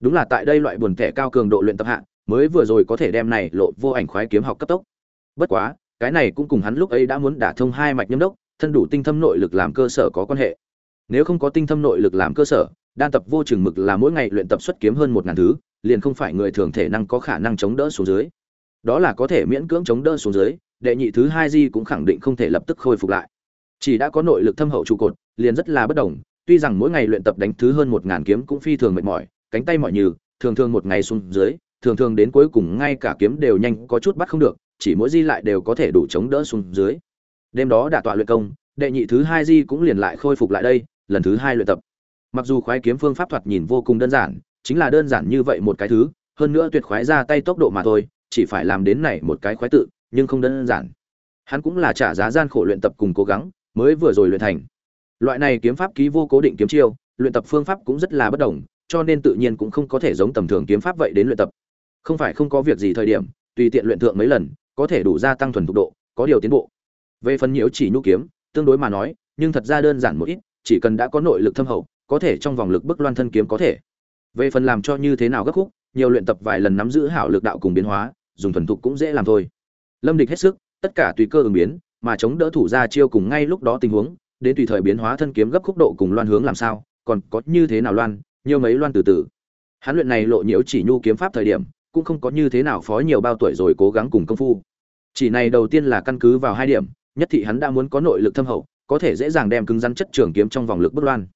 Đúng là tại đây loại buồn tẻ cao cường độ luyện tập hạ, mới vừa rồi có thể đem này lộ vô ảnh khoái kiếm học cấp tốc. Bất quá, cái này cũng cùng hắn lúc ấy đã muốn đả thông hai mạch nhâm đốc, thân đủ tinh thâm nội lực làm cơ sở có quan hệ. Nếu không có tinh thâm nội lực làm cơ sở đan tập vô chừng mực là mỗi ngày luyện tập xuất kiếm hơn một ngàn thứ, liền không phải người thường thể năng có khả năng chống đỡ xuống dưới. Đó là có thể miễn cưỡng chống đỡ xuống dưới, đệ nhị thứ hai di cũng khẳng định không thể lập tức khôi phục lại. Chỉ đã có nội lực thâm hậu trụ cột, liền rất là bất đồng, tuy rằng mỗi ngày luyện tập đánh thứ hơn một ngàn kiếm cũng phi thường mệt mỏi, cánh tay mỏi như thường thường một ngày xuống dưới, thường thường đến cuối cùng ngay cả kiếm đều nhanh có chút bắt không được, chỉ mỗi di lại đều có thể đủ chống đỡ xuống dưới. Đêm đó đả tọa luyện công, đệ nhị thứ hai di cũng liền lại khôi phục lại đây, lần thứ hai luyện tập mặc dù khoái kiếm phương pháp thoạt nhìn vô cùng đơn giản, chính là đơn giản như vậy một cái thứ, hơn nữa tuyệt khoái ra tay tốc độ mà thôi, chỉ phải làm đến này một cái khoái tự, nhưng không đơn giản. Hắn cũng là trả giá gian khổ luyện tập cùng cố gắng, mới vừa rồi luyện thành. Loại này kiếm pháp ký vô cố định kiếm chiêu, luyện tập phương pháp cũng rất là bất đồng, cho nên tự nhiên cũng không có thể giống tầm thường kiếm pháp vậy đến luyện tập. Không phải không có việc gì thời điểm, tùy tiện luyện thượng mấy lần, có thể đủ gia tăng thuần thục độ, có điều tiến bộ. Về phần nhiễu chỉ nhu kiếm, tương đối mà nói, nhưng thật ra đơn giản một ít, chỉ cần đã có nội lực thâm hậu có thể trong vòng lực bức loan thân kiếm có thể. Về phần làm cho như thế nào gấp khúc, nhiều luyện tập vài lần nắm giữ hảo lực đạo cùng biến hóa, dùng thuần thục cũng dễ làm thôi. Lâm địch hết sức, tất cả tùy cơ ứng biến, mà chống đỡ thủ ra chiêu cùng ngay lúc đó tình huống, đến tùy thời biến hóa thân kiếm gấp khúc độ cùng loan hướng làm sao, còn có như thế nào loan, nhiều mấy loan từ từ. Hắn luyện này lộ nhiễu chỉ nhu kiếm pháp thời điểm, cũng không có như thế nào phó nhiều bao tuổi rồi cố gắng cùng công phu. Chỉ này đầu tiên là căn cứ vào hai điểm, nhất thị hắn đã muốn có nội lực thâm hậu, có thể dễ dàng đem cứng rắn chất trường kiếm trong vòng lực bất loan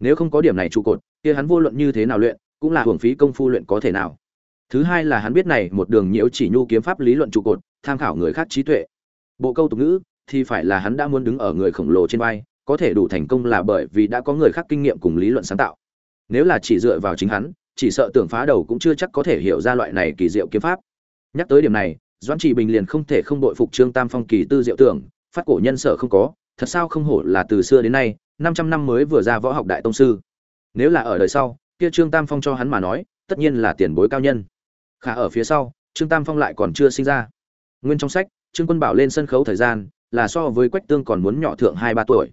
nếu không có điểm này trụ cột, kia hắn vô luận như thế nào luyện, cũng là hưởng phí công phu luyện có thể nào. Thứ hai là hắn biết này, một đường nhiễu chỉ nhu kiếm pháp lý luận trụ cột, tham khảo người khác trí tuệ. Bộ câu tục ngữ, thì phải là hắn đã muốn đứng ở người khổng lồ trên vai, có thể đủ thành công là bởi vì đã có người khác kinh nghiệm cùng lý luận sáng tạo. Nếu là chỉ dựa vào chính hắn, chỉ sợ tưởng phá đầu cũng chưa chắc có thể hiểu ra loại này kỳ diệu kiếm pháp. Nhắc tới điểm này, doãn trị bình liền không thể không đội phục trương tam phong kỳ tư diệu tưởng, phát cổ nhân sở không có, thật sao không hổ là từ xưa đến nay năm trăm năm mới vừa ra võ học đại tông sư. Nếu là ở đời sau, kia trương tam phong cho hắn mà nói, tất nhiên là tiền bối cao nhân. Khả ở phía sau, trương tam phong lại còn chưa sinh ra. Nguyên trong sách, trương quân bảo lên sân khấu thời gian, là so với quách tương còn muốn nhỏ thượng hai ba tuổi.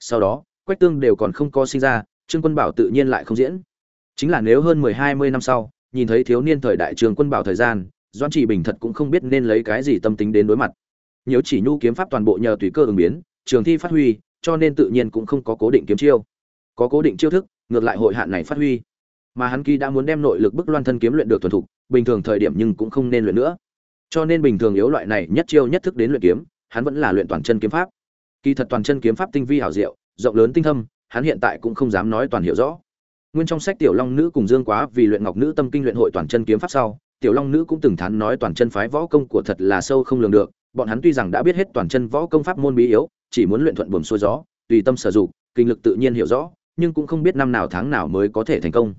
Sau đó, quách tương đều còn không có sinh ra, trương quân bảo tự nhiên lại không diễn. Chính là nếu hơn mười hai mươi năm sau, nhìn thấy thiếu niên thời đại trương quân bảo thời gian doan chỉ bình thật cũng không biết nên lấy cái gì tâm tính đến đối mặt. Nếu chỉ nhu kiếm pháp toàn bộ nhờ tùy cơ ứng biến, trường thi phát huy cho nên tự nhiên cũng không có cố định kiếm chiêu. Có cố định chiêu thức, ngược lại hội hạn này phát huy. Mà hắn kỳ đã muốn đem nội lực bức loan thân kiếm luyện được thuần thục, bình thường thời điểm nhưng cũng không nên luyện nữa. Cho nên bình thường yếu loại này nhất chiêu nhất thức đến luyện kiếm, hắn vẫn là luyện toàn chân kiếm pháp. Kỳ thật toàn chân kiếm pháp tinh vi hảo diệu, rộng lớn tinh thâm, hắn hiện tại cũng không dám nói toàn hiểu rõ. Nguyên trong sách tiểu long nữ cùng dương quá vì luyện ngọc nữ tâm kinh luyện hội toàn chân kiếm pháp sau, tiểu long nữ cũng từng thắn nói toàn chân phái võ công của thật là sâu không lường được, bọn hắn tuy rằng đã biết hết toàn chân võ công pháp môn bí yếu chỉ muốn luyện thuận buồm xuôi gió, tùy tâm sở dụng, kinh lực tự nhiên hiểu rõ, nhưng cũng không biết năm nào tháng nào mới có thể thành công.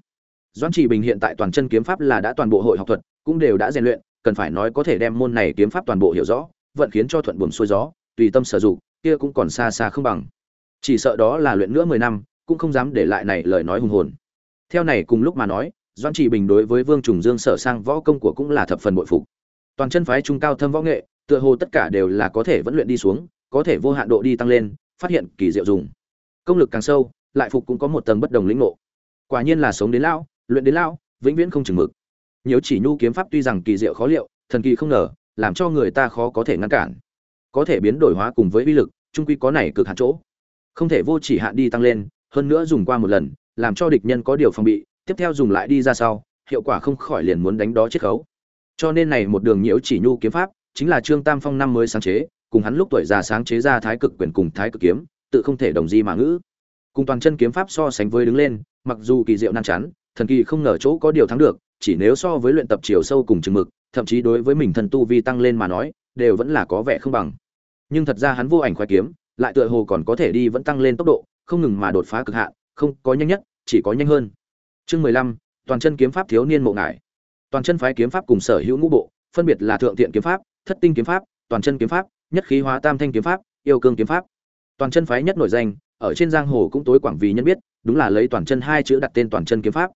Doãn Chỉ bình hiện tại toàn chân kiếm pháp là đã toàn bộ hội học thuật, cũng đều đã rèn luyện, cần phải nói có thể đem môn này kiếm pháp toàn bộ hiểu rõ, vận khiến cho thuận buồm xuôi gió, tùy tâm sở dụng, kia cũng còn xa xa không bằng. Chỉ sợ đó là luyện nữa mười năm, cũng không dám để lại này lời nói hùng hồn. Theo này cùng lúc mà nói, doãn Chỉ bình đối với vương trùng dương sở sang võ công của cũng là thập phần bội phục. Toàn chân phái trung cao thâm võ nghệ, tựa hồ tất cả đều là có thể vẫn luyện đi xuống có thể vô hạn độ đi tăng lên, phát hiện kỳ diệu dùng. Công lực càng sâu, lại phục cũng có một tầng bất đồng lĩnh ngộ. Quả nhiên là sống đến lão, luyện đến lão, vĩnh viễn không chừng mực. Nhiều chỉ nhu kiếm pháp tuy rằng kỳ diệu khó liệu, thần kỳ không ngờ, làm cho người ta khó có thể ngăn cản. Có thể biến đổi hóa cùng với uy lực, trung quy có này cực hạn chỗ. Không thể vô chỉ hạn đi tăng lên, hơn nữa dùng qua một lần, làm cho địch nhân có điều phòng bị, tiếp theo dùng lại đi ra sau, hiệu quả không khỏi liền muốn đánh đó chiết khấu. Cho nên này một đường nhiễu chỉ nhu kiếm pháp, chính là trương tam phong năm mới sáng chế cùng hắn lúc tuổi già sáng chế ra thái cực quyền cùng thái cực kiếm, tự không thể đồng di mà ngữ. Cùng toàn chân kiếm pháp so sánh với đứng lên, mặc dù kỳ diệu nan chán thần kỳ không ngờ chỗ có điều thắng được, chỉ nếu so với luyện tập chiều sâu cùng chừng mực, thậm chí đối với mình thần tu vi tăng lên mà nói, đều vẫn là có vẻ không bằng. Nhưng thật ra hắn vô ảnh khoái kiếm, lại tựa hồ còn có thể đi vẫn tăng lên tốc độ, không ngừng mà đột phá cực hạn, không, có nhanh nhất, chỉ có nhanh hơn. Chương mười lăm, toàn chân kiếm pháp thiếu niên mộ ngải. Toàn chân phái kiếm pháp cùng sở hữu ngũ bộ, phân biệt là thượng tiện kiếm pháp, thất tinh kiếm pháp, toàn chân kiếm pháp nhất khí hóa tam thanh kiếm pháp, yêu cương kiếm pháp. Toàn chân phái nhất nổi danh, ở trên giang hồ cũng tối quảng vì nhân biết, đúng là lấy toàn chân hai chữ đặt tên toàn chân kiếm pháp.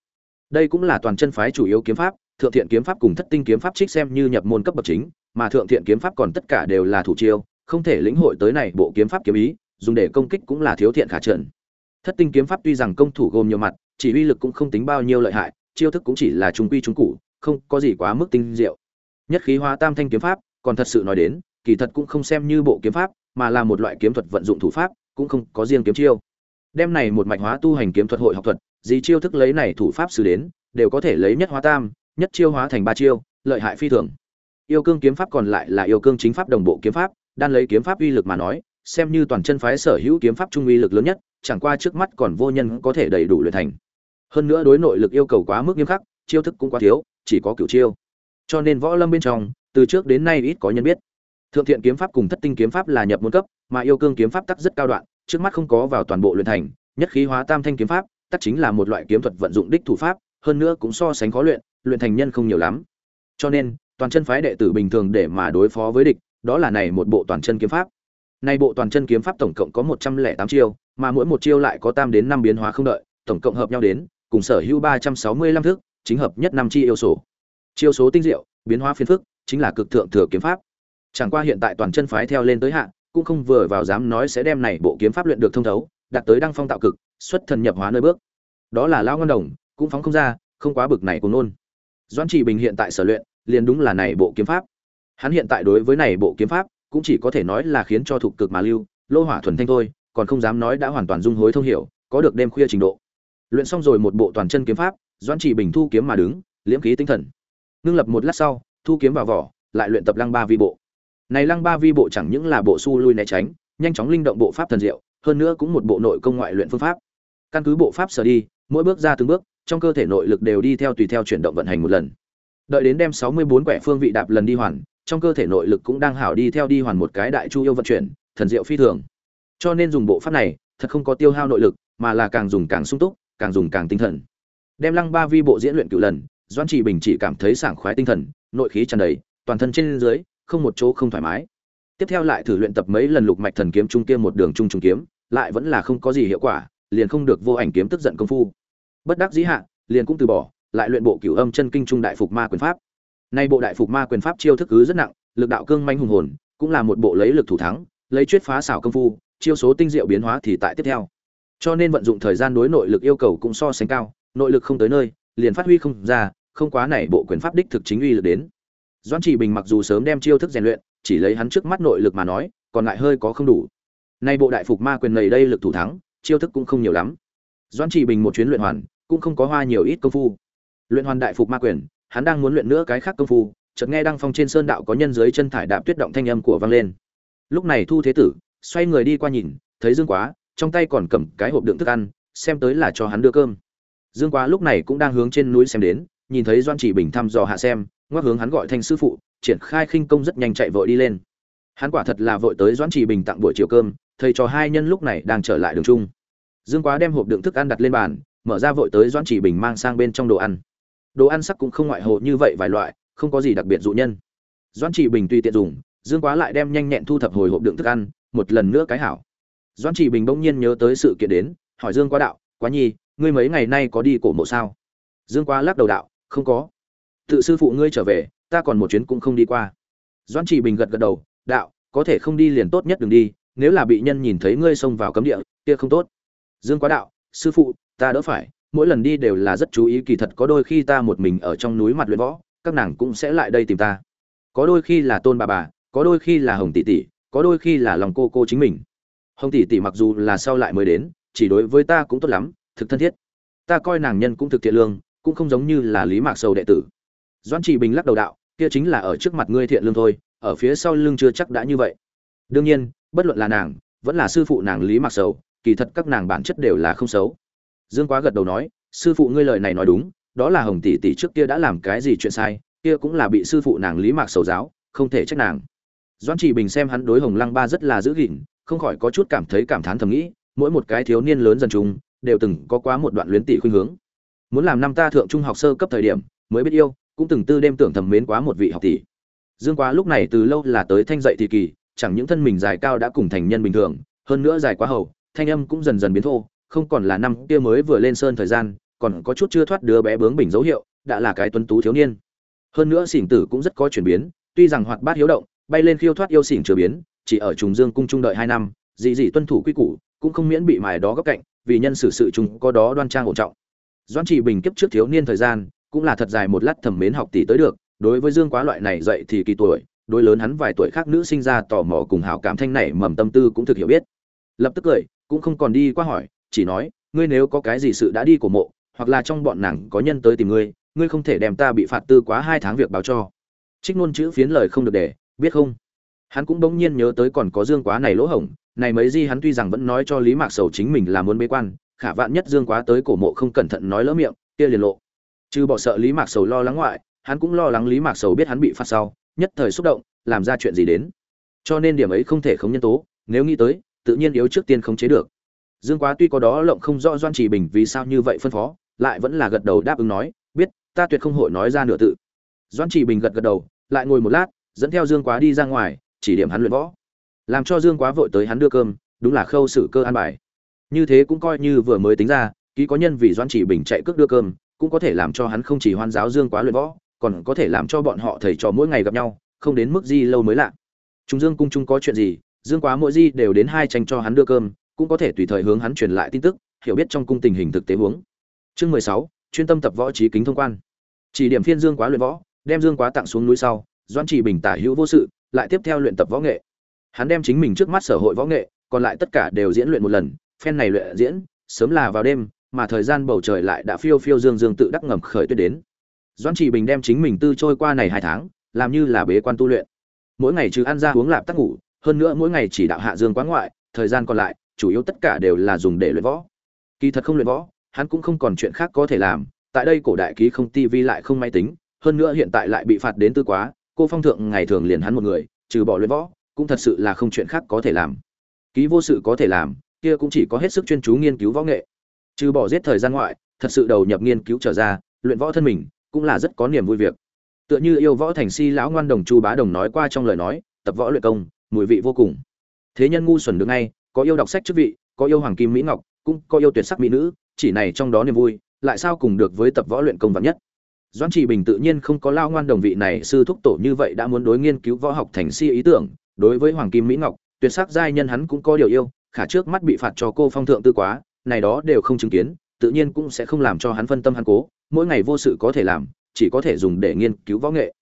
Đây cũng là toàn chân phái chủ yếu kiếm pháp, thượng thiện kiếm pháp cùng thất tinh kiếm pháp trích xem như nhập môn cấp bậc chính, mà thượng thiện kiếm pháp còn tất cả đều là thủ chiêu, không thể lĩnh hội tới này bộ kiếm pháp kiếm ý, dùng để công kích cũng là thiếu thiện khả trợn. Thất tinh kiếm pháp tuy rằng công thủ gồm nhiều mặt, chỉ uy lực cũng không tính bao nhiêu lợi hại, chiêu thức cũng chỉ là trung quy trung cụ không có gì quá mức tinh diệu. Nhất khí hóa tam thanh kiếm pháp, còn thật sự nói đến kỳ thật cũng không xem như bộ kiếm pháp, mà là một loại kiếm thuật vận dụng thủ pháp, cũng không có riêng kiếm chiêu. Đem này một mạch hóa tu hành kiếm thuật hội học thuật gì chiêu thức lấy này thủ pháp xử đến, đều có thể lấy nhất hóa tam, nhất chiêu hóa thành ba chiêu, lợi hại phi thường. Yêu cương kiếm pháp còn lại là yêu cương chính pháp đồng bộ kiếm pháp, đan lấy kiếm pháp uy lực mà nói, xem như toàn chân phái sở hữu kiếm pháp trung uy lực lớn nhất, chẳng qua trước mắt còn vô nhân có thể đầy đủ luyện thành. Hơn nữa đối nội lực yêu cầu quá mức nghiêm khắc, chiêu thức cũng quá thiếu, chỉ có cửu chiêu. Cho nên võ lâm bên trong, từ trước đến nay ít có nhân biết thượng thiện kiếm pháp cùng thất tinh kiếm pháp là nhập môn cấp, mà yêu cương kiếm pháp tắc rất cao đoạn, trước mắt không có vào toàn bộ luyện thành. Nhất khí hóa tam thanh kiếm pháp, tắc chính là một loại kiếm thuật vận dụng đích thủ pháp, hơn nữa cũng so sánh khó luyện luyện thành nhân không nhiều lắm. Cho nên, toàn chân phái đệ tử bình thường để mà đối phó với địch, đó là này một bộ toàn chân kiếm pháp. Này bộ toàn chân kiếm pháp tổng cộng có một trăm lẻ tám chiêu, mà mỗi một chiêu lại có tam đến năm biến hóa không đợi, tổng cộng hợp nhau đến, cùng sở hữu ba trăm sáu mươi lăm thước chính hợp nhất năm chi yêu sổ. Chiêu số tinh diệu, biến hóa phiên phức, chính là cực thượng thừa kiếm pháp chẳng qua hiện tại toàn chân phái theo lên tới hạ, cũng không vừa vào dám nói sẽ đem này bộ kiếm pháp luyện được thông thấu đạt tới đăng phong tạo cực xuất thần nhập hóa nơi bước. Đó là lao ngân đồng cũng phóng không ra không quá bực này của nôn. Doãn Chỉ bình hiện tại sở luyện liền đúng là này bộ kiếm pháp. Hắn hiện tại đối với này bộ kiếm pháp cũng chỉ có thể nói là khiến cho thuộc cực mà lưu lô hỏa thuần thanh thôi còn không dám nói đã hoàn toàn dung hối thông hiểu có được đêm khuya trình độ. Luyện xong rồi một bộ toàn chân kiếm pháp doãn Chỉ bình thu kiếm mà đứng liễm khí tinh thần. Ngưng lập một lát sau thu kiếm vào vỏ lại luyện tập lăng ba vi bộ này lăng ba vi bộ chẳng những là bộ su lui né tránh, nhanh chóng linh động bộ pháp thần diệu, hơn nữa cũng một bộ nội công ngoại luyện phương pháp. Căn cứ bộ pháp sở đi, mỗi bước ra từng bước, trong cơ thể nội lực đều đi theo tùy theo chuyển động vận hành một lần. Đợi đến đem sáu mươi bốn quẻ phương vị đạp lần đi hoàn, trong cơ thể nội lực cũng đang hảo đi theo đi hoàn một cái đại chu yêu vận chuyển, thần diệu phi thường. Cho nên dùng bộ pháp này, thật không có tiêu hao nội lực, mà là càng dùng càng sung túc, càng dùng càng tinh thần. Đem lăng ba vi bộ diễn luyện cựu lần doan trị bình chỉ cảm thấy sảng khoái tinh thần, nội khí tràn đầy, toàn thân trên dưới không một chỗ không thoải mái. Tiếp theo lại thử luyện tập mấy lần lục mạch thần kiếm trung kia một đường trung trung kiếm, lại vẫn là không có gì hiệu quả, liền không được vô ảnh kiếm tức giận công phu. Bất đắc dĩ hạ, liền cũng từ bỏ, lại luyện bộ cửu âm chân kinh trung đại phục ma quyền pháp. Nay bộ đại phục ma quyền pháp chiêu thức cứ rất nặng, lực đạo cương manh hùng hồn, cũng là một bộ lấy lực thủ thắng, lấy chuyết phá xảo công phu, chiêu số tinh diệu biến hóa thì tại tiếp theo. Cho nên vận dụng thời gian đối nội lực yêu cầu cũng so sánh cao, nội lực không tới nơi, liền phát huy không ra, không quá này bộ quyền pháp đích thực chính uy lực đến doãn chỉ bình mặc dù sớm đem chiêu thức rèn luyện, chỉ lấy hắn trước mắt nội lực mà nói, còn lại hơi có không đủ. Nay bộ đại phục ma quyền này đây lực thủ thắng, chiêu thức cũng không nhiều lắm. Doãn chỉ bình một chuyến luyện hoàn, cũng không có hoa nhiều ít công phu. Luyện hoàn đại phục ma quyền, hắn đang muốn luyện nữa cái khác công phu, chợt nghe đăng phong trên sơn đạo có nhân dưới chân thải đạp tuyết động thanh âm của vang lên. Lúc này thu thế tử, xoay người đi qua nhìn, thấy dương quá, trong tay còn cầm cái hộp đựng thức ăn, xem tới là cho hắn đưa cơm. Dương quá lúc này cũng đang hướng trên núi xem đến nhìn thấy doan chỉ bình thăm dò hạ xem, ngoắc hướng hắn gọi thanh sư phụ, triển khai khinh công rất nhanh chạy vội đi lên. Hắn quả thật là vội tới doan chỉ bình tặng buổi chiều cơm, thầy cho hai nhân lúc này đang trở lại đường trung dương quá đem hộp đựng thức ăn đặt lên bàn, mở ra vội tới doan chỉ bình mang sang bên trong đồ ăn. Đồ ăn sắc cũng không ngoại hộ như vậy vài loại, không có gì đặc biệt dụ nhân. Doan chỉ bình tùy tiện dùng, dương quá lại đem nhanh nhẹn thu thập hồi hộp đựng thức ăn, một lần nữa cái hảo. Doan chỉ bình bỗng nhiên nhớ tới sự kiện đến, hỏi dương quá đạo, quá nhi, ngươi mấy ngày nay có đi cổ mộ sao? Dương quá lắc đầu đạo không có. Tự sư phụ ngươi trở về, ta còn một chuyến cũng không đi qua. Doan chỉ bình gật gật đầu, đạo, có thể không đi liền tốt nhất đừng đi, nếu là bị nhân nhìn thấy ngươi xông vào cấm địa, kia không tốt. Dương quá đạo, sư phụ, ta đỡ phải, mỗi lần đi đều là rất chú ý, kỳ thật có đôi khi ta một mình ở trong núi mặt luyện võ, các nàng cũng sẽ lại đây tìm ta. Có đôi khi là tôn bà bà, có đôi khi là hồng tỷ tỷ, có đôi khi là lòng cô cô chính mình. Hồng tỷ tỷ mặc dù là sau lại mới đến, chỉ đối với ta cũng tốt lắm, thực thân thiết. Ta coi nàng nhân cũng thực thiện lương cũng không giống như là lý mạc sầu đệ tử. Doãn trị bình lắc đầu đạo, kia chính là ở trước mặt ngươi thiện lương thôi, ở phía sau lưng chưa chắc đã như vậy. Đương nhiên, bất luận là nàng, vẫn là sư phụ nàng lý mạc sầu, kỳ thật các nàng bản chất đều là không xấu. Dương quá gật đầu nói, sư phụ ngươi lời này nói đúng, đó là hồng tỷ tỷ trước kia đã làm cái gì chuyện sai, kia cũng là bị sư phụ nàng lý mạc sầu giáo, không thể trách nàng. Doãn trị bình xem hắn đối hồng lăng ba rất là giữ gìn, không khỏi có chút cảm thấy cảm thán thầm nghĩ, mỗi một cái thiếu niên lớn dần chung đều từng có quá một đoạn luyến tỷ khuynh hướng muốn làm năm ta thượng trung học sơ cấp thời điểm, mới biết yêu, cũng từng tư đêm tưởng thầm mến quá một vị học tỷ. Dương quá lúc này từ lâu là tới thanh dậy thì kỳ, chẳng những thân mình dài cao đã cùng thành nhân bình thường, hơn nữa dài quá hầu, thanh âm cũng dần dần biến thô, không còn là năm kia mới vừa lên sơn thời gian, còn có chút chưa thoát đứa bé bướng bình dấu hiệu, đã là cái tuấn tú thiếu niên. Hơn nữa xỉn tử cũng rất có chuyển biến, tuy rằng hoạt bát hiếu động, bay lên khiêu thoát yêu xỉn chưa biến, chỉ ở trùng dương cung trung đợi hai năm, dị dị tuân thủ quy củ, cũng không miễn bị mài đó góc cạnh, vì nhân xử sự chúng có đó đoan trang ổn trọng doãn trị bình kiếp trước thiếu niên thời gian, cũng là thật dài một lát thầm mến học tỷ tới được, đối với dương quá loại này dậy thì kỳ tuổi, đối lớn hắn vài tuổi khác nữ sinh ra tò mò cùng hảo cảm thanh này mầm tâm tư cũng thực hiểu biết. Lập tức cười, cũng không còn đi qua hỏi, chỉ nói, ngươi nếu có cái gì sự đã đi của mộ, hoặc là trong bọn nàng có nhân tới tìm ngươi ngươi không thể đem ta bị phạt tư quá hai tháng việc báo cho. Trích ngôn chữ phiến lời không được để, biết không? Hắn cũng bỗng nhiên nhớ tới còn có dương quá này lỗ hổng, này mấy gì hắn tuy rằng vẫn nói cho lý mạc sầu chính mình là muốn bế quan khả vạn nhất dương quá tới cổ mộ không cẩn thận nói lỡ miệng, kia liền lộ. Trừ bỏ sợ lý mạc sầu lo lắng ngoại, hắn cũng lo lắng lý mạc sầu biết hắn bị phạt sau, nhất thời xúc động, làm ra chuyện gì đến. Cho nên điểm ấy không thể không nhân tố, nếu nghĩ tới, tự nhiên yếu trước tiên không chế được. Dương quá tuy có đó lộng không rõ doan trì bình vì sao như vậy phân phó, lại vẫn là gật đầu đáp ứng nói, biết, ta tuyệt không hội nói ra nửa tự. Doan trì bình gật gật đầu, lại ngồi một lát, dẫn theo dương quá đi ra ngoài, chỉ điểm hắn luyện võ. Làm cho dương quá vội tới hắn đưa cơm, đúng là khâu xử cơ an bài như thế cũng coi như vừa mới tính ra, ký có nhân vì doan chỉ bình chạy cước đưa cơm, cũng có thể làm cho hắn không chỉ hoan giáo dương quá luyện võ, còn có thể làm cho bọn họ thầy trò mỗi ngày gặp nhau, không đến mức di lâu mới lạ. Chúng dương cung chung có chuyện gì, dương quá mỗi di đều đến hai tranh cho hắn đưa cơm, cũng có thể tùy thời hướng hắn truyền lại tin tức, hiểu biết trong cung tình hình thực tế huống. Chương mười sáu, chuyên tâm tập võ trí kính thông quan. Chỉ điểm phiên dương quá luyện võ, đem dương quá tặng xuống núi sau doan chỉ bình tả hữu vô sự, lại tiếp theo luyện tập võ nghệ. Hắn đem chính mình trước mắt sở hội võ nghệ, còn lại tất cả đều diễn luyện một lần phen này luyện diễn, sớm là vào đêm, mà thời gian bầu trời lại đã phiêu phiêu dương dương tự đắc ngầm khởi tuyết đến. Doãn chỉ bình đem chính mình tư trôi qua này hai tháng, làm như là bế quan tu luyện. Mỗi ngày trừ ăn ra uống lạp tắc ngủ, hơn nữa mỗi ngày chỉ đạo hạ dương quán ngoại, thời gian còn lại, chủ yếu tất cả đều là dùng để luyện võ. Kỳ thật không luyện võ, hắn cũng không còn chuyện khác có thể làm, tại đây cổ đại ký không tivi lại không máy tính, hơn nữa hiện tại lại bị phạt đến tư quá, cô phong thượng ngày thường liền hắn một người, trừ bỏ luyện võ, cũng thật sự là không chuyện khác có thể làm. Ký vô sự có thể làm kia cũng chỉ có hết sức chuyên chú nghiên cứu võ nghệ. Trừ bỏ giết thời gian ngoại, thật sự đầu nhập nghiên cứu trở ra, luyện võ thân mình cũng là rất có niềm vui việc. Tựa như yêu võ thành si lão ngoan đồng chu bá đồng nói qua trong lời nói, tập võ luyện công, mùi vị vô cùng. Thế nhân ngu xuẩn được ngay, có yêu đọc sách chức vị, có yêu hoàng kim mỹ ngọc, cũng có yêu tuyệt sắc mỹ nữ, chỉ này trong đó niềm vui, lại sao cùng được với tập võ luyện công vạn nhất? Doãn trì bình tự nhiên không có lao ngoan đồng vị này sư thúc tổ như vậy đã muốn đối nghiên cứu võ học thành si ý tưởng, đối với hoàng kim mỹ ngọc, tuyệt sắc giai nhân hắn cũng có điều yêu khả trước mắt bị phạt cho cô phong thượng tư quá, này đó đều không chứng kiến, tự nhiên cũng sẽ không làm cho hắn phân tâm hắn cố, mỗi ngày vô sự có thể làm, chỉ có thể dùng để nghiên cứu võ nghệ.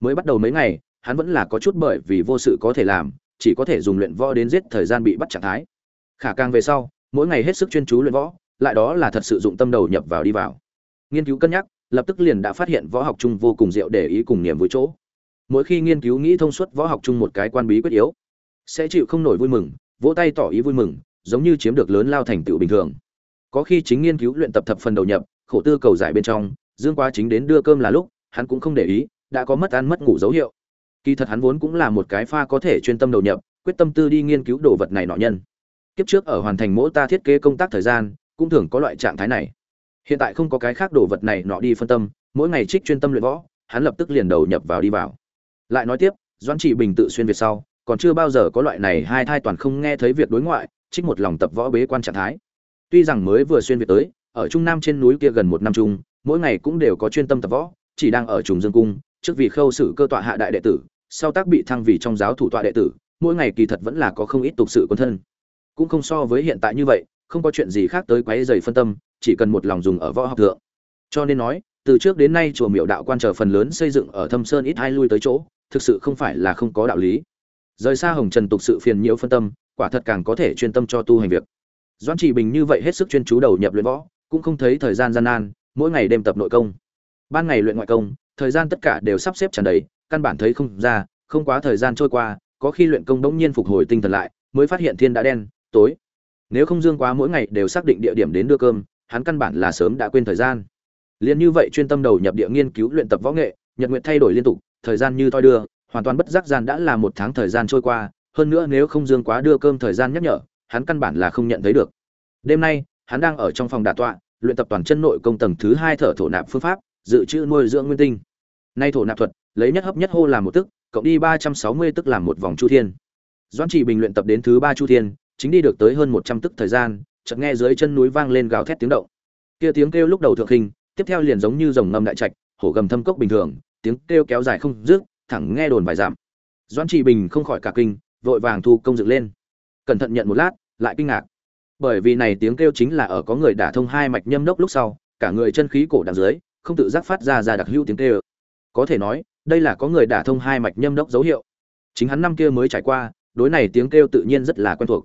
Mới bắt đầu mấy ngày, hắn vẫn là có chút bởi vì vô sự có thể làm, chỉ có thể dùng luyện võ đến giết thời gian bị bắt trạng thái. Khả càng về sau, mỗi ngày hết sức chuyên chú luyện võ, lại đó là thật sự dụng tâm đầu nhập vào đi vào. Nghiên cứu cân nhắc, lập tức liền đã phát hiện võ học chung vô cùng diệu để ý cùng niềm vui chỗ. Mỗi khi nghiên cứu nghĩ thông suốt võ học chung một cái quan bí quyết yếu, sẽ chịu không nổi vui mừng vỗ tay tỏ ý vui mừng, giống như chiếm được lớn lao thành tựu bình thường. Có khi chính nghiên cứu luyện tập thập phần đầu nhập, khổ tư cầu giải bên trong, dương quá chính đến đưa cơm là lúc, hắn cũng không để ý, đã có mất ăn mất ngủ dấu hiệu. Kỳ thật hắn vốn cũng là một cái pha có thể chuyên tâm đầu nhập, quyết tâm tư đi nghiên cứu đồ vật này nọ nhân. Kiếp trước ở hoàn thành mỗi ta thiết kế công tác thời gian, cũng thường có loại trạng thái này. Hiện tại không có cái khác đồ vật này nọ đi phân tâm, mỗi ngày trích chuyên tâm luyện võ, hắn lập tức liền đầu nhập vào đi vào. Lại nói tiếp, doãn trị bình tự xuyên việt sau còn chưa bao giờ có loại này hai thai toàn không nghe thấy việc đối ngoại, trích một lòng tập võ bế quan trạng thái. Tuy rằng mới vừa xuyên việt tới, ở trung nam trên núi kia gần một năm chung, mỗi ngày cũng đều có chuyên tâm tập võ, chỉ đang ở trùng dương cung, trước vì khâu xử cơ tọa hạ đại đệ tử, sau tác bị thăng vì trong giáo thủ tọa đệ tử, mỗi ngày kỳ thật vẫn là có không ít tục sự quân thân. Cũng không so với hiện tại như vậy, không có chuyện gì khác tới quấy dày phân tâm, chỉ cần một lòng dùng ở võ học thượng. Cho nên nói, từ trước đến nay chùa miệu đạo quan trở phần lớn xây dựng ở thâm sơn ít hai lui tới chỗ, thực sự không phải là không có đạo lý rời xa hồng trần tục sự phiền nhiễu phân tâm, quả thật càng có thể chuyên tâm cho tu hành việc. Doãn chỉ bình như vậy hết sức chuyên chú đầu nhập luyện võ, cũng không thấy thời gian gian nan, mỗi ngày đêm tập nội công. Ban ngày luyện ngoại công, thời gian tất cả đều sắp xếp tràn đầy, căn bản thấy không ra, không quá thời gian trôi qua, có khi luyện công bỗng nhiên phục hồi tinh thần lại, mới phát hiện thiên đã đen, tối. Nếu không dương quá mỗi ngày đều xác định địa điểm đến đưa cơm, hắn căn bản là sớm đã quên thời gian. Liền như vậy chuyên tâm đầu nhập địa nghiên cứu luyện tập võ nghệ, nhật nguyện thay đổi liên tục, thời gian như thoi đưa hoàn toàn bất giác gian đã là một tháng thời gian trôi qua, hơn nữa nếu không dương quá đưa cơm thời gian nhắc nhở, hắn căn bản là không nhận thấy được. Đêm nay, hắn đang ở trong phòng đà tọa, luyện tập toàn chân nội công tầng thứ hai thở thổ nạp phương pháp, dự trữ nuôi dưỡng nguyên tinh. Nay thổ nạp thuật, lấy nhất hấp nhất hô làm một tức, cộng đi ba trăm sáu mươi tức làm một vòng chu thiên. Doãn chỉ bình luyện tập đến thứ ba chu thiên, chính đi được tới hơn một trăm tức thời gian, chợt nghe dưới chân núi vang lên gào thét tiếng động. Kia tiếng kêu lúc đầu thượng khinh tiếp theo liền giống như rồng ngâm đại trạch, hổ gầm thâm cốc bình thường, tiếng kêu kéo dài không dứt thẳng nghe đồn vài giảm doãn chỉ bình không khỏi cả kinh, vội vàng thu công dựng lên. Cẩn thận nhận một lát, lại kinh ngạc. Bởi vì này tiếng kêu chính là ở có người đả thông hai mạch nhâm đốc lúc sau, cả người chân khí cổ đằng dưới, không tự giác phát ra ra đặc hữu tiếng kêu. Có thể nói, đây là có người đả thông hai mạch nhâm đốc dấu hiệu. Chính hắn năm kia mới trải qua, đối này tiếng kêu tự nhiên rất là quen thuộc.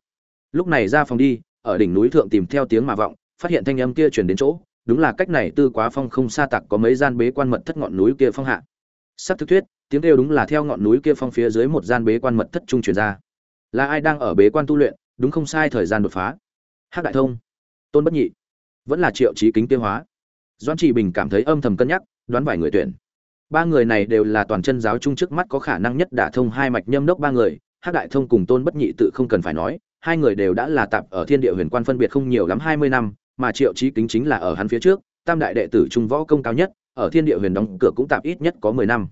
Lúc này ra phòng đi, ở đỉnh núi thượng tìm theo tiếng mà vọng, phát hiện thanh âm kia truyền đến chỗ, đúng là cách này tư quá phong không xa tặc có mấy gian bế quan mật thất ngọn núi kia phong hạ. Sắp thực thuyết tiếng kêu đúng là theo ngọn núi kia phong phía dưới một gian bế quan mật thất trung truyền ra. Là ai đang ở bế quan tu luyện, đúng không sai thời gian đột phá? Hắc đại thông, tôn bất nhị, vẫn là triệu chí kính tiêu hóa. Doãn trì bình cảm thấy âm thầm cân nhắc, đoán vài người tuyển. Ba người này đều là toàn chân giáo trung trước mắt có khả năng nhất đả thông hai mạch nhâm đốc ba người, hắc đại thông cùng tôn bất nhị tự không cần phải nói, hai người đều đã là tạp ở thiên địa huyền quan phân biệt không nhiều lắm hai mươi năm, mà triệu chí kính chính là ở hắn phía trước, tam đại đệ tử trung võ công cao nhất, ở thiên địa huyền đóng cửa cũng tạp ít nhất có mười năm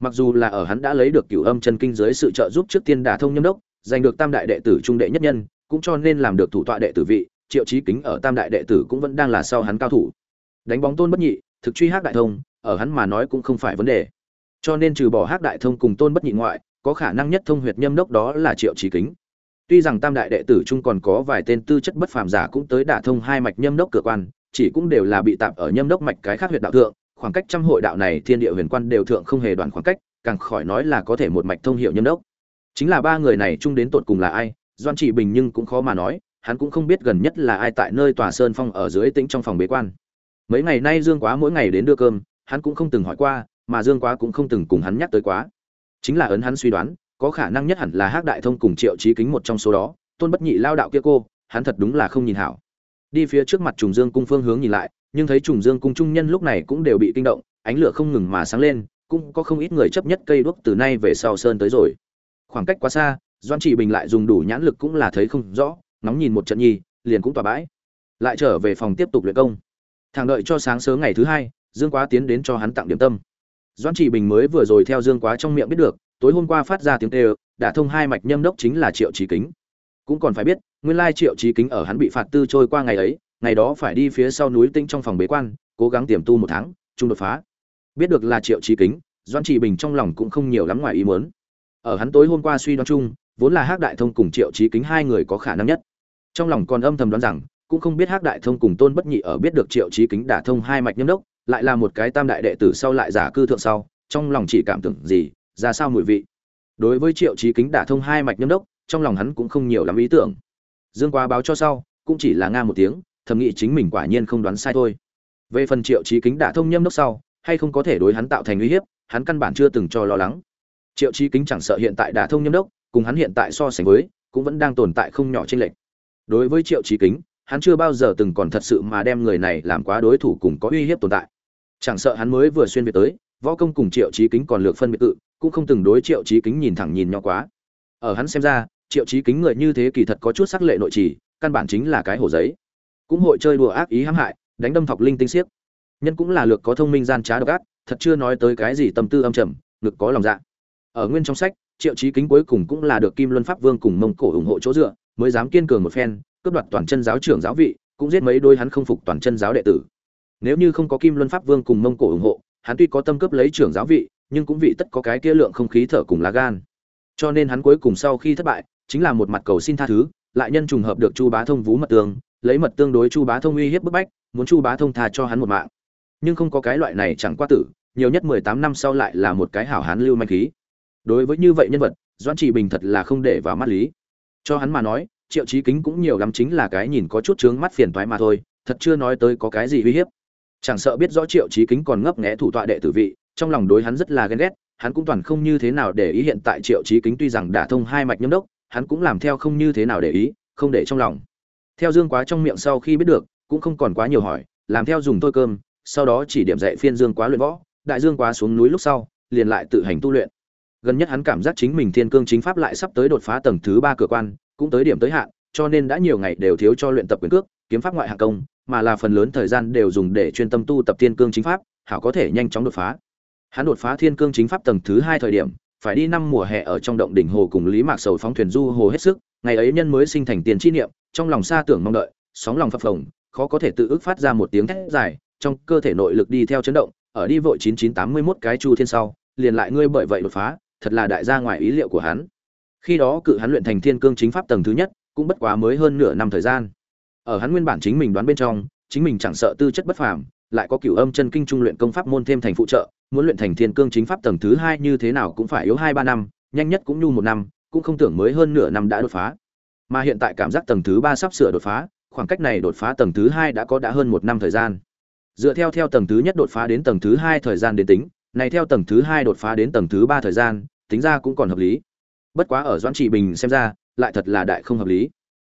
mặc dù là ở hắn đã lấy được cửu âm chân kinh dưới sự trợ giúp trước tiên đả thông nhâm đốc, giành được tam đại đệ tử trung đệ nhất nhân, cũng cho nên làm được thủ tọa đệ tử vị, triệu chí kính ở tam đại đệ tử cũng vẫn đang là sau hắn cao thủ. Đánh bóng tôn bất nhị, thực truy hắc đại thông, ở hắn mà nói cũng không phải vấn đề. Cho nên trừ bỏ hắc đại thông cùng tôn bất nhị ngoại, có khả năng nhất thông huyệt nhâm đốc đó là triệu chí kính. Tuy rằng tam đại đệ tử chung còn có vài tên tư chất bất phàm giả cũng tới đả thông hai mạch nhâm đốc cửa quan, chỉ cũng đều là bị tạm ở nhâm đốc mạch cái khác huyệt đạo thượng khoảng cách trăm hội đạo này thiên địa huyền quan đều thượng không hề đoạn khoảng cách, càng khỏi nói là có thể một mạch thông hiệu nhâm đốc. Chính là ba người này chung đến tột cùng là ai, doan chỉ bình nhưng cũng khó mà nói, hắn cũng không biết gần nhất là ai tại nơi tòa sơn phong ở dưới tĩnh trong phòng bế quan. Mấy ngày nay dương quá mỗi ngày đến đưa cơm, hắn cũng không từng hỏi qua, mà dương quá cũng không từng cùng hắn nhắc tới quá. Chính là ấn hắn suy đoán, có khả năng nhất hẳn là hắc đại thông cùng triệu trí kính một trong số đó, tôn bất nhị lao đạo kia cô, hắn thật đúng là không nhìn hảo. Đi phía trước mặt trùng dương cung phương hướng nhìn lại nhưng thấy trùng dương cung trung nhân lúc này cũng đều bị kinh động, ánh lửa không ngừng mà sáng lên, cũng có không ít người chấp nhất cây đuốc từ nay về sau sơn tới rồi. Khoảng cách quá xa doan chỉ bình lại dùng đủ nhãn lực cũng là thấy không rõ nóng nhìn một trận nhi, liền cũng tỏa bãi. Lại trở về phòng tiếp tục luyện công. Thẳng đợi cho sáng sớm ngày thứ hai, dương quá tiến đến cho hắn tặng điểm tâm. Doan chỉ bình mới vừa rồi theo dương quá trong miệng biết được, tối hôm qua phát ra tiếng tê đã thông hai mạch nhâm đốc chính là triệu trí kính. Cũng còn phải biết, nguyên lai triệu trí kính ở hắn bị phạt tư trôi qua ngày ấy ngày đó phải đi phía sau núi tinh trong phòng bế quan, cố gắng tiềm tu một tháng, chung đột phá. Biết được là triệu trí kính doan trị bình trong lòng cũng không nhiều lắm ngoài ý muốn. Ở hắn tối hôm qua suy đoán chung, vốn là hắc đại thông cùng triệu trí kính hai người có khả năng nhất. Trong lòng còn âm thầm đoán rằng, cũng không biết hắc đại thông cùng tôn bất nhị ở biết được triệu trí kính đả thông hai mạch nhâm đốc, lại là một cái tam đại đệ tử sau lại giả cư thượng sau, trong lòng chỉ cảm tưởng gì, ra sao mùi vị. Đối với triệu trí kính đả thông hai mạch nhâm đốc, trong lòng hắn cũng không nhiều lắm ý tưởng. Dương quá báo cho sau, cũng chỉ là nga một tiếng thầm nghĩ chính mình quả nhiên không đoán sai thôi. Về phần triệu trí kính đả thông nhâm đốc sau, hay không có thể đối hắn tạo thành uy hiếp, hắn căn bản chưa từng cho lo lắng. Triệu trí kính chẳng sợ hiện tại đả thông nhâm đốc, cùng hắn hiện tại so sánh với, cũng vẫn đang tồn tại không nhỏ trên lệch. Đối với triệu trí kính, hắn chưa bao giờ từng còn thật sự mà đem người này làm quá đối thủ cùng có uy hiếp tồn tại. Chẳng sợ hắn mới vừa xuyên việt tới, võ công cùng triệu trí kính còn lược phân biệt tự, cũng không từng đối triệu trí kính nhìn thẳng nhìn nhau quá. Ở hắn xem ra, triệu trí kính người như thế kỳ thật có chút sắc lệ nội trì, căn bản chính là cái hồ giấy cũng hội chơi đùa ác ý hãm hại, đánh đâm thọc linh tinh xiếc. Nhân cũng là lược có thông minh gian trá độc ác, thật chưa nói tới cái gì tâm tư âm trầm, ngực có lòng dạ. Ở nguyên trong sách, triệu chí kính cuối cùng cũng là được kim luân pháp vương cùng mông cổ ủng hộ chỗ dựa, mới dám kiên cường một phen, cướp đoạt toàn chân giáo trưởng giáo vị, cũng giết mấy đôi hắn không phục toàn chân giáo đệ tử. Nếu như không có kim luân pháp vương cùng mông cổ ủng hộ, hắn tuy có tâm cướp lấy trưởng giáo vị, nhưng cũng vị tất có cái kia lượng không khí thở cùng lá gan. Cho nên hắn cuối cùng sau khi thất bại, chính là một mặt cầu xin tha thứ, lại nhân trùng hợp được chu bá thông vú mật tường lấy mật tương đối chu bá thông uy hiếp bức bách, muốn chu bá thông tha cho hắn một mạng. Nhưng không có cái loại này chẳng qua tử, nhiều nhất mười tám năm sau lại là một cái hảo hán lưu manh khí. Đối với như vậy nhân vật, doãn trị bình thật là không để vào mắt lý. Cho hắn mà nói, triệu trí kính cũng nhiều lắm chính là cái nhìn có chút trướng mắt phiền toái mà thôi, thật chưa nói tới có cái gì uy hiếp. Chẳng sợ biết rõ triệu trí kính còn ngấp nghé thủ tọa đệ tử vị, trong lòng đối hắn rất là ghen ghét, hắn cũng toàn không như thế nào để ý hiện tại triệu trí kính tuy rằng đả thông hai mạch nhâm đốc, hắn cũng làm theo không như thế nào để ý, không để trong lòng theo dương quá trong miệng sau khi biết được, cũng không còn quá nhiều hỏi, làm theo dùng tôi cơm, sau đó chỉ điểm dạy phiên dương quá luyện võ. Đại dương quá xuống núi lúc sau, liền lại tự hành tu luyện. Gần nhất hắn cảm giác chính mình thiên cương chính pháp lại sắp tới đột phá tầng thứ ba cửa quan, cũng tới điểm tới hạn, cho nên đã nhiều ngày đều thiếu cho luyện tập quyền cước, kiếm pháp ngoại hạng công, mà là phần lớn thời gian đều dùng để chuyên tâm tu tập thiên cương chính pháp, hảo có thể nhanh chóng đột phá. Hắn đột phá thiên cương chính pháp tầng thứ hai thời điểm, phải đi năm mùa hè ở trong động đỉnh hồ cùng lý mạc sầu phóng thuyền du hồ hết sức, ngày ấy nhân mới sinh thành tiền chi niệm trong lòng xa tưởng mong đợi, sóng lòng phập phồng, khó có thể tự ức phát ra một tiếng thét dài, trong cơ thể nội lực đi theo chấn động, ở đi vội 9981 cái chu thiên sau, liền lại ngươi bởi vậy đột phá, thật là đại gia ngoài ý liệu của hắn. Khi đó cự hắn luyện thành thiên cương chính pháp tầng thứ nhất, cũng bất quá mới hơn nửa năm thời gian. Ở hắn nguyên bản chính mình đoán bên trong, chính mình chẳng sợ tư chất bất phàm, lại có cửu âm chân kinh trung luyện công pháp môn thêm thành phụ trợ, muốn luyện thành thiên cương chính pháp tầng thứ hai như thế nào cũng phải yếu hai ba năm, nhanh nhất cũng nhu một năm, cũng không tưởng mới hơn nửa năm đã đột phá mà hiện tại cảm giác tầng thứ ba sắp sửa đột phá, khoảng cách này đột phá tầng thứ hai đã có đã hơn một năm thời gian. Dựa theo theo tầng thứ nhất đột phá đến tầng thứ hai thời gian đến tính, này theo tầng thứ hai đột phá đến tầng thứ ba thời gian, tính ra cũng còn hợp lý. Bất quá ở doãn trị bình xem ra, lại thật là đại không hợp lý.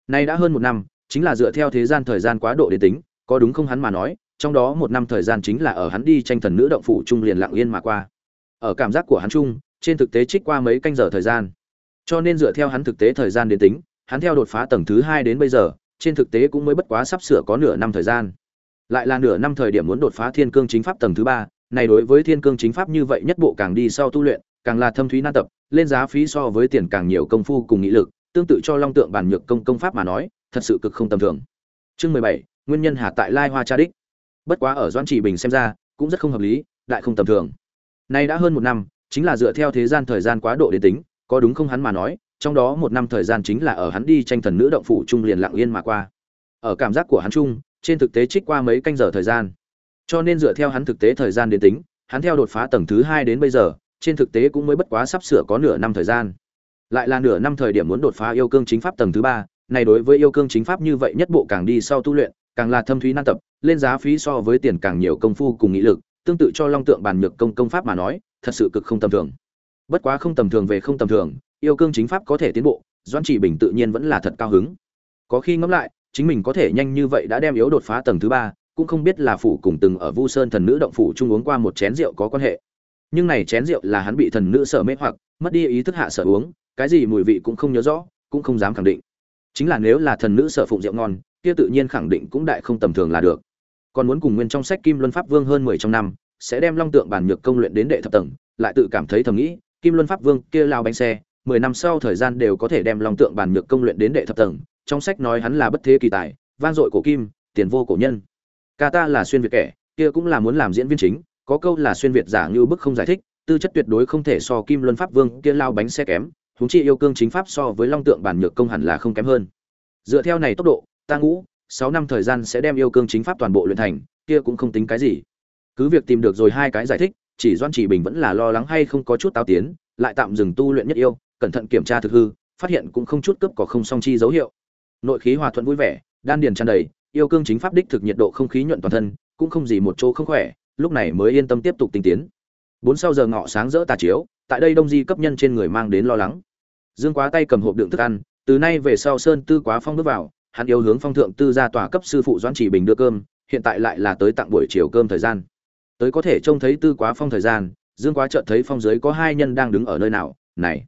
Nay đã hơn một năm, chính là dựa theo thế gian thời gian quá độ đến tính, có đúng không hắn mà nói, trong đó một năm thời gian chính là ở hắn đi tranh thần nữ động phủ trung liền lặng yên mà qua. Ở cảm giác của hắn chung, trên thực tế trích qua mấy canh giờ thời gian. Cho nên dựa theo hắn thực tế thời gian đến tính hắn theo đột phá tầng thứ hai đến bây giờ, trên thực tế cũng mới bất quá sắp sửa có nửa năm thời gian. Lại là nửa năm thời điểm muốn đột phá thiên cương chính pháp tầng thứ ba, này đối với thiên cương chính pháp như vậy nhất bộ càng đi sau tu luyện, càng là thâm thúy nan tập, lên giá phí so với tiền càng nhiều công phu cùng nghị lực, tương tự cho long tượng bản nhược công công pháp mà nói, thật sự cực không tầm thường. Chương mười bảy, nguyên nhân hạ tại lai hoa cha đích. Bất quá ở doãn chỉ bình xem ra, cũng rất không hợp lý, đại không tầm thường. Nay đã hơn một năm, chính là dựa theo thế gian thời gian quá độ đến tính, có đúng không hắn mà nói trong đó một năm thời gian chính là ở hắn đi tranh thần nữ động phủ trung liền lặng yên mà qua. Ở cảm giác của hắn chung, trên thực tế trích qua mấy canh giờ thời gian. Cho nên dựa theo hắn thực tế thời gian đến tính, hắn theo đột phá tầng thứ hai đến bây giờ, trên thực tế cũng mới bất quá sắp sửa có nửa năm thời gian. Lại là nửa năm thời điểm muốn đột phá yêu cương chính pháp tầng thứ ba, này đối với yêu cương chính pháp như vậy nhất bộ càng đi sau tu luyện, càng là thâm thúy nan tập, lên giá phí so với tiền càng nhiều công phu cùng nghị lực, tương tự cho long tượng bàn nhược công công pháp mà nói, thật sự cực không tầm thường. Bất quá không tầm thường về không tầm thường yêu cương chính pháp có thể tiến bộ, doãn chỉ bình tự nhiên vẫn là thật cao hứng. Có khi ngẫm lại, chính mình có thể nhanh như vậy đã đem yếu đột phá tầng thứ ba, cũng không biết là phủ cùng từng ở vu sơn thần nữ động phủ chung uống qua một chén rượu có quan hệ. Nhưng này chén rượu là hắn bị thần nữ sợ mê hoặc, mất đi ý thức hạ sở uống, cái gì mùi vị cũng không nhớ rõ, cũng không dám khẳng định. Chính là nếu là thần nữ sợ phụng rượu ngon, kia tự nhiên khẳng định cũng đại không tầm thường là được. Còn muốn cùng nguyên trong sách kim luân pháp vương hơn mười trong năm, sẽ đem long tượng bản nhược công luyện đến đệ thập tầng, lại tự cảm thấy thầm nghĩ, kim luân pháp vương kia lao bánh xe mười năm sau thời gian đều có thể đem long tượng bản nhược công luyện đến đệ thập tầng, trong sách nói hắn là bất thế kỳ tài, vang dội cổ kim, tiền vô cổ nhân. Ca ta là xuyên việt kẻ, kia cũng là muốn làm diễn viên chính, có câu là xuyên việt giả như bức không giải thích, tư chất tuyệt đối không thể so kim luân pháp vương kia lao bánh xe kém, huống chi yêu cương chính pháp so với long tượng bản nhược công hẳn là không kém hơn. Dựa theo này tốc độ, ta ngũ, sáu năm thời gian sẽ đem yêu cương chính pháp toàn bộ luyện thành, kia cũng không tính cái gì. Cứ việc tìm được rồi hai cái giải thích, chỉ doan chỉ bình vẫn là lo lắng hay không có chút táo tiến, lại tạm dừng tu luyện nhất yêu cẩn thận kiểm tra thực hư, phát hiện cũng không chút cấp có không song chi dấu hiệu. Nội khí hòa thuận vui vẻ, đan điền tràn đầy, yêu cương chính pháp đích thực nhiệt độ không khí nhuận toàn thân, cũng không gì một chỗ không khỏe, lúc này mới yên tâm tiếp tục tinh tiến. Bốn sau giờ ngọ sáng rỡ tà chiếu, tại đây đông di cấp nhân trên người mang đến lo lắng. Dương quá tay cầm hộp đựng thức ăn, từ nay về sau sơn tư quá phong bước vào, hắn yêu hướng phong thượng tư ra tòa cấp sư phụ doãn chỉ bình đưa cơm, hiện tại lại là tới tặng buổi chiều cơm thời gian. Tới có thể trông thấy tư quá phong thời gian, dương quá chợt thấy phong dưới có hai nhân đang đứng ở nơi nào, này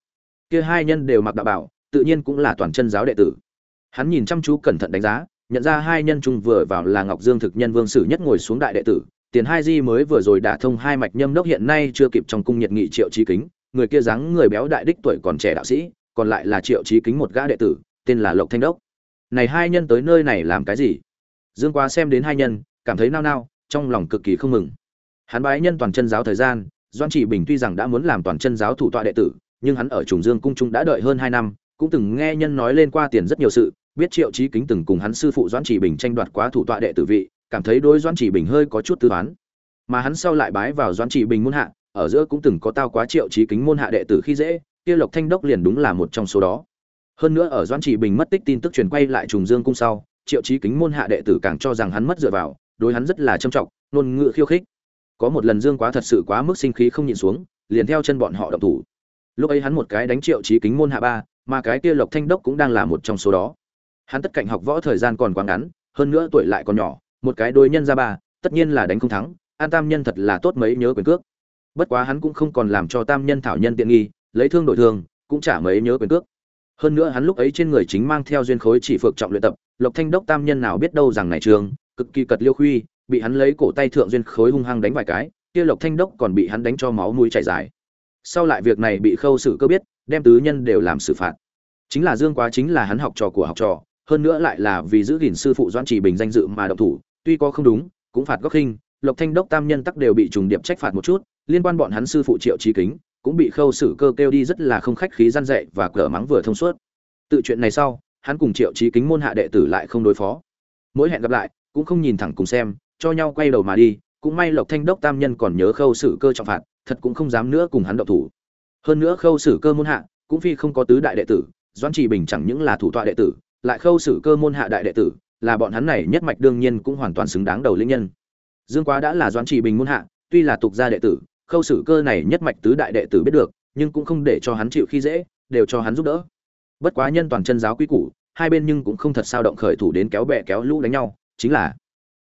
kia hai nhân đều mặc đạo bảo, tự nhiên cũng là toàn chân giáo đệ tử. Hắn nhìn chăm chú cẩn thận đánh giá, nhận ra hai nhân trung vừa vào là ngọc dương thực nhân vương sử nhất ngồi xuống đại đệ tử, tiền hai di mới vừa rồi đả thông hai mạch nhâm đốc hiện nay chưa kịp trong cung nhiệt nghị triệu trí kính, người kia dáng người béo đại đích tuổi còn trẻ đạo sĩ, còn lại là triệu trí kính một gã đệ tử, tên là lộc thanh đốc. Này hai nhân tới nơi này làm cái gì? Dương quá xem đến hai nhân, cảm thấy nao nao, trong lòng cực kỳ không mừng. Hắn bái nhân toàn chân giáo thời gian doan chỉ bình tuy rằng đã muốn làm toàn chân giáo thủ tọa đệ tử nhưng hắn ở trùng dương cung trung đã đợi hơn hai năm, cũng từng nghe nhân nói lên qua tiền rất nhiều sự, biết triệu trí kính từng cùng hắn sư phụ doãn chỉ bình tranh đoạt quá thủ tọa đệ tử vị, cảm thấy đối doãn chỉ bình hơi có chút tư toán. Mà hắn sau lại bái vào doãn chỉ bình môn hạ, ở giữa cũng từng có tao quá triệu trí kính môn hạ đệ tử khi dễ, kia lộc thanh đốc liền đúng là một trong số đó. Hơn nữa ở doãn chỉ bình mất tích tin tức truyền quay lại trùng dương cung sau, triệu chí kính môn hạ đệ tử càng cho rằng hắn mất dựa vào, đối hắn rất là trâm trọng, ngôn ngữ khiêu khích. Có một lần dương quá thật sự quá mức sinh khí không nhịn xuống, liền theo chân bọn họ động thủ lúc ấy hắn một cái đánh triệu chí kính môn hạ ba, mà cái kia lộc thanh đốc cũng đang là một trong số đó. Hắn tất cạnh học võ thời gian còn quá ngắn, hơn nữa tuổi lại còn nhỏ, một cái đôi nhân ra ba, tất nhiên là đánh không thắng, an tam nhân thật là tốt mấy nhớ quyền cước. Bất quá hắn cũng không còn làm cho tam nhân thảo nhân tiện nghi, lấy thương đổi thương cũng chả mấy nhớ quyền cước. Hơn nữa hắn lúc ấy trên người chính mang theo duyên khối chỉ phược trọng luyện tập, lộc thanh đốc tam nhân nào biết đâu rằng này trường, cực kỳ cật liêu khuy, bị hắn lấy cổ tay thượng duyên khối hung hăng đánh vài cái, kia lộc thanh đốc còn bị hắn đánh cho máu mũi chảy dài sau lại việc này bị khâu xử cơ biết, đem tứ nhân đều làm xử phạt. Chính là dương quá chính là hắn học trò của học trò, hơn nữa lại là vì giữ gìn sư phụ doãn trì bình danh dự mà động thủ, tuy có không đúng, cũng phạt góc khinh, lộc thanh đốc tam nhân tắc đều bị trùng điệp trách phạt một chút, liên quan bọn hắn sư phụ triệu trí kính, cũng bị khâu xử cơ kêu đi rất là không khách khí gian dạy và cờ mắng vừa thông suốt. Tự chuyện này sau, hắn cùng triệu trí kính môn hạ đệ tử lại không đối phó. Mỗi hẹn gặp lại, cũng không nhìn thẳng cùng xem, cho nhau quay đầu mà đi, cũng may lộc thanh đốc tam nhân còn nhớ khâu xử cơ trọng phạt thật cũng không dám nữa cùng hắn động thủ. Hơn nữa khâu xử cơ môn hạ cũng phi không có tứ đại đệ tử, doãn trì bình chẳng những là thủ tọa đệ tử, lại khâu xử cơ môn hạ đại đệ tử, là bọn hắn này nhất mạch đương nhiên cũng hoàn toàn xứng đáng đầu lĩnh nhân. Dương quá đã là doãn trì bình môn hạ, tuy là tục gia đệ tử, khâu xử cơ này nhất mạch tứ đại đệ tử biết được, nhưng cũng không để cho hắn chịu khi dễ, đều cho hắn giúp đỡ. Bất quá nhân toàn chân giáo quý củ, hai bên nhưng cũng không thật sao động khởi thủ đến kéo bè kéo lũ đánh nhau, chính là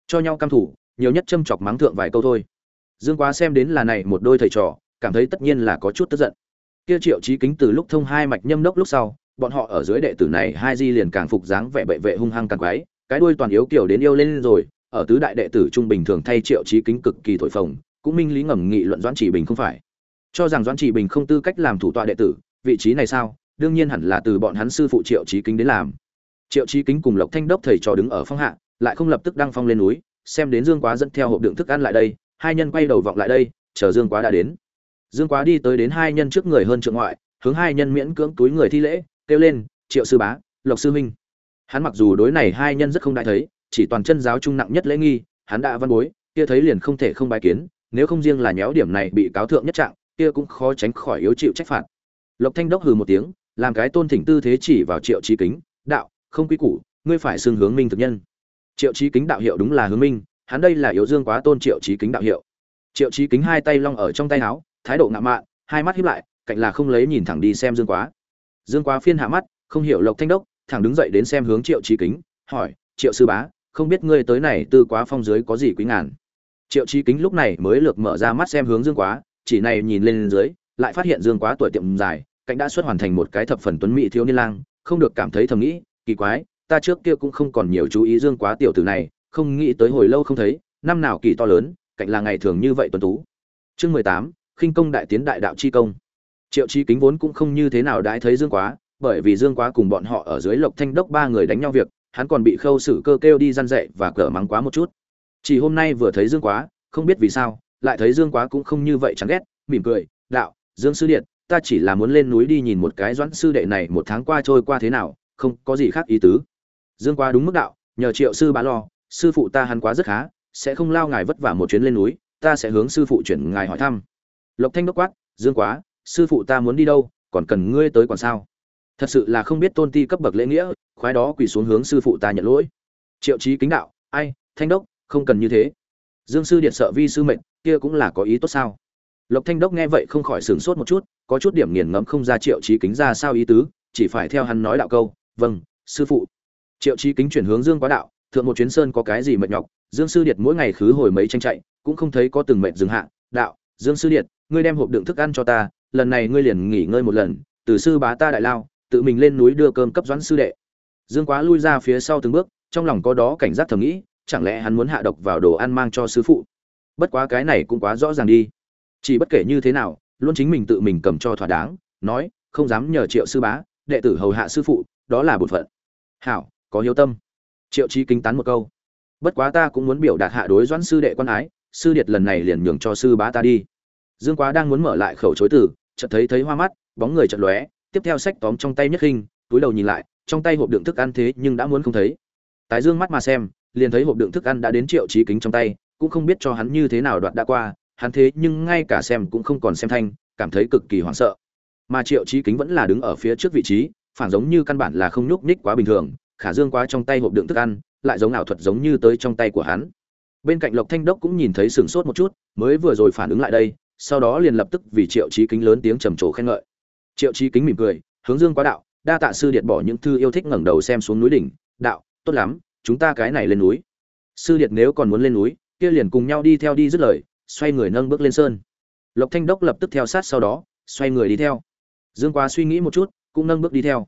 cho nhau cam thủ, nhiều nhất châm chọc mắng thượng vài câu thôi dương quá xem đến là này một đôi thầy trò, cảm thấy tất nhiên là có chút tức giận. Kia triệu trí kính từ lúc thông hai mạch nhâm đốc lúc sau, bọn họ ở dưới đệ tử này hai di liền càng phục dáng vẻ bệ vệ hung hăng càng quái, cái đuôi toàn yếu kiểu đến yêu lên rồi, ở tứ đại đệ tử trung bình thường thay triệu trí kính cực kỳ thổi phồng, cũng minh lý ngầm nghị luận doãn chỉ bình không phải. Cho rằng doãn chỉ bình không tư cách làm thủ tọa đệ tử, vị trí này sao? Đương nhiên hẳn là từ bọn hắn sư phụ triệu trí kính đến làm. Triệu trí kính cùng lộc thanh đốc thầy trò đứng ở phong hạ, lại không lập tức đăng phong lên núi, xem đến dương quá dẫn theo hộp đựng thức ăn lại đây hai nhân quay đầu vọng lại đây, chờ dương quá đã đến. Dương quá đi tới đến hai nhân trước người hơn trượng ngoại, hướng hai nhân miễn cưỡng túi người thi lễ, kêu lên, triệu sư bá, lộc sư huynh. Hắn mặc dù đối này hai nhân rất không đại thấy, chỉ toàn chân giáo trung nặng nhất lễ nghi, hắn đã văn bối, kia thấy liền không thể không bài kiến, nếu không riêng là nhéo điểm này bị cáo thượng nhất trạng, kia cũng khó tránh khỏi yếu chịu trách phạt. Lộc thanh đốc hừ một tiếng, làm cái tôn thỉnh tư thế chỉ vào triệu trí kính, đạo, không quý củ, ngươi phải xưng hướng minh thực nhân. Triệu trí kính đạo hiệu đúng là hướng minh hắn đây là yếu dương quá tôn triệu trí kính đạo hiệu. Triệu trí kính hai tay long ở trong tay áo, thái độ ngạo mạn, hai mắt hiếp lại, cạnh là không lấy nhìn thẳng đi xem dương quá. Dương quá phiên hạ mắt, không hiểu lộc thanh đốc, thẳng đứng dậy đến xem hướng triệu trí kính, hỏi, triệu sư bá, không biết ngươi tới này tư quá phong dưới có gì quý ngàn? Triệu trí kính lúc này mới lược mở ra mắt xem hướng dương quá, chỉ này nhìn lên dưới, lại phát hiện dương quá tuổi tiệm dài, cạnh đã xuất hoàn thành một cái thập phần tuấn mỹ thiếu niên lang, không được cảm thấy thầm nghĩ, kỳ quái, ta trước kia cũng không còn nhiều chú ý dương quá tiểu tử này không nghĩ tới hồi lâu không thấy, năm nào kỳ to lớn, cạnh là ngày thường như vậy tuấn tú. Chương mười tám, khinh công đại tiến đại đạo chi công. Triệu chi kính vốn cũng không như thế nào đãi thấy dương quá, bởi vì dương quá cùng bọn họ ở dưới lộc thanh đốc ba người đánh nhau việc, hắn còn bị khâu xử cơ kêu đi răn dậy và cỡ mắng quá một chút. Chỉ hôm nay vừa thấy dương quá, không biết vì sao, lại thấy dương quá cũng không như vậy chẳng ghét, mỉm cười, đạo, dương sư điện, ta chỉ là muốn lên núi đi nhìn một cái doãn sư đệ này một tháng qua trôi qua thế nào, không có gì khác ý tứ. Dương quá đúng mức đạo, nhờ triệu sư bá lo sư phụ ta hắn quá rất khá, sẽ không lao ngài vất vả một chuyến lên núi, ta sẽ hướng sư phụ chuyển ngài hỏi thăm. Lộc thanh đốc quát, dương quá, sư phụ ta muốn đi đâu, còn cần ngươi tới còn sao? Thật sự là không biết tôn ti cấp bậc lễ nghĩa, khoái đó quỳ xuống hướng sư phụ ta nhận lỗi. Triệu trí kính đạo, ai, thanh đốc, không cần như thế. Dương sư điện sợ vi sư mệnh, kia cũng là có ý tốt sao? Lộc thanh đốc nghe vậy không khỏi sửng sốt một chút, có chút điểm nghiền ngẫm không ra triệu trí kính ra sao ý tứ, chỉ phải theo hắn nói đạo câu vâng sư phụ. Triệu trí kính chuyển hướng dương quá đạo thượng một chuyến sơn có cái gì mệt nhọc, dương sư điệt mỗi ngày khứ hồi mấy tranh chạy, cũng không thấy có từng mệt dừng hạ. Đạo, dương sư điệt, ngươi đem hộp đựng thức ăn cho ta, lần này ngươi liền nghỉ ngơi một lần, từ sư bá ta đại lao, tự mình lên núi đưa cơm cấp doãn sư đệ. Dương quá lui ra phía sau từng bước, trong lòng có đó cảnh giác thầm nghĩ, chẳng lẽ hắn muốn hạ độc vào đồ ăn mang cho sư phụ? Bất quá cái này cũng quá rõ ràng đi. Chỉ bất kể như thế nào, luôn chính mình tự mình cầm cho thỏa đáng, nói, không dám nhờ triệu sư bá, đệ tử hầu hạ sư phụ, đó là bổn phận. Hảo, có hiếu tâm triệu chí kính tán một câu. Bất quá ta cũng muốn biểu đạt hạ đối doãn sư đệ quan ái, sư điệt lần này liền nhường cho sư bá ta đi. Dương quá đang muốn mở lại khẩu chối từ, chợt thấy thấy hoa mắt, bóng người chợt lóe, tiếp theo sách tóm trong tay nhất khinh túi đầu nhìn lại, trong tay hộp đựng thức ăn thế nhưng đã muốn không thấy. Tái dương mắt mà xem, liền thấy hộp đựng thức ăn đã đến triệu chí kính trong tay, cũng không biết cho hắn như thế nào đoạn đã qua, hắn thế nhưng ngay cả xem cũng không còn xem thanh, cảm thấy cực kỳ hoảng sợ. Mà triệu chí kính vẫn là đứng ở phía trước vị trí, phản giống như căn bản là không nhúc nhích quá bình thường khả dương quá trong tay hộp đựng thức ăn, lại giống ảo thuật giống như tới trong tay của hắn. Bên cạnh lộc thanh đốc cũng nhìn thấy sửng sốt một chút, mới vừa rồi phản ứng lại đây, sau đó liền lập tức vì triệu trí kính lớn tiếng trầm trồ khen ngợi. Triệu trí kính mỉm cười, hướng dương quá đạo, đa tạ sư điệt bỏ những thư yêu thích ngẩng đầu xem xuống núi đỉnh, đạo, tốt lắm, chúng ta cái này lên núi. Sư điệt nếu còn muốn lên núi, kia liền cùng nhau đi theo đi dứt lời, xoay người nâng bước lên sơn. Lộc thanh đốc lập tức theo sát sau đó, xoay người đi theo. Dương quá suy nghĩ một chút, cũng nâng bước đi theo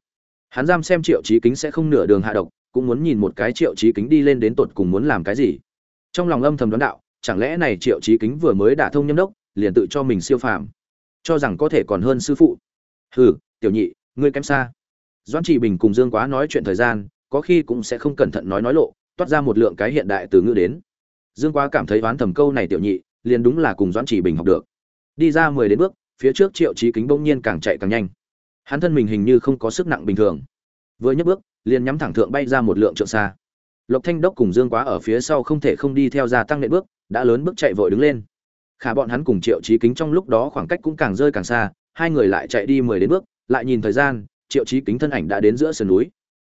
hắn giam xem triệu trí kính sẽ không nửa đường hạ độc, cũng muốn nhìn một cái triệu trí kính đi lên đến tột cùng muốn làm cái gì. Trong lòng âm thầm đoán đạo, chẳng lẽ này triệu trí kính vừa mới đả thông nhâm đốc, liền tự cho mình siêu phàm, cho rằng có thể còn hơn sư phụ. Hừ, tiểu nhị, ngươi kém xa. Doãn trị bình cùng dương quá nói chuyện thời gian, có khi cũng sẽ không cẩn thận nói nói lộ, toát ra một lượng cái hiện đại từ ngữ đến. Dương quá cảm thấy đoán thầm câu này tiểu nhị, liền đúng là cùng doãn trị bình học được. Đi ra mười đến bước, phía trước triệu trí kính bỗng nhiên càng chạy càng nhanh hắn thân mình hình như không có sức nặng bình thường. Vừa nhấc bước, liền nhắm thẳng thượng bay ra một lượng trượng xa. Lộc thanh đốc cùng dương quá ở phía sau không thể không đi theo gia tăng nệ bước, đã lớn bước chạy vội đứng lên. Khả bọn hắn cùng triệu trí kính trong lúc đó khoảng cách cũng càng rơi càng xa, hai người lại chạy đi mười đến bước, lại nhìn thời gian, triệu trí kính thân ảnh đã đến giữa sườn núi.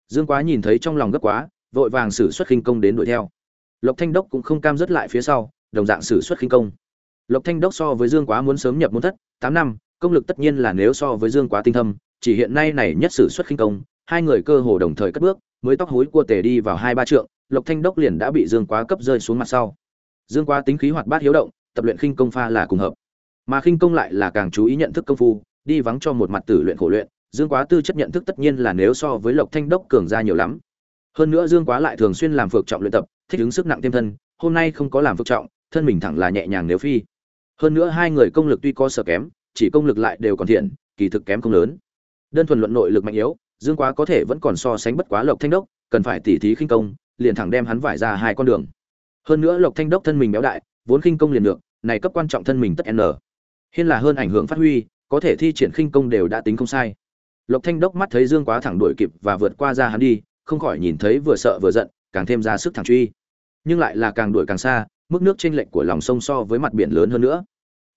Dương quá nhìn thấy trong lòng gấp quá, vội vàng sử xuất khinh công đến đuổi theo. Lộc thanh đốc cũng không cam dứt lại phía sau, đồng dạng sử xuất khinh công. Lộc thanh đốc so với dương quá muốn sớm nhập môn thất, tám năm công lực tất nhiên là nếu so với dương quá tinh thâm, chỉ hiện nay này nhất sử xuất khinh công, hai người cơ hồ đồng thời cất bước, mới tóc hối cua tề đi vào hai ba trượng, lộc thanh đốc liền đã bị dương quá cấp rơi xuống mặt sau. Dương quá tính khí hoạt bát hiếu động, tập luyện khinh công pha là cùng hợp. Mà khinh công lại là càng chú ý nhận thức công phu, đi vắng cho một mặt tử luyện khổ luyện, dương quá tư chất nhận thức tất nhiên là nếu so với lộc thanh đốc cường ra nhiều lắm. Hơn nữa dương quá lại thường xuyên làm phược trọng luyện tập, thích ứng sức nặng thêm thân, hôm nay không có làm phược trọng, thân mình thẳng là nhẹ nhàng nếu phi. Hơn nữa hai người công lực tuy có sở kém chỉ công lực lại đều còn thiện, kỳ thực kém không lớn. Đơn thuần luận nội lực mạnh yếu, dương quá có thể vẫn còn so sánh bất quá lộc thanh đốc, cần phải tỉ thí khinh công, liền thẳng đem hắn vải ra hai con đường. Hơn nữa lộc thanh đốc thân mình béo đại, vốn khinh công liền được, này cấp quan trọng thân mình tất n. Hiên là hơn ảnh hưởng phát huy, có thể thi triển khinh công đều đã tính không sai. Lộc thanh đốc mắt thấy dương quá thẳng đuổi kịp và vượt qua ra hắn đi, không khỏi nhìn thấy vừa sợ vừa giận, càng thêm ra sức thẳng truy. Nhưng lại là càng đuổi càng xa, mức nước chênh lệch của lòng sông so với mặt biển lớn hơn nữa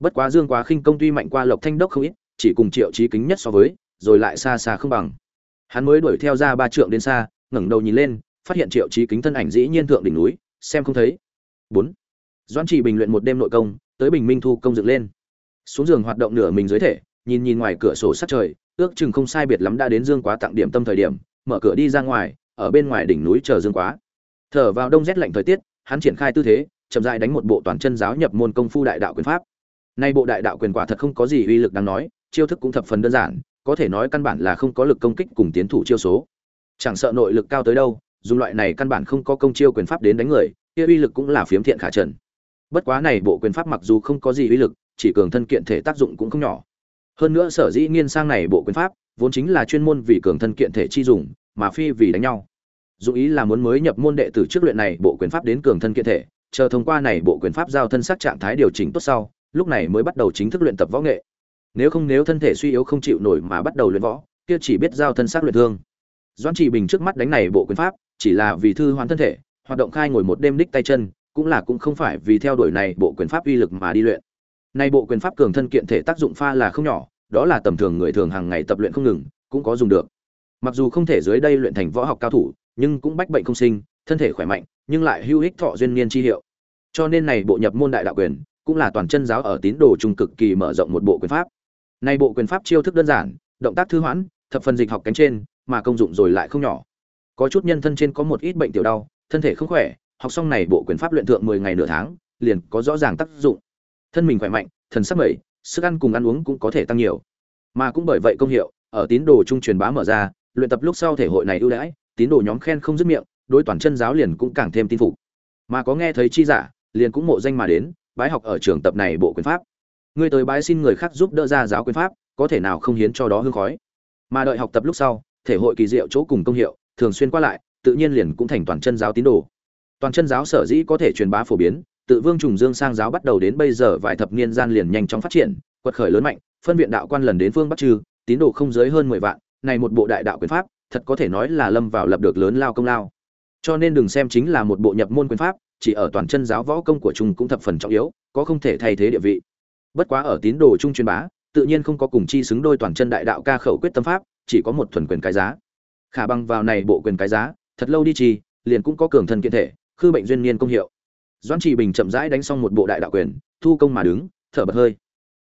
bất quá dương quá khinh công tuy mạnh qua lộc thanh đốc không ít, chỉ cùng triệu trí kính nhất so với, rồi lại xa xa không bằng. Hắn mới đuổi theo ra ba trượng đến xa, ngẩng đầu nhìn lên, phát hiện triệu trí kính thân ảnh dĩ nhiên thượng đỉnh núi, xem không thấy. Bốn. Doãn trì bình luyện một đêm nội công, tới bình minh thu công dựng lên. Xuống giường hoạt động nửa mình dưới thể, nhìn nhìn ngoài cửa sổ sát trời, ước chừng không sai biệt lắm đã đến dương quá tặng điểm tâm thời điểm, mở cửa đi ra ngoài, ở bên ngoài đỉnh núi chờ dương quá. Thở vào đông rét lạnh thời tiết, hắn triển khai tư thế, chậm rãi đánh một bộ toàn chân giáo nhập môn công phu đại đạo quyền pháp nay bộ đại đạo quyền quả thật không có gì uy lực đáng nói, chiêu thức cũng thập phần đơn giản, có thể nói căn bản là không có lực công kích cùng tiến thủ chiêu số. Chẳng sợ nội lực cao tới đâu, dùng loại này căn bản không có công chiêu quyền pháp đến đánh người, kia uy lực cũng là phiếm thiện khả trần. Bất quá này bộ quyền pháp mặc dù không có gì uy lực, chỉ cường thân kiện thể tác dụng cũng không nhỏ. Hơn nữa sở dĩ nghiên sang này bộ quyền pháp, vốn chính là chuyên môn vì cường thân kiện thể chi dùng, mà phi vì đánh nhau. Dụng ý là muốn mới nhập môn đệ tử trước luyện này bộ quyền pháp đến cường thân kiện thể, chờ thông qua này bộ quyền pháp giao thân sắc trạng thái điều chỉnh tốt sau lúc này mới bắt đầu chính thức luyện tập võ nghệ. Nếu không nếu thân thể suy yếu không chịu nổi mà bắt đầu luyện võ, kia chỉ biết giao thân xác luyện thương. Doãn trị bình trước mắt đánh này bộ quyền pháp, chỉ là vì thư hoán thân thể, hoạt động khai ngồi một đêm đích tay chân, cũng là cũng không phải vì theo đuổi này bộ quyền pháp uy lực mà đi luyện. Này bộ quyền pháp cường thân kiện thể tác dụng pha là không nhỏ, đó là tầm thường người thường hàng ngày tập luyện không ngừng, cũng có dùng được. Mặc dù không thể dưới đây luyện thành võ học cao thủ, nhưng cũng bách bệnh không sinh, thân thể khỏe mạnh, nhưng lại hữu ích thọ duyên niên chi hiệu. Cho nên này bộ nhập môn đại đạo quyền cũng là toàn chân giáo ở tín đồ trung cực kỳ mở rộng một bộ quyền pháp. Nay bộ quyền pháp chiêu thức đơn giản, động tác thư hoãn, thập phần dịch học cánh trên, mà công dụng rồi lại không nhỏ. Có chút nhân thân trên có một ít bệnh tiểu đau, thân thể không khỏe, học xong này bộ quyền pháp luyện thượng 10 ngày nửa tháng, liền có rõ ràng tác dụng. Thân mình khỏe mạnh, thần sắc mẩy, sức ăn cùng ăn uống cũng có thể tăng nhiều. Mà cũng bởi vậy công hiệu, ở tín đồ trung truyền bá mở ra, luyện tập lúc sau thể hội này ưu đãi, tín đồ nhóm khen không dứt miệng, đối toàn chân giáo liền cũng càng thêm tin phục. Mà có nghe thấy chi giả, liền cũng mộ danh mà đến bái học ở trường tập này bộ quyền pháp. Ngươi tới bái xin người khác giúp đỡ ra giáo quyền pháp, có thể nào không hiến cho đó hương khói? Mà đợi học tập lúc sau, thể hội kỳ diệu chỗ cùng công hiệu, thường xuyên qua lại, tự nhiên liền cũng thành toàn chân giáo tín đồ. Toàn chân giáo sở dĩ có thể truyền bá phổ biến, tự vương trùng dương sang giáo bắt đầu đến bây giờ vài thập niên gian liền nhanh chóng phát triển, quật khởi lớn mạnh, phân viện đạo quan lần đến phương bắc trừ tín đồ không dưới hơn mười vạn, này một bộ đại đạo quyền pháp, thật có thể nói là lâm vào lập được lớn lao công lao. Cho nên đừng xem chính là một bộ nhập môn quyền pháp chỉ ở toàn chân giáo võ công của chúng cũng thập phần trọng yếu có không thể thay thế địa vị. Bất quá ở tín đồ trung truyền bá tự nhiên không có cùng chi xứng đôi toàn chân đại đạo ca khẩu quyết tâm pháp chỉ có một thuần quyền cái giá. Khả bằng vào này bộ quyền cái giá thật lâu đi trì, liền cũng có cường thân kiện thể khư bệnh duyên niên công hiệu. Doãn trì bình chậm rãi đánh xong một bộ đại đạo quyền thu công mà đứng thở bật hơi.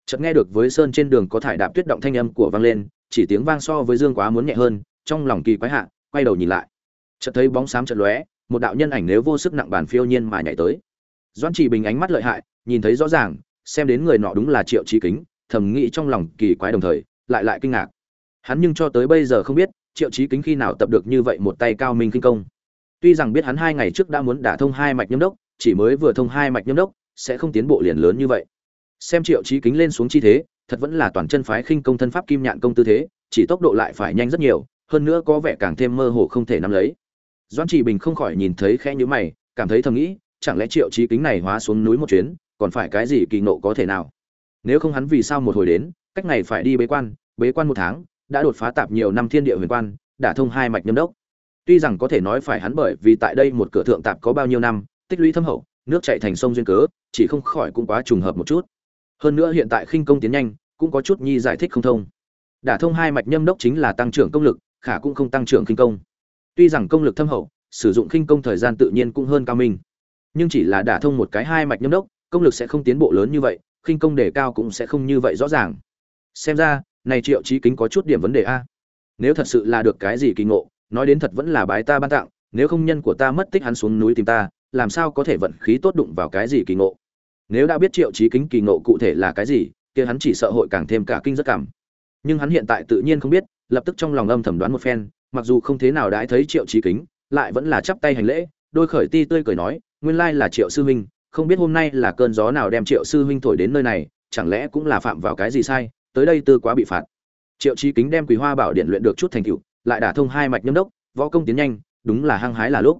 Chợt nghe được với sơn trên đường có thải đạp tuyết động thanh âm của vang lên chỉ tiếng vang so với dương quá muốn nhẹ hơn trong lòng kỳ quái hạ quay đầu nhìn lại. Chợt thấy bóng xám chợt lóe một đạo nhân ảnh nếu vô sức nặng bản phiêu nhiên mà nhảy tới. Doãn trì bình ánh mắt lợi hại, nhìn thấy rõ ràng, xem đến người nọ đúng là triệu trí kính, thầm nghĩ trong lòng kỳ quái đồng thời, lại lại kinh ngạc. Hắn nhưng cho tới bây giờ không biết, triệu trí kính khi nào tập được như vậy một tay cao minh kinh công. Tuy rằng biết hắn hai ngày trước đã muốn đả thông hai mạch nhâm đốc, chỉ mới vừa thông hai mạch nhâm đốc, sẽ không tiến bộ liền lớn như vậy. Xem triệu trí kính lên xuống chi thế, thật vẫn là toàn chân phái khinh công thân pháp kim nhạn công tư thế, chỉ tốc độ lại phải nhanh rất nhiều, hơn nữa có vẻ càng thêm mơ hồ không thể nắm lấy doãn trì bình không khỏi nhìn thấy khẽ nhíu mày, cảm thấy thầm nghĩ, chẳng lẽ triệu trí kính này hóa xuống núi một chuyến, còn phải cái gì kỳ nộ có thể nào? Nếu không hắn vì sao một hồi đến, cách ngày phải đi bế quan bế quan một tháng, đã đột phá tạp nhiều năm thiên địa huyền quan đả thông hai mạch nhâm đốc. Tuy rằng có thể nói phải hắn bởi vì tại đây một cửa thượng tạp có bao nhiêu năm, tích lũy thâm hậu, nước chạy thành sông duyên cớ, chỉ không khỏi cũng quá trùng hợp một chút. Hơn nữa hiện tại khinh công tiến nhanh, cũng có chút nhi giải thích không thông. Đả thông hai mạch nhâm đốc chính là tăng trưởng công lực, khả cũng không tăng trưởng khinh công tuy rằng công lực thâm hậu, sử dụng khinh công thời gian tự nhiên cũng hơn cao minh. Nhưng chỉ là đả thông một cái hai mạch nhâm đốc, công lực sẽ không tiến bộ lớn như vậy, khinh công đề cao cũng sẽ không như vậy rõ ràng. Xem ra, này triệu trí kính có chút điểm vấn đề a. Nếu thật sự là được cái gì kỳ ngộ, nói đến thật vẫn là bái ta ban tặng, nếu không nhân của ta mất tích hắn xuống núi tìm ta, làm sao có thể vận khí tốt đụng vào cái gì kỳ ngộ? Nếu đã biết triệu trí kính kỳ ngộ cụ thể là cái gì, kia hắn chỉ sợ hội càng thêm cả kinh rất cảm. Nhưng hắn hiện tại tự nhiên không biết, lập tức trong lòng âm thầm đoán một phen mặc dù không thế nào đãi thấy triệu trí kính, lại vẫn là chắp tay hành lễ, đôi khởi ti tươi cười nói, nguyên lai là triệu sư huynh, không biết hôm nay là cơn gió nào đem triệu sư huynh thổi đến nơi này, chẳng lẽ cũng là phạm vào cái gì sai, tới đây tư quá bị phạt. Triệu trí kính đem quý hoa bảo điện luyện được chút thành tựu, lại đả thông hai mạch nhâm đốc, võ công tiến nhanh, đúng là hăng hái là lúc.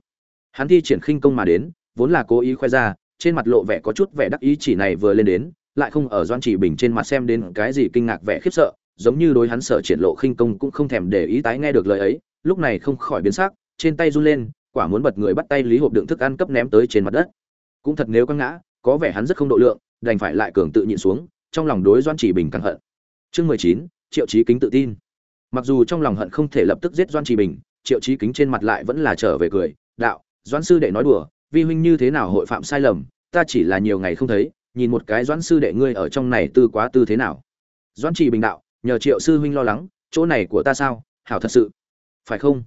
Hắn thi triển khinh công mà đến, vốn là cố ý khoe ra, trên mặt lộ vẻ có chút vẻ đắc ý chỉ này vừa lên đến, lại không ở doan chỉ bình trên mặt xem đến cái gì kinh ngạc vẻ khiếp sợ giống như đối hắn sở triển lộ khinh công cũng không thèm để ý tái nghe được lời ấy, lúc này không khỏi biến sắc, trên tay run lên, quả muốn bật người bắt tay lý hộp đựng thức ăn cấp ném tới trên mặt đất. Cũng thật nếu có ngã, có vẻ hắn rất không độ lượng, đành phải lại cường tự nhịn xuống, trong lòng đối doan chỉ bình càng hận. Chương mười chín, triệu chí kính tự tin. Mặc dù trong lòng hận không thể lập tức giết doan chỉ bình, triệu chí kính trên mặt lại vẫn là trở về cười, đạo doan sư đệ nói đùa, vi huynh như thế nào hội phạm sai lầm, ta chỉ là nhiều ngày không thấy, nhìn một cái doan sư đệ ngươi ở trong này tư quá tư thế nào. Doan chỉ bình đạo nhờ triệu sư huynh lo lắng, chỗ này của ta sao? Hảo thật sự. Phải không?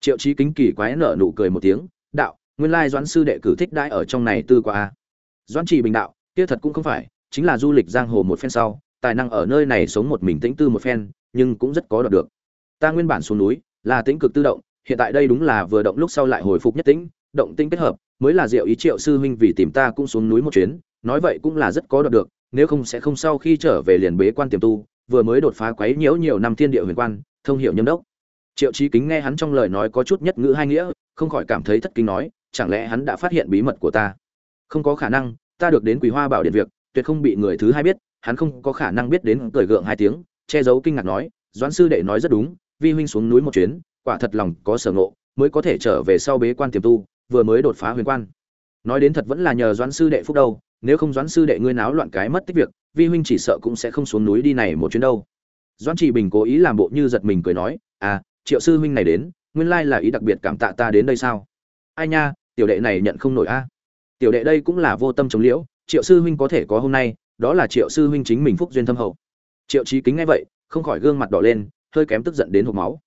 Triệu trí kính kỳ quái nở nụ cười một tiếng, đạo, nguyên lai doãn sư đệ cử thích đãi ở trong này tư qua a. Doãn trì bình đạo, kia thật cũng không phải, chính là du lịch giang hồ một phen sau, tài năng ở nơi này sống một mình tĩnh tư một phen, nhưng cũng rất có đoạt được. Ta nguyên bản xuống núi, là tĩnh cực tự động, hiện tại đây đúng là vừa động lúc sau lại hồi phục nhất tĩnh, động tĩnh kết hợp, mới là diệu ý triệu sư huynh vì tìm ta cũng xuống núi một chuyến, nói vậy cũng là rất có đoạt được, nếu không sẽ không sau khi trở về liền bế quan tiềm tu vừa mới đột phá quấy nhiễu nhiều năm thiên địa huyền quan, thông hiểu nhâm đốc. Triệu chí kính nghe hắn trong lời nói có chút nhất ngữ hai nghĩa, không khỏi cảm thấy thất kinh nói, chẳng lẽ hắn đã phát hiện bí mật của ta? Không có khả năng, ta được đến quỳ hoa bảo điện việc, tuyệt không bị người thứ hai biết, hắn không có khả năng biết đến cười gượng hai tiếng, che giấu kinh ngạc nói, doãn sư đệ nói rất đúng, vi huynh xuống núi một chuyến, quả thật lòng có sở ngộ, mới có thể trở về sau bế quan tiềm tu, vừa mới đột phá huyền quan. Nói đến thật vẫn là nhờ doãn sư đệ phúc đâu nếu không doãn sư đệ ngươi náo loạn cái mất tích việc, vi huynh chỉ sợ cũng sẽ không xuống núi đi này một chuyến đâu. Doãn chỉ bình cố ý làm bộ như giật mình cười nói à triệu sư huynh này đến, nguyên lai là ý đặc biệt cảm tạ ta đến đây sao? Ai nha, tiểu đệ này nhận không nổi a. Tiểu đệ đây cũng là vô tâm chống liễu, triệu sư huynh có thể có hôm nay, đó là triệu sư huynh chính mình phúc duyên thâm hậu. Triệu trí kính nghe vậy, không khỏi gương mặt đỏ lên, hơi kém tức giận đến hộp máu.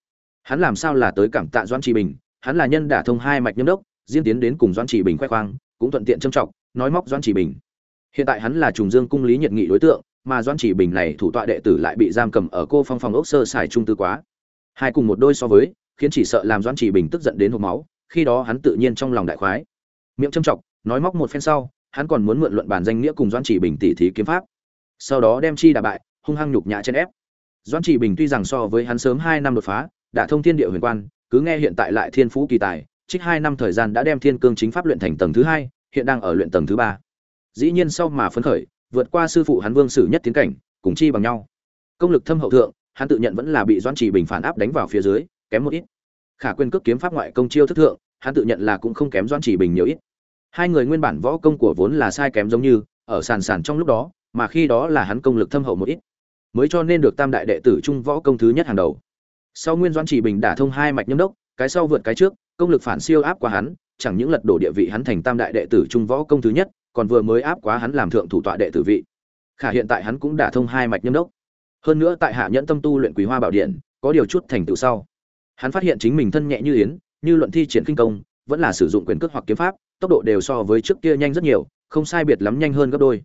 Hắn làm sao là tới cảm tạ doãn trì bình, hắn là nhân đả thông hai mạch nhâm đốc, diễn tiến đến cùng doãn trì bình khoe khoang, cũng thuận tiện trâm trọng nói móc doãn chỉ bình. Hiện tại hắn là trùng dương cung lý nhiệt nghị đối tượng, mà doãn chỉ bình này thủ tọa đệ tử lại bị giam cầm ở cô phong phòng ốc sơ xài trung tư quá. Hai cùng một đôi so với, khiến chỉ sợ làm doãn chỉ bình tức giận đến hộp máu, khi đó hắn tự nhiên trong lòng đại khoái. Miệng châm trọng nói móc một phen sau, hắn còn muốn mượn luận bản danh nghĩa cùng doãn chỉ bình tỷ thí kiếm pháp. Sau đó đem chi đả bại, hung hăng nhục nhã trên ép. Doãn chỉ bình tuy rằng so với hắn sớm hai năm đột phá, đã thông thiên địa huyền quan, cứ nghe hiện tại lại thiên phú kỳ tài, trích hai năm thời gian đã đem thiên cương chính pháp luyện thành tầng thứ hai hiện đang ở luyện tầng thứ ba. Dĩ nhiên sau mà phấn khởi, vượt qua sư phụ hắn vương sử nhất tiến cảnh, cùng chi bằng nhau. Công lực thâm hậu thượng, hắn tự nhận vẫn là bị doãn chỉ bình phản áp đánh vào phía dưới, kém một ít. Khả quên cước kiếm pháp ngoại công chiêu thức thượng, hắn tự nhận là cũng không kém doãn chỉ bình nhiều ít. Hai người nguyên bản võ công của vốn là sai kém giống như, ở sàn sàn trong lúc đó, mà khi đó là hắn công lực thâm hậu một ít. Mới cho nên được tam đại đệ tử trung võ công thứ nhất hàng đầu. Sau nguyên doãn chỉ bình đả thông hai mạch nhâm đốc, cái sau vượt cái trước, công lực phản siêu áp qua hắn chẳng những lật đổ địa vị hắn thành tam đại đệ tử trung võ công thứ nhất, còn vừa mới áp quá hắn làm thượng thủ tọa đệ tử vị. Khả hiện tại hắn cũng đã thông hai mạch nhâm đốc. Hơn nữa tại hạ nhẫn tâm tu luyện quý hoa bảo điện, có điều chút thành tựu sau. Hắn phát hiện chính mình thân nhẹ như yến, như luận thi triển kinh công, vẫn là sử dụng quyền cước hoặc kiếm pháp, tốc độ đều so với trước kia nhanh rất nhiều, không sai biệt lắm nhanh hơn gấp đôi.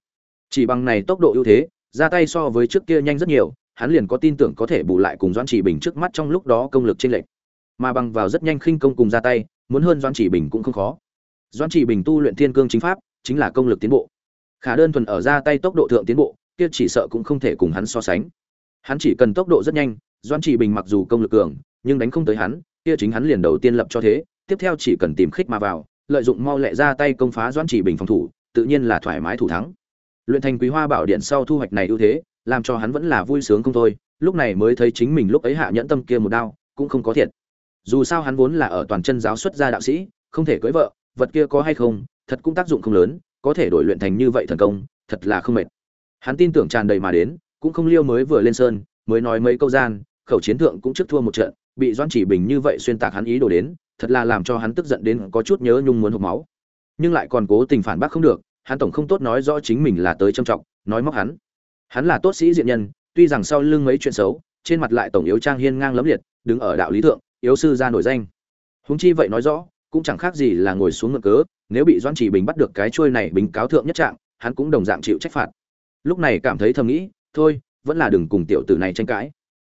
Chỉ bằng này tốc độ ưu thế, ra tay so với trước kia nhanh rất nhiều, hắn liền có tin tưởng có thể bù lại cùng doãn chỉ bình trước mắt trong lúc đó công lực chênh lệch. Mà bằng vào rất nhanh khinh công cùng ra tay muốn hơn Doan chỉ bình cũng không khó. Doan chỉ bình tu luyện thiên cương chính pháp, chính là công lực tiến bộ. Khả đơn thuần ở ra tay tốc độ thượng tiến bộ, kia chỉ sợ cũng không thể cùng hắn so sánh. Hắn chỉ cần tốc độ rất nhanh Doan chỉ bình mặc dù công lực cường, nhưng đánh không tới hắn, kia chính hắn liền đầu tiên lập cho thế, tiếp theo chỉ cần tìm khích mà vào, lợi dụng mau lẹ ra tay công phá Doan chỉ bình phòng thủ, tự nhiên là thoải mái thủ thắng. Luyện thành quý hoa bảo điện sau thu hoạch này ưu thế, làm cho hắn vẫn là vui sướng không thôi, lúc này mới thấy chính mình lúc ấy hạ nhẫn tâm kia một đao, cũng không có thiệt dù sao hắn vốn là ở toàn chân giáo xuất gia đạo sĩ, không thể cưới vợ, vật kia có hay không, thật cũng tác dụng không lớn, có thể đổi luyện thành như vậy thần công, thật là không mệt. Hắn tin tưởng tràn đầy mà đến, cũng không liêu mới vừa lên sơn, mới nói mấy câu gian, khẩu chiến thượng cũng trước thua một trận, bị doan chỉ bình như vậy xuyên tạc hắn ý đồ đến, thật là làm cho hắn tức giận đến có chút nhớ nhung muốn hộp máu. Nhưng lại còn cố tình phản bác không được, hắn tổng không tốt nói rõ chính mình là tới trâm trọng, nói móc hắn. Hắn là tốt sĩ diện nhân, tuy rằng sau lưng mấy chuyện xấu, trên mặt lại tổng yếu trang hiên ngang lấm liệt, đứng ở đạo lý thượng yếu sư ra nổi danh. Huống chi vậy nói rõ, cũng chẳng khác gì là ngồi xuống ngựa cớ, nếu bị doan chỉ bình bắt được cái trôi này bình cáo thượng nhất trạng, hắn cũng đồng dạng chịu trách phạt. Lúc này cảm thấy thầm nghĩ, thôi, vẫn là đừng cùng tiểu tử này tranh cãi.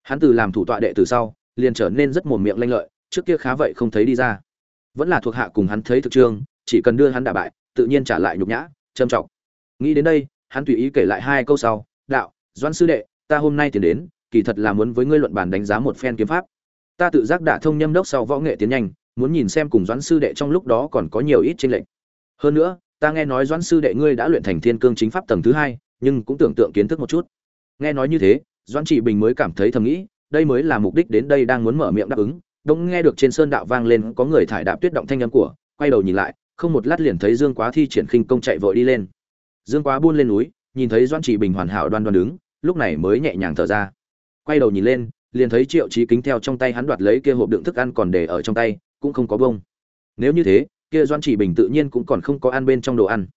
Hắn từ làm thủ tọa đệ từ sau, liền trở nên rất mồm miệng lanh lợi, trước kia khá vậy không thấy đi ra. Vẫn là thuộc hạ cùng hắn thấy thực trương, chỉ cần đưa hắn đả bại, tự nhiên trả lại nhục nhã trầm trọng. Nghĩ đến đây, hắn tùy ý kể lại hai câu sau, đạo doan sư đệ, ta hôm nay tiến đến, kỳ thật là muốn với ngươi luận bàn đánh giá một phen kiếm pháp ta tự giác đả thông nhâm đốc sau võ nghệ tiến nhanh, muốn nhìn xem cùng doãn sư đệ trong lúc đó còn có nhiều ít tranh lệch. Hơn nữa, ta nghe nói doãn sư đệ ngươi đã luyện thành thiên cương chính pháp tầng thứ hai, nhưng cũng tưởng tượng kiến thức một chút. Nghe nói như thế, doãn trị bình mới cảm thấy thầm nghĩ, đây mới là mục đích đến đây đang muốn mở miệng đáp ứng. Đông nghe được trên sơn đạo vang lên, có người thải đạp tuyết động thanh âm của, quay đầu nhìn lại, không một lát liền thấy dương quá thi triển khinh công chạy vội đi lên. Dương quá buôn lên núi, nhìn thấy doãn trị bình hoàn hảo đoan đoan đứng, lúc này mới nhẹ nhàng thở ra. Quay đầu nhìn lên liền thấy triệu chí kính theo trong tay hắn đoạt lấy kia hộp đựng thức ăn còn để ở trong tay, cũng không có bông. Nếu như thế, kia doan chỉ bình tự nhiên cũng còn không có ăn bên trong đồ ăn.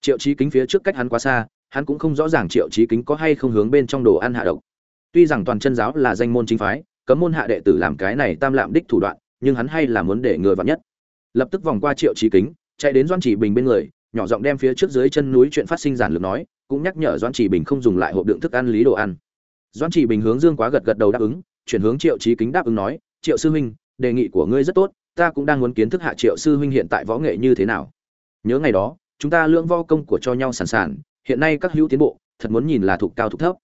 Triệu chí kính phía trước cách hắn quá xa, hắn cũng không rõ ràng triệu chí kính có hay không hướng bên trong đồ ăn hạ độc. Tuy rằng toàn chân giáo là danh môn chính phái, cấm môn hạ đệ tử làm cái này tam lạm đích thủ đoạn, nhưng hắn hay là muốn để người vặn nhất. Lập tức vòng qua triệu chí kính, chạy đến doan chỉ bình bên người, nhỏ giọng đem phía trước dưới chân núi chuyện phát sinh giản lược nói, cũng nhắc nhở doan chỉ bình không dùng lại hộp đựng thức ăn lý đồ ăn doãn chỉ bình hướng dương quá gật gật đầu đáp ứng, chuyển hướng triệu chí kính đáp ứng nói, triệu sư huynh, đề nghị của ngươi rất tốt, ta cũng đang muốn kiến thức hạ triệu sư huynh hiện tại võ nghệ như thế nào. Nhớ ngày đó, chúng ta lưỡng vo công của cho nhau sẵn sàng hiện nay các hữu tiến bộ, thật muốn nhìn là thuộc cao thuộc thấp.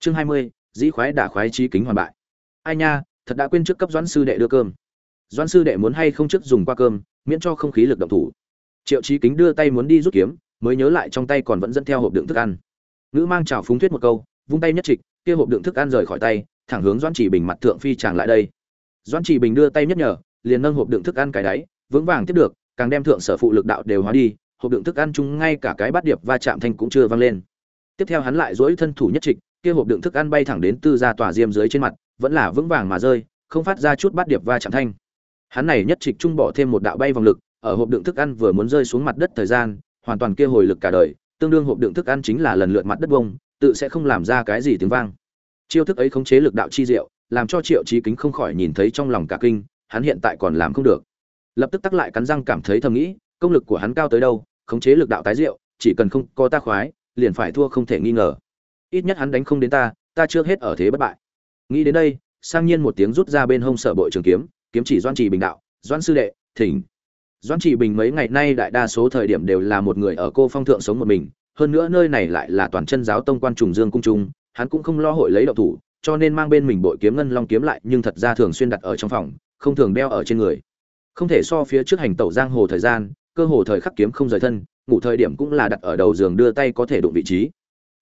Chương hai mươi, dĩ khoái đả khoái trí kính hoàn bại. Ai nha, thật đã quên trước cấp doãn sư đệ đưa cơm. Doãn sư đệ muốn hay không trước dùng qua cơm, miễn cho không khí lực động thủ. Triệu trí kính đưa tay muốn đi rút kiếm, mới nhớ lại trong tay còn vẫn dẫn theo hộp đựng thức ăn. Ngữ mang chào phúng thuyết một câu vung tay nhất trịch, kia hộp đựng thức ăn rời khỏi tay, thẳng hướng doãn chỉ bình mặt thượng phi tràng lại đây. Doãn chỉ bình đưa tay nhất nhở liền nâng hộp đựng thức ăn cái đáy, vững vàng tiếp được, càng đem thượng sở phụ lực đạo đều hóa đi, hộp đựng thức ăn chung ngay cả cái bát điệp va chạm thanh cũng chưa vang lên. Tiếp theo hắn lại dỗi thân thủ nhất trịch, kia hộp đựng thức ăn bay thẳng đến tư gia tòa diêm dưới trên mặt, vẫn là vững vàng mà rơi, không phát ra chút bát điệp va chạm thanh. Hắn này nhất trịch trung bỏ thêm một đạo bay vòng lực, ở hộp đựng thức ăn vừa muốn rơi xuống mặt đất thời gian, hoàn toàn kia hồi lực cả đời, tương đương hộp đựng thức ăn chính là lần lượt mặt đất bông tự sẽ không làm ra cái gì tiếng vang. Chiêu thức ấy khống chế lực đạo chi diệu, làm cho triệu trí kính không khỏi nhìn thấy trong lòng cả kinh, hắn hiện tại còn làm không được. Lập tức tắc lại cắn răng cảm thấy thầm nghĩ, công lực của hắn cao tới đâu, khống chế lực đạo tái diệu, chỉ cần không có ta khoái, liền phải thua không thể nghi ngờ. Ít nhất hắn đánh không đến ta ta chưa hết ở thế bất bại. Nghĩ đến đây, sang nhiên một tiếng rút ra bên hông sở bội trường kiếm kiếm chỉ doan trì bình đạo doan sư đệ, thỉnh. Doan trì bình mấy ngày nay đại đa số thời điểm đều là một người ở cô phong thượng sống một mình hơn nữa nơi này lại là toàn chân giáo tông quan trùng dương cung trung, hắn cũng không lo hội lấy đậu thủ, cho nên mang bên mình bội kiếm ngân long kiếm lại, nhưng thật ra thường xuyên đặt ở trong phòng, không thường đeo ở trên người. Không thể so phía trước hành tẩu giang hồ thời gian, cơ hồ thời khắc kiếm không rời thân, ngủ thời điểm cũng là đặt ở đầu giường đưa tay có thể đụng vị trí.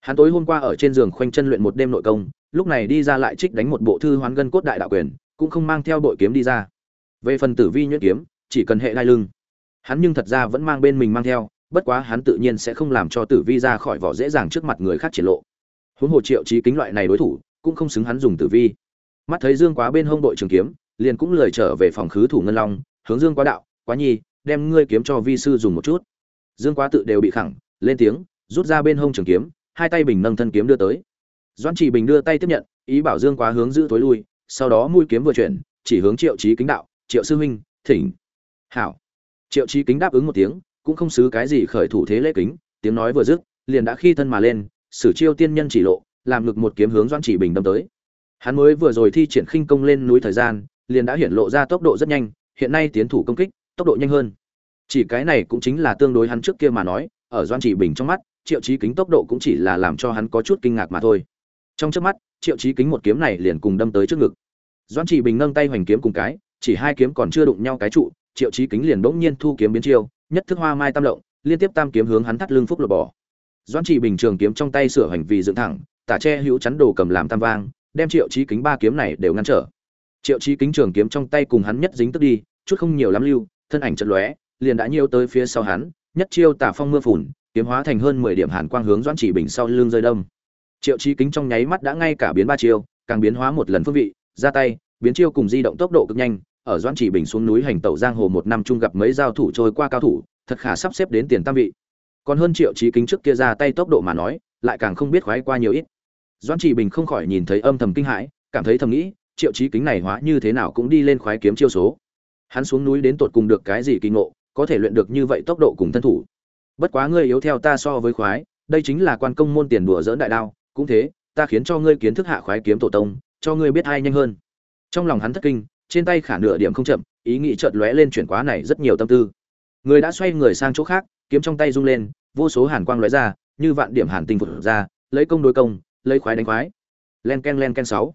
Hắn tối hôm qua ở trên giường khoanh chân luyện một đêm nội công, lúc này đi ra lại trích đánh một bộ thư hoán gân cốt đại đạo quyền, cũng không mang theo bội kiếm đi ra. Về phần tử vi nhuyễn kiếm, chỉ cần hệ đai lưng. Hắn nhưng thật ra vẫn mang bên mình mang theo bất quá hắn tự nhiên sẽ không làm cho tử vi ra khỏi vỏ dễ dàng trước mặt người khác triển lộ. Huống hồ triệu trí kính loại này đối thủ, cũng không xứng hắn dùng tử vi. Mắt thấy dương quá bên hông đội trường kiếm, liền cũng lời trở về phòng khứ thủ ngân long, hướng dương quá đạo, quá nhi, đem ngươi kiếm cho vi sư dùng một chút. Dương quá tự đều bị khẳng, lên tiếng, rút ra bên hông trường kiếm, hai tay bình nâng thân kiếm đưa tới. Doãn chỉ bình đưa tay tiếp nhận, ý bảo dương quá hướng giữ tối lui, sau đó mũi kiếm vừa chuyển, chỉ hướng triệu chí kính đạo, triệu sư huynh, thỉnh. Hảo. Triệu chí kính đáp ứng một tiếng cũng không xứ cái gì khởi thủ thế lễ kính, tiếng nói vừa dứt, liền đã khi thân mà lên, sử chiêu tiên nhân chỉ lộ, làm ngực một kiếm hướng doan chỉ bình đâm tới. Hắn mới vừa rồi thi triển khinh công lên núi thời gian, liền đã hiện lộ ra tốc độ rất nhanh, hiện nay tiến thủ công kích, tốc độ nhanh hơn. Chỉ cái này cũng chính là tương đối hắn trước kia mà nói, ở doan chỉ bình trong mắt, triệu chí kính tốc độ cũng chỉ là làm cho hắn có chút kinh ngạc mà thôi. Trong trước mắt, triệu chí kính một kiếm này liền cùng đâm tới trước ngực. Doan chỉ bình nâng tay hoành kiếm cùng cái, chỉ hai kiếm còn chưa đụng nhau cái trụ triệu chí kính liền bỗng nhiên thu kiếm biến chiêu, nhất thức hoa mai tam động liên tiếp tam kiếm hướng hắn thắt lưng phúc lột bỏ. Doãn chỉ bình trường kiếm trong tay sửa hành vì dựng thẳng, tả che hữu chắn đồ cầm làm tam vang, đem triệu chí kính ba kiếm này đều ngăn trở. Triệu chí kính trường kiếm trong tay cùng hắn nhất dính tức đi, chút không nhiều lắm lưu, thân ảnh chật lóe, liền đã nhiêu tới phía sau hắn, nhất chiêu tả phong mưa phùn, kiếm hóa thành hơn mười điểm hàn quang hướng doãn chỉ bình sau lưng rơi đông triệu chí kính trong nháy mắt đã ngay cả biến ba chiêu, càng biến hóa một lần phương vị, ra tay, biến chiêu cùng di động tốc độ cực nhanh ở doãn chỉ bình xuống núi hành tẩu giang hồ một năm chung gặp mấy giao thủ trôi qua cao thủ, thật khả sắp xếp đến tiền tam vị. Còn hơn triệu chí kính trước kia ra tay tốc độ mà nói, lại càng không biết khoái qua nhiều ít. Doãn chỉ bình không khỏi nhìn thấy âm thầm kinh hãi, cảm thấy thầm nghĩ, triệu chí kính này hóa như thế nào cũng đi lên khoái kiếm chiêu số. Hắn xuống núi đến tột cùng được cái gì kỳ ngộ, có thể luyện được như vậy tốc độ cùng thân thủ. Bất quá ngươi yếu theo ta so với khoái, đây chính là quan công môn tiền đùa dỡn đại đao, cũng thế, ta khiến cho ngươi kiến thức hạ khoái kiếm tổ tông, cho ngươi biết ai nhanh hơn. Trong lòng hắn thất kinh trên tay khả nửa điểm không chậm, ý nghĩ chợt lóe lên chuyển quá này rất nhiều tâm tư. Người đã xoay người sang chỗ khác, kiếm trong tay rung lên, vô số hàn quang lóe ra, như vạn điểm hàn tinh vụt ra, lấy công đối công, lấy khoái đánh khoái. Len ken len ken sáu.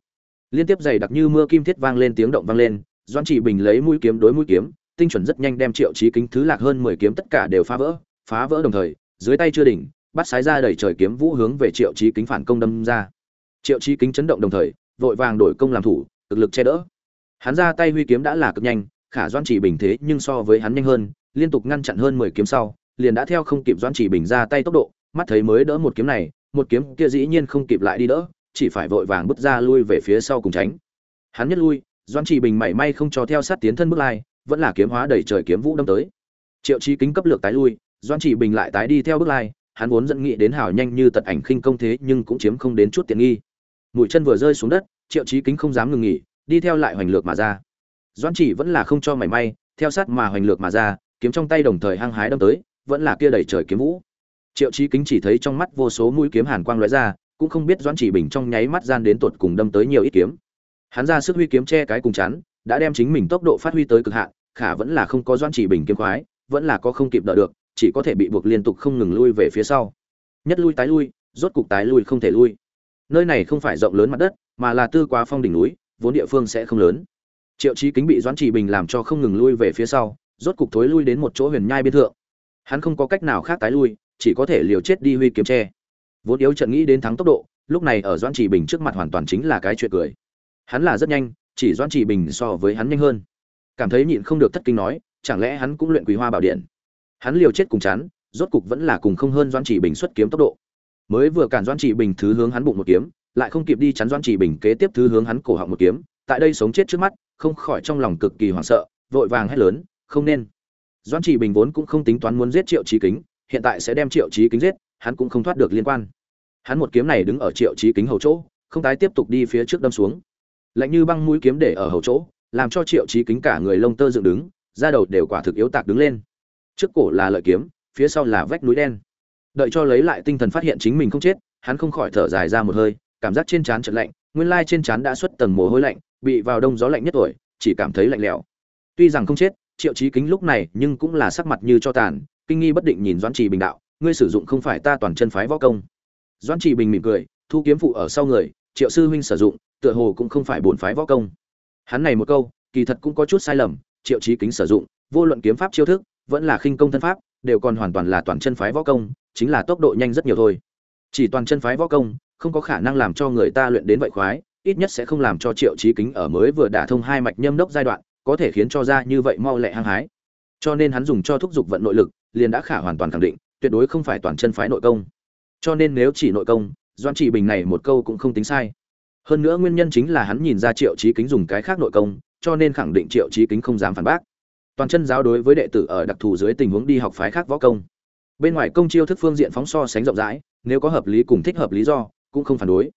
Liên tiếp dày đặc như mưa kim thiết vang lên tiếng động vang lên doan chỉ bình lấy mũi kiếm đối mũi kiếm, tinh chuẩn rất nhanh đem triệu chí kính thứ lạc hơn mười kiếm tất cả đều phá vỡ phá vỡ đồng thời, dưới tay chưa đỉnh, bắt sái ra đẩy trời kiếm vũ hướng về triệu chí kính phản công đâm ra. Triệu chí kính chấn động đồng thời, vội vàng đổi công làm thủ, cực lực che đỡ hắn ra tay huy kiếm đã là cực nhanh, khả doan chỉ bình thế nhưng so với hắn nhanh hơn, liên tục ngăn chặn hơn mười kiếm sau, liền đã theo không kịp doan chỉ bình ra tay tốc độ, mắt thấy mới đỡ một kiếm này, một kiếm kia dĩ nhiên không kịp lại đi đỡ, chỉ phải vội vàng bước ra lui về phía sau cùng tránh. Hắn nhất lui doan chỉ bình mảy may không cho theo sát tiến thân bước lai, vẫn là kiếm hóa đầy trời kiếm vũ đâm tới. Triệu chí kính cấp lược tái lui doan chỉ bình lại tái đi theo bước lai, hắn vốn dẫn nghị đến hào nhanh như tật ảnh khinh công thế nhưng cũng chiếm không đến chút tiện nghi. Mũi chân vừa rơi xuống đất, triệu chí kính không dám ngừng nghỉ đi theo lại hoành lược mà ra. Doan chỉ vẫn là không cho mảy may, theo sát mà hoành lược mà ra, kiếm trong tay đồng thời hăng hái đâm tới, vẫn là kia đẩy trời kiếm vũ. Triệu chí kính chỉ thấy trong mắt vô số mũi kiếm hàn quang lóe ra, cũng không biết doan chỉ bình trong nháy mắt gian đến tột cùng đâm tới nhiều ít kiếm. Hắn ra sức huy kiếm che cái cùng chắn, đã đem chính mình tốc độ phát huy tới cực hạn, khả vẫn là không có doan chỉ bình kiếm khoái, vẫn là có không kịp đợi được, chỉ có thể bị buộc liên tục không ngừng lui về phía sau. Nhất lui tái lui, rốt cục tái lui không thể lui. Nơi này không phải rộng lớn mặt đất, mà là tư quá phong đỉnh núi vốn địa phương sẽ không lớn. Triệu chí kính bị doãn trì bình làm cho không ngừng lui về phía sau, rốt cục thối lui đến một chỗ huyền nhai biên thượng. Hắn không có cách nào khác tái lui, chỉ có thể liều chết đi huy kiếm tre. Vốn yếu trận nghĩ đến thắng tốc độ, lúc này ở doãn trì bình trước mặt hoàn toàn chính là cái chuyện cười. Hắn là rất nhanh, chỉ doãn trì bình so với hắn nhanh hơn. Cảm thấy nhịn không được thất kinh nói, chẳng lẽ hắn cũng luyện quý hoa bảo điện? Hắn liều chết cùng chán, rốt cục vẫn là cùng không hơn doãn trì bình xuất kiếm tốc độ. Mới vừa cản doãn trì bình thứ hướng hắn bụng một kiếm lại không kịp đi chắn doãn trì bình kế tiếp thứ hướng hắn cổ họng một kiếm, tại đây sống chết trước mắt, không khỏi trong lòng cực kỳ hoảng sợ, vội vàng hét lớn, không nên. Doãn trì bình vốn cũng không tính toán muốn giết triệu trí kính, hiện tại sẽ đem triệu trí kính giết, hắn cũng không thoát được liên quan. Hắn một kiếm này đứng ở triệu trí kính hầu chỗ, không tái tiếp tục đi phía trước đâm xuống. Lạnh như băng mũi kiếm để ở hầu chỗ, làm cho triệu trí kính cả người lông tơ dựng đứng, da đầu đều quả thực yếu tạc đứng lên. Trước cổ là lợi kiếm, phía sau là vách núi đen. Đợi cho lấy lại tinh thần phát hiện chính mình không chết, hắn không khỏi thở dài ra một hơi cảm giác trên trán chợt lạnh, nguyên lai trên trán đã xuất tầng mồ hôi lạnh, bị vào đông gió lạnh nhất tuổi, chỉ cảm thấy lạnh lẽo. Tuy rằng không chết, triệu chí kính lúc này nhưng cũng là sắc mặt như cho tàn, kinh nghi bất định nhìn doãn trì bình đạo, ngươi sử dụng không phải ta toàn chân phái võ công. Doãn trì bình mỉm cười, thu kiếm phụ ở sau người, triệu sư huynh sử dụng, tựa hồ cũng không phải bổn phái võ công. Hắn này một câu, kỳ thật cũng có chút sai lầm, triệu chí kính sử dụng, vô luận kiếm pháp chiêu thức, vẫn là khinh công thân pháp, đều còn hoàn toàn là toàn chân phái võ công, chính là tốc độ nhanh rất nhiều thôi. Chỉ toàn chân phái võ công không có khả năng làm cho người ta luyện đến vậy khoái, ít nhất sẽ không làm cho triệu chí kính ở mới vừa đả thông hai mạch nhâm đốc giai đoạn, có thể khiến cho ra như vậy mau lẹ hăng hái. Cho nên hắn dùng cho thúc giục vận nội lực, liền đã khả hoàn toàn khẳng định, tuyệt đối không phải toàn chân phái nội công. Cho nên nếu chỉ nội công doan chỉ bình này một câu cũng không tính sai. Hơn nữa nguyên nhân chính là hắn nhìn ra triệu chí kính dùng cái khác nội công, cho nên khẳng định triệu chí kính không dám phản bác. Toàn chân giáo đối với đệ tử ở đặc thù dưới tình huống đi học phái khác võ công. Bên ngoài công chiêu thức phương diện phóng so sánh rộng rãi, nếu có hợp lý cùng thích hợp lý do cũng không phản đối.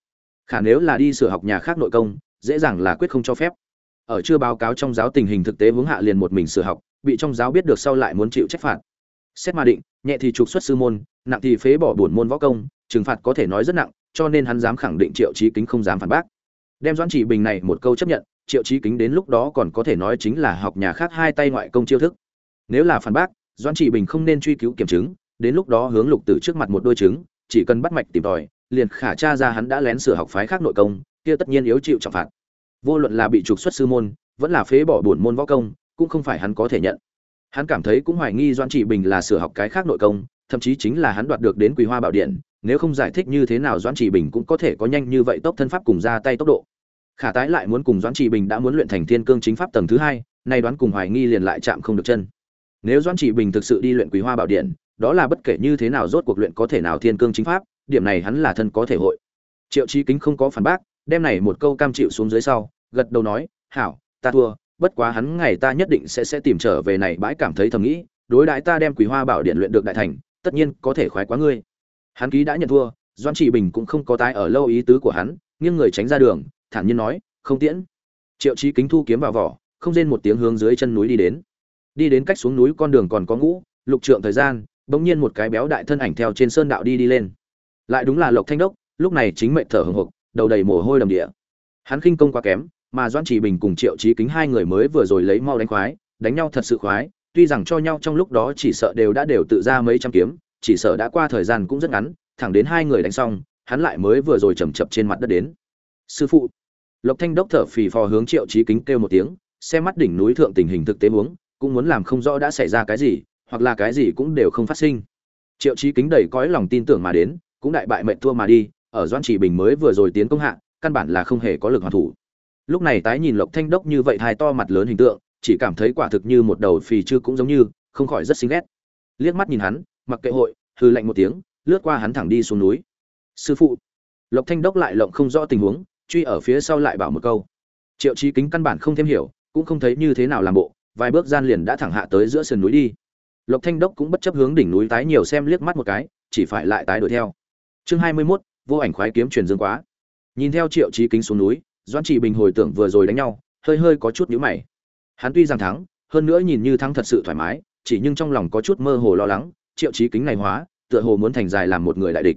Khả nếu là đi sửa học nhà khác nội công, dễ dàng là quyết không cho phép. Ở chưa báo cáo trong giáo tình hình thực tế hướng hạ liền một mình sửa học, bị trong giáo biết được sau lại muốn chịu trách phạt. Xét mà định, nhẹ thì trục xuất sư môn, nặng thì phế bỏ bổn môn võ công, trừng phạt có thể nói rất nặng, cho nên hắn dám khẳng định triệu chí kính không dám phản bác. Đem doãn chỉ bình này một câu chấp nhận, triệu chí kính đến lúc đó còn có thể nói chính là học nhà khác hai tay ngoại công chiêu thức. Nếu là phản bác, doãn chỉ bình không nên truy cứu kiểm chứng, đến lúc đó hướng lục tử trước mặt một đôi chứng, chỉ cần bắt mạch tìm tòi liền khả tra ra hắn đã lén sửa học phái khác nội công, kia tất nhiên yếu chịu trọng phạt. Vô luận là bị trục xuất sư môn, vẫn là phế bỏ buồn môn võ công, cũng không phải hắn có thể nhận. Hắn cảm thấy cũng hoài nghi doãn trị bình là sửa học cái khác nội công, thậm chí chính là hắn đoạt được đến quý hoa bảo điện, nếu không giải thích như thế nào doãn trị bình cũng có thể có nhanh như vậy tốc thân pháp cùng ra tay tốc độ. Khả tái lại muốn cùng doãn trị bình đã muốn luyện thành thiên cương chính pháp tầng thứ hai, nay đoán cùng hoài nghi liền lại chạm không được chân. Nếu doãn trị bình thực sự đi luyện quý hoa bảo điện, đó là bất kể như thế nào rốt cuộc luyện có thể nào thiên cương chính pháp điểm này hắn là thân có thể hội. Triệu chí kính không có phản bác, đem này một câu cam chịu xuống dưới sau, gật đầu nói, hảo, ta thua, bất quá hắn ngày ta nhất định sẽ sẽ tìm trở về này bãi cảm thấy thầm nghĩ, đối đãi ta đem quý hoa bảo điện luyện được đại thành, tất nhiên có thể khoái quá ngươi. Hắn ký đã nhận thua doan trị bình cũng không có tái ở lâu ý tứ của hắn, nghiêng người tránh ra đường, thản nhiên nói, không tiễn. Triệu chí kính thu kiếm vào vỏ, không rên một tiếng hướng dưới chân núi đi đến. Đi đến cách xuống núi con đường còn có ngũ, lục trượng thời gian, bỗng nhiên một cái béo đại thân ảnh theo trên sơn đạo đi đi lên lại đúng là lộc thanh đốc, lúc này chính mệnh thở hồng hộc đầu đầy mồ hôi đầm địa. Hắn khinh công quá kém, mà doan chỉ bình cùng triệu trí kính hai người mới vừa rồi lấy mau đánh khoái, đánh nhau thật sự khoái, tuy rằng cho nhau trong lúc đó chỉ sợ đều đã đều tự ra mấy trăm kiếm, chỉ sợ đã qua thời gian cũng rất ngắn, thẳng đến hai người đánh xong, hắn lại mới vừa rồi chầm chập trên mặt đất đến. Sư phụ. Lộc thanh đốc thở phì phò hướng triệu trí kính kêu một tiếng, xem mắt đỉnh núi thượng tình hình thực tế huống, cũng muốn làm không rõ đã xảy ra cái gì, hoặc là cái gì cũng đều không phát sinh. Triệu trí kính đầy cõi lòng tin tưởng mà đến cũng đại bại mệnh thua mà đi, ở doan chỉ bình mới vừa rồi tiến công hạ, căn bản là không hề có lực hoàn thủ. Lúc này tái nhìn lộc thanh đốc như vậy hai to mặt lớn hình tượng, chỉ cảm thấy quả thực như một đầu phì chưa cũng giống như, không khỏi rất xinh ghét. Liếc mắt nhìn hắn, mặc kệ hội hư lạnh một tiếng, lướt qua hắn thẳng đi xuống núi. Sư phụ. Lộc thanh đốc lại lộng không rõ tình huống, truy ở phía sau lại bảo một câu. Triệu trí kính căn bản không thêm hiểu, cũng không thấy như thế nào làm bộ, vài bước gian liền đã thẳng hạ tới giữa sườn núi đi. Lộc thanh đốc cũng bất chấp hướng đỉnh núi tái nhiều xem liếc mắt một cái, chỉ phải lại tái đuổi theo chương hai mươi 21, vô ảnh khoái kiếm truyền dương quá. Nhìn theo triệu trí kính xuống núi doãn trị bình hồi tưởng vừa rồi đánh nhau hơi hơi có chút nhíu mày. Hắn tuy rằng thắng hơn nữa nhìn như thắng thật sự thoải mái chỉ nhưng trong lòng có chút mơ hồ lo lắng triệu trí kính này hóa tựa hồ muốn thành dài làm một người đại địch.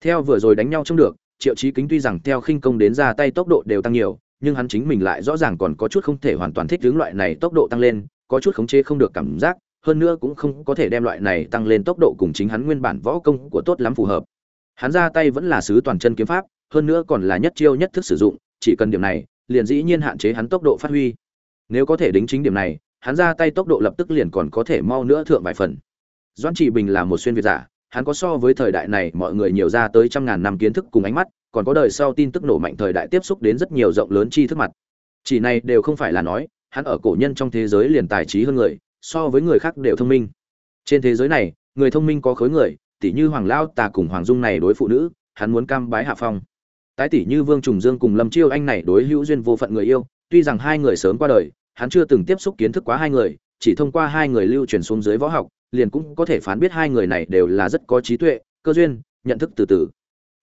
Theo vừa rồi đánh nhau trông được triệu trí kính tuy rằng theo khinh công đến ra tay tốc độ đều tăng nhiều nhưng hắn chính mình lại rõ ràng còn có chút không thể hoàn toàn thích hướng loại này tốc độ tăng lên có chút khống chế không được cảm giác hơn nữa cũng không có thể đem loại này tăng lên tốc độ cùng chính hắn nguyên bản võ công của tốt lắm phù hợp hắn ra tay vẫn là sứ toàn chân kiếm pháp, hơn nữa còn là nhất chiêu nhất thức sử dụng, chỉ cần điểm này, liền dĩ nhiên hạn chế hắn tốc độ phát huy. Nếu có thể đính chính điểm này, hắn ra tay tốc độ lập tức liền còn có thể mau nữa thượng vài phần. Doãn trị bình là một xuyên việt giả, hắn có so với thời đại này mọi người nhiều ra tới trăm ngàn năm kiến thức cùng ánh mắt, còn có đời sau tin tức nổ mạnh thời đại tiếp xúc đến rất nhiều rộng lớn chi thức mặt. Chỉ này đều không phải là nói, hắn ở cổ nhân trong thế giới liền tài trí hơn người, so với người khác đều thông minh. Trên thế giới này, người thông minh có khối người tỷ như hoàng lao tà cùng hoàng dung này đối phụ nữ, hắn muốn cam bái hạ phong. Tái tỷ như vương trùng dương cùng lâm chiêu anh này đối hữu duyên vô phận người yêu, tuy rằng hai người sớm qua đời, hắn chưa từng tiếp xúc kiến thức quá hai người, chỉ thông qua hai người lưu truyền xuống dưới võ học, liền cũng có thể phán biết hai người này đều là rất có trí tuệ, cơ duyên, nhận thức từ từ.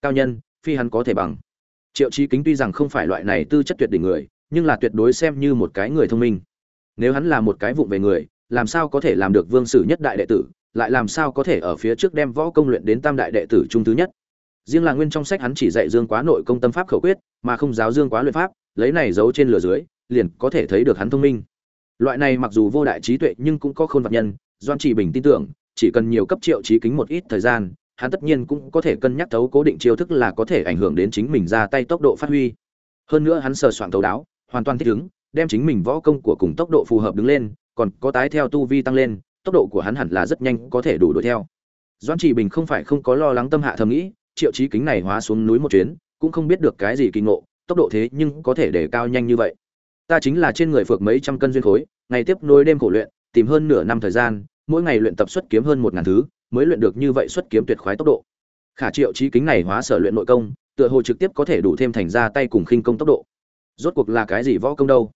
Cao nhân, phi hắn có thể bằng. Triệu trí kính tuy rằng không phải loại này tư chất tuyệt đỉnh người, nhưng là tuyệt đối xem như một cái người thông minh. Nếu hắn là một cái vụng về người, làm sao có thể làm được vương sử nhất đại đệ tử lại làm sao có thể ở phía trước đem võ công luyện đến tam đại đệ tử trung thứ nhất? Riêng là nguyên trong sách hắn chỉ dạy dương quá nội công tâm pháp khẩu quyết, mà không giáo dương quá luyện pháp, lấy này giấu trên lửa dưới, liền có thể thấy được hắn thông minh. Loại này mặc dù vô đại trí tuệ nhưng cũng có khôn vật nhân, doan chỉ bình tin tưởng, chỉ cần nhiều cấp triệu trí kính một ít thời gian, hắn tất nhiên cũng có thể cân nhắc thấu cố định chiêu thức là có thể ảnh hưởng đến chính mình ra tay tốc độ phát huy. Hơn nữa hắn sờ soạn thấu đáo, hoàn toàn thích ứng, đem chính mình võ công của cùng tốc độ phù hợp đứng lên, còn có tái theo tu vi tăng lên tốc độ của hắn hẳn là rất nhanh, có thể đủ đuổi theo. Doan chỉ bình không phải không có lo lắng tâm hạ thầm nghĩ, triệu chí kính này hóa xuống núi một chuyến, cũng không biết được cái gì kỳ ngộ, tốc độ thế nhưng có thể để cao nhanh như vậy. Ta chính là trên người phược mấy trăm cân duyên khối, ngày tiếp nối đêm khổ luyện, tìm hơn nửa năm thời gian, mỗi ngày luyện tập xuất kiếm hơn một ngàn thứ, mới luyện được như vậy xuất kiếm tuyệt khoái tốc độ. Khả triệu chí kính này hóa sở luyện nội công, tựa hồ trực tiếp có thể đủ thêm thành ra tay cùng khinh công tốc độ. Rốt cuộc là cái gì võ công đâu?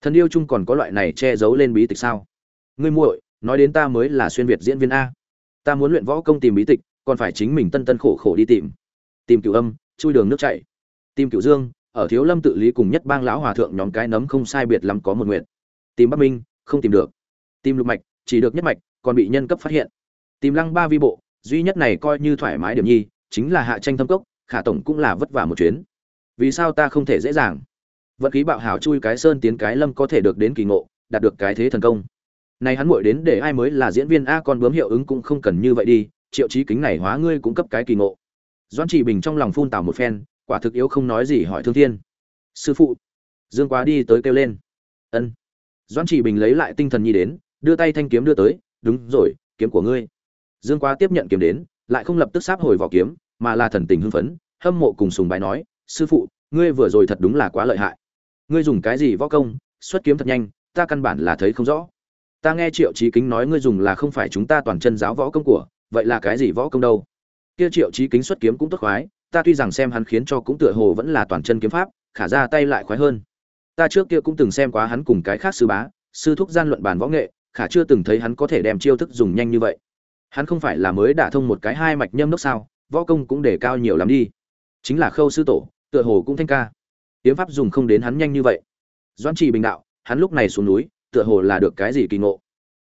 Thần yêu chung còn có loại này che giấu lên bí tịch sao? Ngươi muội nói đến ta mới là xuyên việt diễn viên a. Ta muốn luyện võ công tìm bí tịch, còn phải chính mình tân tân khổ khổ đi tìm. Tìm cửu âm, chui đường nước chảy. Tìm cửu dương, ở thiếu lâm tự lý cùng nhất bang lão hòa thượng nhóm cái nấm không sai biệt lắm có một nguyện. Tìm bắc minh, không tìm được. Tìm lục mạch, chỉ được nhất mạch, còn bị nhân cấp phát hiện. Tìm lăng ba vi bộ, duy nhất này coi như thoải mái điểm nhi, chính là hạ tranh thâm cốc, khả tổng cũng là vất vả một chuyến. Vì sao ta không thể dễ dàng? Vận khí bạo hảo chui cái sơn tiến cái lâm có thể được đến kỳ ngộ, đạt được cái thế thần công này hắn muội đến để ai mới là diễn viên a, con bướm hiệu ứng cũng không cần như vậy đi, triệu chí kính này hóa ngươi cũng cấp cái kỳ ngộ. Doãn chỉ bình trong lòng phun tào một phen, quả thực yếu không nói gì hỏi thương thiên. Sư phụ, dương quá đi tới kêu lên. Ân. Doãn chỉ bình lấy lại tinh thần nhi đến, đưa tay thanh kiếm đưa tới, đúng rồi, kiếm của ngươi. Dương quá tiếp nhận kiếm đến, lại không lập tức sáp hồi vào kiếm, mà là thần tình hưng phấn, hâm mộ cùng sùng bái nói, sư phụ, ngươi vừa rồi thật đúng là quá lợi hại. Ngươi dùng cái gì võ công, xuất kiếm thật nhanh, ta căn bản là thấy không rõ ta nghe triệu trí kính nói ngươi dùng là không phải chúng ta toàn chân giáo võ công của, vậy là cái gì võ công đâu? Kia triệu trí kính xuất kiếm cũng tốt khoái, ta tuy rằng xem hắn khiến cho cũng tựa hồ vẫn là toàn chân kiếm pháp, khả ra tay lại khoái hơn. Ta trước kia cũng từng xem quá hắn cùng cái khác sư bá, sư thúc gian luận bàn võ nghệ, khả chưa từng thấy hắn có thể đem chiêu thức dùng nhanh như vậy. Hắn không phải là mới đả thông một cái hai mạch nhâm đốc sao, võ công cũng để cao nhiều lắm đi. Chính là khâu sư tổ, tựa hồ cũng thanh ca. Kiếm pháp dùng không đến hắn nhanh như vậy. Doãn trì bình đạo, hắn lúc này xuống núi tựa hồ là được cái gì kỳ ngộ.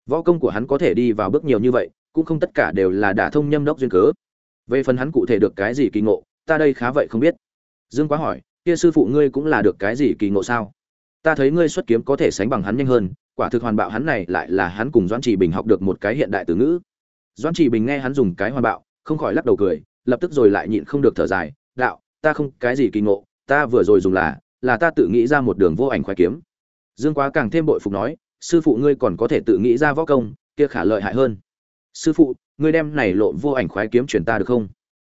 Võ công của hắn có thể đi vào bước nhiều như vậy, cũng không tất cả đều là đả thông nhâm đốc duyên cớ. Về phần hắn cụ thể được cái gì kỳ ngộ, ta đây khá vậy không biết. Dương quá hỏi, kia sư phụ ngươi cũng là được cái gì kỳ ngộ sao? Ta thấy ngươi xuất kiếm có thể sánh bằng hắn nhanh hơn, quả thực hoàn bạo hắn này lại là hắn cùng doãn trì bình học được một cái hiện đại từ ngữ. Doãn trì bình nghe hắn dùng cái hoàn bạo, không khỏi lắc đầu cười, lập tức rồi lại nhịn không được thở dài, đạo, ta không cái gì kỳ ngộ, ta vừa rồi dùng là là ta tự nghĩ ra một đường vô ảnh khoái kiếm dương quá càng thêm bội phục nói, sư phụ ngươi còn có thể tự nghĩ ra võ công, kia khả lợi hại hơn. Sư phụ, ngươi đem này lộ vô ảnh khoái kiếm truyền ta được không?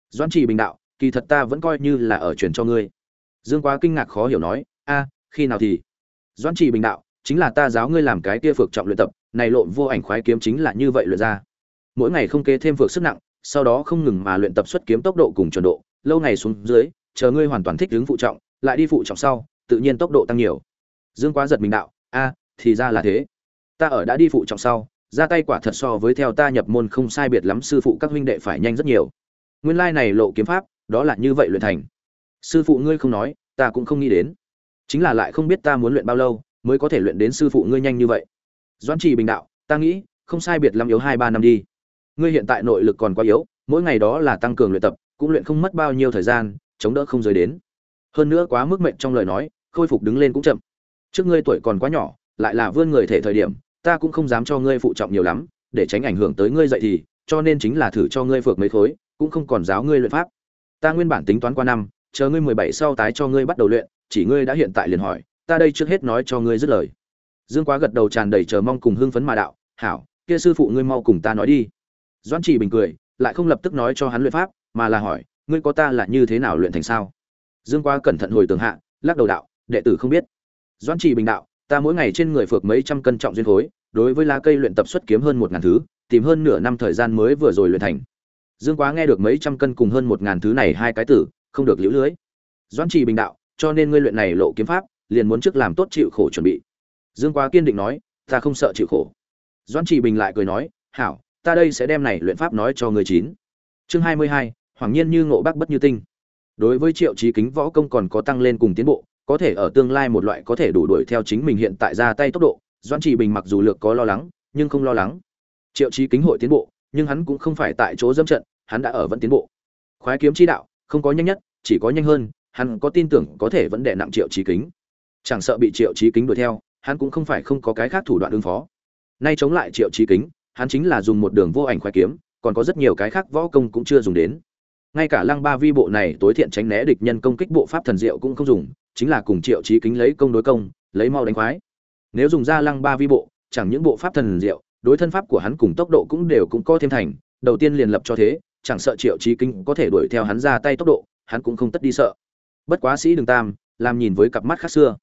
Doãn trì bình đạo, kỳ thật ta vẫn coi như là ở truyền cho ngươi. Dương quá kinh ngạc khó hiểu nói, a, khi nào thì? Doãn trì bình đạo, chính là ta giáo ngươi làm cái kia phược trọng luyện tập, này lộ vô ảnh khoái kiếm chính là như vậy luyện ra. Mỗi ngày không kế thêm phược sức nặng, sau đó không ngừng mà luyện tập xuất kiếm tốc độ cùng chuẩn độ, lâu ngày xuống dưới, chờ ngươi hoàn toàn thích ứng phụ trọng, lại đi phụ trọng sau, tự nhiên tốc độ tăng nhiều dương quá giật mình đạo, a, thì ra là thế. Ta ở đã đi phụ trọng sau, ra tay quả thật so với theo ta nhập môn không sai biệt lắm, sư phụ các huynh đệ phải nhanh rất nhiều. Nguyên lai này lộ kiếm pháp, đó là như vậy luyện thành. Sư phụ ngươi không nói, ta cũng không nghĩ đến. Chính là lại không biết ta muốn luyện bao lâu, mới có thể luyện đến sư phụ ngươi nhanh như vậy. Doãn trì bình đạo, ta nghĩ, không sai biệt lắm yếu hai ba năm đi. Ngươi hiện tại nội lực còn quá yếu, mỗi ngày đó là tăng cường luyện tập, cũng luyện không mất bao nhiêu thời gian, chống đỡ không rời đến. Hơn nữa quá mức mệnh trong lời nói, khôi phục đứng lên cũng chậm trước ngươi tuổi còn quá nhỏ, lại là vươn người thể thời điểm, ta cũng không dám cho ngươi phụ trọng nhiều lắm, để tránh ảnh hưởng tới ngươi dậy thì, cho nên chính là thử cho ngươi phược mấy khối, cũng không còn giáo ngươi luyện pháp. Ta nguyên bản tính toán qua năm, chờ ngươi mười bảy sau tái cho ngươi bắt đầu luyện, chỉ ngươi đã hiện tại liền hỏi, ta đây trước hết nói cho ngươi dứt lời. Dương quá gật đầu tràn đầy chờ mong cùng hưng phấn mà đạo, hảo, kia sư phụ ngươi mau cùng ta nói đi. Doãn chỉ bình cười, lại không lập tức nói cho hắn luyện pháp, mà là hỏi, ngươi có ta là như thế nào luyện thành sao? Dương quá cẩn thận hồi tường hạ, lắc đầu đạo, đệ tử không biết doãn chỉ bình đạo, ta mỗi ngày trên người phược mấy trăm cân trọng duyên khối, đối với lá cây luyện tập xuất kiếm hơn một ngàn thứ, tìm hơn nửa năm thời gian mới vừa rồi luyện thành. Dương quá nghe được mấy trăm cân cùng hơn một ngàn thứ này hai cái tử, không được liễu lưới. Doãn trì bình đạo, cho nên ngươi luyện này lộ kiếm pháp, liền muốn trước làm tốt chịu khổ chuẩn bị. Dương quá kiên định nói, ta không sợ chịu khổ. Doãn trì bình lại cười nói, hảo, ta đây sẽ đem này luyện pháp nói cho người chín. Chương hai mươi hai, hoàng nhiên như ngộ bác bất như tinh. Đối với triệu trí kính võ công còn có tăng lên cùng tiến bộ có thể ở tương lai một loại có thể đủ đuổi theo chính mình hiện tại ra tay tốc độ. Doãn trị bình mặc dù lược có lo lắng, nhưng không lo lắng. Triệu chí kính hội tiến bộ, nhưng hắn cũng không phải tại chỗ dâm trận, hắn đã ở vẫn tiến bộ. Khoái kiếm chi đạo, không có nhanh nhất, chỉ có nhanh hơn, hắn có tin tưởng có thể vẫn đè nặng triệu chí kính. Chẳng sợ bị triệu chí kính đuổi theo, hắn cũng không phải không có cái khác thủ đoạn ứng phó. Nay chống lại triệu chí kính, hắn chính là dùng một đường vô ảnh khoái kiếm, còn có rất nhiều cái khác võ công cũng chưa dùng đến. Ngay cả lăng ba vi bộ này tối thiện tránh né địch nhân công kích bộ pháp thần diệu cũng không dùng chính là cùng triệu trí kính lấy công đối công, lấy mau đánh khoái. Nếu dùng ra lăng ba vi bộ, chẳng những bộ pháp thần diệu, đối thân pháp của hắn cùng tốc độ cũng đều cũng có thêm thành, đầu tiên liền lập cho thế, chẳng sợ triệu trí kính có thể đuổi theo hắn ra tay tốc độ, hắn cũng không tất đi sợ. Bất quá sĩ đường tam, làm nhìn với cặp mắt khác xưa.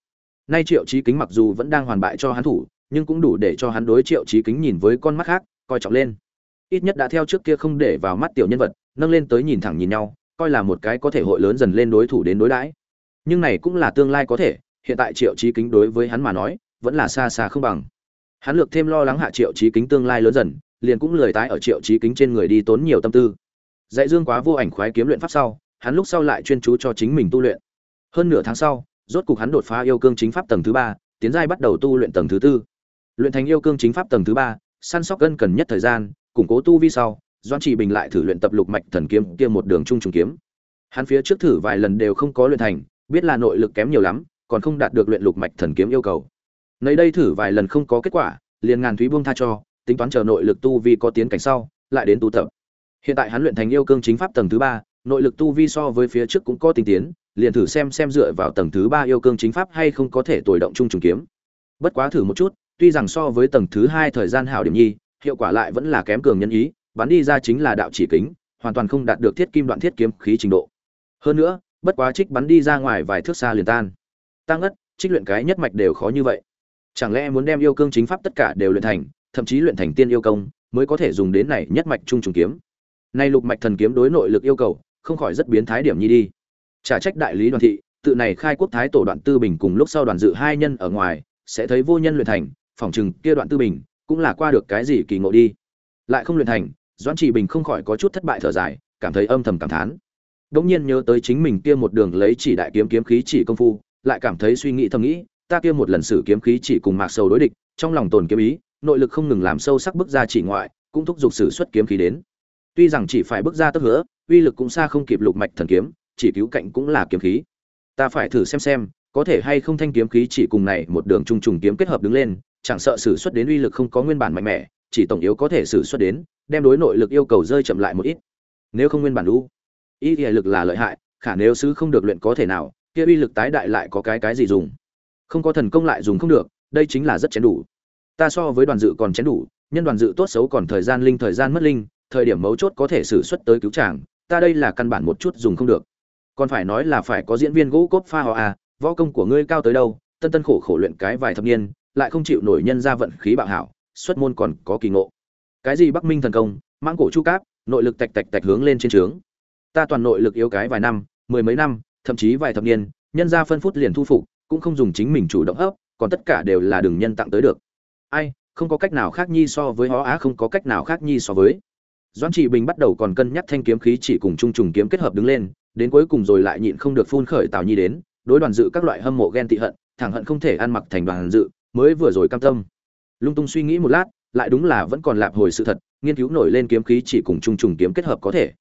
Nay triệu trí kính mặc dù vẫn đang hoàn bại cho hắn thủ, nhưng cũng đủ để cho hắn đối triệu trí kính nhìn với con mắt khác, coi trọng lên. Ít nhất đã theo trước kia không để vào mắt tiểu nhân vật, nâng lên tới nhìn thẳng nhìn nhau, coi là một cái có thể hội lớn dần lên đối thủ đến đối đãi nhưng này cũng là tương lai có thể, hiện tại triệu trí kính đối với hắn mà nói, vẫn là xa xa không bằng. Hắn lược thêm lo lắng hạ triệu trí kính tương lai lớn dần, liền cũng lười tái ở triệu trí kính trên người đi tốn nhiều tâm tư. Dạy dương quá vô ảnh khoái kiếm luyện pháp sau, hắn lúc sau lại chuyên chú cho chính mình tu luyện. Hơn nửa tháng sau, rốt cục hắn đột phá yêu cương chính pháp tầng thứ ba, tiến giai bắt đầu tu luyện tầng thứ tư. Luyện thành yêu cương chính pháp tầng thứ ba, săn sóc cân cần nhất thời gian, củng cố tu vi sau doan trị bình lại thử luyện tập lục mạch thần kiếm kia một đường trung trùng kiếm. Hắn phía trước thử vài lần đều không có luyện thành biết là nội lực kém nhiều lắm, còn không đạt được luyện lục mạch thần kiếm yêu cầu. Nơi đây thử vài lần không có kết quả, liền ngàn thúy buông tha cho, tính toán chờ nội lực tu vi có tiến cảnh sau, lại đến tu tập. Hiện tại hắn luyện thành yêu cương chính pháp tầng thứ ba, nội lực tu vi so với phía trước cũng có tinh tiến, liền thử xem xem dựa vào tầng thứ ba yêu cương chính pháp hay không có thể tồi động trung trùng kiếm. Bất quá thử một chút, tuy rằng so với tầng thứ hai thời gian hảo điểm nhi, hiệu quả lại vẫn là kém cường nhân ý, bắn đi ra chính là đạo chỉ kính, hoàn toàn không đạt được thiết kim đoạn thiết kiếm khí trình độ. Hơn nữa bất quá trích bắn đi ra ngoài vài thước xa liền tan. Tăng ất, trích luyện cái nhất mạch đều khó như vậy. Chẳng lẽ muốn đem yêu cương chính pháp tất cả đều luyện thành, thậm chí luyện thành tiên yêu công, mới có thể dùng đến này nhất mạch trung trùng kiếm? Nay lục mạch thần kiếm đối nội lực yêu cầu, không khỏi rất biến thái điểm nhi đi. Trả trách đại lý đoàn thị, tự này khai quốc thái tổ đoạn tư bình cùng lúc sau đoàn dự hai nhân ở ngoài, sẽ thấy vô nhân luyện thành, phỏng chừng kia đoạn tư bình cũng là qua được cái gì kỳ ngộ đi. Lại không luyện thành, doãn trị bình không khỏi có chút thất bại thở dài, cảm thấy âm thầm cảm thán đống nhiên nhớ tới chính mình kia một đường lấy chỉ đại kiếm kiếm khí chỉ công phu, lại cảm thấy suy nghĩ thầm nghĩ, ta kia một lần sử kiếm khí chỉ cùng mạc sầu đối địch, trong lòng tồn kiếm ý, nội lực không ngừng làm sâu sắc bức ra chỉ ngoại, cũng thúc giục sử xuất kiếm khí đến. Tuy rằng chỉ phải bước ra tức hứa, uy lực cũng xa không kịp lục mạch thần kiếm, chỉ cứu cạnh cũng là kiếm khí. Ta phải thử xem xem, có thể hay không thanh kiếm khí chỉ cùng này một đường trung trùng kiếm kết hợp đứng lên, chẳng sợ sử xuất đến uy lực không có nguyên bản mạnh mẽ, chỉ tổng yếu có thể sử xuất đến, đem đối nội lực yêu cầu rơi chậm lại một ít. Nếu không nguyên bản lũ y y lực là lợi hại, khả nếu sứ không được luyện có thể nào, kia uy lực tái đại lại có cái cái gì dùng? Không có thần công lại dùng không được, đây chính là rất chén đủ. Ta so với đoàn dự còn chén đủ, nhân đoàn dự tốt xấu còn thời gian linh thời gian mất linh, thời điểm mấu chốt có thể xử xuất tới cứu chàng, ta đây là căn bản một chút dùng không được. Còn phải nói là phải có diễn viên gỗ cốt pha họ à võ công của ngươi cao tới đâu, tân tân khổ khổ luyện cái vài thập niên, lại không chịu nổi nhân ra vận khí bạo hảo, xuất môn còn có kỳ ngộ. Cái gì bắc minh thần công, mãng cổ chu cáp, nội lực tạch tạch tạch hướng lên trên trướng ta toàn nội lực yếu cái vài năm, mười mấy năm, thậm chí vài thập niên, nhân ra phân phút liền thu phục, cũng không dùng chính mình chủ động hấp, còn tất cả đều là đường nhân tặng tới được. Ai, không có cách nào khác nhi so với hó á, không có cách nào khác nhi so với. Doãn trị bình bắt đầu còn cân nhắc thanh kiếm khí chỉ cùng trung trùng kiếm kết hợp đứng lên, đến cuối cùng rồi lại nhịn không được phun khởi tào nhi đến, đối đoàn dự các loại hâm mộ ghen tị hận, thẳng hận không thể ăn mặc thành đoàn dự, mới vừa rồi cam tâm. Lung tung suy nghĩ một lát, lại đúng là vẫn còn lạp hồi sự thật, nghiên cứu nổi lên kiếm khí chỉ cùng trung trùng kiếm kết hợp có thể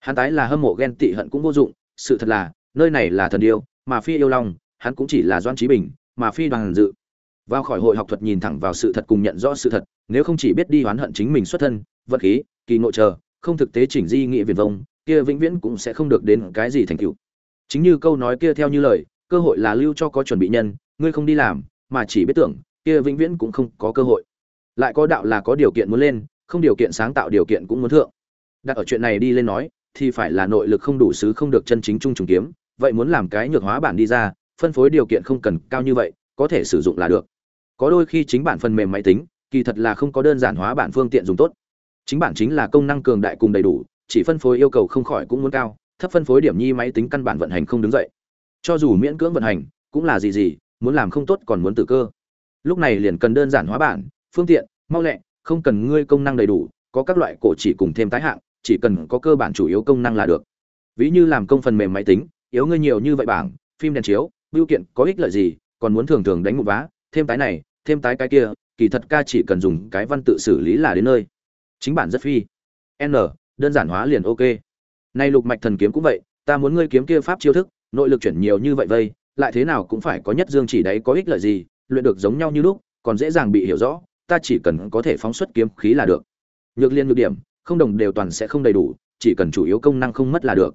hắn tái là hâm mộ ghen tị hận cũng vô dụng, sự thật là, nơi này là thần điêu, mà phi yêu long, hắn cũng chỉ là doan trí bình, mà phi đoàn dự. Vào khỏi hội học thuật nhìn thẳng vào sự thật cùng nhận rõ sự thật, nếu không chỉ biết đi oán hận chính mình xuất thân, vật khí, kỳ nội chờ, không thực tế chỉnh di nghị viền vông, kia vĩnh viễn cũng sẽ không được đến cái gì thành tựu. Chính như câu nói kia theo như lời, cơ hội là lưu cho có chuẩn bị nhân, ngươi không đi làm, mà chỉ biết tưởng, kia vĩnh viễn cũng không có cơ hội. Lại có đạo là có điều kiện muốn lên, không điều kiện sáng tạo điều kiện cũng muốn thượng. Đặt ở chuyện này đi lên nói thì phải là nội lực không đủ sứ không được chân chính trung trùng kiếm, vậy muốn làm cái nhược hóa bản đi ra, phân phối điều kiện không cần cao như vậy, có thể sử dụng là được. Có đôi khi chính bản phần mềm máy tính, kỳ thật là không có đơn giản hóa bản phương tiện dùng tốt. Chính bản chính là công năng cường đại cùng đầy đủ, chỉ phân phối yêu cầu không khỏi cũng muốn cao, thấp phân phối điểm nhi máy tính căn bản vận hành không đứng dậy. Cho dù miễn cưỡng vận hành, cũng là gì gì, muốn làm không tốt còn muốn tự cơ. Lúc này liền cần đơn giản hóa bản, phương tiện, mau lẹ, không cần ngươi công năng đầy đủ, có các loại cổ chỉ cùng thêm tái hạng chỉ cần có cơ bản chủ yếu công năng là được. Ví như làm công phần mềm máy tính, yếu ngươi nhiều như vậy bảng, phim đèn chiếu biểu kiện có ích lợi gì, còn muốn thường thường đánh một vá, thêm tái này, thêm tái cái kia, kỳ thật ca chỉ cần dùng cái văn tự xử lý là đến nơi. Chính bản rất phi. N, đơn giản hóa liền ok. Nay lục mạch thần kiếm cũng vậy, ta muốn ngươi kiếm kia pháp chiêu thức, nội lực chuyển nhiều như vậy vây, lại thế nào cũng phải có nhất dương chỉ đấy có ích lợi gì, luyện được giống nhau như lúc, còn dễ dàng bị hiểu rõ, ta chỉ cần có thể phóng xuất kiếm khí là được. Nhược liên nhược điểm không đồng đều toàn sẽ không đầy đủ, chỉ cần chủ yếu công năng không mất là được.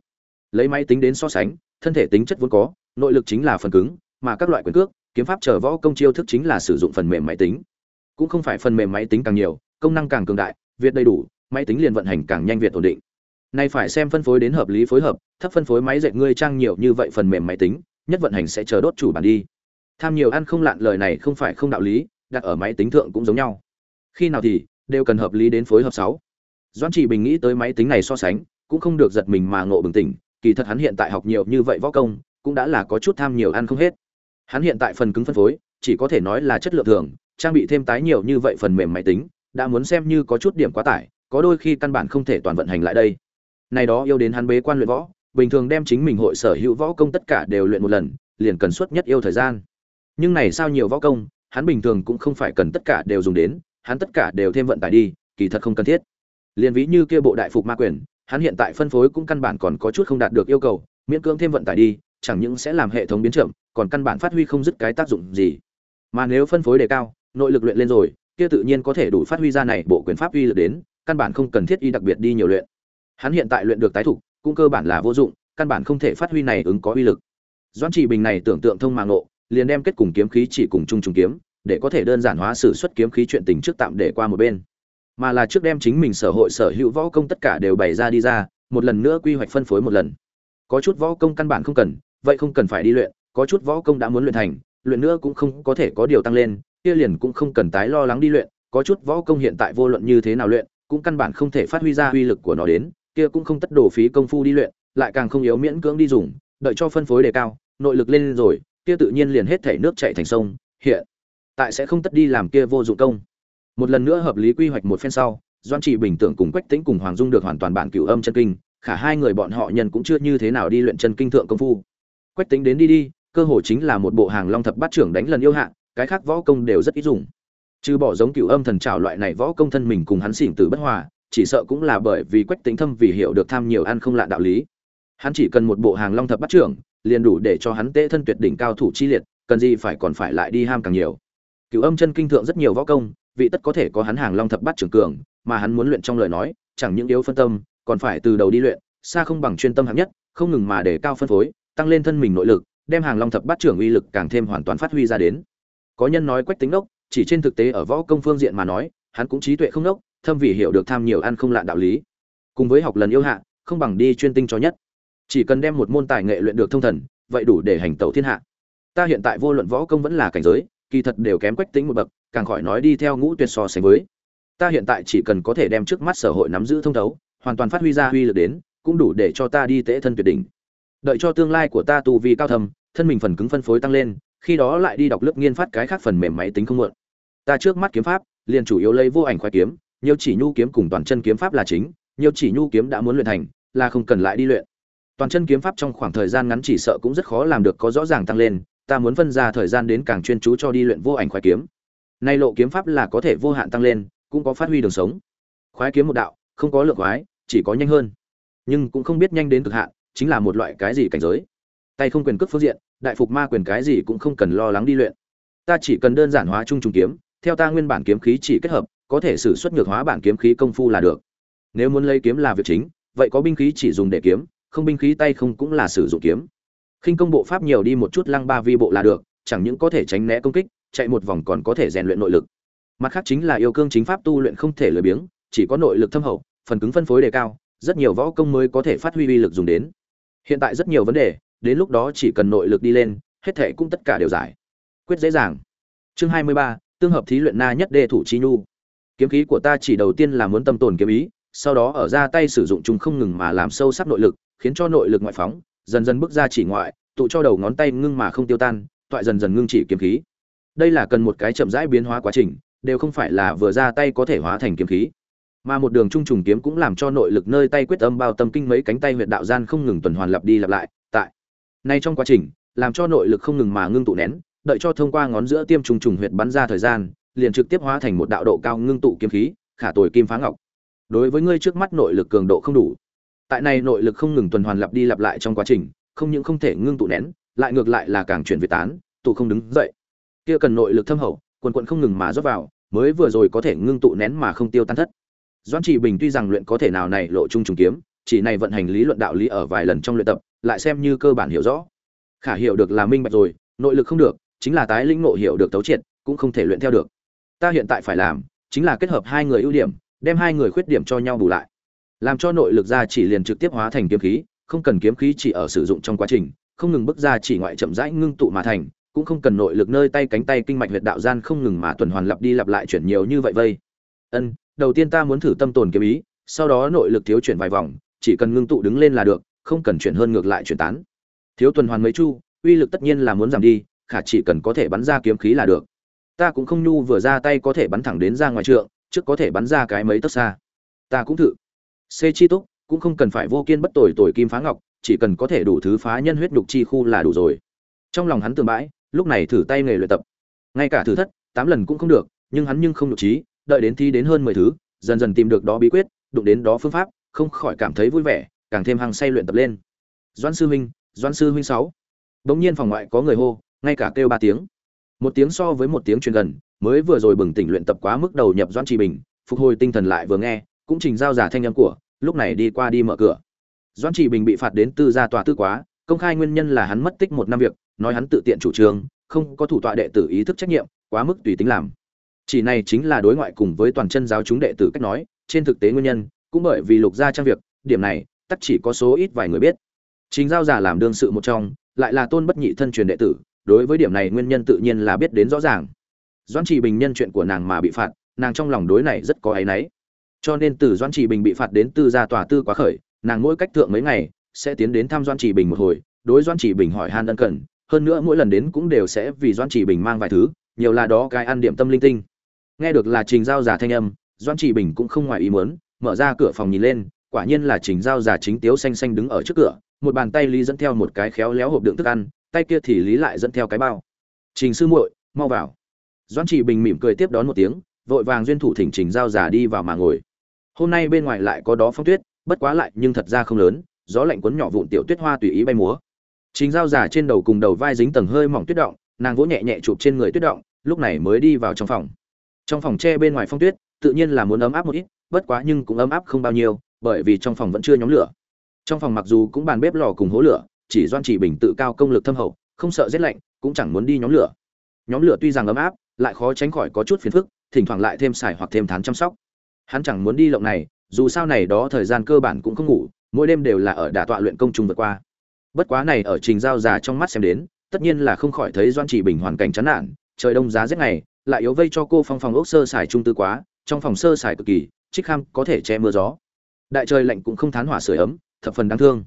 Lấy máy tính đến so sánh, thân thể tính chất vốn có, nội lực chính là phần cứng, mà các loại quyền cước, kiếm pháp chờ võ công chiêu thức chính là sử dụng phần mềm máy tính. Cũng không phải phần mềm máy tính càng nhiều, công năng càng cường đại, việt đầy đủ, máy tính liền vận hành càng nhanh việt ổn định. Nay phải xem phân phối đến hợp lý phối hợp, thấp phân phối máy dệt ngươi trang nhiều như vậy phần mềm máy tính, nhất vận hành sẽ chờ đốt chủ bản đi. Tham nhiều ăn không lạn lời này không phải không đạo lý, đặt ở máy tính thượng cũng giống nhau. Khi nào thì, đều cần hợp lý đến phối hợp sáu doãn chỉ bình nghĩ tới máy tính này so sánh, cũng không được giật mình mà ngộ bừng tỉnh, kỳ thật hắn hiện tại học nhiều như vậy võ công, cũng đã là có chút tham nhiều ăn không hết. Hắn hiện tại phần cứng phân phối, chỉ có thể nói là chất lượng thường, trang bị thêm tái nhiều như vậy phần mềm máy tính, đã muốn xem như có chút điểm quá tải, có đôi khi căn bản không thể toàn vận hành lại đây. Này đó yêu đến hắn bế quan luyện võ, bình thường đem chính mình hội sở hữu võ công tất cả đều luyện một lần, liền cần suất nhất yêu thời gian. Nhưng này sao nhiều võ công, hắn bình thường cũng không phải cần tất cả đều dùng đến, hắn tất cả đều thêm vận tải đi, kỳ thật không cần thiết liền ví như kia bộ đại phục ma quyền, hắn hiện tại phân phối cũng căn bản còn có chút không đạt được yêu cầu, miễn cưỡng thêm vận tải đi, chẳng những sẽ làm hệ thống biến chậm, còn căn bản phát huy không dứt cái tác dụng gì. Mà nếu phân phối đề cao, nội lực luyện lên rồi, kia tự nhiên có thể đủ phát huy ra này bộ quyền pháp uy lực đến, căn bản không cần thiết y đặc biệt đi nhiều luyện. Hắn hiện tại luyện được tái thủ cũng cơ bản là vô dụng, căn bản không thể phát huy này ứng có uy lực. Doãn chỉ bình này tưởng tượng thông mạng nộ liền đem kết cùng kiếm khí chỉ cùng chung trùng kiếm, để có thể đơn giản hóa sử xuất kiếm khí chuyện tình trước tạm để qua một bên mà là trước đem chính mình sở hội sở hữu võ công tất cả đều bày ra đi ra, một lần nữa quy hoạch phân phối một lần. Có chút võ công căn bản không cần, vậy không cần phải đi luyện, có chút võ công đã muốn luyện thành, luyện nữa cũng không có thể có điều tăng lên, kia liền cũng không cần tái lo lắng đi luyện, có chút võ công hiện tại vô luận như thế nào luyện, cũng căn bản không thể phát huy ra uy lực của nó đến, kia cũng không tất đổ phí công phu đi luyện, lại càng không yếu miễn cưỡng đi dùng, đợi cho phân phối đề cao, nội lực lên rồi, kia tự nhiên liền hết thể nước chảy thành sông, hiện tại sẽ không tất đi làm kia vô dụng công một lần nữa hợp lý quy hoạch một phen sau doan trị bình tưởng cùng quách tĩnh cùng hoàng dung được hoàn toàn bản cửu âm chân kinh, khả hai người bọn họ nhân cũng chưa như thế nào đi luyện chân kinh thượng công phu. Quách tĩnh đến đi đi, cơ hồ chính là một bộ hàng long thập bát trưởng đánh lần yêu hạ, cái khác võ công đều rất ít dùng. Trừ bỏ giống cửu âm thần trào loại này võ công thân mình cùng hắn xỉn từ bất hòa, chỉ sợ cũng là bởi vì quách tĩnh thâm vì hiểu được tham nhiều ăn không lạ đạo lý. Hắn chỉ cần một bộ hàng long thập bát trưởng, liền đủ để cho hắn tệ thân tuyệt đỉnh cao thủ chi liệt, cần gì phải còn phải lại đi ham càng nhiều cửu âm chân kinh thượng rất nhiều võ công, vị tất có thể có hắn hàng long thập bát trưởng cường, mà hắn muốn luyện trong lời nói, chẳng những yếu phân tâm, còn phải từ đầu đi luyện, xa không bằng chuyên tâm hạng nhất, không ngừng mà để cao phân phối, tăng lên thân mình nội lực, đem hàng long thập bát trưởng uy lực càng thêm hoàn toàn phát huy ra đến. Có nhân nói quách tính đốc, chỉ trên thực tế ở võ công phương diện mà nói, hắn cũng trí tuệ không đốc, thâm vì hiểu được tham nhiều ăn không lạ đạo lý. Cùng với học lần yêu hạ, không bằng đi chuyên tinh cho nhất. Chỉ cần đem một môn tài nghệ luyện được thông thần, vậy đủ để hành tẩu thiên hạ. Ta hiện tại vô luận võ công vẫn là cảnh giới kỳ thật đều kém quách tính một bậc, càng khỏi nói đi theo ngũ tuyệt so sánh với. Ta hiện tại chỉ cần có thể đem trước mắt sở hội nắm giữ thông thấu, hoàn toàn phát huy ra uy lực đến, cũng đủ để cho ta đi tễ thân tuyệt đỉnh. Đợi cho tương lai của ta tu vi cao thầm thân mình phần cứng phân phối tăng lên, khi đó lại đi đọc lớp nghiên phát cái khác phần mềm máy tính không mượn ta trước mắt kiếm pháp, liền chủ yếu lấy vô ảnh khoái kiếm, nhiều chỉ nhu kiếm cùng toàn chân kiếm pháp là chính, nhiều chỉ nhu kiếm đã muốn luyện thành, là không cần lại đi luyện. Toàn chân kiếm pháp trong khoảng thời gian ngắn chỉ sợ cũng rất khó làm được có rõ ràng tăng lên ta muốn phân ra thời gian đến càng chuyên chú cho đi luyện vô ảnh khoái kiếm. Nay lộ kiếm pháp là có thể vô hạn tăng lên, cũng có phát huy đường sống. Khoái kiếm một đạo, không có lượng khoái, chỉ có nhanh hơn. Nhưng cũng không biết nhanh đến cực hạn, chính là một loại cái gì cảnh giới. Tay không quyền cước phương diện, đại phục ma quyền cái gì cũng không cần lo lắng đi luyện. Ta chỉ cần đơn giản hóa trung trùng kiếm, theo ta nguyên bản kiếm khí chỉ kết hợp, có thể sử xuất ngược hóa bản kiếm khí công phu là được. Nếu muốn lấy kiếm là việc chính, vậy có binh khí chỉ dùng để kiếm, không binh khí tay không cũng là sử dụng kiếm khinh công bộ pháp nhiều đi một chút lăng ba vi bộ là được, chẳng những có thể tránh né công kích, chạy một vòng còn có thể rèn luyện nội lực. Mặt khác chính là yêu cương chính pháp tu luyện không thể lười biếng, chỉ có nội lực thâm hậu, phần cứng phân phối đề cao, rất nhiều võ công mới có thể phát huy uy lực dùng đến. Hiện tại rất nhiều vấn đề, đến lúc đó chỉ cần nội lực đi lên, hết thể cũng tất cả đều giải. Quyết dễ dàng. Chương hai mươi ba, tương hợp thí luyện na nhất đê thủ chi nhu. Kiếm khí của ta chỉ đầu tiên là muốn tâm tồn kiếm ý, sau đó ở ra tay sử dụng chúng không ngừng mà làm sâu sắc nội lực, khiến cho nội lực ngoại phóng dần dần bước ra chỉ ngoại, tụ cho đầu ngón tay ngưng mà không tiêu tan, toại dần dần ngưng chỉ kiếm khí. Đây là cần một cái chậm rãi biến hóa quá trình, đều không phải là vừa ra tay có thể hóa thành kiếm khí. Mà một đường trung trùng kiếm cũng làm cho nội lực nơi tay quyết âm bao tâm kinh mấy cánh tay huyệt đạo gian không ngừng tuần hoàn lặp đi lặp lại, tại. Nay trong quá trình, làm cho nội lực không ngừng mà ngưng tụ nén, đợi cho thông qua ngón giữa tiêm trùng trùng huyệt bắn ra thời gian, liền trực tiếp hóa thành một đạo độ cao ngưng tụ kiếm khí, khả tuổi kim phá ngọc. Đối với ngươi trước mắt nội lực cường độ không đủ tại này nội lực không ngừng tuần hoàn lặp đi lặp lại trong quá trình, không những không thể ngưng tụ nén, lại ngược lại là càng chuyển về tán, tụ không đứng dậy. Kia cần nội lực thâm hậu, quần quận không ngừng mà rót vào, mới vừa rồi có thể ngưng tụ nén mà không tiêu tan thất. Doãn trị bình tuy rằng luyện có thể nào này lộ trung trùng kiếm, chỉ này vận hành lý luận đạo lý ở vài lần trong luyện tập, lại xem như cơ bản hiểu rõ. Khả hiểu được là minh bạch rồi, nội lực không được, chính là tái lĩnh ngộ hiểu được tấu triệt, cũng không thể luyện theo được. Ta hiện tại phải làm, chính là kết hợp hai người ưu điểm, đem hai người khuyết điểm cho nhau bù lại làm cho nội lực ra chỉ liền trực tiếp hóa thành kiếm khí, không cần kiếm khí chỉ ở sử dụng trong quá trình, không ngừng bước ra chỉ ngoại chậm rãi ngưng tụ mà thành, cũng không cần nội lực nơi tay cánh tay kinh mạch huyệt đạo gian không ngừng mà tuần hoàn lặp đi lặp lại chuyển nhiều như vậy vây. Ân, đầu tiên ta muốn thử tâm tồn kiếm ý, sau đó nội lực thiếu chuyển vài vòng, chỉ cần ngưng tụ đứng lên là được, không cần chuyển hơn ngược lại chuyển tán. Thiếu tuần hoàn mấy chu, uy lực tất nhiên là muốn giảm đi, khả chỉ cần có thể bắn ra kiếm khí là được. Ta cũng không nhu vừa ra tay có thể bắn thẳng đến ra ngoài trượng, trước có thể bắn ra cái mấy tấc xa. Ta cũng thử c chi túc cũng không cần phải vô kiên bất tồi tồi kim phá ngọc, chỉ cần có thể đủ thứ phá nhân huyết nhục chi khu là đủ rồi. Trong lòng hắn tường bãi, lúc này thử tay nghề luyện tập. Ngay cả thử thất, tám lần cũng không được, nhưng hắn nhưng không nhục trí, đợi đến thi đến hơn mười thứ, dần dần tìm được đó bí quyết, đụng đến đó phương pháp, không khỏi cảm thấy vui vẻ, càng thêm hăng say luyện tập lên. Doan sư huynh doan sư huynh sáu. Bỗng nhiên phòng ngoại có người hô, ngay cả kêu ba tiếng. Một tiếng so với một tiếng truyền gần, mới vừa rồi bừng tỉnh luyện tập quá mức đầu nhập doan trì bình, phục hồi tinh thần lại vừa nghe cũng trình giao giả thanh âm của, lúc này đi qua đi mở cửa. Doan trị bình bị phạt đến tư gia tòa tư quá, công khai nguyên nhân là hắn mất tích một năm việc, nói hắn tự tiện chủ trương, không có thủ tọa đệ tử ý thức trách nhiệm, quá mức tùy tính làm. Chỉ này chính là đối ngoại cùng với toàn chân giáo chúng đệ tử cách nói, trên thực tế nguyên nhân, cũng bởi vì lục gia trang việc, điểm này tất chỉ có số ít vài người biết. Chính giao giả làm đương sự một trong, lại là tôn bất nhị thân truyền đệ tử, đối với điểm này nguyên nhân tự nhiên là biết đến rõ ràng. Doãn trị bình nhân chuyện của nàng mà bị phạt, nàng trong lòng đối này rất có áy náy cho nên từ Doan trì bình bị phạt đến từ gia tòa tư quá khởi, nàng mỗi cách thượng mấy ngày, sẽ tiến đến thăm Doan trì bình một hồi, đối Doan trì bình hỏi han ân cần, hơn nữa mỗi lần đến cũng đều sẽ vì Doan trì bình mang vài thứ, nhiều là đó cái ăn điểm tâm linh tinh. Nghe được là trình giao giả thanh âm Doan trì bình cũng không ngoài ý muốn, mở ra cửa phòng nhìn lên, quả nhiên là trình giao giả chính tiếu xanh xanh đứng ở trước cửa, một bàn tay lý dẫn theo một cái khéo léo hộp đựng thức ăn, tay kia thì lý lại dẫn theo cái bao. Trình sư muội, mau vào. Doan trì bình mỉm cười tiếp đón một tiếng, vội vàng duyên thủ thỉnh trình giao giả đi vào mà ngồi hôm nay bên ngoài lại có đó phong tuyết, bất quá lại nhưng thật ra không lớn, gió lạnh cuốn nhỏ vụn tiểu tuyết hoa tùy ý bay múa. Chính dao giả trên đầu cùng đầu vai dính tầng hơi mỏng tuyết động, nàng vỗ nhẹ nhẹ chụp trên người tuyết động, lúc này mới đi vào trong phòng. Trong phòng tre bên ngoài phong tuyết, tự nhiên là muốn ấm áp một ít, bất quá nhưng cũng ấm áp không bao nhiêu, bởi vì trong phòng vẫn chưa nhóm lửa. Trong phòng mặc dù cũng bàn bếp lò cùng hố lửa, chỉ doan chỉ bình tự cao công lực thâm hậu, không sợ rét lạnh, cũng chẳng muốn đi nhóm lửa. Nhóm lửa tuy rằng ấm áp, lại khó tránh khỏi có chút phiền phức, thỉnh thoảng lại thêm xài hoặc thêm thán chăm sóc hắn chẳng muốn đi lộng này, dù sao này đó thời gian cơ bản cũng không ngủ, mỗi đêm đều là ở đả tọa luyện công trùng vượt qua. Bất quá này ở trình giao già trong mắt xem đến, tất nhiên là không khỏi thấy doan chỉ bình hoàn cảnh chán nản, trời đông giá rét ngày, lại yếu vây cho cô phong phòng ốc sơ xài trung tư quá, trong phòng sơ xài cực kỳ, trích kham có thể che mưa gió. Đại trời lạnh cũng không thán hỏa sưởi ấm, thập phần đáng thương.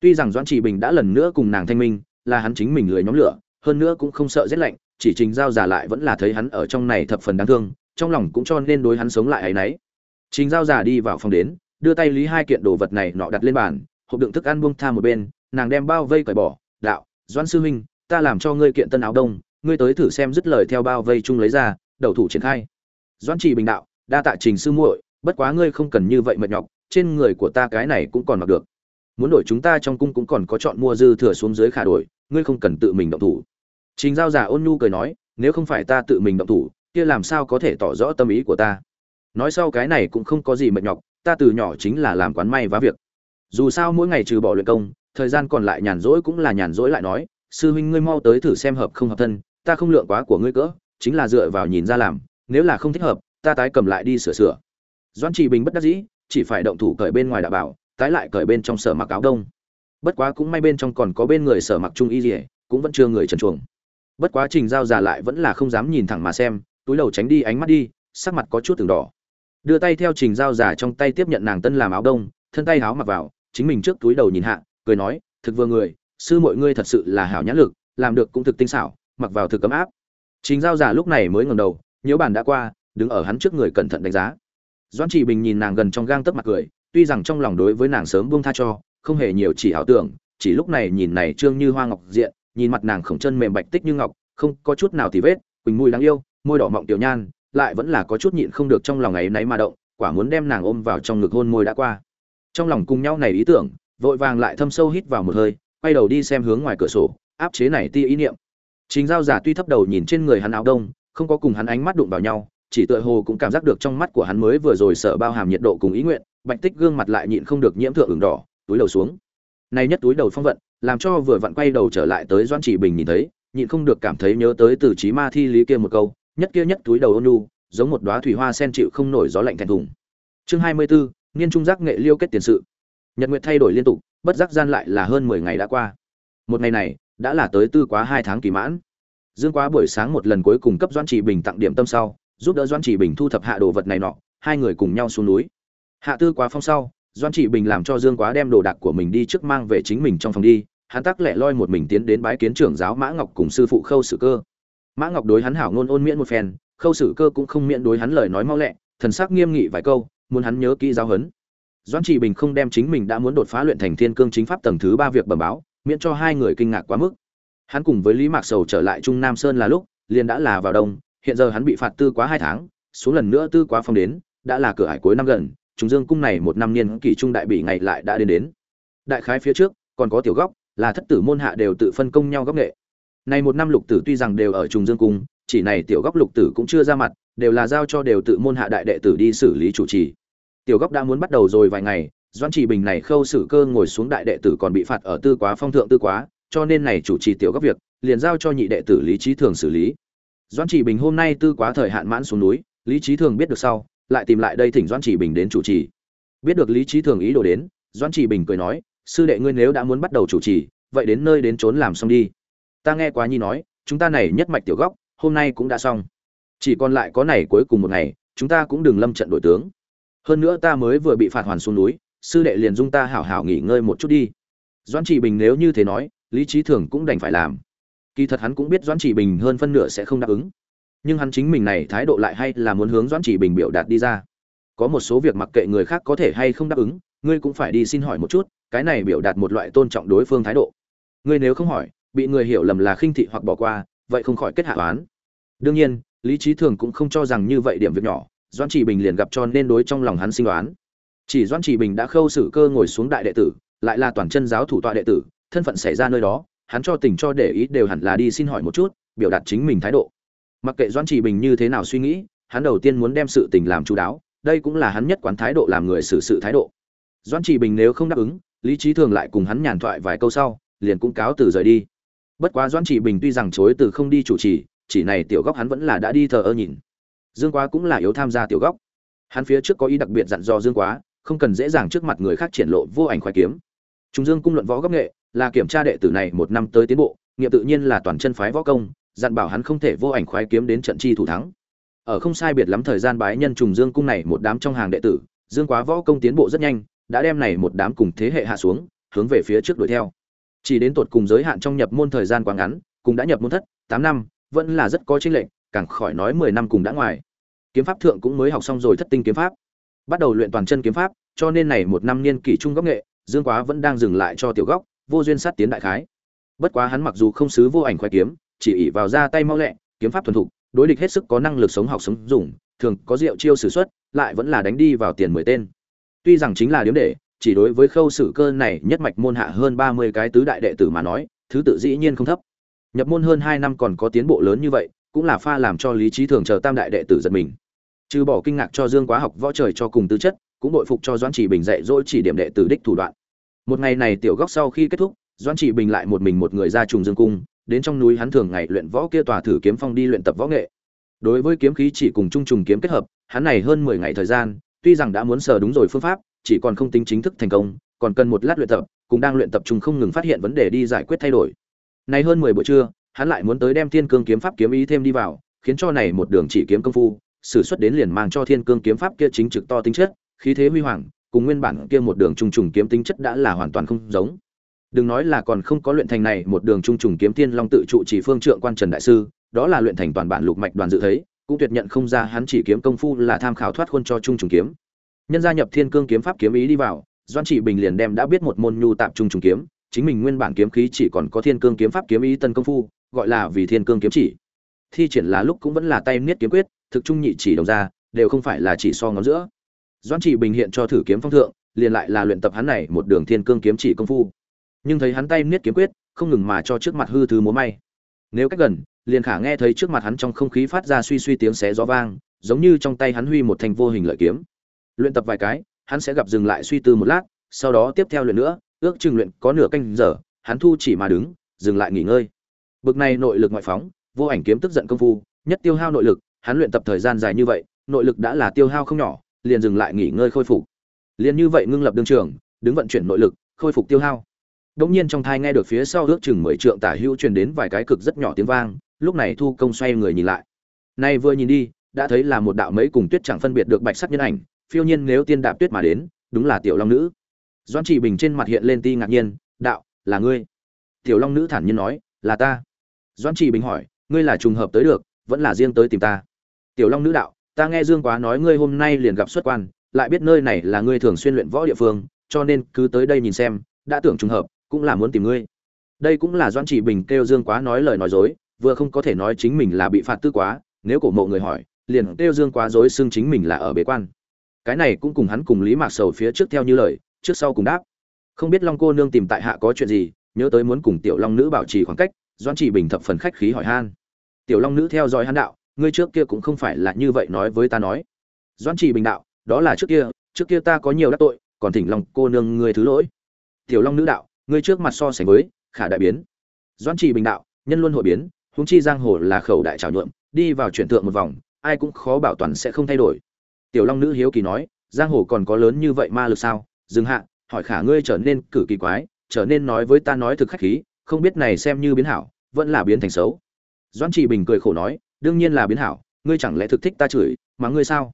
Tuy rằng doãn trị bình đã lần nữa cùng nàng thanh minh, là hắn chính mình lười nhóm lửa, hơn nữa cũng không sợ rét lạnh, chỉ trình giao giả lại vẫn là thấy hắn ở trong này thập phần đáng thương, trong lòng cũng cho nên đối hắn sống lại ấy nấy trình giao giả đi vào phòng đến, đưa tay lý hai kiện đồ vật này nọ đặt lên bàn, hộp đựng thức ăn buông tha một bên, nàng đem bao vây cởi bỏ, đạo, doãn sư huynh, ta làm cho ngươi kiện tân áo đông, ngươi tới thử xem dứt lời theo bao vây chung lấy ra, đầu thủ triển khai. Doãn Chỉ bình đạo, đa tạ trình sư muội, bất quá ngươi không cần như vậy mệt nhọc, trên người của ta cái này cũng còn mặc được. Muốn đổi chúng ta trong cung cũng còn có chọn mua dư thừa xuống dưới khả đổi, ngươi không cần tự mình động thủ. Trình giao giả ôn nhu cười nói, nếu không phải ta tự mình động thủ, kia làm sao có thể tỏ rõ tâm ý của ta? Nói sau cái này cũng không có gì mệt nhọc, ta từ nhỏ chính là làm quán may vá việc. Dù sao mỗi ngày trừ bỏ luyện công, thời gian còn lại nhàn rỗi cũng là nhàn rỗi lại nói, sư huynh ngươi mau tới thử xem hợp không hợp thân, ta không lượng quá của ngươi cỡ, chính là dựa vào nhìn ra làm, nếu là không thích hợp, ta tái cầm lại đi sửa sửa. Doan trị bình bất đắc dĩ, chỉ phải động thủ cởi bên ngoài đạo bảo, tái lại cởi bên trong sở mặc áo đông. Bất quá cũng may bên trong còn có bên người sở mặc trung y dỉa cũng vẫn chưa người trần chuồng. Bất quá trình giao già lại vẫn là không dám nhìn thẳng mà xem, túi đầu tránh đi ánh mắt đi, sắc mặt có chút từng đỏ đưa tay theo trình giao giả trong tay tiếp nhận nàng tân làm áo đông, thân tay háo mặc vào, chính mình trước túi đầu nhìn hạ, cười nói, thực vừa người, sư mọi ngươi thật sự là hảo nhãn lực, làm được cũng thực tinh xảo, mặc vào thực cấm áp. Trình giao giả lúc này mới ngẩng đầu, nhớ bàn đã qua, đứng ở hắn trước người cẩn thận đánh giá. Doãn trị bình nhìn nàng gần trong gang tấc mặt cười, tuy rằng trong lòng đối với nàng sớm buông tha cho, không hề nhiều chỉ ảo tưởng, chỉ lúc này nhìn này trương như hoa ngọc diện, nhìn mặt nàng khổng chân mềm bạch tích như ngọc, không có chút nào thì vết, quỳnh mùi đáng yêu, môi đỏ mọng tiểu nhan lại vẫn là có chút nhịn không được trong lòng ấy náy mà động, quả muốn đem nàng ôm vào trong ngực hôn môi đã qua. Trong lòng cùng nhau này ý tưởng, vội vàng lại thâm sâu hít vào một hơi, quay đầu đi xem hướng ngoài cửa sổ, áp chế này ti ý niệm. Chính giao giả tuy thấp đầu nhìn trên người hắn áo đông, không có cùng hắn ánh mắt đụng vào nhau, chỉ tựa hồ cũng cảm giác được trong mắt của hắn mới vừa rồi sợ bao hàm nhiệt độ cùng ý nguyện, bạch tích gương mặt lại nhịn không được nhiễm thượng ửng đỏ, túi đầu xuống. Nay nhất túi đầu phong vận, làm cho vừa vặn quay đầu trở lại tới doan chỉ bình nhìn thấy, nhịn không được cảm thấy nhớ tới từ trí ma thi lý kia một câu nhất kia nhất túi đầu ôn nhu giống một đóa thủy hoa sen chịu không nổi gió lạnh thẹn thùng. Chương hai mươi 24, niên trung giác nghệ liêu kết tiền sự. Nhật nguyệt thay đổi liên tục bất giác gian lại là hơn mười ngày đã qua. Một ngày này đã là tới tư quá hai tháng kỳ mãn. Dương quá buổi sáng một lần cuối cùng cấp doan chỉ bình tặng điểm tâm sau giúp đỡ doan chỉ bình thu thập hạ đồ vật này nọ hai người cùng nhau xuống núi. Hạ tư quá phong sau doan Chỉ bình làm cho dương quá đem đồ đạc của mình đi trước mang về chính mình trong phòng đi hắn tắc lẻ loi một mình tiến đến bái kiến trưởng giáo mã ngọc cùng sư phụ khâu sử cơ mã ngọc đối hắn hảo ngôn ôn miễn một phen, khâu sử cơ cũng không miễn đối hắn lời nói mau lẹ, thần sắc nghiêm nghị vài câu, muốn hắn nhớ kỹ giáo huấn. Doãn trị bình không đem chính mình đã muốn đột phá luyện thành thiên cương chính pháp tầng thứ ba việc bẩm báo, miễn cho hai người kinh ngạc quá mức. Hắn cùng với lý mạc sầu trở lại trung nam sơn là lúc, liền đã là vào đông, hiện giờ hắn bị phạt tư quá hai tháng, xuống lần nữa tư quá phong đến, đã là cửa hải cuối năm gần chúng dương cung này một năm niên kỷ trung đại bị ngày lại đã đến đến. Đại khái phía trước, còn có tiểu góc, là thất tử môn hạ đều tự phân công nhau góc nghệ này một năm lục tử tuy rằng đều ở trùng dương cung, chỉ này tiểu góc lục tử cũng chưa ra mặt, đều là giao cho đều tự môn hạ đại đệ tử đi xử lý chủ trì. Tiểu góc đã muốn bắt đầu rồi vài ngày, doãn chỉ bình này khâu xử cơ ngồi xuống đại đệ tử còn bị phạt ở tư quá phong thượng tư quá, cho nên này chủ trì tiểu góc việc, liền giao cho nhị đệ tử lý trí thường xử lý. Doãn chỉ bình hôm nay tư quá thời hạn mãn xuống núi, lý trí thường biết được sau, lại tìm lại đây thỉnh doãn chỉ bình đến chủ trì. Biết được lý trí thường ý đồ đến, doãn chỉ bình cười nói, sư đệ ngươi nếu đã muốn bắt đầu chủ trì, vậy đến nơi đến trốn làm xong đi ta nghe quá nhi nói, chúng ta này nhất mạch tiểu góc, hôm nay cũng đã xong. Chỉ còn lại có này cuối cùng một ngày, chúng ta cũng đừng lâm trận đổi tướng. Hơn nữa ta mới vừa bị phạt hoàn xuống núi, sư đệ liền dung ta hảo hảo nghỉ ngơi một chút đi. Doãn trị bình nếu như thế nói, lý trí thường cũng đành phải làm. Kỳ thật hắn cũng biết doãn trị bình hơn phân nửa sẽ không đáp ứng. Nhưng hắn chính mình này thái độ lại hay là muốn hướng doãn trị bình biểu đạt đi ra. Có một số việc mặc kệ người khác có thể hay không đáp ứng, ngươi cũng phải đi xin hỏi một chút, cái này biểu đạt một loại tôn trọng đối phương thái độ. Ngươi nếu không hỏi bị người hiểu lầm là khinh thị hoặc bỏ qua, vậy không khỏi kết hạ oán. Đương nhiên, lý trí thường cũng không cho rằng như vậy điểm việc nhỏ, doãn chỉ bình liền gặp cho nên đối trong lòng hắn sinh đoán chỉ doãn chỉ bình đã khâu xử cơ ngồi xuống đại đệ tử, lại là toàn chân giáo thủ tọa đệ tử, thân phận xảy ra nơi đó, hắn cho tình cho để ý đều hẳn là đi xin hỏi một chút, biểu đạt chính mình thái độ. Mặc kệ doãn chỉ bình như thế nào suy nghĩ, hắn đầu tiên muốn đem sự tình làm chú đáo, đây cũng là hắn nhất quán thái độ làm người xử sự thái độ. Doãn chỉ bình nếu không đáp ứng, lý trí thường lại cùng hắn nhàn thoại vài câu sau, liền cũng cáo từ rời đi bất quá doãn chỉ bình tuy rằng chối từ không đi chủ trì, chỉ này tiểu góc hắn vẫn là đã đi thờ ơ nhìn. Dương quá cũng là yếu tham gia tiểu góc. Hắn phía trước có ý đặc biệt dặn dò dương quá, không cần dễ dàng trước mặt người khác triển lộ vô ảnh khoái kiếm. Chúng dương cung luận võ góc nghệ, là kiểm tra đệ tử này một năm tới tiến bộ nghiệm tự nhiên là toàn chân phái võ công, dặn bảo hắn không thể vô ảnh khoái kiếm đến trận chi thủ thắng. Ở không sai biệt lắm thời gian bái nhân trùng dương cung này một đám trong hàng đệ tử, dương quá võ công tiến bộ rất nhanh, đã đem này một đám cùng thế hệ hạ xuống, hướng về phía trước đuổi theo chỉ đến tột cùng giới hạn trong nhập môn thời gian quá ngắn, cũng đã nhập môn thất, tám năm, vẫn là rất có chênh lệch, càng khỏi nói mười năm cùng đã ngoài. Kiếm pháp thượng cũng mới học xong rồi thất tinh kiếm pháp. Bắt đầu luyện toàn chân kiếm pháp, cho nên này một năm niên kỷ trung góc nghệ, dương quá vẫn đang dừng lại cho tiểu góc, vô duyên sát tiến đại khái. Bất quá hắn mặc dù không xứ vô ảnh khoai kiếm, chỉ ỉ vào ra tay mau lẹ, kiếm pháp thuần thục, đối địch hết sức có năng lực sống học sống dùng, thường có rượu chiêu sử xuất, lại vẫn là đánh đi vào tiền mười tên. Tuy rằng chính là điếm để chỉ đối với khâu sử cơ này nhất mạch môn hạ hơn ba mươi cái tứ đại đệ tử mà nói, thứ tự dĩ nhiên không thấp. Nhập môn hơn hai năm còn có tiến bộ lớn như vậy, cũng là pha làm cho lý trí thường chờ tam đại đệ tử giật mình. Trừ bỏ kinh ngạc cho dương quá học võ trời cho cùng tư chất, cũng bội phục cho doãn chỉ bình dạy dỗ chỉ điểm đệ tử đích thủ đoạn. Một ngày này tiểu góc sau khi kết thúc, doãn chỉ bình lại một mình một người ra trùng dương cung, đến trong núi hắn thường ngày luyện võ kia tòa thử kiếm phong đi luyện tập võ nghệ. Đối với kiếm khí chỉ cùng trung trùng kiếm kết hợp, hắn này hơn mười ngày thời gian, tuy rằng đã muốn sờ đúng rồi phương pháp chỉ còn không tính chính thức thành công, còn cần một lát luyện tập cũng đang luyện tập trung không ngừng phát hiện vấn đề đi giải quyết thay đổi. Nay hơn mười buổi trưa, hắn lại muốn tới đem thiên cương kiếm pháp kiếm ý thêm đi vào, khiến cho này một đường chỉ kiếm công phu, sử xuất đến liền mang cho thiên cương kiếm pháp kia chính trực to tính chất, khí thế huy hoàng, cùng nguyên bản kia một đường trung trùng kiếm tính chất đã là hoàn toàn không giống. Đừng nói là còn không có luyện thành này một đường trung trùng kiếm thiên long tự trụ chỉ phương trượng quan trần đại sư, đó là luyện thành toàn bản lục mạch đoàn dự thấy, cũng tuyệt nhận không ra hắn chỉ kiếm công phu là tham khảo thoát khuôn cho trung trùng kiếm nhân gia nhập thiên cương kiếm pháp kiếm ý đi vào doan chỉ bình liền đem đã biết một môn nhu tạp trung trùng kiếm, chính mình nguyên bản kiếm khí chỉ còn có thiên cương kiếm pháp kiếm ý tân công phu, gọi là vì thiên cương kiếm chỉ. Thi triển là lúc cũng vẫn là tay niết kiếm quyết, thực trung nhị chỉ đồng ra đều không phải là chỉ so ngón giữa. Doan chỉ bình hiện cho thử kiếm phong thượng, liền lại là luyện tập hắn này một đường thiên cương kiếm chỉ công phu. Nhưng thấy hắn tay niết kiếm quyết, không ngừng mà cho trước mặt hư thứ múa may. Nếu cách gần, liền khả nghe thấy trước mặt hắn trong không khí phát ra suy suy tiếng xé gió vang, giống như trong tay hắn huy một thanh vô hình lợi kiếm luyện tập vài cái hắn sẽ gặp dừng lại suy tư một lát sau đó tiếp theo luyện nữa ước chừng luyện có nửa canh giờ hắn thu chỉ mà đứng dừng lại nghỉ ngơi Bực này nội lực ngoại phóng, vô ảnh kiếm tức giận công phu, nhất tiêu hao nội lực, hắn luyện tập thời gian dài như vậy, nội lực đã là tiêu hao không nhỏ, liền dừng lại nghỉ ngơi khôi phục. Liền như vậy ngưng lập đương trường, đứng vận chuyển nội lực, khôi phục tiêu hao. đống nhiên trong thai nghe được phía sau ước chừng mười trượng tả hữu truyền đến vài cái cực rất nhỏ tiếng vang, lúc này Thu Công xoay người nhìn lại. Nay vừa nhìn đi, đã thấy là một đạo mấy cùng tuyết chẳng phân biệt được bạch sắc nhân ảnh, phiêu nhiên nếu tiên đạp tuyết mà đến, đúng là tiểu long nữ. Doan chỉ bình trên mặt hiện lên ti ngạc nhiên đạo là ngươi? Tiểu long nữ thản nhiên nói là ta. Doan chỉ bình hỏi ngươi là trùng hợp tới được vẫn là riêng tới tìm ta? Tiểu long nữ đạo ta nghe dương quá nói ngươi hôm nay liền gặp xuất quan lại biết nơi này là ngươi thường xuyên luyện võ địa phương cho nên cứ tới đây nhìn xem đã tưởng trùng hợp cũng là muốn tìm ngươi. Đây cũng là doan chỉ bình kêu dương quá nói lời nói dối vừa không có thể nói chính mình là bị phạt tư quá nếu cổ mộ người hỏi liền kêu dương quá dối xưng chính mình là ở bế quan cái này cũng cùng hắn cùng lý mạc sầu phía trước theo như lời, trước sau cùng đáp. Không biết long cô nương tìm tại hạ có chuyện gì, nhớ tới muốn cùng tiểu long nữ bảo trì khoảng cách doan chỉ bình thập phần khách khí hỏi han. Tiểu long nữ theo dõi hắn đạo, ngươi trước kia cũng không phải là như vậy nói với ta nói. Doan chỉ bình đạo, đó là trước kia trước kia ta có nhiều đắc tội, còn thỉnh lòng cô nương ngươi thứ lỗi. Tiểu long nữ đạo, ngươi trước mặt so sánh với, khả đại biến. Doan chỉ bình đạo, nhân luân hội biến, huống chi giang hồ là khẩu đại trào nhuộm, đi vào chuyển tượng một vòng, ai cũng khó bảo toàn sẽ không thay đổi tiểu long nữ hiếu kỳ nói, giang hồ còn có lớn như vậy ma lực sao? Dừng hạ, hỏi khả ngươi trở nên cử kỳ quái, trở nên nói với ta nói thực khách khí, không biết này xem như biến hảo, vẫn là biến thành xấu. Doãn trì bình cười khổ nói, đương nhiên là biến hảo, ngươi chẳng lẽ thực thích ta chửi mắng ngươi sao?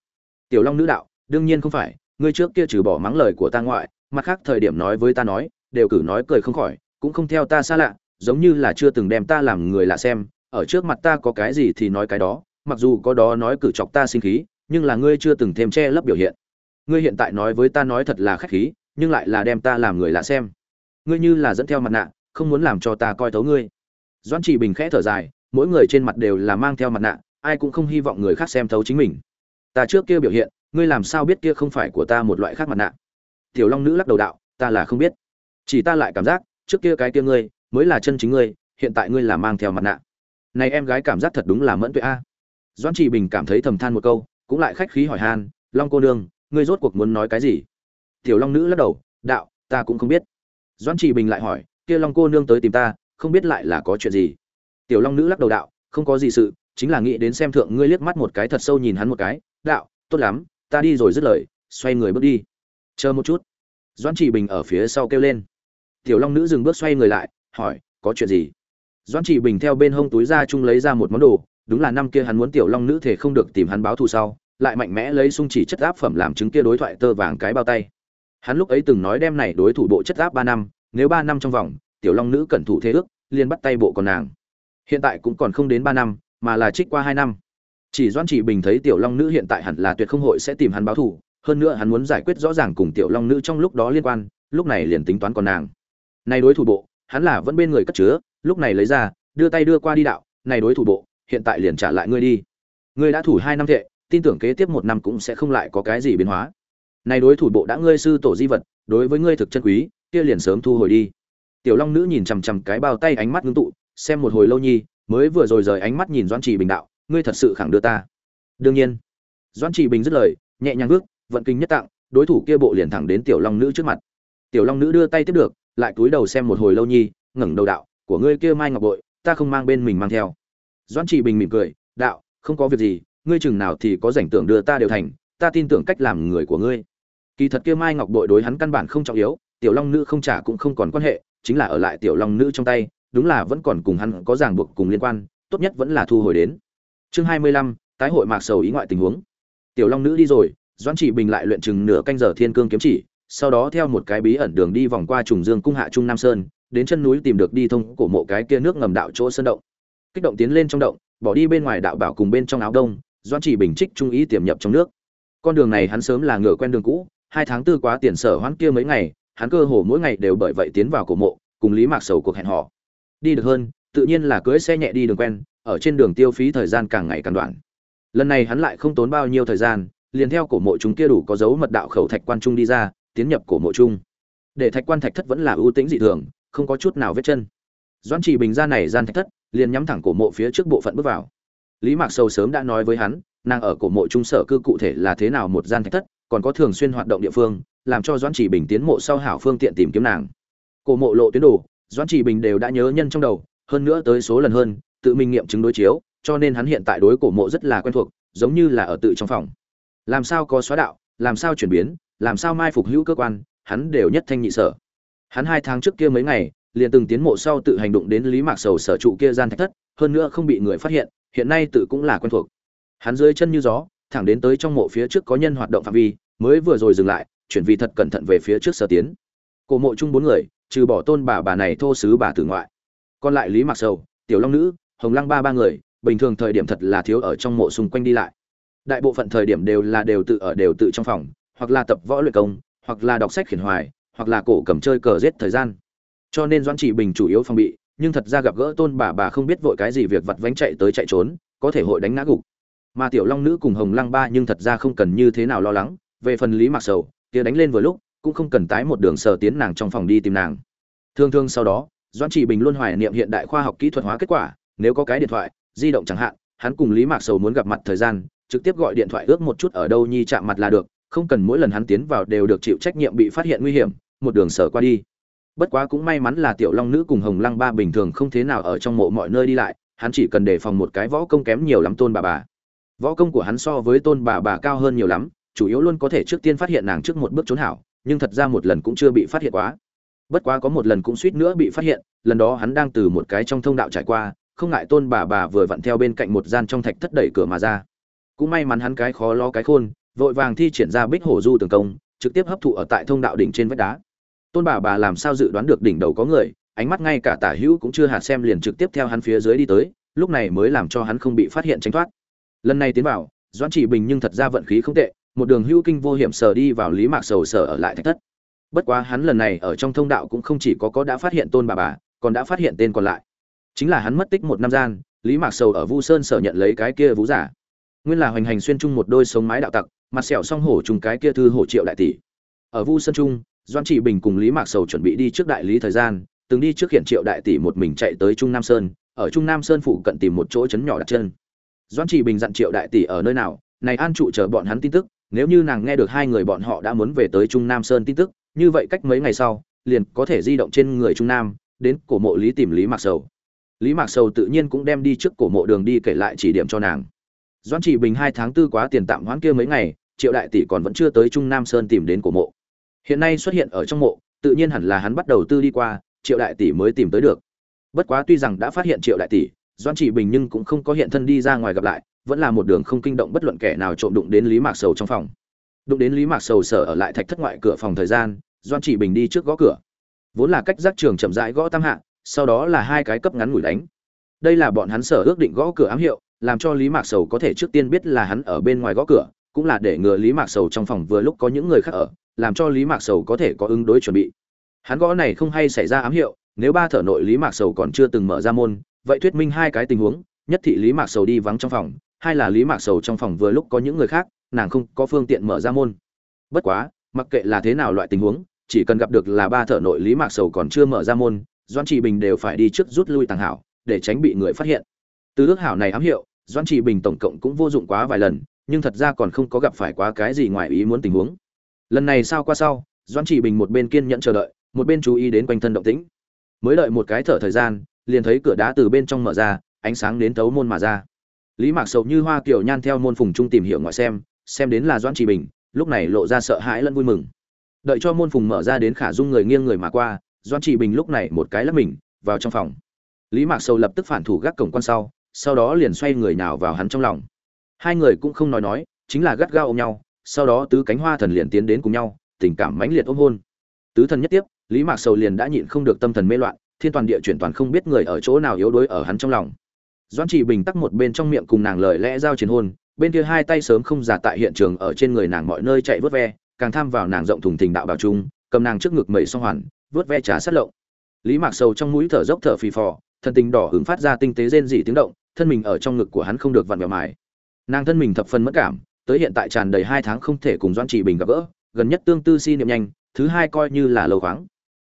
Tiểu long nữ đạo, đương nhiên không phải, ngươi trước kia trừ bỏ mắng lời của ta ngoại, mặt khác thời điểm nói với ta nói, đều cử nói cười không khỏi, cũng không theo ta xa lạ, giống như là chưa từng đem ta làm người lạ xem, ở trước mặt ta có cái gì thì nói cái đó, mặc dù có đó nói cử chọc ta sinh khí nhưng là ngươi chưa từng thêm che lấp biểu hiện. Ngươi hiện tại nói với ta nói thật là khách khí, nhưng lại là đem ta làm người lạ xem. Ngươi như là dẫn theo mặt nạ, không muốn làm cho ta coi thấu ngươi. Doan chỉ bình khẽ thở dài, mỗi người trên mặt đều là mang theo mặt nạ, ai cũng không hy vọng người khác xem thấu chính mình. Ta trước kia biểu hiện, ngươi làm sao biết kia không phải của ta một loại khác mặt nạ? Tiểu long nữ lắc đầu đạo, ta là không biết. Chỉ ta lại cảm giác, trước kia cái kia ngươi, mới là chân chính ngươi, hiện tại ngươi là mang theo mặt nạ. Này em gái cảm giác thật đúng là mẫn tuệ a. Doan chỉ bình cảm thấy thầm than một câu cũng lại khách khí hỏi han, long cô nương, ngươi rốt cuộc muốn nói cái gì? Tiểu long nữ lắc đầu, đạo, ta cũng không biết. Doan chỉ bình lại hỏi, kia long cô nương tới tìm ta, không biết lại là có chuyện gì? Tiểu long nữ lắc đầu đạo, không có gì sự, chính là nghĩ đến xem thượng ngươi liếc mắt một cái thật sâu nhìn hắn một cái, đạo, tốt lắm, ta đi rồi dứt lời, xoay người bước đi. Chờ một chút. Doan chỉ bình ở phía sau kêu lên. Tiểu long nữ dừng bước xoay người lại, hỏi, có chuyện gì? Doan chỉ bình theo bên hông túi ra chung lấy ra một món đồ, đúng là năm kia hắn muốn tiểu long nữ thể không được tìm hắn báo thù sau lại mạnh mẽ lấy sung chỉ chất áp phẩm làm chứng kia đối thoại tơ vàng cái bao tay. Hắn lúc ấy từng nói đem này đối thủ bộ chất áp ba năm, nếu ba năm trong vòng, tiểu long nữ cẩn thủ thế ước, liền bắt tay bộ còn nàng. Hiện tại cũng còn không đến ba năm, mà là trích qua hai năm. Chỉ doan chỉ bình thấy tiểu long nữ hiện tại hẳn là tuyệt không hội sẽ tìm hắn báo thù, hơn nữa hắn muốn giải quyết rõ ràng cùng tiểu long nữ trong lúc đó liên quan, lúc này liền tính toán còn nàng. Này đối thủ bộ, hắn là vẫn bên người cất chứa, lúc này lấy ra, đưa tay đưa qua đi đạo, này đối thủ bộ, hiện tại liền trả lại ngươi đi. Ngươi đã thủ hai năm thệ tin tưởng kế tiếp một năm cũng sẽ không lại có cái gì biến hóa. Này đối thủ bộ đã ngươi sư tổ di vật, đối với ngươi thực chân quý, kia liền sớm thu hồi đi. Tiểu long nữ nhìn chằm chằm cái bao tay ánh mắt ngưng tụ, xem một hồi lâu nhi, mới vừa rồi rời ánh mắt nhìn doan trì bình đạo, ngươi thật sự khẳng đưa ta. Đương nhiên. Doan trì bình dứt lời, nhẹ nhàng bước, vận kinh nhất tặng đối thủ kia bộ liền thẳng đến tiểu long nữ trước mặt. Tiểu long nữ đưa tay tiếp được, lại cúi đầu xem một hồi lâu nhi, ngẩng đầu đạo, của ngươi kia mai ngọc bội, ta không mang bên mình mang theo. Doan trì bình mỉm cười, đạo, không có việc gì ngươi chừng nào thì có rảnh tưởng đưa ta đều thành, ta tin tưởng cách làm người của ngươi. Kỳ thật kia mai ngọc bội đối hắn căn bản không trọng yếu, tiểu long nữ không trả cũng không còn quan hệ, chính là ở lại tiểu long nữ trong tay, đúng là vẫn còn cùng hắn có ràng buộc cùng liên quan, tốt nhất vẫn là thu hồi đến. Chương hai mươi lăm, tái hội mạc sầu ý ngoại tình huống. Tiểu long nữ đi rồi, doãn chỉ bình lại luyện chừng nửa canh giờ thiên cương kiếm chỉ, sau đó theo một cái bí ẩn đường đi vòng qua trùng dương cung hạ trung nam sơn, đến chân núi tìm được đi thông của mộ cái kia nước ngầm đạo chỗ sơn động. Kích động tiến lên trong động, bỏ đi bên ngoài đạo bảo cùng bên trong áo đông doãn chỉ bình trích trung ý tiềm nhập trong nước. Con đường này hắn sớm là ngựa quen đường cũ, hai tháng tư quá tiền sở hoãn kia mấy ngày, hắn cơ hồ mỗi ngày đều bởi vậy tiến vào cổ mộ, cùng lý mạc sầu cuộc hẹn hò. Đi được hơn, tự nhiên là cưới xe nhẹ đi đường quen, ở trên đường tiêu phí thời gian càng ngày càng đoạn. Lần này hắn lại không tốn bao nhiêu thời gian, liền theo cổ mộ chúng kia đủ có dấu mật đạo khẩu thạch quan trung đi ra, tiến nhập cổ mộ trung để thạch quan thạch thất vẫn là ưu tĩnh dị thường, không có chút nào vết chân. Doãn chỉ bình ra này gian thạch thất, liền nhắm thẳng cổ mộ phía trước bộ phận bước vào lý mạc sầu sớm đã nói với hắn, nàng ở cổ mộ trung sở cư cụ thể là thế nào một gian thạch thất, còn có thường xuyên hoạt động địa phương, làm cho doãn chỉ bình tiến mộ sau hảo phương tiện tìm kiếm nàng. Cổ mộ lộ tuyến đồ, doãn chỉ bình đều đã nhớ nhân trong đầu, hơn nữa tới số lần hơn, tự mình nghiệm chứng đối chiếu, cho nên hắn hiện tại đối cổ mộ rất là quen thuộc, giống như là ở tự trong phòng. Làm sao có xóa đạo, làm sao chuyển biến, làm sao mai phục hữu cơ quan, hắn đều nhất thanh nhị sở. Hắn hai tháng trước kia mấy ngày, liền từng tiến mộ sau tự hành động đến lý mạc sầu sở trụ kia gian thạch thất, hơn nữa không bị người phát hiện hiện nay tự cũng là quen thuộc. Hắn dưới chân như gió, thẳng đến tới trong mộ phía trước có nhân hoạt động phạm vi, mới vừa rồi dừng lại, chuyển vì thật cẩn thận về phía trước sở tiến. Cổ mộ chung bốn người, trừ bỏ tôn bà bà này thô sứ bà tử ngoại. Còn lại lý mặc sầu, tiểu long nữ, hồng lăng ba ba người, bình thường thời điểm thật là thiếu ở trong mộ xung quanh đi lại. Đại bộ phận thời điểm đều là đều tự ở đều tự trong phòng, hoặc là tập võ luyện công, hoặc là đọc sách khiển hoài, hoặc là cổ cầm chơi cờ giết thời gian. Cho nên doãn chỉ bình chủ yếu phòng bị nhưng thật ra gặp gỡ tôn bà bà không biết vội cái gì việc vặt vánh chạy tới chạy trốn, có thể hội đánh ngã gục. Mà tiểu long nữ cùng hồng lăng ba nhưng thật ra không cần như thế nào lo lắng, về phần lý mặc sầu, kia đánh lên vừa lúc, cũng không cần tái một đường sờ tiến nàng trong phòng đi tìm nàng. Thương thương sau đó, doãn trị bình luôn hoài niệm hiện đại khoa học kỹ thuật hóa kết quả, nếu có cái điện thoại, di động chẳng hạn, hắn cùng lý mạc sầu muốn gặp mặt thời gian, trực tiếp gọi điện thoại ước một chút ở đâu nhi chạm mặt là được, không cần mỗi lần hắn tiến vào đều được chịu trách nhiệm bị phát hiện nguy hiểm, một đường sở qua đi bất quá cũng may mắn là tiểu long nữ cùng hồng lăng ba bình thường không thế nào ở trong mộ mọi nơi đi lại, hắn chỉ cần đề phòng một cái võ công kém nhiều lắm tôn bà bà. Võ công của hắn so với tôn bà bà cao hơn nhiều lắm, chủ yếu luôn có thể trước tiên phát hiện nàng trước một bước trốn hảo, nhưng thật ra một lần cũng chưa bị phát hiện quá. Bất quá có một lần cũng suýt nữa bị phát hiện, lần đó hắn đang từ một cái trong thông đạo trải qua, không ngại tôn bà bà vừa vặn theo bên cạnh một gian trong thạch thất đẩy cửa mà ra. Cũng may mắn hắn cái khó lo cái khôn, vội vàng thi triển ra bích hổ du tường công, trực tiếp hấp thụ ở tại thông đạo đỉnh trên vách đá tôn bà bà làm sao dự đoán được đỉnh đầu có người, ánh mắt ngay cả tả hữu cũng chưa hạt xem liền trực tiếp theo hắn phía dưới đi tới, lúc này mới làm cho hắn không bị phát hiện tránh thoát. Lần này tiến vào, doãn chỉ bình nhưng thật ra vận khí không tệ, một đường hữu kinh vô hiểm sờ đi vào lý mạc sầu sở ở lại thạch thất. Bất quá hắn lần này ở trong thông đạo cũng không chỉ có có đã phát hiện tôn bà bà, còn đã phát hiện tên còn lại. Chính là hắn mất tích một năm gian, lý mạc sầu ở vu sơn sở nhận lấy cái kia vũ giả. Nguyên là hoành hành xuyên chung một đôi sống mái đạo tặc, mặt sẹo song hổ trùng cái kia thư hổ triệu đại tỷ. Ở vu sơn trung doan trị bình cùng lý mạc sầu chuẩn bị đi trước đại lý thời gian, từng đi trước hiện triệu đại tỷ một mình chạy tới trung nam sơn, ở trung nam sơn phụ cận tìm một chỗ trấn nhỏ đặt chân. Doan trị bình dặn triệu đại tỷ ở nơi nào, này an trụ chờ bọn hắn tin tức, nếu như nàng nghe được hai người bọn họ đã muốn về tới trung nam sơn tin tức, như vậy cách mấy ngày sau, liền có thể di động trên người trung nam, đến cổ mộ lý tìm lý mạc sầu. Lý mạc sầu tự nhiên cũng đem đi trước cổ mộ đường đi kể lại chỉ điểm cho nàng. Doan chỉ bình hai tháng tư quá tiền tạm hoãn kia mấy ngày, triệu đại tỷ còn vẫn chưa tới trung nam sơn tìm đến cổ mộ hiện nay xuất hiện ở trong mộ, tự nhiên hẳn là hắn bắt đầu tư đi qua, triệu đại tỷ mới tìm tới được. Bất quá tuy rằng đã phát hiện triệu đại tỷ doan chỉ bình nhưng cũng không có hiện thân đi ra ngoài gặp lại, vẫn là một đường không kinh động bất luận kẻ nào trộm đụng đến lý mạc sầu trong phòng. Đụng đến lý mạc sầu sở ở lại thạch thất ngoại cửa phòng thời gian doan chỉ bình đi trước gõ cửa. Vốn là cách giác trường chậm rãi gõ tam hạ, sau đó là hai cái cấp ngắn ngủi đánh. Đây là bọn hắn sở ước định gõ cửa ám hiệu, làm cho lý mạc sầu có thể trước tiên biết là hắn ở bên ngoài gõ cửa cũng là để ngừa lý mạc sầu trong phòng vừa lúc có những người khác ở, làm cho lý mạc sầu có thể có ứng đối chuẩn bị. Hắn gõ này không hay xảy ra ám hiệu, nếu ba thở nội lý mạc sầu còn chưa từng mở ra môn, vậy thuyết minh hai cái tình huống, nhất thị lý mạc sầu đi vắng trong phòng, hai là lý mạc sầu trong phòng vừa lúc có những người khác, nàng không có phương tiện mở ra môn. Bất quá, mặc kệ là thế nào loại tình huống, chỉ cần gặp được là ba thợ nội lý mạc sầu còn chưa mở ra môn doan trị bình đều phải đi trước rút lui tàng hảo, để tránh bị người phát hiện. Từ ước hảo này ám hiệu doan trị bình tổng cộng cũng vô dụng quá vài lần nhưng thật ra còn không có gặp phải quá cái gì ngoài ý muốn tình huống. Lần này sao qua sau doan Chỉ bình một bên kiên nhẫn chờ đợi, một bên chú ý đến quanh thân động tĩnh. Mới đợi một cái thở thời gian, liền thấy cửa đá từ bên trong mở ra, ánh sáng đến thấu môn mà ra. Lý mạc sầu như hoa kiểu nhan theo môn phùng trung tìm hiểu ngoại xem xem đến là doan Chỉ bình, lúc này lộ ra sợ hãi lẫn vui mừng. Đợi cho môn phùng mở ra đến khả dung người nghiêng người mà qua doan Chỉ bình lúc này một cái lắp mình, vào trong phòng. Lý mạc sầu lập tức phản thủ gác cổng quan sau sau đó liền xoay người nào vào hắn trong lòng hai người cũng không nói nói, chính là gắt gao ôm nhau, sau đó tứ cánh hoa thần liền tiến đến cùng nhau, tình cảm mãnh liệt ôm hôn. Tứ thần nhất tiếp, lý mạc sầu liền đã nhịn không được tâm thần mê loạn, thiên toàn địa chuyển toàn không biết người ở chỗ nào yếu đuối ở hắn trong lòng. Doan trị bình tắc một bên trong miệng cùng nàng lời lẽ giao chiến hôn, bên kia hai tay sớm không giả tại hiện trường ở trên người nàng mọi nơi chạy vớt ve, càng tham vào nàng rộng thùng thình đạo bảo trung, cầm nàng trước ngực mẩy song hoàn, vớt ve trà sát lộng. Lý mạc sầu trong mũi thở dốc thở phì phò thân tình đỏ hứng phát ra tinh tế rên dị tiếng động, thân mình ở trong ngực của hắn không được vặn vẹo mài nàng thân mình thập phần mất cảm, tới hiện tại tràn đầy hai tháng không thể cùng doan trị bình gặp gỡ, gần nhất tương tư si niệm nhanh, thứ hai coi như là lâu khoáng.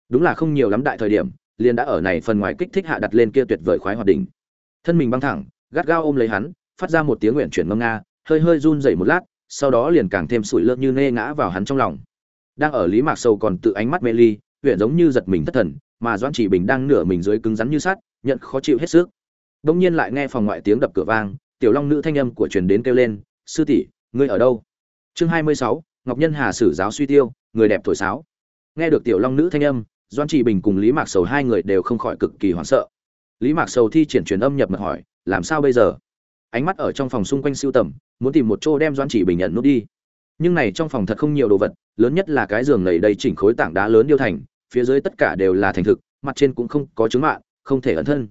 Đúng là không nhiều lắm đại thời điểm, liền đã ở này phần ngoài kích thích hạ đặt lên kia tuyệt vời khoái hoạt đỉnh. Thân mình băng thẳng, gắt gao ôm lấy hắn, phát ra một tiếng nguyện chuyển ngâm nga, hơi hơi run dậy một lát, sau đó liền càng thêm sủi lơ như nê ngã vào hắn trong lòng. Đang ở lý mạc sầu còn tự ánh mắt mê ly, huyện giống như giật mình thất thần, mà doan chỉ bình đang nửa mình dưới cứng rắn như sắt, nhận khó chịu hết sức. Đông nhiên lại nghe phòng ngoại tiếng đập cửa vang tiểu long nữ thanh âm của truyền đến kêu lên, sư tỷ, ngươi ở đâu? Chương hai mươi sáu, ngọc nhân hà sử giáo suy tiêu, người đẹp thổi sáo. Nghe được tiểu long nữ thanh âm, doan chỉ bình cùng lý mạc sầu hai người đều không khỏi cực kỳ hoảng sợ. Lý mạc sầu thi triển truyền âm nhập mật hỏi, làm sao bây giờ? Ánh mắt ở trong phòng xung quanh siêu tầm, muốn tìm một chỗ đem doan chỉ bình nhận nút đi. Nhưng này trong phòng thật không nhiều đồ vật, lớn nhất là cái giường lầy đầy chỉnh khối tảng đá lớn điêu thành, phía dưới tất cả đều là thành thực, mặt trên cũng không có chứng mạng không thể ẩn thân.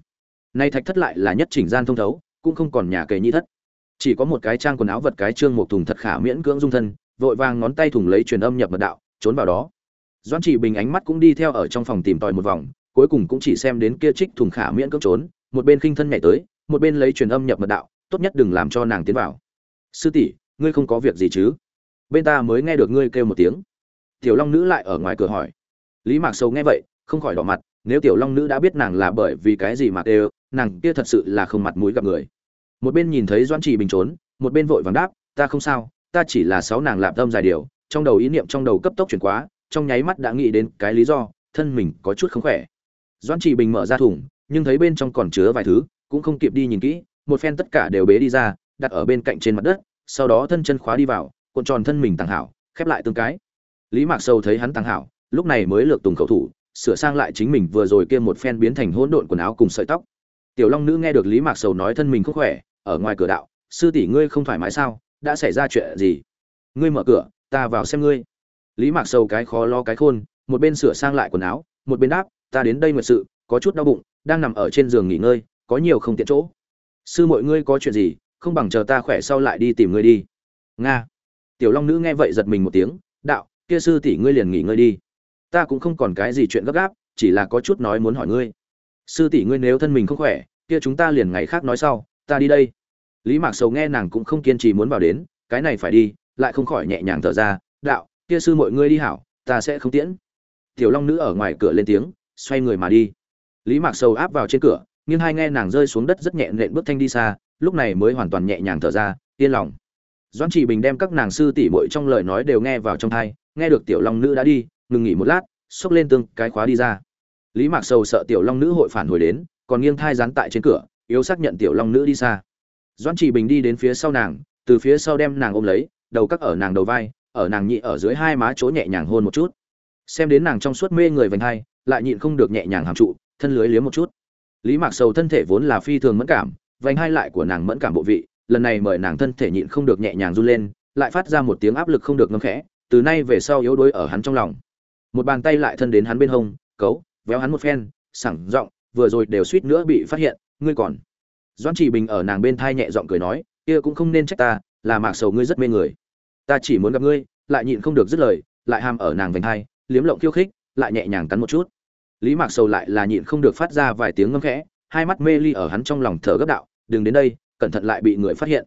Nay thạch thất lại là nhất chỉnh gian thông thấu cũng không còn nhà kề nhi thất. Chỉ có một cái trang quần áo vật cái trương một thùng thật khả miễn cưỡng dung thân, vội vàng ngón tay thùng lấy truyền âm nhập mật đạo, trốn vào đó. Doan chỉ bình ánh mắt cũng đi theo ở trong phòng tìm tòi một vòng, cuối cùng cũng chỉ xem đến kia trích thùng khả miễn cưỡng trốn, một bên khinh thân nhảy tới, một bên lấy truyền âm nhập mật đạo, tốt nhất đừng làm cho nàng tiến vào. Sư tỷ, ngươi không có việc gì chứ? Bên ta mới nghe được ngươi kêu một tiếng. Tiểu long nữ lại ở ngoài cửa hỏi. Lý mạc sầu nghe vậy, không khỏi đỏ mặt, nếu tiểu long nữ đã biết nàng là bởi vì cái gì mà kêu nàng kia thật sự là không mặt mũi gặp người. Một bên nhìn thấy doãn trì bình trốn, một bên vội vàng đáp, ta không sao, ta chỉ là sáu nàng lạp tâm dài điều, trong đầu ý niệm trong đầu cấp tốc chuyển quá trong nháy mắt đã nghĩ đến cái lý do, thân mình có chút không khỏe. Doãn trì bình mở ra thùng, nhưng thấy bên trong còn chứa vài thứ, cũng không kịp đi nhìn kỹ, một phen tất cả đều bế đi ra, đặt ở bên cạnh trên mặt đất, sau đó thân chân khóa đi vào, cuộn tròn thân mình tàng hảo, khép lại tương cái. Lý mạc sâu thấy hắn tàng hảo, lúc này mới lược tùng khẩu thủ, sửa sang lại chính mình vừa rồi kia một phen biến thành hỗn độn quần áo cùng sợi tóc tiểu long nữ nghe được lý mạc sầu nói thân mình không khỏe, ở ngoài cửa đạo, sư tỷ ngươi không thoải mái sao? Đã xảy ra chuyện gì? Ngươi mở cửa, ta vào xem ngươi. Lý mạc sầu cái khó lo cái khôn, một bên sửa sang lại quần áo, một bên đáp, ta đến đây nguyệt sự, có chút đau bụng, đang nằm ở trên giường nghỉ ngơi, có nhiều không tiện chỗ. Sư mọi ngươi có chuyện gì, không bằng chờ ta khỏe sau lại đi tìm ngươi đi. Nga. Tiểu long nữ nghe vậy giật mình một tiếng, đạo, kia sư tỷ ngươi liền nghỉ ngơi đi. Ta cũng không còn cái gì chuyện gấp gáp, chỉ là có chút nói muốn hỏi ngươi sư tỷ ngươi nếu thân mình không khỏe, kia chúng ta liền ngày khác nói sau, ta đi đây. Lý mạc sầu nghe nàng cũng không kiên trì muốn vào đến, cái này phải đi, lại không khỏi nhẹ nhàng thở ra, đạo, kia sư mọi ngươi đi hảo, ta sẽ không tiễn. Tiểu long nữ ở ngoài cửa lên tiếng, xoay người mà đi. Lý mạc sầu áp vào trên cửa nhưng hai nghe nàng rơi xuống đất rất nhẹ nện bước thanh đi xa, lúc này mới hoàn toàn nhẹ nhàng thở ra, yên lòng. Doãn chỉ bình đem các nàng sư tỷ muội trong lời nói đều nghe vào trong thai nghe được tiểu long nữ đã đi, ngừng nghỉ một lát, xốc lên tương cái khóa đi ra lý mạc sầu sợ tiểu long nữ hội phản hồi đến, còn nghiêng thai dán tại trên cửa, yếu xác nhận tiểu long nữ đi xa. Doãn chỉ bình đi đến phía sau nàng, từ phía sau đem nàng ôm lấy, đầu cắt ở nàng đầu vai, ở nàng nhị ở dưới hai má chỗ nhẹ nhàng hôn một chút. Xem đến nàng trong suốt mê người vành hai, lại nhịn không được nhẹ nhàng hàm trụ, thân lưới liếm một chút. Lý mạc sầu thân thể vốn là phi thường mẫn cảm, vành hai lại của nàng mẫn cảm bộ vị, lần này mời nàng thân thể nhịn không được nhẹ nhàng run lên, lại phát ra một tiếng áp lực không được ngâm khẽ, từ nay về sau yếu đuối ở hắn trong lòng. Một bàn tay lại thân đến hắn bên hông, cấu véo hắn một phen sẳng giọng, vừa rồi đều suýt nữa bị phát hiện, ngươi còn. Doãn chỉ bình ở nàng bên thai nhẹ giọng cười nói, kia cũng không nên trách ta, là mạc sầu ngươi rất mê người. Ta chỉ muốn gặp ngươi, lại nhịn không được dứt lời, lại hàm ở nàng vành thai, liếm lộng khiêu khích, lại nhẹ nhàng cắn một chút. Lý mạc sầu lại là nhịn không được phát ra vài tiếng ngâm khẽ, hai mắt mê ly ở hắn trong lòng thở gấp đạo, đừng đến đây, cẩn thận lại bị người phát hiện.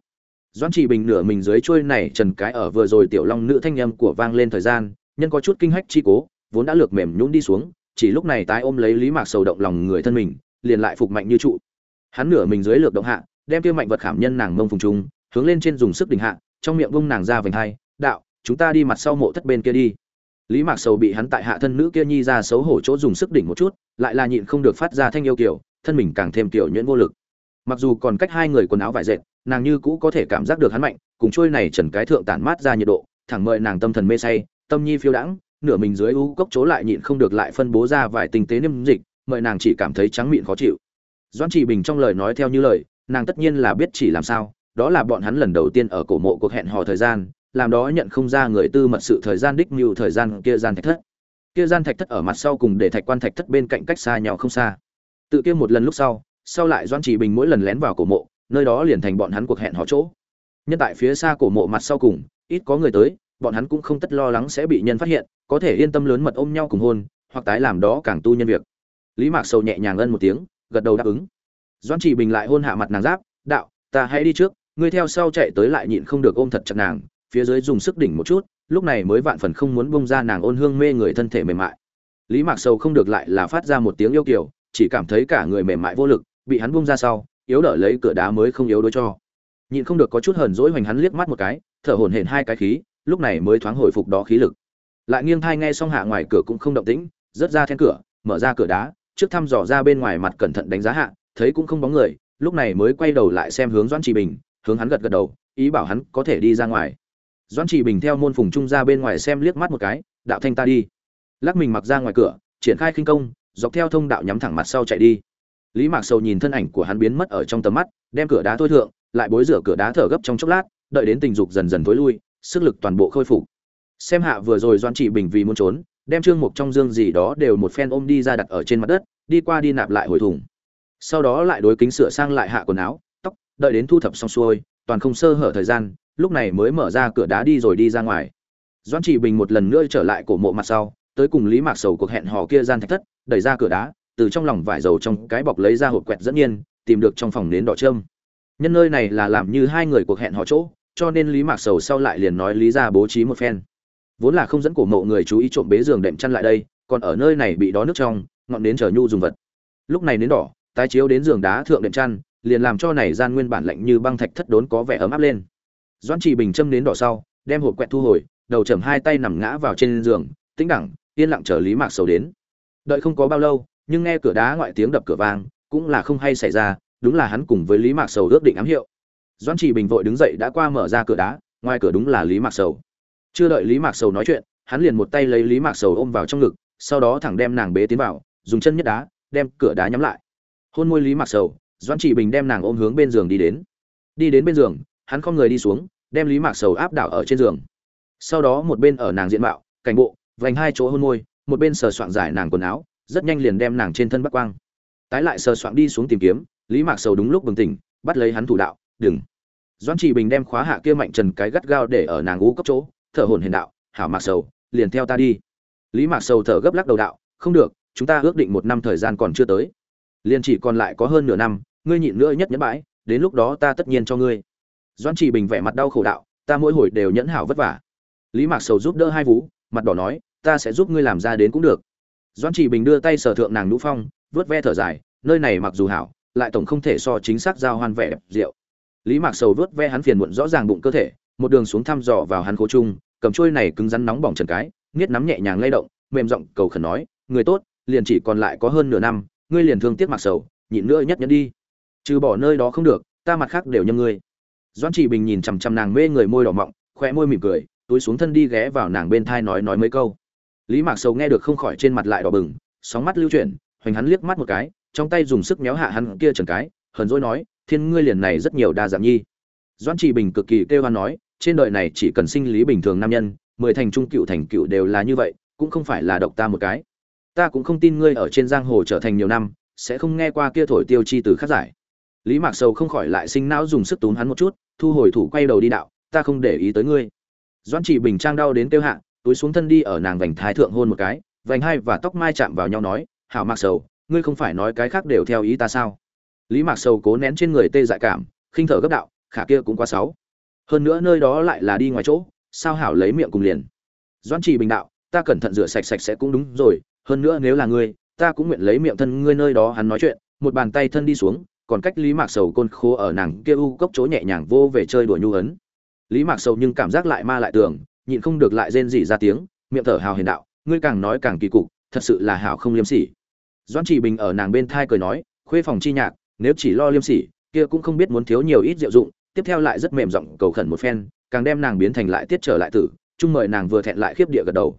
Doãn chỉ bình nửa mình dưới trôi này trần cái ở vừa rồi tiểu long nữ thanh âm của vang lên thời gian, nhân có chút kinh hách chi cố, vốn đã lược mềm nhũn đi xuống chỉ lúc này tái ôm lấy lý mạc sầu động lòng người thân mình, liền lại phục mạnh như trụ. Hắn nửa mình dưới lược động hạ, đem tiêu mạnh vật khảm nhân nàng mông phùng trung hướng lên trên dùng sức đỉnh hạ, trong miệng vung nàng ra vành hai, đạo, chúng ta đi mặt sau mộ thất bên kia đi. Lý mạc sầu bị hắn tại hạ thân nữ kia nhi ra xấu hổ chỗ dùng sức đỉnh một chút, lại là nhịn không được phát ra thanh yêu kiểu, thân mình càng thêm kiểu nhuyễn vô lực. Mặc dù còn cách hai người quần áo vải dệt, nàng như cũ có thể cảm giác được hắn mạnh, cùng trôi này trần cái thượng tản mát ra nhiệt độ, thẳng mời nàng tâm thần mê say, tâm nhi phiêu đãng nửa mình dưới u cốc chỗ lại nhịn không được lại phân bố ra vài tinh tế niêm dịch, mời nàng chỉ cảm thấy trắng miệng khó chịu. Doãn chỉ bình trong lời nói theo như lời, nàng tất nhiên là biết chỉ làm sao, đó là bọn hắn lần đầu tiên ở cổ mộ cuộc hẹn hò thời gian, làm đó nhận không ra người tư mật sự thời gian đích mưu thời gian kia gian thạch thất. Kia gian thạch thất ở mặt sau cùng để thạch quan thạch thất bên cạnh cách xa nhau không xa. Tự kia một lần lúc sau sau lại doan chỉ bình mỗi lần lén vào cổ mộ, nơi đó liền thành bọn hắn cuộc hẹn hò chỗ. Nhân tại phía xa cổ mộ mặt sau cùng, ít có người tới bọn hắn cũng không tất lo lắng sẽ bị nhân phát hiện, có thể yên tâm lớn mật ôm nhau cùng hôn, hoặc tái làm đó càng tu nhân việc. Lý mạc sầu nhẹ nhàng ân một tiếng, gật đầu đáp ứng. Doan chỉ bình lại hôn hạ mặt nàng giáp, đạo, ta hãy đi trước, ngươi theo sau chạy tới lại nhịn không được ôm thật chặt nàng, phía dưới dùng sức đỉnh một chút, lúc này mới vạn phần không muốn bông ra nàng ôn hương mê người thân thể mềm mại. Lý mạc sầu không được lại là phát ra một tiếng yêu kiểu chỉ cảm thấy cả người mềm mại vô lực, bị hắn bung ra sau, yếu đỡ lấy cửa đá mới không yếu đối cho. Nhịn không được có chút hờn dỗi hoành hắn liếc mắt một cái, thở hổn hển hai cái khí lúc này mới thoáng hồi phục đó khí lực. Lại nghiêng thai nghe xong hạ ngoài cửa cũng không động tĩnh, rớt ra then cửa, mở ra cửa đá, trước thăm dò ra bên ngoài mặt cẩn thận đánh giá hạ, thấy cũng không bóng người, lúc này mới quay đầu lại xem hướng doãn trì bình, hướng hắn gật gật đầu, ý bảo hắn có thể đi ra ngoài. Doãn trì bình theo môn phùng trung ra bên ngoài xem liếc mắt một cái, đạo thanh ta đi. Lắc mình mặc ra ngoài cửa, triển khai khinh công, dọc theo thông đạo nhắm thẳng mặt sau chạy đi. Lý mạc sầu nhìn thân ảnh của hắn biến mất ở trong tầm mắt, đem cửa đá thôi thượng, lại bối rửa cửa đá thở gấp trong chốc lát, đợi đến tình dục dần dần tối lui sức lực toàn bộ khôi phục. Xem hạ vừa rồi doan trị bình vì muốn trốn, đem trương mục trong dương gì đó đều một phen ôm đi ra đặt ở trên mặt đất, đi qua đi nạp lại hồi thùng. Sau đó lại đối kính sửa sang lại hạ quần áo, tóc, đợi đến thu thập xong xuôi, toàn không sơ hở thời gian, lúc này mới mở ra cửa đá đi rồi đi ra ngoài. Doan trị bình một lần nữa trở lại cổ mộ mặt sau, tới cùng lý mạc sầu cuộc hẹn hò kia gian thạch thất, đẩy ra cửa đá, từ trong lòng vải dầu trong cái bọc lấy ra hộp quẹt dẫn nhiên, tìm được trong phòng nến đỏ trơm nhân nơi này là làm như hai người cuộc hẹn hò chỗ cho nên lý mạc sầu sau lại liền nói lý ra bố trí một phen. Vốn là không dẫn cổ mộ người chú ý trộm bế giường đệm chăn lại đây, còn ở nơi này bị đó nước trong, ngọn nến chờ nhu dùng vật. Lúc này nến đỏ, tái chiếu đến giường đá thượng đệm chăn, liền làm cho này gian nguyên bản lạnh như băng thạch thất đốn có vẻ ấm áp lên. Doãn chỉ bình châm nến đỏ sau, đem hộp quẹt thu hồi, đầu chầm hai tay nằm ngã vào trên giường, tĩnh đẳng, yên lặng chờ lý mạc sầu đến. Đợi không có bao lâu, nhưng nghe cửa đá ngoại tiếng đập cửa vang, cũng là không hay xảy ra, đúng là hắn cùng với lý mạc sầu ước định ám hiệu doãn chỉ bình vội đứng dậy đã qua mở ra cửa đá, ngoài cửa đúng là lý mạc sầu. Chưa đợi lý mạc sầu nói chuyện, hắn liền một tay lấy lý mạc sầu ôm vào trong ngực, sau đó thẳng đem nàng bế tiến vào, dùng chân nhất đá, đem cửa đá nhắm lại. Hôn môi lý mạc sầu, doãn chỉ bình đem nàng ôm hướng bên giường đi đến. Đi đến bên giường, hắn không người đi xuống, đem lý mạc sầu áp đảo ở trên giường. Sau đó một bên ở nàng diện mạo, cảnh bộ, vành hai chỗ hôn môi, một bên sờ soạn giải nàng quần áo, rất nhanh liền đem nàng trên thân bắc quang. Tái lại sờ soạn đi xuống tìm kiếm, lý mạc sầu đúng lúc bừng tỉnh, bắt lấy hắn thủ đạo, đừng doãn chỉ bình đem khóa hạ kia mạnh trần cái gắt gao để ở nàng ngũ cấp chỗ, thở hổn hển đạo, hảo mạc sầu, liền theo ta đi. Lý mạc sầu thở gấp lắc đầu đạo, không được, chúng ta ước định một năm thời gian còn chưa tới. Liền chỉ còn lại có hơn nửa năm, ngươi nhịn nữa nhất nhẫn bãi, đến lúc đó ta tất nhiên cho ngươi. Doãn chỉ bình vẻ mặt đau khổ đạo, ta mỗi hồi đều nhẫn hảo vất vả. Lý mạc sầu giúp đỡ hai vú, mặt đỏ nói, ta sẽ giúp ngươi làm ra đến cũng được. Doãn chỉ bình đưa tay sờ thượng nàng nhũ phong, vớt ve thở dài, nơi này mặc dù hảo, lại tổng không thể so chính xác giao hoan vẻ đẹp rượu lý mạc sầu vớt ve hắn phiền muộn rõ ràng bụng cơ thể, một đường xuống thăm dò vào hắn khố trung cầm trôi này cứng rắn nóng bỏng trần cái, nghiết nắm nhẹ nhàng lay động, mềm giọng cầu khẩn nói, người tốt, liền chỉ còn lại có hơn nửa năm, ngươi liền thương tiếc mạc sầu, nhịn nữa nhất nhẫn đi. Trừ bỏ nơi đó không được, ta mặt khác đều nhâm ngươi. Doãn chỉ bình nhìn chằm chằm nàng mê người môi đỏ mọng khoe môi mỉm cười, túi xuống thân đi ghé vào nàng bên thai nói nói mấy câu. Lý mạc sầu nghe được không khỏi trên mặt lại đỏ bừng, sóng mắt lưu chuyển, hoành hắn liếc mắt một cái, trong tay dùng sức méo hạ hắn kia trần cái, hờn dỗi nói thiên ngươi liền này rất nhiều đa dạng nhi. Doãn trì bình cực kỳ kêu hoan nói, trên đời này chỉ cần sinh lý bình thường nam nhân, mười thành trung cựu thành cựu đều là như vậy, cũng không phải là độc ta một cái. Ta cũng không tin ngươi ở trên giang hồ trở thành nhiều năm, sẽ không nghe qua kia thổi tiêu chi từ khắc giải. Lý mạc sầu không khỏi lại sinh não dùng sức túm hắn một chút, thu hồi thủ quay đầu đi đạo, ta không để ý tới ngươi. Doãn trì bình trang đau đến tiêu hạ, túi xuống thân đi ở nàng vành thái thượng hôn một cái, vành hai và tóc mai chạm vào nhau nói, hảo mạc sầu, ngươi không phải nói cái khác đều theo ý ta sao? Lý mạc sầu cố nén trên người tê dại cảm, khinh thở gấp đạo, khả kia cũng quá sáu hơn nữa nơi đó lại là đi ngoài chỗ, sao hảo lấy miệng cùng liền? Doãn trì bình đạo, ta cẩn thận rửa sạch sạch sẽ cũng đúng rồi, hơn nữa nếu là ngươi, ta cũng nguyện lấy miệng thân ngươi nơi đó hắn nói chuyện. Một bàn tay thân đi xuống, còn cách lý mạc sầu côn khô ở nàng kia u cốc chỗ nhẹ nhàng vô về chơi đùa nhu ấn. Lý mạc sầu nhưng cảm giác lại ma lại tưởng, nhịn không được lại rên rỉ ra tiếng, miệng thở hào hiền đạo, ngươi càng nói càng kỳ cục, thật sự là hảo không liêm sỉ. Doãn chỉ bình ở nàng bên thai cười nói, khuê phòng chi nhạc nếu chỉ lo liêm sỉ, kia cũng không biết muốn thiếu nhiều ít diệu dụng, tiếp theo lại rất mềm giọng cầu khẩn một phen, càng đem nàng biến thành lại tiết trở lại tử chung mời nàng vừa thẹn lại khiếp địa gật đầu.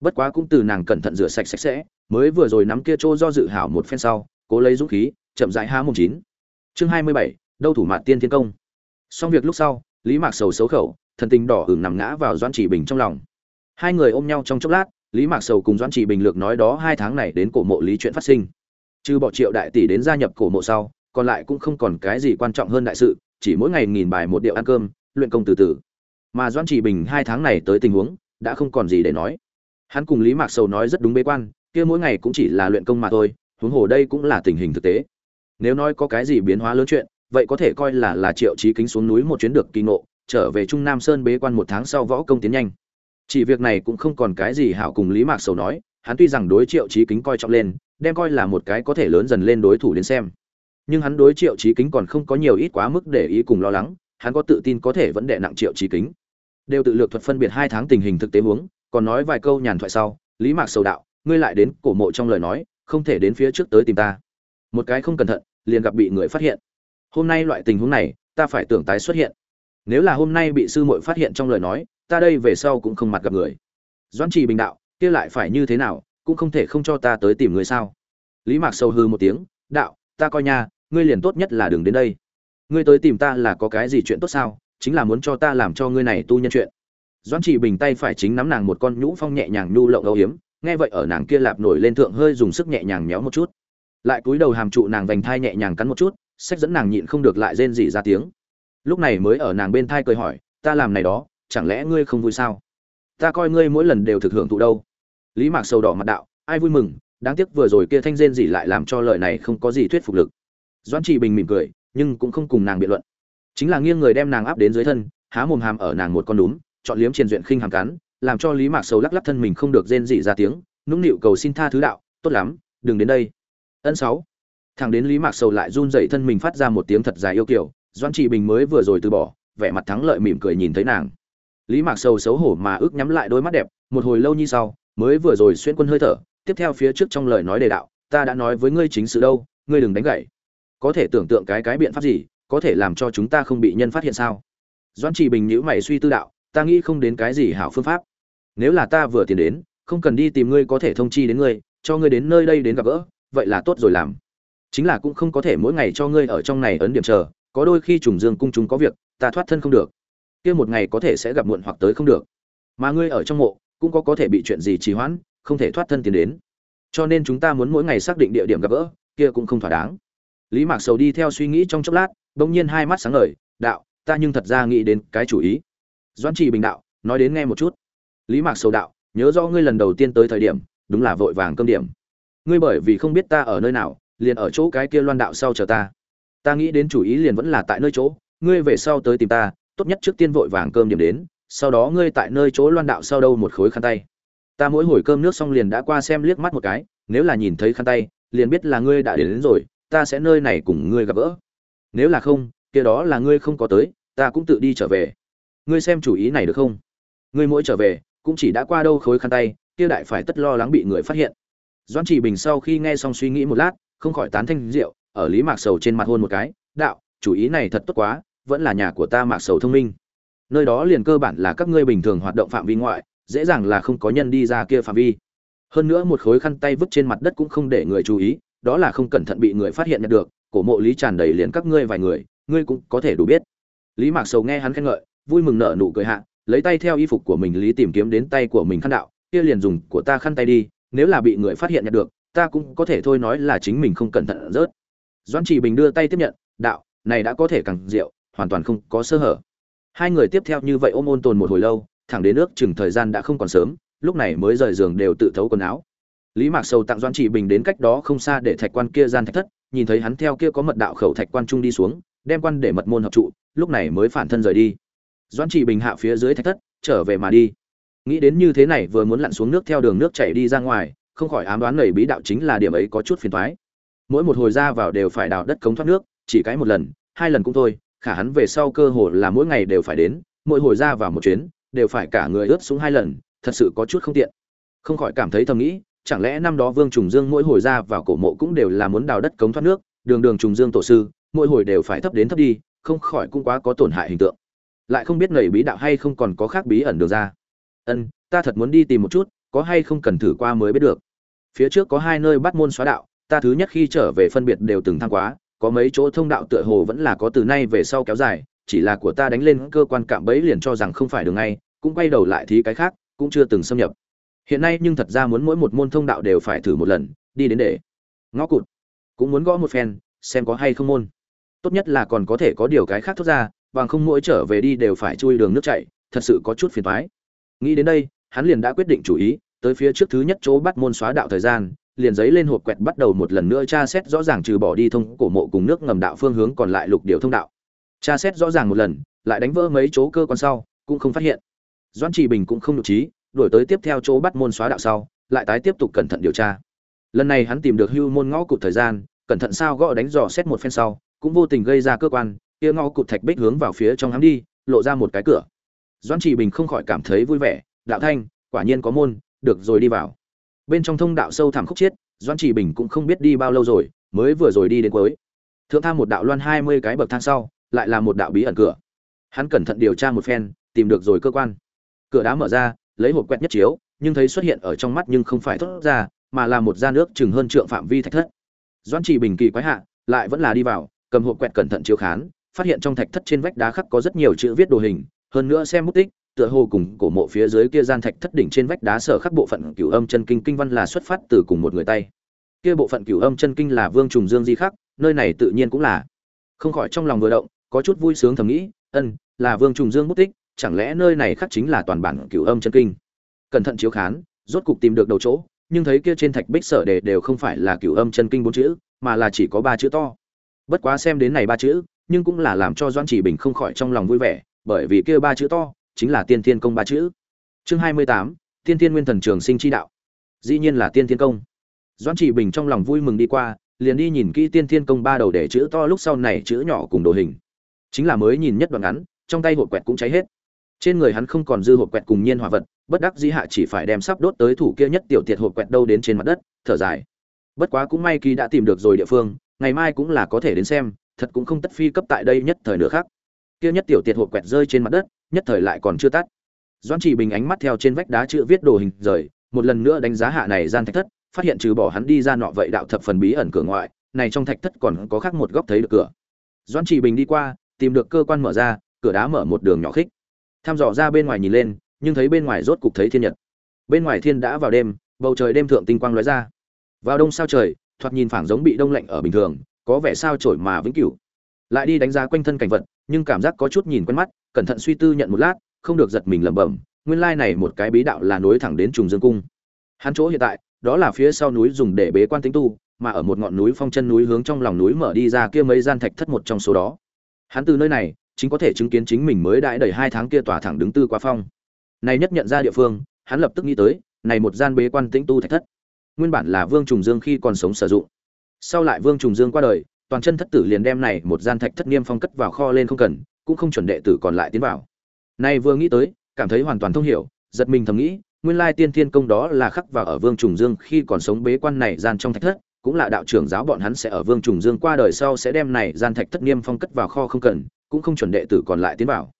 Bất quá cũng từ nàng cẩn thận rửa sạch sạch sẽ, mới vừa rồi nắm kia trô do dự hảo một phen sau, cố lấy dũng khí, chậm rãi há mùng chín. Chương hai mươi bảy, đâu thủ mạt tiên thiên công. Xong việc lúc sau, lý mạc sầu xấu khẩu, thần tình đỏ hửng nằm ngã vào doãn chỉ bình trong lòng. Hai người ôm nhau trong chốc lát, lý mạc sầu cùng doãn chỉ bình lược nói đó hai tháng này đến cổ mộ lý chuyện phát sinh trừ bỏ triệu đại tỷ đến gia nhập cổ mộ sau, còn lại cũng không còn cái gì quan trọng hơn đại sự, chỉ mỗi ngày nghìn bài một điệu ăn cơm, luyện công từ từ. Mà doãn chỉ bình hai tháng này tới tình huống, đã không còn gì để nói. Hắn cùng lý mạc sầu nói rất đúng bế quan, kia mỗi ngày cũng chỉ là luyện công mà thôi, huống hồ đây cũng là tình hình thực tế. Nếu nói có cái gì biến hóa lớn chuyện, vậy có thể coi là là triệu chí kính xuống núi một chuyến được kỳ ngộ, trở về trung nam sơn bế quan một tháng sau võ công tiến nhanh. Chỉ việc này cũng không còn cái gì hảo cùng lý mạc sầu nói, hắn tuy rằng đối triệu chí kính coi trọng lên đem coi là một cái có thể lớn dần lên đối thủ đến xem. Nhưng hắn đối triệu trí kính còn không có nhiều ít quá mức để ý cùng lo lắng, hắn có tự tin có thể vẫn đệ nặng triệu trí kính. Đều tự lược thuật phân biệt hai tháng tình hình thực tế huống, còn nói vài câu nhàn thoại sau, lý mạc sầu đạo, ngươi lại đến cổ mộ trong lời nói, không thể đến phía trước tới tìm ta. Một cái không cẩn thận, liền gặp bị người phát hiện. Hôm nay loại tình huống này, ta phải tưởng tái xuất hiện. Nếu là hôm nay bị sư muội phát hiện trong lời nói, ta đây về sau cũng không mặt gặp người. Doãn trì bình đạo, kia lại phải như thế nào cũng không thể không cho ta tới tìm người sao? Lý mạc sâu hư một tiếng, đạo, ta coi nha, ngươi liền tốt nhất là đừng đến đây. Ngươi tới tìm ta là có cái gì chuyện tốt sao? Chính là muốn cho ta làm cho ngươi này tu nhân chuyện. Doãn chỉ bình tay phải chính nắm nàng một con nhũ phong nhẹ nhàng nhu lộng âu hiếm nghe vậy ở nàng kia lạp nổi lên thượng hơi dùng sức nhẹ nhàng méo một chút. Lại cúi đầu hàm trụ nàng vành thai nhẹ nhàng cắn một chút, sách dẫn nàng nhịn không được lại rên rỉ ra tiếng. Lúc này mới ở nàng bên thai cười hỏi, ta làm này đó, chẳng lẽ ngươi không vui sao? Ta coi ngươi mỗi lần đều thực hưởng thụ đâu lý mạc sầu đỏ mặt đạo, ai vui mừng, đáng tiếc vừa rồi kia thanh rên gì lại làm cho lời này không có gì thuyết phục lực. Doãn trị bình mỉm cười, nhưng cũng không cùng nàng biện luận. Chính là nghiêng người đem nàng áp đến dưới thân, há mồm hàm ở nàng một con núm, chọn liếm triền duyện khinh hàm cắn, làm cho lý mạc sầu lắc lắc thân mình không được rên dị ra tiếng, nũng nịu cầu xin tha thứ đạo, tốt lắm, đừng đến đây. Ân sáu. Thằng đến lý mạc sầu lại run dậy thân mình phát ra một tiếng thật dài yêu kiểu doãn trị bình mới vừa rồi từ bỏ, vẻ mặt thắng lợi mỉm cười nhìn thấy nàng. Lý mạc sầu xấu hổ mà ước nhắm lại đôi mắt đẹp, một hồi lâu như sau mới vừa rồi xuyên quân hơi thở, tiếp theo phía trước trong lời nói đề đạo, ta đã nói với ngươi chính sự đâu, ngươi đừng đánh gậy. Có thể tưởng tượng cái cái biện pháp gì, có thể làm cho chúng ta không bị nhân phát hiện sao? Doãn trì bình nhữ mày suy tư đạo, ta nghĩ không đến cái gì hảo phương pháp. Nếu là ta vừa tiền đến, không cần đi tìm ngươi có thể thông chi đến ngươi, cho ngươi đến nơi đây đến gặp gỡ, vậy là tốt rồi làm. Chính là cũng không có thể mỗi ngày cho ngươi ở trong này ấn điểm chờ, có đôi khi trùng dương cung chúng có việc, ta thoát thân không được. Kia một ngày có thể sẽ gặp muộn hoặc tới không được. Mà ngươi ở trong mộ cũng có có thể bị chuyện gì trì hoãn, không thể thoát thân tiến đến. Cho nên chúng ta muốn mỗi ngày xác định địa điểm gặp gỡ, kia cũng không thỏa đáng. Lý mạc sầu đi theo suy nghĩ trong chốc lát, bỗng nhiên hai mắt sáng ngời, đạo, ta nhưng thật ra nghĩ đến cái chủ ý. Doãn trì bình đạo, nói đến nghe một chút. Lý mạc sầu đạo, nhớ rõ ngươi lần đầu tiên tới thời điểm, đúng là vội vàng cơm điểm. Ngươi bởi vì không biết ta ở nơi nào, liền ở chỗ cái kia loan đạo sau chờ ta. Ta nghĩ đến chủ ý liền vẫn là tại nơi chỗ, ngươi về sau tới tìm ta, tốt nhất trước tiên vội vàng cơm điểm đến sau đó ngươi tại nơi chỗ loan đạo sau đâu một khối khăn tay. Ta mỗi hồi cơm nước xong liền đã qua xem liếc mắt một cái nếu là nhìn thấy khăn tay liền biết là ngươi đã đến, đến rồi ta sẽ nơi này cùng ngươi gặp gỡ. Nếu là không kia đó là ngươi không có tới ta cũng tự đi trở về. Ngươi xem chủ ý này được không? Ngươi mỗi trở về cũng chỉ đã qua đâu khối khăn tay kia đại phải tất lo lắng bị người phát hiện. Doãn chỉ bình sau khi nghe xong suy nghĩ một lát không khỏi tán thanh rượu ở lý mạc sầu trên mặt hôn một cái đạo chủ ý này thật tốt quá vẫn là nhà của ta mạc sầu thông minh nơi đó liền cơ bản là các ngươi bình thường hoạt động phạm vi ngoại, dễ dàng là không có nhân đi ra kia phạm vi. Hơn nữa một khối khăn tay vứt trên mặt đất cũng không để người chú ý, đó là không cẩn thận bị người phát hiện nhận được, cổ mộ lý tràn đầy liền các ngươi vài người, ngươi cũng có thể đủ biết. Lý mạc sầu nghe hắn khen ngợi, vui mừng nở nụ cười hạ, lấy tay theo y phục của mình lý tìm kiếm đến tay của mình khăn đạo, kia liền dùng của ta khăn tay đi, nếu là bị người phát hiện nhận được, ta cũng có thể thôi nói là chính mình không cẩn thận rớt. Doãn chỉ bình đưa tay tiếp nhận, đạo, này đã có thể càng rượu, hoàn toàn không có sơ hở hai người tiếp theo như vậy ôm ôn tồn một hồi lâu, thẳng đến nước chừng thời gian đã không còn sớm, lúc này mới rời giường đều tự thấu quần áo. Lý mạc sầu tặng doãn chỉ bình đến cách đó không xa để thạch quan kia gian thạch thất, nhìn thấy hắn theo kia có mật đạo khẩu thạch quan trung đi xuống, đem quan để mật môn hợp trụ, lúc này mới phản thân rời đi. Doãn chỉ bình hạ phía dưới thạch thất, trở về mà đi. Nghĩ đến như thế này vừa muốn lặn xuống nước theo đường nước chảy đi ra ngoài, không khỏi ám đoán lầy bí đạo chính là điểm ấy có chút phiền toái. Mỗi một hồi ra vào đều phải đào đất cống thoát nước, chỉ cái một lần, hai lần cũng thôi khả hắn về sau cơ hồ là mỗi ngày đều phải đến, mỗi hồi ra vào một chuyến, đều phải cả người ướt xuống hai lần, thật sự có chút không tiện. Không khỏi cảm thấy thầm nghĩ, chẳng lẽ năm đó vương trùng dương mỗi hồi ra vào cổ mộ cũng đều là muốn đào đất cống thoát nước, đường đường trùng dương tổ sư, mỗi hồi đều phải thấp đến thấp đi, không khỏi cũng quá có tổn hại hình tượng. Lại không biết nầy bí đạo hay không còn có khác bí ẩn được ra. Ân, ta thật muốn đi tìm một chút, có hay không cần thử qua mới biết được. Phía trước có hai nơi bắt môn xóa đạo, ta thứ nhất khi trở về phân biệt đều từng thăng quá có mấy chỗ thông đạo tựa hồ vẫn là có từ nay về sau kéo dài, chỉ là của ta đánh lên cơ quan cạm bẫy liền cho rằng không phải đường ngay, cũng quay đầu lại thí cái khác, cũng chưa từng xâm nhập. Hiện nay nhưng thật ra muốn mỗi một môn thông đạo đều phải thử một lần, đi đến để. Ngõ cụt. Cũng muốn gõ một phen, xem có hay không môn. Tốt nhất là còn có thể có điều cái khác thoát ra, bằng không mỗi trở về đi đều phải chui đường nước chảy thật sự có chút phiền toái. Nghĩ đến đây, hắn liền đã quyết định chủ ý, tới phía trước thứ nhất chỗ bắt môn xóa đạo thời gian liền giấy lên hộp quẹt bắt đầu một lần nữa tra xét rõ ràng trừ bỏ đi thông cổ mộ cùng nước ngầm đạo phương hướng còn lại lục điều thông đạo. Tra xét rõ ràng một lần, lại đánh vỡ mấy chỗ cơ quan sau, cũng không phát hiện. Doãn trì bình cũng không nhục trí, đổi tới tiếp theo chỗ bắt môn xóa đạo sau, lại tái tiếp tục cẩn thận điều tra. Lần này hắn tìm được hưu môn ngõ cụt thời gian, cẩn thận sao gõ đánh dò xét một phen sau, cũng vô tình gây ra cơ quan, kia ngõ cụt thạch bích hướng vào phía trong hắn đi, lộ ra một cái cửa. Doãn trì bình không khỏi cảm thấy vui vẻ, đạo thanh, quả nhiên có môn, được rồi đi vào bên trong thông đạo sâu thẳm khúc chiết, doãn trì bình cũng không biết đi bao lâu rồi, mới vừa rồi đi đến cuối. Thượng tham một đạo loan hai mươi cái bậc thang sau, lại là một đạo bí ẩn cửa. Hắn cẩn thận điều tra một phen, tìm được rồi cơ quan. Cửa đá mở ra, lấy hộp quẹt nhất chiếu, nhưng thấy xuất hiện ở trong mắt nhưng không phải thốt ra, mà là một da nước chừng hơn trượng phạm vi thạch thất. Doãn trì bình kỳ quái hạ, lại vẫn là đi vào, cầm hộp quẹt cẩn thận chiếu khán, phát hiện trong thạch thất trên vách đá khắc có rất nhiều chữ viết đồ hình, hơn nữa xem mút tích tựa hồ cùng cổ mộ phía dưới kia gian thạch thất đỉnh trên vách đá sở khắc bộ phận cửu âm chân kinh kinh văn là xuất phát từ cùng một người tay. Kia bộ phận cửu âm chân kinh là vương trùng dương di khắc, nơi này tự nhiên cũng là. Không khỏi trong lòng vừa động, có chút vui sướng thầm nghĩ, ân, là vương trùng dương bút tích, chẳng lẽ nơi này khắc chính là toàn bản cửu âm chân kinh? Cẩn thận chiếu khán, rốt cục tìm được đầu chỗ, nhưng thấy kia trên thạch bích sở đề đều không phải là cửu âm chân kinh bốn chữ, mà là chỉ có ba chữ to. Bất quá xem đến này ba chữ, nhưng cũng là làm cho doãn chỉ bình không khỏi trong lòng vui vẻ, bởi vì kia ba chữ to chính là tiên thiên công ba chữ. Chương hai mươi tám, tiên thiên nguyên thần trường sinh chi đạo. Dĩ nhiên là tiên thiên công. Doãn trị bình trong lòng vui mừng đi qua, liền đi nhìn kỹ tiên thiên công ba đầu để chữ to lúc sau này chữ nhỏ cùng đồ hình. Chính là mới nhìn nhất đoạn ngắn, trong tay hộp quẹt cũng cháy hết. Trên người hắn không còn dư hộp quẹt cùng nhiên hỏa vật, bất đắc dĩ hạ chỉ phải đem sắp đốt tới thủ kia nhất tiểu tiệt hộp quẹt đâu đến trên mặt đất, thở dài. Bất quá cũng may kỳ đã tìm được rồi địa phương, ngày mai cũng là có thể đến xem, thật cũng không tất phi cấp tại đây nhất thời nữa khác. Kia nhất tiểu tiệt hộp quẹt rơi trên mặt đất nhất thời lại còn chưa tắt. Doãn chỉ bình ánh mắt theo trên vách đá chữ viết đồ hình rời, một lần nữa đánh giá hạ này gian thạch thất, phát hiện trừ bỏ hắn đi ra nọ vậy đạo thập phần bí ẩn cửa ngoại, này trong thạch thất còn có khác một góc thấy được cửa. Doãn chỉ bình đi qua, tìm được cơ quan mở ra, cửa đá mở một đường nhỏ khích. Tham dò ra bên ngoài nhìn lên, nhưng thấy bên ngoài rốt cục thấy thiên nhật. Bên ngoài thiên đã vào đêm, bầu trời đêm thượng tinh quang lóe ra. Vào đông sao trời, thoạt nhìn phảng giống bị đông lạnh ở bình thường, có vẻ sao trổi mà vĩnh cửu lại đi đánh giá quanh thân cảnh vật, nhưng cảm giác có chút nhìn quen mắt, cẩn thận suy tư nhận một lát, không được giật mình lẩm bẩm, nguyên lai này một cái bí đạo là nối thẳng đến trùng dương cung. Hắn chỗ hiện tại, đó là phía sau núi dùng để bế quan tính tu, mà ở một ngọn núi phong chân núi hướng trong lòng núi mở đi ra kia mấy gian thạch thất một trong số đó. Hắn từ nơi này, chính có thể chứng kiến chính mình mới đãi đầy hai tháng kia tỏa thẳng đứng tư quá phong. Này nhất nhận ra địa phương, hắn lập tức nghĩ tới, này một gian bế quan tĩnh tu thạch thất, nguyên bản là vương trùng dương khi còn sống sử dụng. Sau lại vương trùng dương qua đời toàn chân thất tử liền đem này một gian thạch thất niêm phong cất vào kho lên không cần, cũng không chuẩn đệ tử còn lại tiến vào. Nay vừa nghĩ tới, cảm thấy hoàn toàn thông hiểu, giật mình thầm nghĩ, nguyên lai tiên thiên công đó là khắc vào ở vương trùng dương khi còn sống bế quan này gian trong thạch thất, cũng là đạo trưởng giáo bọn hắn sẽ ở vương trùng dương qua đời sau sẽ đem này gian thạch thất niêm phong cất vào kho không cần, cũng không chuẩn đệ tử còn lại tiến vào.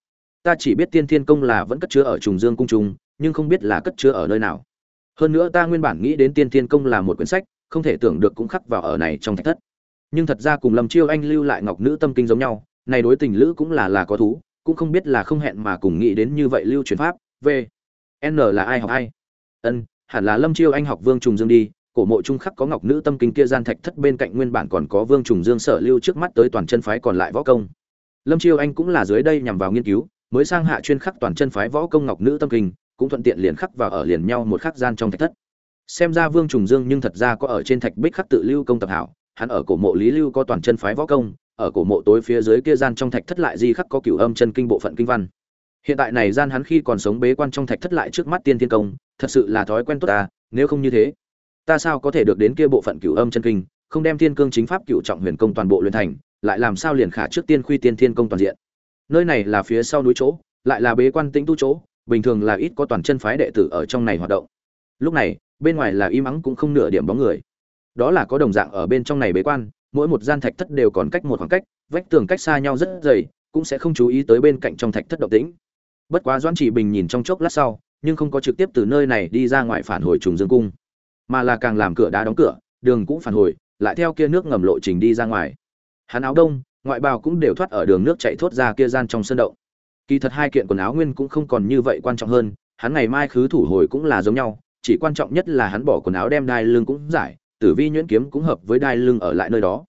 Ta chỉ biết tiên thiên công là vẫn cất chứa ở trùng dương cung trung, nhưng không biết là cất chứa ở nơi nào. Hơn nữa ta nguyên bản nghĩ đến tiên thiên công là một quyển sách, không thể tưởng được cũng khắc vào ở này trong thạch thất nhưng thật ra cùng lâm chiêu anh lưu lại ngọc nữ tâm kinh giống nhau, này đối tình lữ cũng là là có thú, cũng không biết là không hẹn mà cùng nghĩ đến như vậy lưu truyền pháp, v, n là ai học ai? Ân, hẳn là lâm chiêu anh học vương trùng dương đi, cổ mộ trung khắc có ngọc nữ tâm kinh kia gian thạch thất bên cạnh nguyên bản còn có vương trùng dương sở lưu trước mắt tới toàn chân phái còn lại võ công. Lâm chiêu anh cũng là dưới đây nhằm vào nghiên cứu, mới sang hạ chuyên khắc toàn chân phái võ công ngọc nữ tâm kinh, cũng thuận tiện liền khắc vào ở liền nhau một khắc gian trong thạch thất. Xem ra vương trùng dương nhưng thật ra có ở trên thạch bích khắc tự lưu công tập hảo hắn ở cổ mộ lý lưu có toàn chân phái võ công, ở cổ mộ tối phía dưới kia gian trong thạch thất lại di khắc có cửu âm chân kinh bộ phận kinh văn. Hiện tại này gian hắn khi còn sống bế quan trong thạch thất lại trước mắt tiên thiên công, thật sự là thói quen tốt ta, nếu không như thế, ta sao có thể được đến kia bộ phận cửu âm chân kinh, không đem thiên cương chính pháp cửu trọng huyền công toàn bộ luyện thành, lại làm sao liền khả trước tiên khuy tiên thiên công toàn diện. Nơi này là phía sau núi chỗ, lại là bế quan tĩnh tu chỗ, bình thường là ít có toàn chân phái đệ tử ở trong này hoạt động. Lúc này, bên ngoài là im ắng cũng không nửa điểm bóng người đó là có đồng dạng ở bên trong này bế quan, mỗi một gian thạch thất đều còn cách một khoảng cách, vách tường cách xa nhau rất dày, cũng sẽ không chú ý tới bên cạnh trong thạch thất động tĩnh. Bất quá doãn chỉ bình nhìn trong chốc lát sau, nhưng không có trực tiếp từ nơi này đi ra ngoài phản hồi trùng dương cung, mà là càng làm cửa đá đóng cửa, đường cũng phản hồi, lại theo kia nước ngầm lộ trình đi ra ngoài. Hắn áo đông, ngoại bào cũng đều thoát ở đường nước chạy thốt ra kia gian trong sân động. Kỳ thật hai kiện quần áo nguyên cũng không còn như vậy quan trọng hơn, hắn ngày mai khứ thủ hồi cũng là giống nhau, chỉ quan trọng nhất là hắn bỏ quần áo đem đai lưng cũng giải tử vi nhuyễn kiếm cũng hợp với đai lưng ở lại nơi đó.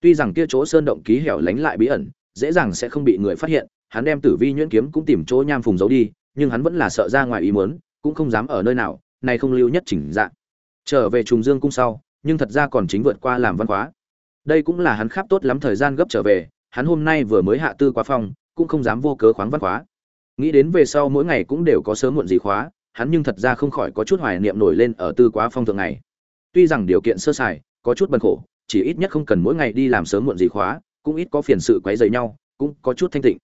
Tuy rằng kia chỗ sơn động ký hẻo lánh lại bí ẩn, dễ dàng sẽ không bị người phát hiện, hắn đem tử vi nhuyễn kiếm cũng tìm chỗ nham phùng giấu đi, nhưng hắn vẫn là sợ ra ngoài ý muốn, cũng không dám ở nơi nào, này không lưu nhất chỉnh dạng. Trở về trùng dương cung sau, nhưng thật ra còn chính vượt qua làm văn khóa đây cũng là hắn khắp tốt lắm thời gian gấp trở về, hắn hôm nay vừa mới hạ tư quá phong, cũng không dám vô cớ khoáng văn khóa nghĩ đến về sau mỗi ngày cũng đều có sớm muộn gì khóa, hắn nhưng thật ra không khỏi có chút hoài niệm nổi lên ở tư quá phong thường ngày tuy rằng điều kiện sơ sài, có chút bần khổ, chỉ ít nhất không cần mỗi ngày đi làm sớm muộn gì khóa, cũng ít có phiền sự quấy rầy nhau, cũng có chút thanh tịnh.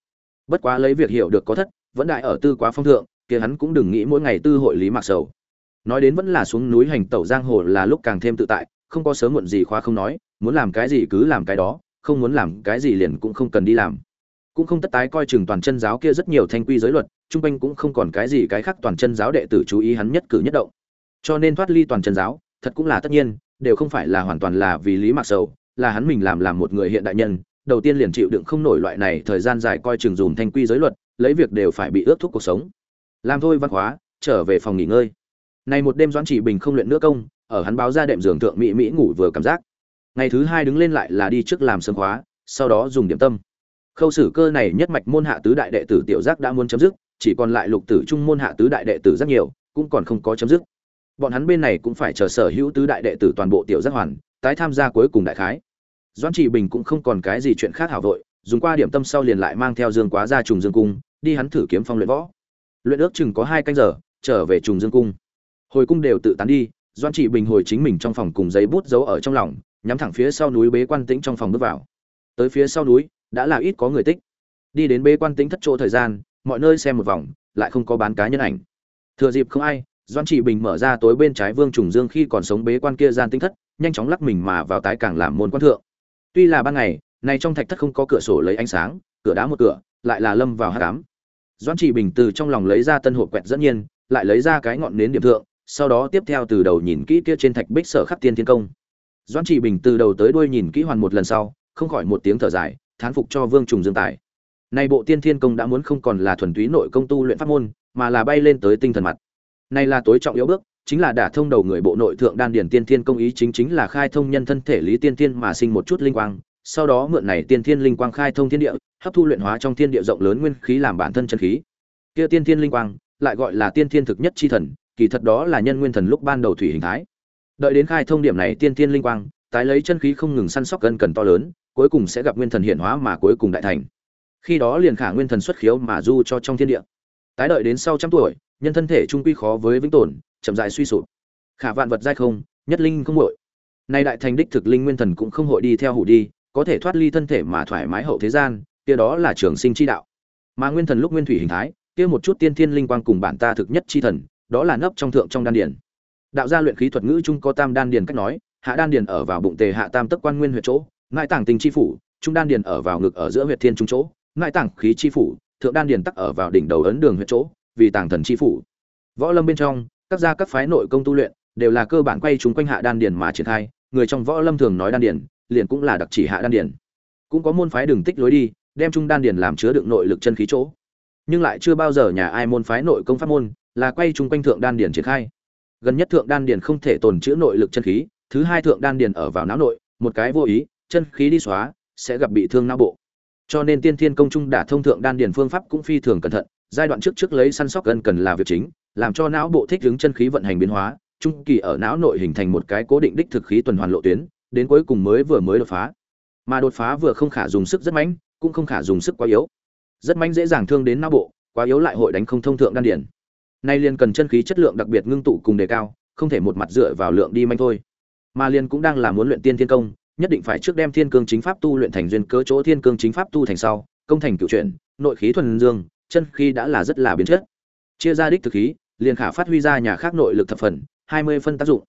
Bất quá lấy việc hiểu được có thất, vẫn đại ở tư quá phong thượng, kia hắn cũng đừng nghĩ mỗi ngày tư hội lý mạc sầu. Nói đến vẫn là xuống núi hành tẩu giang hồ là lúc càng thêm tự tại, không có sớm muộn gì khóa không nói, muốn làm cái gì cứ làm cái đó, không muốn làm cái gì liền cũng không cần đi làm. Cũng không tất tái coi chừng toàn chân giáo kia rất nhiều thanh quy giới luật trung quanh cũng không còn cái gì cái khác toàn chân giáo đệ tử chú ý hắn nhất cử nhất động. Cho nên thoát ly toàn chân giáo thật cũng là tất nhiên, đều không phải là hoàn toàn là vì lý mạc sầu, là hắn mình làm làm một người hiện đại nhân, đầu tiên liền chịu đựng không nổi loại này thời gian dài coi chừng dùm thanh quy giới luật, lấy việc đều phải bị ướt thuốc cuộc sống. Làm thôi văn hóa, trở về phòng nghỉ ngơi. Này một đêm doãn chỉ bình không luyện nữa công, ở hắn báo ra đệm giường thượng mỹ mỹ ngủ vừa cảm giác. Ngày thứ hai đứng lên lại là đi trước làm sương khóa, sau đó dùng điểm tâm. Khâu sử cơ này nhất mạch môn hạ tứ đại đệ tử tiểu giác đã muốn chấm dứt, chỉ còn lại lục tử trung môn hạ tứ đại đệ tử rất nhiều, cũng còn không có chấm dứt bọn hắn bên này cũng phải chờ sở hữu tứ đại đệ tử toàn bộ tiểu giác hoàn, tái tham gia cuối cùng đại khái. Doãn trị bình cũng không còn cái gì chuyện khác hảo vội, dùng qua điểm tâm sau liền lại mang theo dương quá ra trùng dương cung, đi hắn thử kiếm phong luyện võ. Luyện ước chừng có hai canh giờ, trở về trùng dương cung. Hồi cung đều tự tán đi, doãn trị bình hồi chính mình trong phòng cùng giấy bút giấu ở trong lòng, nhắm thẳng phía sau núi bế quan tĩnh trong phòng bước vào. Tới phía sau núi, đã là ít có người tích. Đi đến bế quan tĩnh thất chỗ thời gian, mọi nơi xem một vòng, lại không có bán cá nhân ảnh. Thừa dịp không ai doan trị bình mở ra tối bên trái vương trùng dương khi còn sống bế quan kia gian tinh thất, nhanh chóng lắc mình mà vào tái càng làm môn quan thượng. Tuy là ban ngày, này trong thạch thất không có cửa sổ lấy ánh sáng, cửa đá một cửa, lại là lâm vào hát cám doan trị bình từ trong lòng lấy ra tân hộp quẹt dẫn nhiên, lại lấy ra cái ngọn nến điểm thượng, sau đó tiếp theo từ đầu nhìn kỹ kia trên thạch bích sở khắc tiên thiên công. Doan trị bình từ đầu tới đuôi nhìn kỹ hoàn một lần sau, không khỏi một tiếng thở dài, thán phục cho vương trùng dương tài. Này bộ tiên thiên công đã muốn không còn là thuần túy nội công tu luyện pháp môn, mà là bay lên tới tinh thần mặt này là tối trọng yếu bước, chính là đả thông đầu người bộ nội thượng đan điển tiên thiên công ý chính chính là khai thông nhân thân thể lý tiên thiên mà sinh một chút linh quang, sau đó mượn này tiên thiên linh quang khai thông thiên địa, hấp thu luyện hóa trong thiên địa rộng lớn nguyên khí làm bản thân chân khí. Kia tiên thiên linh quang, lại gọi là tiên thiên thực nhất chi thần, kỳ thật đó là nhân nguyên thần lúc ban đầu thủy hình thái. Đợi đến khai thông điểm này tiên thiên linh quang, tái lấy chân khí không ngừng săn sóc gần cần to lớn, cuối cùng sẽ gặp nguyên thần hiện hóa mà cuối cùng đại thành. Khi đó liền khả nguyên thần xuất khiếu mà du cho trong thiên địa tái đợi đến sau trăm tuổi, nhân thân thể trung quy khó với vĩnh tồn, chậm dài suy sụp. Khả vạn vật giai không, nhất linh không hội nay đại thành đích thực linh nguyên thần cũng không hội đi theo hủ đi, có thể thoát ly thân thể mà thoải mái hậu thế gian, kia đó là trường sinh chi đạo. Mà nguyên thần lúc nguyên thủy hình thái, kia một chút tiên thiên linh quang cùng bản ta thực nhất chi thần, đó là nấp trong thượng trong đan điển đạo gia luyện khí thuật ngữ trung có tam đan điển cách nói, hạ đan điển ở vào bụng tề hạ tam tức quan nguyên huyệt chỗ, ngại tảng tình chi phủ, trung đan điển ở vào ngực ở giữa huyệt thiên trung chỗ, ngại tảng khí chi phủ thượng đan Điền tắc ở vào đỉnh đầu ấn đường huyệt chỗ vì tàng thần chi phủ. Võ lâm bên trong các gia các phái nội công tu luyện đều là cơ bản quay chúng quanh hạ đan Điền mà triển khai người trong võ lâm thường nói đan Điền liền cũng là đặc chỉ hạ đan Điền, cũng có môn phái đường tích lối đi đem trung đan Điền làm chứa đựng nội lực chân khí chỗ. Nhưng lại chưa bao giờ nhà ai môn phái nội công pháp môn là quay chung quanh thượng đan Điền triển khai. Gần nhất thượng đan Điền không thể tồn chữ nội lực chân khí thứ hai thượng đan Điền ở vào não nội một cái vô ý chân khí đi xóa sẽ gặp bị thương não bộ cho nên tiên thiên công trung đả thông thượng đan điển phương pháp cũng phi thường cẩn thận. Giai đoạn trước trước lấy săn sóc gần cần là việc chính, làm cho não bộ thích ứng chân khí vận hành biến hóa, trung kỳ ở não nội hình thành một cái cố định đích thực khí tuần hoàn lộ tuyến, đến cuối cùng mới vừa mới đột phá. Mà đột phá vừa không khả dùng sức rất mạnh cũng không khả dùng sức quá yếu. Rất mạnh dễ dàng thương đến não bộ, quá yếu lại hội đánh không thông thượng đan điển nay liền cần chân khí chất lượng đặc biệt ngưng tụ cùng đề cao, không thể một mặt dựa vào lượng đi manh thôi. Mà liền cũng đang là muốn luyện tiên thiên công nhất định phải trước đem thiên cương chính pháp tu luyện thành duyên cớ chỗ thiên cương chính pháp tu thành sau, công thành cựu chuyển nội khí thuần dương, chân khí đã là rất là biến chất. Chia ra đích thực khí, liền khả phát huy ra nhà khác nội lực thập phần, hai mươi phân tác dụng.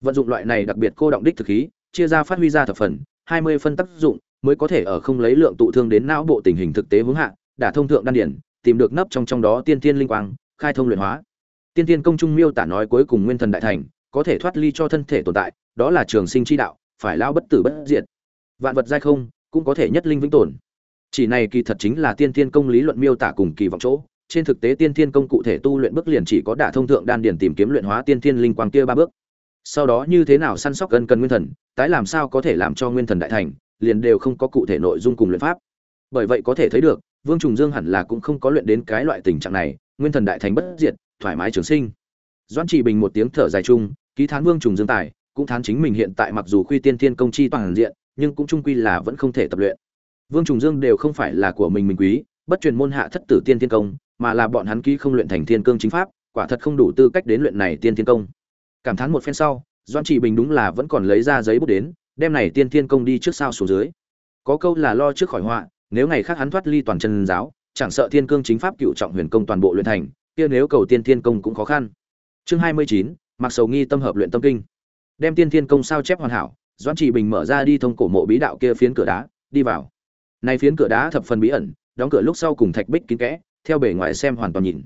Vận dụng loại này đặc biệt cô động đích thực khí, chia ra phát huy ra thập phần, hai mươi phân tác dụng, mới có thể ở không lấy lượng tụ thương đến não bộ tình hình thực tế hướng hạ đã thông thượng đan điển, tìm được nấp trong trong đó tiên tiên linh quang, khai thông luyện hóa. Tiên tiên công trung miêu tả nói cuối cùng nguyên thần đại thành, có thể thoát ly cho thân thể tồn tại, đó là trường sinh chi đạo phải lao bất tử bất diệt. Vạn vật giai không, cũng có thể nhất linh vĩnh tồn. Chỉ này kỳ thật chính là tiên tiên công lý luận miêu tả cùng kỳ vọng chỗ. Trên thực tế tiên tiên công cụ thể tu luyện bước liền chỉ có đả thông thượng đan điển tìm kiếm luyện hóa tiên tiên linh quang kia ba bước. Sau đó như thế nào săn sóc gần cần nguyên thần, tái làm sao có thể làm cho nguyên thần đại thành, liền đều không có cụ thể nội dung cùng luyện pháp. Bởi vậy có thể thấy được, vương trùng dương hẳn là cũng không có luyện đến cái loại tình trạng này, nguyên thần đại thành bất diệt, thoải mái trường sinh. Doãn trị bình một tiếng thở dài chung, ký thán vương trùng dương tài cũng thán chính mình hiện tại mặc dù khuy tiên thiên công chi toàn diện, nhưng cũng trung quy là vẫn không thể tập luyện. Vương trùng dương đều không phải là của mình mình quý, bất truyền môn hạ thất tử tiên thiên công, mà là bọn hắn ký không luyện thành thiên cương chính pháp, quả thật không đủ tư cách đến luyện này tiên thiên công. Cảm thán một phen sau doan trị bình đúng là vẫn còn lấy ra giấy bút đến, đem này tiên thiên công đi trước sao xuống dưới. Có câu là lo trước khỏi họa, nếu ngày khác hắn thoát ly toàn chân giáo, chẳng sợ thiên cương chính pháp cựu trọng huyền công toàn bộ luyện thành, kia nếu cầu tiên thiên công cũng khó khăn. Chương hai mươi chín, mặc sầu nghi tâm hợp luyện tâm kinh đem tiên thiên công sao chép hoàn hảo, Doãn trị bình mở ra đi thông cổ mộ bí đạo kia phiến cửa đá, đi vào. Này phiến cửa đá thập phần bí ẩn, đóng cửa lúc sau cùng thạch bích kín kẽ, theo bề ngoài xem hoàn toàn nhìn.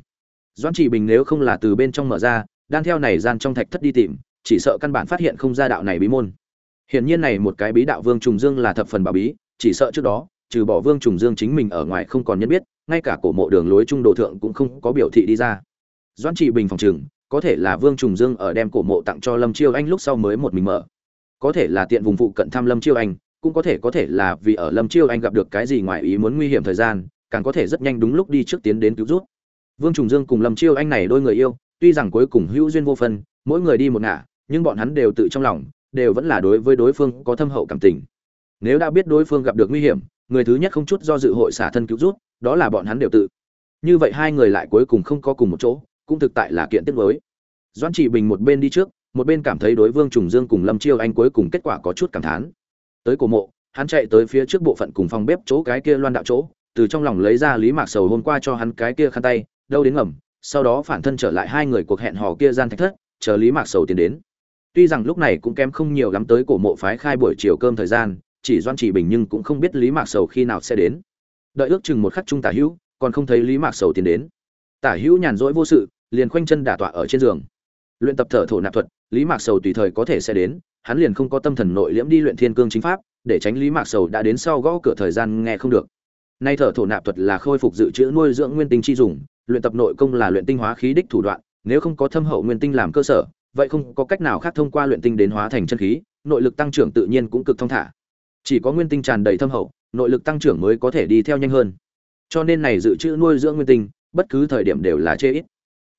Doãn trị bình nếu không là từ bên trong mở ra, đang theo này gian trong thạch thất đi tìm, chỉ sợ căn bản phát hiện không ra đạo này bí môn. Hiển nhiên này một cái bí đạo vương trùng dương là thập phần bảo bí, chỉ sợ trước đó, trừ bỏ vương trùng dương chính mình ở ngoài không còn nhận biết, ngay cả cổ mộ đường lối trung đồ thượng cũng không có biểu thị đi ra. Doãn trị bình phòng trường có thể là vương trùng dương ở đem cổ mộ tặng cho lâm chiêu anh lúc sau mới một mình mở. Có thể là tiện vùng phụ cận thăm lâm chiêu anh, cũng có thể có thể là vì ở lâm chiêu anh gặp được cái gì ngoài ý muốn nguy hiểm thời gian, càng có thể rất nhanh đúng lúc đi trước tiến đến cứu rút vương trùng dương cùng lâm chiêu anh này đôi người yêu, tuy rằng cuối cùng hữu duyên vô phân, mỗi người đi một ngả, nhưng bọn hắn đều tự trong lòng, đều vẫn là đối với đối phương có thâm hậu cảm tình. Nếu đã biết đối phương gặp được nguy hiểm, người thứ nhất không chút do dự hội xả thân cứu rút đó là bọn hắn đều tự. Như vậy hai người lại cuối cùng không có cùng một chỗ cũng thực tại là kiện tiết mới doãn Chỉ bình một bên đi trước, một bên cảm thấy đối vương trùng dương cùng lâm chiêu anh cuối cùng kết quả có chút cảm thán. Tới cổ mộ, hắn chạy tới phía trước bộ phận cùng phòng bếp chỗ cái kia loan đạo chỗ, từ trong lòng lấy ra lý mạc sầu hôm qua cho hắn cái kia khăn tay, đâu đến ngầm, sau đó phản thân trở lại hai người cuộc hẹn hò kia gian thạch thất, chờ lý mạc sầu tiến đến. Tuy rằng lúc này cũng kém không nhiều lắm tới cổ mộ phái khai buổi chiều cơm thời gian, chỉ doan chỉ bình nhưng cũng không biết lý mạc sầu khi nào sẽ đến. Đợi ước chừng một khắc trung tả hữu, còn không thấy lý mạc sầu tiến đến. Tả hữu nhàn rỗi vô sự liền khoanh chân đả tọa ở trên giường. Luyện tập thở thổ nạp thuật, lý mạc sầu tùy thời có thể sẽ đến, hắn liền không có tâm thần nội liễm đi luyện thiên cương chính pháp, để tránh lý mạc sầu đã đến sau gõ cửa thời gian nghe không được. Nay thở thổ nạp thuật là khôi phục dự trữ nuôi dưỡng nguyên tinh chi dùng, luyện tập nội công là luyện tinh hóa khí đích thủ đoạn, nếu không có thâm hậu nguyên tinh làm cơ sở, vậy không có cách nào khác thông qua luyện tinh đến hóa thành chân khí, nội lực tăng trưởng tự nhiên cũng cực thông thả. Chỉ có nguyên tinh tràn đầy thâm hậu, nội lực tăng trưởng mới có thể đi theo nhanh hơn. Cho nên này dự trữ nuôi dưỡng nguyên tinh, bất cứ thời điểm đều là chê ít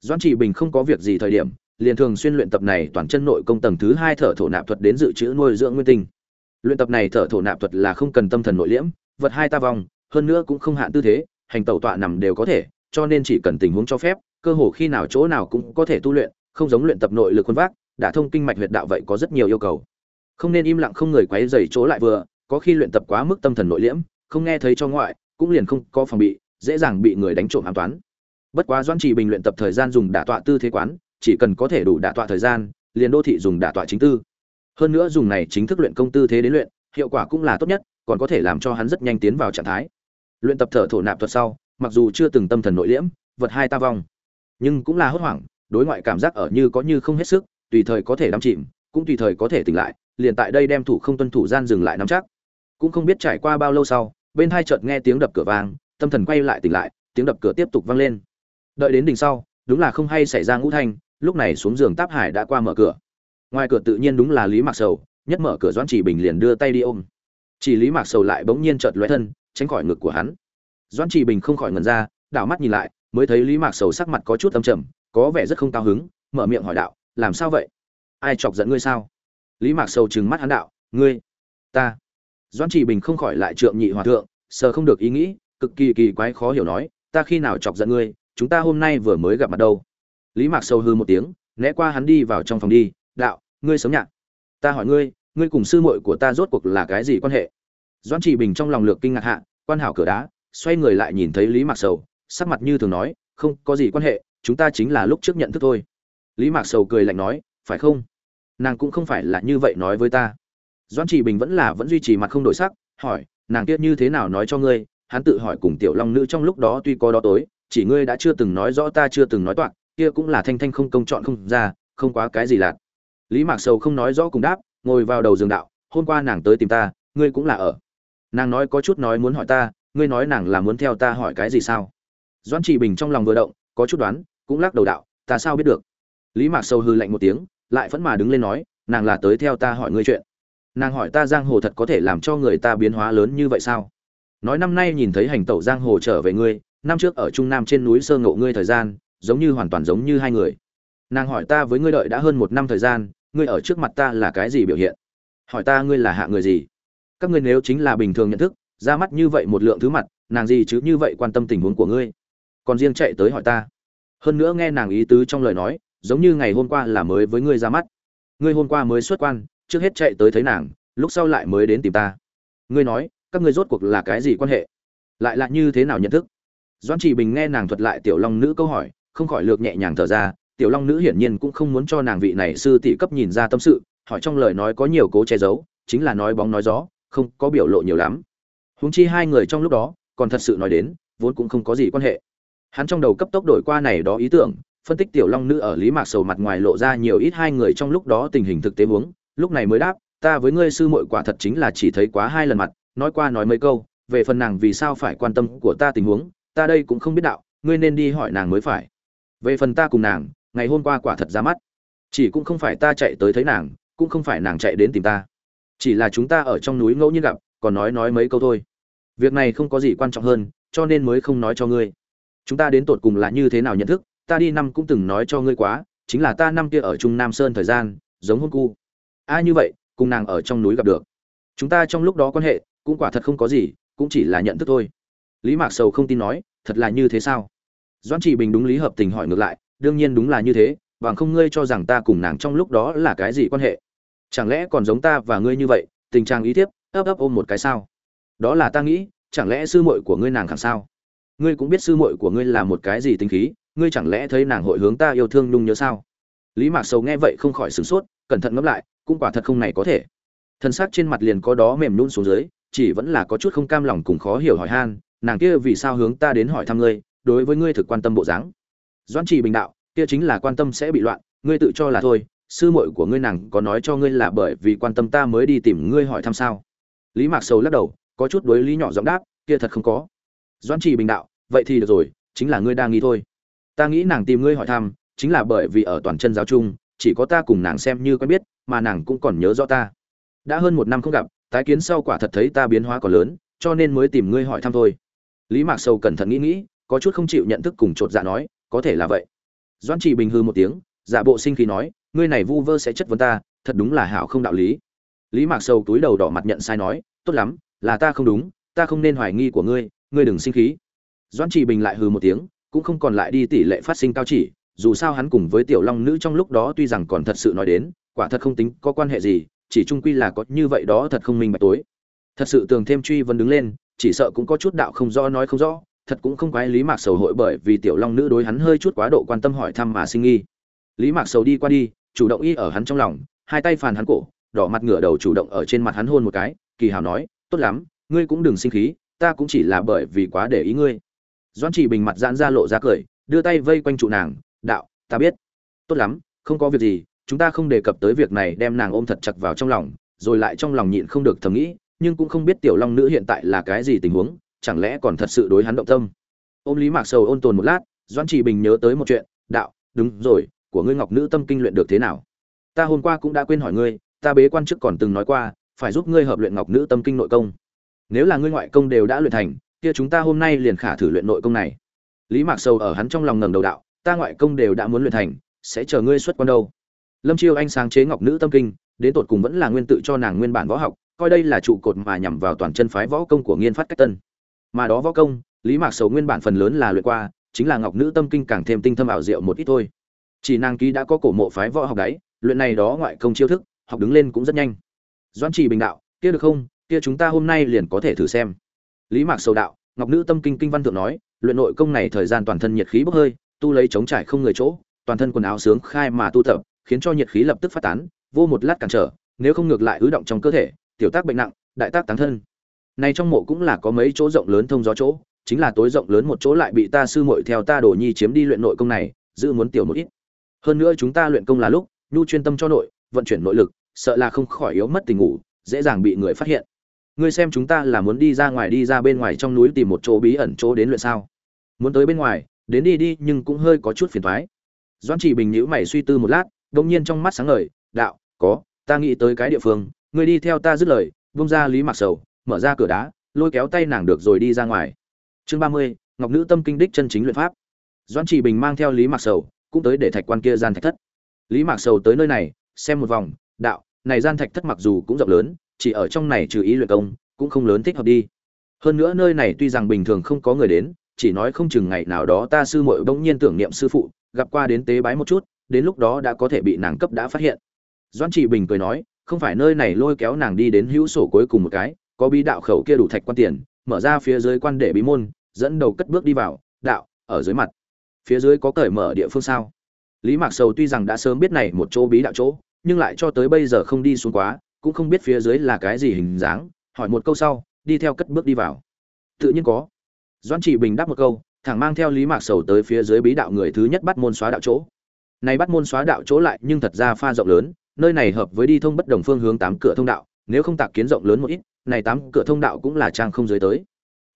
doãn trị bình không có việc gì thời điểm liền thường xuyên luyện tập này toàn chân nội công tầng thứ hai thở thổ nạp thuật đến dự trữ nuôi dưỡng nguyên tinh. Luyện tập này thở thổ nạp thuật là không cần tâm thần nội liễm vật hai ta vòng, hơn nữa cũng không hạn tư thế hành tẩu tọa nằm đều có thể cho nên chỉ cần tình huống cho phép cơ hồ khi nào chỗ nào cũng có thể tu luyện không giống luyện tập nội lực quân vác đã thông kinh mạch huyệt đạo vậy có rất nhiều yêu cầu. Không nên im lặng không người quấy rầy chỗ lại vừa có khi luyện tập quá mức tâm thần nội liễm không nghe thấy cho ngoại cũng liền không có phòng bị dễ dàng bị người đánh trộm an toán bất quá doãn trì bình luyện tập thời gian dùng đả tọa tư thế quán, chỉ cần có thể đủ đả tọa thời gian, liền đô thị dùng đả tọa chính tư. Hơn nữa dùng này chính thức luyện công tư thế đến luyện, hiệu quả cũng là tốt nhất, còn có thể làm cho hắn rất nhanh tiến vào trạng thái. Luyện tập thở thổ nạp thuật sau, mặc dù chưa từng tâm thần nội liễm, vật hai ta vong. Nhưng cũng là hốt hoảng, đối ngoại cảm giác ở như có như không hết sức, tùy thời có thể đắm chìm, cũng tùy thời có thể tỉnh lại, liền tại đây đem thủ không tuân thủ gian dừng lại nắm chắc. Cũng không biết trải qua bao lâu sau, bên hai chợt nghe tiếng đập cửa vang, tâm thần quay lại tỉnh lại, tiếng đập cửa tiếp tục vang lên đợi đến đỉnh sau, đúng là không hay xảy ra ngũ thanh, lúc này xuống giường táp hải đã qua mở cửa. Ngoài cửa tự nhiên đúng là lý mạc sầu, nhất mở cửa doãn chỉ bình liền đưa tay đi ôm. Chỉ lý mạc sầu lại bỗng nhiên chợt lóe thân, tránh khỏi ngực của hắn. Doãn chỉ bình không khỏi ngần ra, đảo mắt nhìn lại, mới thấy lý mạc sầu sắc mặt có chút âm trầm, có vẻ rất không cao hứng, mở miệng hỏi đạo, làm sao vậy? Ai chọc giận ngươi sao? Lý mạc sầu trừng mắt hắn đạo, ngươi, ta. Doãn chỉ bình không khỏi lại trượng nhị hòa thượng, sờ không được ý nghĩ, cực kỳ kỳ quái khó hiểu nói, ta khi nào chọc giận ngươi chúng ta hôm nay vừa mới gặp mặt đâu? Lý mạc sầu hư một tiếng, né qua hắn đi vào trong phòng đi. Đạo, ngươi sống nhạc. Ta hỏi ngươi ngươi cùng sư muội của ta rốt cuộc là cái gì quan hệ? Doãn trị bình trong lòng lược kinh ngạc hạ, quan hảo cửa đá, xoay người lại nhìn thấy lý mạc sầu, sắc mặt như thường nói, không có gì quan hệ, chúng ta chính là lúc trước nhận thức thôi. Lý mạc sầu cười lạnh nói, phải không? Nàng cũng không phải là như vậy nói với ta. Doãn trị bình vẫn là vẫn duy trì mặt không đổi sắc, hỏi, nàng kia như thế nào nói cho ngươi? Hắn tự hỏi cùng tiểu long nữ trong lúc đó tuy có đó tối chỉ ngươi đã chưa từng nói rõ ta chưa từng nói toạc, kia cũng là thanh thanh không công chọn không ra, không quá cái gì lạc lý mạc sầu không nói rõ cùng đáp, ngồi vào đầu giường đạo, hôm qua nàng tới tìm ta, ngươi cũng là ở. Nàng nói có chút nói muốn hỏi ta, ngươi nói nàng là muốn theo ta hỏi cái gì sao? Doãn trị bình trong lòng vừa động, có chút đoán, cũng lắc đầu đạo, ta sao biết được? Lý mạc sầu hư lạnh một tiếng, lại vẫn mà đứng lên nói, nàng là tới theo ta hỏi ngươi chuyện. Nàng hỏi ta giang hồ thật có thể làm cho người ta biến hóa lớn như vậy sao? Nói năm nay nhìn thấy hành tẩu giang hồ trở về ngươi năm trước ở trung nam trên núi sơ ngộ ngươi thời gian, giống như hoàn toàn giống như hai người. Nàng hỏi ta với ngươi đợi đã hơn một năm thời gian, ngươi ở trước mặt ta là cái gì biểu hiện? Hỏi ta ngươi là hạ người gì? Các ngươi nếu chính là bình thường nhận thức, ra mắt như vậy một lượng thứ mặt, nàng gì chứ như vậy quan tâm tình huống của ngươi? Còn riêng chạy tới hỏi ta. Hơn nữa nghe nàng ý tứ trong lời nói, giống như ngày hôm qua là mới với ngươi ra mắt. Ngươi hôm qua mới xuất quan, trước hết chạy tới thấy nàng, lúc sau lại mới đến tìm ta. Ngươi nói, các ngươi rốt cuộc là cái gì quan hệ? Lại là như thế nào nhận thức? Doãn chỉ bình nghe nàng thuật lại tiểu long nữ câu hỏi, không khỏi lược nhẹ nhàng thở ra, tiểu long nữ hiển nhiên cũng không muốn cho nàng vị này sư tỷ cấp nhìn ra tâm sự, hỏi trong lời nói có nhiều cố che giấu, chính là nói bóng nói gió, không có biểu lộ nhiều lắm. Huống chi hai người trong lúc đó, còn thật sự nói đến, vốn cũng không có gì quan hệ. Hắn trong đầu cấp tốc đổi qua này đó ý tưởng, phân tích tiểu long nữ ở lý mạc sầu mặt ngoài lộ ra nhiều ít hai người trong lúc đó tình hình thực tế huống, lúc này mới đáp, ta với ngươi sư muội quả thật chính là chỉ thấy quá hai lần mặt, nói qua nói mấy câu, về phần nàng vì sao phải quan tâm của ta tình huống ta đây cũng không biết đạo, ngươi nên đi hỏi nàng mới phải. Về phần ta cùng nàng, ngày hôm qua quả thật ra mắt. Chỉ cũng không phải ta chạy tới thấy nàng, cũng không phải nàng chạy đến tìm ta. Chỉ là chúng ta ở trong núi ngẫu nhiên gặp, còn nói nói mấy câu thôi. Việc này không có gì quan trọng hơn, cho nên mới không nói cho ngươi. Chúng ta đến tột cùng là như thế nào nhận thức, ta đi năm cũng từng nói cho ngươi quá, chính là ta năm kia ở trung nam sơn thời gian, giống hôn cu. A như vậy, cùng nàng ở trong núi gặp được. Chúng ta trong lúc đó quan hệ, cũng quả thật không có gì, cũng chỉ là nhận thức thôi lý mạc sầu không tin nói, thật là như thế sao? Doãn trị bình đúng lý hợp tình hỏi ngược lại, đương nhiên đúng là như thế, bằng không ngươi cho rằng ta cùng nàng trong lúc đó là cái gì quan hệ? Chẳng lẽ còn giống ta và ngươi như vậy, tình trạng ý thiếp, ấp ấp ôm một cái sao? Đó là ta nghĩ, chẳng lẽ sư muội của ngươi nàng khẳng sao? Ngươi cũng biết sư muội của ngươi là một cái gì tính khí, ngươi chẳng lẽ thấy nàng hội hướng ta yêu thương nhung nhớ sao? Lý mạc sầu nghe vậy không khỏi sửng sốt, cẩn thận ngẫm lại, cũng quả thật không này có thể. Thân xác trên mặt liền có đó mềm nhún xuống dưới, chỉ vẫn là có chút không cam lòng cùng khó hiểu hỏi han nàng kia vì sao hướng ta đến hỏi thăm ngươi, đối với ngươi thực quan tâm bộ dáng. Doãn trì bình đạo, kia chính là quan tâm sẽ bị loạn, ngươi tự cho là thôi, sư muội của ngươi nàng có nói cho ngươi là bởi vì quan tâm ta mới đi tìm ngươi hỏi thăm sao? Lý mạc sầu lắc đầu, có chút đối lý nhỏ giọng đáp, kia thật không có. Doãn trì bình đạo, vậy thì được rồi, chính là ngươi đang nghĩ thôi. Ta nghĩ nàng tìm ngươi hỏi thăm, chính là bởi vì ở toàn chân giáo chung, chỉ có ta cùng nàng xem như quen biết, mà nàng cũng còn nhớ rõ ta. Đã hơn một năm không gặp, tái kiến sau quả thật thấy ta biến hóa còn lớn, cho nên mới tìm ngươi hỏi thăm thôi lý mạc sầu cẩn thận nghĩ nghĩ, có chút không chịu nhận thức cùng chột dạ nói, có thể là vậy. Doãn Chỉ bình hư một tiếng giả bộ sinh khí nói, ngươi này vu vơ sẽ chất vấn ta, thật đúng là hảo không đạo lý. Lý mạc sầu túi đầu đỏ mặt nhận sai nói, tốt lắm, là ta không đúng, ta không nên hoài nghi của ngươi ngươi đừng sinh khí. Doãn Chỉ bình lại hừ một tiếng, cũng không còn lại đi tỷ lệ phát sinh cao chỉ, dù sao hắn cùng với tiểu long nữ trong lúc đó tuy rằng còn thật sự nói đến, quả thật không tính có quan hệ gì, chỉ trung quy là có như vậy đó thật không minh bạch tối. Thật sự tường thêm truy vấn đứng lên chỉ sợ cũng có chút đạo không rõ nói không rõ, thật cũng không quái lý mạc sầu hội bởi vì tiểu long nữ đối hắn hơi chút quá độ quan tâm hỏi thăm mà sinh nghi. Lý mạc sầu đi qua đi, chủ động y ở hắn trong lòng, hai tay phàn hắn cổ, đỏ mặt ngửa đầu chủ động ở trên mặt hắn hôn một cái, kỳ hào nói, tốt lắm, ngươi cũng đừng sinh khí, ta cũng chỉ là bởi vì quá để ý ngươi. Doan chỉ bình mặt giãn ra lộ ra cười, đưa tay vây quanh trụ nàng, đạo, ta biết. Tốt lắm, không có việc gì, chúng ta không đề cập tới việc này, đem nàng ôm thật chặt vào trong lòng, rồi lại trong lòng nhịn không được thầm nghĩ nhưng cũng không biết tiểu long nữ hiện tại là cái gì tình huống, chẳng lẽ còn thật sự đối hắn động tâm? Ôm lý mạc sầu ôn tồn một lát doan trì bình nhớ tới một chuyện, đạo, đúng rồi, của ngươi ngọc nữ tâm kinh luyện được thế nào? Ta hôm qua cũng đã quên hỏi ngươi, ta bế quan chức còn từng nói qua, phải giúp ngươi hợp luyện ngọc nữ tâm kinh nội công. Nếu là ngươi ngoại công đều đã luyện thành, kia chúng ta hôm nay liền khả thử luyện nội công này. Lý mạc sầu ở hắn trong lòng ngẩng đầu đạo, ta ngoại công đều đã muốn luyện thành, sẽ chờ ngươi xuất quan đâu. Lâm chiêu anh sáng chế ngọc nữ tâm kinh, đến tột cùng vẫn là nguyên tự cho nàng nguyên bản võ học coi đây là trụ cột mà nhằm vào toàn chân phái võ công của nghiên phát cách tân. Mà đó võ công, lý mạc sầu nguyên bản phần lớn là luyện qua, chính là ngọc nữ tâm kinh càng thêm tinh thâm ảo diệu một ít thôi. Chỉ nàng ký đã có cổ mộ phái võ học đấy, luyện này đó ngoại công chiêu thức, học đứng lên cũng rất nhanh. Doãn trì bình đạo, kia được không? Kia chúng ta hôm nay liền có thể thử xem. Lý mạc sầu đạo, ngọc nữ tâm kinh kinh văn thượng nói, luyện nội công này thời gian toàn thân nhiệt khí bốc hơi, tu lấy chống trải không người chỗ, toàn thân quần áo sướng khai mà tu tập, khiến cho nhiệt khí lập tức phát tán, vô một lát cản trở, nếu không ngược lại ứ động trong cơ thể tiểu tác bệnh nặng, đại tác táng thân. Này trong mộ cũng là có mấy chỗ rộng lớn thông gió chỗ, chính là tối rộng lớn một chỗ lại bị ta sư muội theo ta đổ nhi chiếm đi luyện nội công này, giữ muốn tiểu một ít. Hơn nữa chúng ta luyện công là lúc, nhu chuyên tâm cho nội, vận chuyển nội lực, sợ là không khỏi yếu mất tình ngủ, dễ dàng bị người phát hiện. Ngươi xem chúng ta là muốn đi ra ngoài đi ra bên ngoài trong núi tìm một chỗ bí ẩn chỗ đến luyện sao? Muốn tới bên ngoài, đến đi đi nhưng cũng hơi có chút phiền thoái doãn chỉ bình nhữ mày suy tư một lát, đông nhiên trong mắt sáng ngời, đạo, có, ta nghĩ tới cái địa phương ngươi đi theo ta dứt lời, vung ra lý mặc sầu, mở ra cửa đá, lôi kéo tay nàng được rồi đi ra ngoài. Chương ba mươi, ngọc nữ tâm kinh đích chân chính luyện pháp. Doãn chỉ bình mang theo lý mặc sầu, cũng tới để thạch quan kia gian thạch thất. Lý mặc sầu tới nơi này, xem một vòng, đạo, này gian thạch thất mặc dù cũng rộng lớn, chỉ ở trong này trừ ý luyện công, cũng không lớn thích hợp đi. Hơn nữa nơi này tuy rằng bình thường không có người đến, chỉ nói không chừng ngày nào đó ta sư muội bỗng nhiên tưởng niệm sư phụ, gặp qua đến tế bái một chút, đến lúc đó đã có thể bị nàng cấp đã phát hiện. Doãn trị bình cười nói không phải nơi này lôi kéo nàng đi đến hữu sổ cuối cùng một cái, có bí đạo khẩu kia đủ thạch quan tiền, mở ra phía dưới quan để bí môn, dẫn đầu cất bước đi vào, đạo, ở dưới mặt. Phía dưới có cởi mở địa phương sao? Lý mạc sầu tuy rằng đã sớm biết này một chỗ bí đạo chỗ, nhưng lại cho tới bây giờ không đi xuống quá, cũng không biết phía dưới là cái gì hình dáng, hỏi một câu sau, đi theo cất bước đi vào. Tự nhiên có. Doãn Chỉ bình đáp một câu, thẳng mang theo lý mạc sầu tới phía dưới bí đạo người thứ nhất bắt môn xóa đạo chỗ. Này bắt môn xóa đạo chỗ lại nhưng thật ra pha rộng lớn nơi này hợp với đi thông bất đồng phương hướng tám cửa thông đạo, nếu không tạc kiến rộng lớn một ít, này tám cửa thông đạo cũng là trang không dưới tới.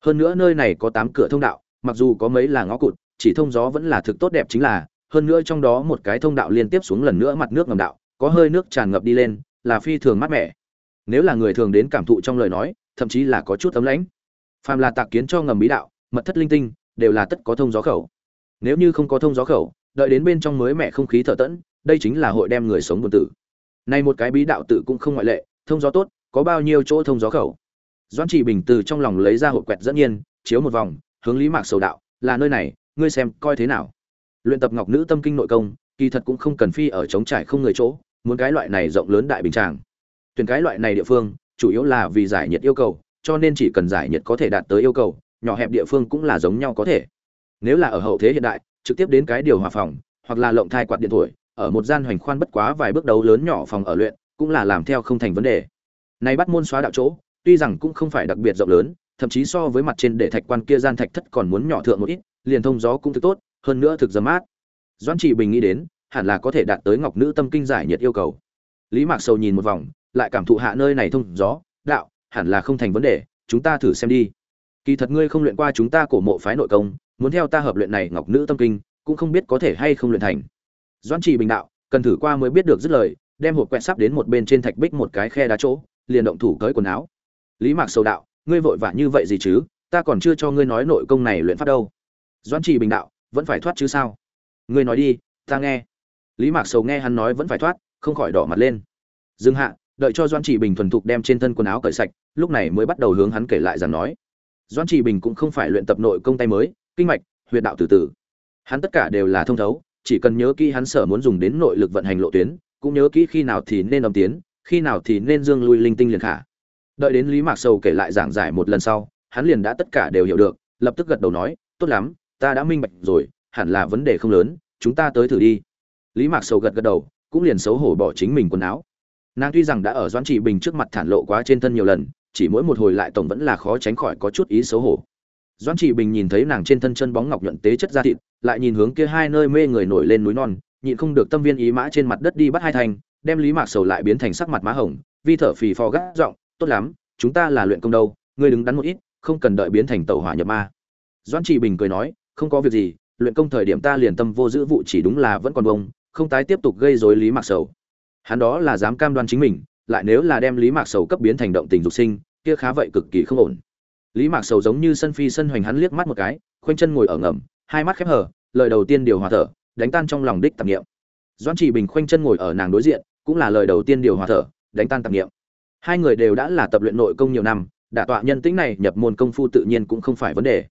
Hơn nữa nơi này có tám cửa thông đạo, mặc dù có mấy là ngõ cụt, chỉ thông gió vẫn là thực tốt đẹp chính là, hơn nữa trong đó một cái thông đạo liên tiếp xuống lần nữa mặt nước ngầm đạo, có hơi nước tràn ngập đi lên, là phi thường mát mẻ. Nếu là người thường đến cảm thụ trong lời nói, thậm chí là có chút tấm lãnh. Phàm là tạc kiến cho ngầm bí đạo, mật thất linh tinh, đều là tất có thông gió khẩu. Nếu như không có thông gió khẩu, đợi đến bên trong mới mẻ không khí thở tẫn, đây chính là hội đem người sống buồn tử này một cái bí đạo tự cũng không ngoại lệ, thông gió tốt, có bao nhiêu chỗ thông gió khẩu. Doãn chỉ bình từ trong lòng lấy ra hộp quẹt dẫn nhiên, chiếu một vòng, hướng lý mạc sầu đạo, là nơi này, ngươi xem coi thế nào? Luyện tập ngọc nữ tâm kinh nội công, kỳ thật cũng không cần phi ở trống trải không người chỗ, muốn cái loại này rộng lớn đại bình tràng. Tuyển cái loại này địa phương, chủ yếu là vì giải nhiệt yêu cầu, cho nên chỉ cần giải nhiệt có thể đạt tới yêu cầu, nhỏ hẹp địa phương cũng là giống nhau có thể. Nếu là ở hậu thế hiện đại, trực tiếp đến cái điều hòa phòng, hoặc là lộng thai quạt điện thổi ở một gian hoành khoan bất quá vài bước đấu lớn nhỏ phòng ở luyện, cũng là làm theo không thành vấn đề. Này bắt môn xóa đạo chỗ, tuy rằng cũng không phải đặc biệt rộng lớn, thậm chí so với mặt trên để thạch quan kia gian thạch thất còn muốn nhỏ thượng một ít, liền thông gió cũng thực tốt, hơn nữa thực dấm mát. Doãn trị bình nghĩ đến, hẳn là có thể đạt tới ngọc nữ tâm kinh giải nhiệt yêu cầu. Lý mạc sầu nhìn một vòng, lại cảm thụ hạ nơi này thông gió, đạo, hẳn là không thành vấn đề, chúng ta thử xem đi. Kỳ thật ngươi không luyện qua chúng ta cổ mộ phái nội công, muốn theo ta hợp luyện này ngọc nữ tâm kinh, cũng không biết có thể hay không luyện thành doãn trì bình đạo, cần thử qua mới biết được dứt lời, đem hộp quẹt sắp đến một bên trên thạch bích một cái khe đá chỗ, liền động thủ cởi quần áo. Lý mạc sầu đạo, ngươi vội vã như vậy gì chứ, ta còn chưa cho ngươi nói nội công này luyện pháp đâu. Doãn trì bình đạo, vẫn phải thoát chứ sao? Ngươi nói đi, ta nghe. Lý mạc sầu nghe hắn nói vẫn phải thoát, không khỏi đỏ mặt lên. Dừng hạ, đợi cho doãn trì bình thuần thục đem trên thân quần áo cởi sạch, lúc này mới bắt đầu hướng hắn kể lại rằng nói. Doãn trì bình cũng không phải luyện tập nội công tay mới, kinh mạch, huyệt đạo từ từ. Hắn tất cả đều là thông thấu chỉ cần nhớ kỹ hắn sở muốn dùng đến nội lực vận hành lộ tuyến, cũng nhớ kỹ khi nào thì nên âm tiến, khi nào thì nên dương lui linh tinh liền khả. Đợi đến lý mạc sầu kể lại giảng giải một lần sau, hắn liền đã tất cả đều hiểu được, lập tức gật đầu nói, tốt lắm, ta đã minh bạch rồi, hẳn là vấn đề không lớn, chúng ta tới thử đi. Lý mạc sầu gật gật đầu, cũng liền xấu hổ bỏ chính mình quần áo. Nàng tuy rằng đã ở doãn trị bình trước mặt thản lộ quá trên thân nhiều lần, chỉ mỗi một hồi lại tổng vẫn là khó tránh khỏi có chút ý xấu hổ doãn trị bình nhìn thấy nàng trên thân chân bóng ngọc nhuận tế chất da thịt, lại nhìn hướng kia hai nơi mê người nổi lên núi non, nhịn không được tâm viên ý mã trên mặt đất đi bắt hai thành đem lý mạc sầu lại biến thành sắc mặt má hồng, vi thở phì phò gắt giọng, tốt lắm, chúng ta là luyện công đâu, ngươi đứng đắn một ít, không cần đợi biến thành tẩu hỏa nhập ma. Doãn trị bình cười nói, không có việc gì, luyện công thời điểm ta liền tâm vô giữ vụ chỉ đúng là vẫn còn bông, không tái tiếp tục gây rối lý mạc sầu. Hắn đó là dám cam đoan chính mình, lại nếu là đem lý mạc sầu cấp biến thành động tình dục sinh, kia khá vậy cực kỳ không ổn lý mạc sầu giống như sân phi sân hoành hắn liếc mắt một cái, khoanh chân ngồi ở ngầm, hai mắt khép hờ, lời đầu tiên điều hòa thở, đánh tan trong lòng đích tạp nghiệm doãn chỉ bình khoanh chân ngồi ở nàng đối diện, cũng là lời đầu tiên điều hòa thở, đánh tan tạp nghiệm hai người đều đã là tập luyện nội công nhiều năm, đả tọa nhân tĩnh này nhập môn công phu tự nhiên cũng không phải vấn đề.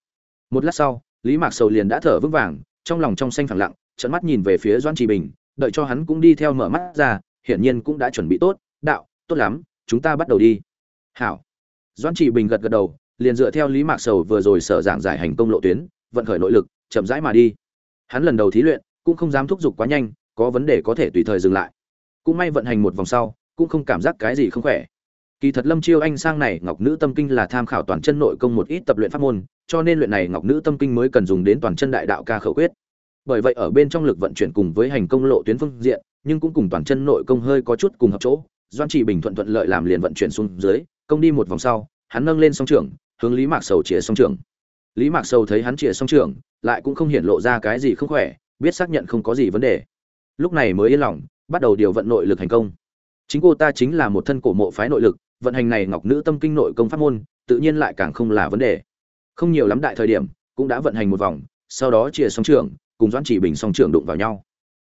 Một lát sau, lý mạc sầu liền đã thở vững vàng, trong lòng trong xanh phẳng lặng trận mắt nhìn về phía doãn chỉ bình, đợi cho hắn cũng đi theo mở mắt ra, hiển nhiên cũng đã chuẩn bị tốt, đạo, tốt lắm, chúng ta bắt đầu đi. Hảo. Doãn chỉ bình gật gật đầu liền dựa theo lý mạc sầu vừa rồi sở giảng giải hành công lộ tuyến, vận khởi nội lực, chậm rãi mà đi. Hắn lần đầu thí luyện, cũng không dám thúc giục quá nhanh, có vấn đề có thể tùy thời dừng lại. Cũng may vận hành một vòng sau, cũng không cảm giác cái gì không khỏe. Kỳ thật lâm chiêu anh sang này ngọc nữ tâm kinh là tham khảo toàn chân nội công một ít tập luyện pháp môn, cho nên luyện này ngọc nữ tâm kinh mới cần dùng đến toàn chân đại đạo ca khẩu quyết. Bởi vậy ở bên trong lực vận chuyển cùng với hành công lộ tuyến phương diện, nhưng cũng cùng toàn chân nội công hơi có chút cùng hợp chỗ doan chỉ bình thuận thuận lợi làm liền vận chuyển xuống dưới, công đi một vòng sau, hắn nâng lên song trưởng hướng lý mạc sầu chĩa song trưởng. Lý mạc sầu thấy hắn chĩa song trưởng, lại cũng không hiện lộ ra cái gì không khỏe, biết xác nhận không có gì vấn đề. Lúc này mới yên lòng, bắt đầu điều vận nội lực hành công. Chính cô ta chính là một thân cổ mộ phái nội lực, vận hành này ngọc nữ tâm kinh nội công pháp môn, tự nhiên lại càng không là vấn đề. Không nhiều lắm đại thời điểm, cũng đã vận hành một vòng, sau đó chia song trưởng, cùng doãn chỉ bình song trưởng đụng vào nhau.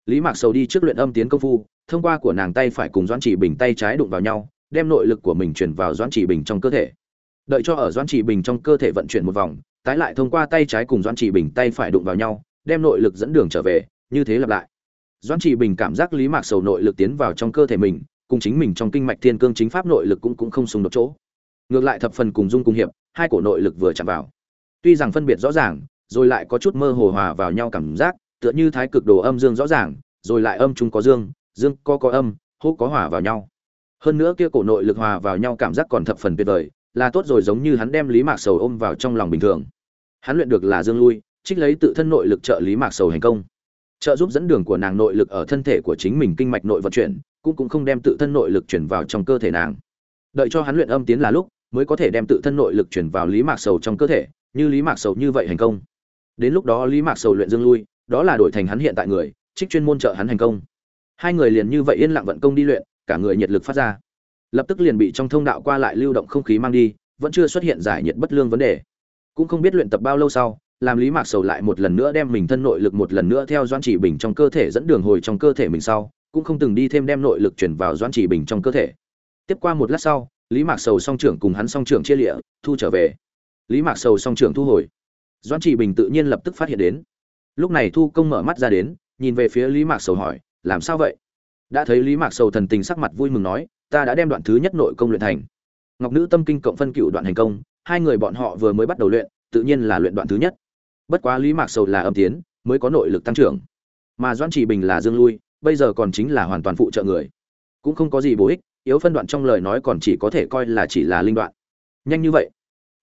Lý mạc sầu đi trước luyện âm tiến công phu, thông qua của nàng tay phải cùng doãn chỉ bình tay trái đụng vào nhau, đem nội lực của mình chuyển vào doãn chỉ bình trong cơ thể đợi cho ở doãn chỉ bình trong cơ thể vận chuyển một vòng, tái lại thông qua tay trái cùng doãn chỉ bình tay phải đụng vào nhau, đem nội lực dẫn đường trở về, như thế lặp lại. Doãn chỉ bình cảm giác lý mạc sầu nội lực tiến vào trong cơ thể mình, cùng chính mình trong kinh mạch thiên cương chính pháp nội lực cũng cũng không xung đột chỗ. Ngược lại thập phần cùng dung cùng hiệp, hai cổ nội lực vừa chạm vào. Tuy rằng phân biệt rõ ràng, rồi lại có chút mơ hồ hòa vào nhau cảm giác, tựa như thái cực đồ âm dương rõ ràng, rồi lại âm chúng có dương dương có có âm, hô có hòa vào nhau. Hơn nữa kia cổ nội lực hòa vào nhau cảm giác còn thập phần tuyệt vời là tốt rồi giống như hắn đem lý mạc sầu ôm vào trong lòng bình thường. Hắn luyện được là dương lui, trích lấy tự thân nội lực trợ lý mạc sầu hành công. Trợ giúp dẫn đường của nàng nội lực ở thân thể của chính mình kinh mạch nội vận chuyển, cũng cũng không đem tự thân nội lực chuyển vào trong cơ thể nàng. Đợi cho hắn luyện âm tiến là lúc, mới có thể đem tự thân nội lực chuyển vào lý mạc sầu trong cơ thể, như lý mạc sầu như vậy hành công. Đến lúc đó lý mạc sầu luyện dương lui, đó là đổi thành hắn hiện tại người, trích chuyên môn trợ hắn hành công. Hai người liền như vậy yên lặng vận công đi luyện, cả người nhiệt lực phát ra lập tức liền bị trong thông đạo qua lại lưu động không khí mang đi, vẫn chưa xuất hiện giải nhiệt bất lương vấn đề. Cũng không biết luyện tập bao lâu sau, làm lý mạc sầu lại một lần nữa đem mình thân nội lực một lần nữa theo doan chỉ bình trong cơ thể dẫn đường hồi trong cơ thể mình sau, cũng không từng đi thêm đem nội lực chuyển vào doan chỉ bình trong cơ thể. Tiếp qua một lát sau, lý mạc sầu song trưởng cùng hắn song trưởng chia lịa, thu trở về. Lý mạc sầu song trưởng thu hồi. Doan chỉ bình tự nhiên lập tức phát hiện đến. Lúc này thu công mở mắt ra đến, nhìn về phía lý mạc sầu hỏi, làm sao vậy? Đã thấy lý mạc sầu thần tình sắc mặt vui mừng nói ta đã đem đoạn thứ nhất nội công luyện thành. Ngọc nữ tâm kinh cộng phân cựu đoạn hành công, hai người bọn họ vừa mới bắt đầu luyện, tự nhiên là luyện đoạn thứ nhất. Bất quá lý mạc sầu là âm tiến, mới có nội lực tăng trưởng. Mà doan chỉ bình là dương lui, bây giờ còn chính là hoàn toàn phụ trợ người. Cũng không có gì bổ ích, yếu phân đoạn trong lời nói còn chỉ có thể coi là chỉ là linh đoạn. Nhanh như vậy.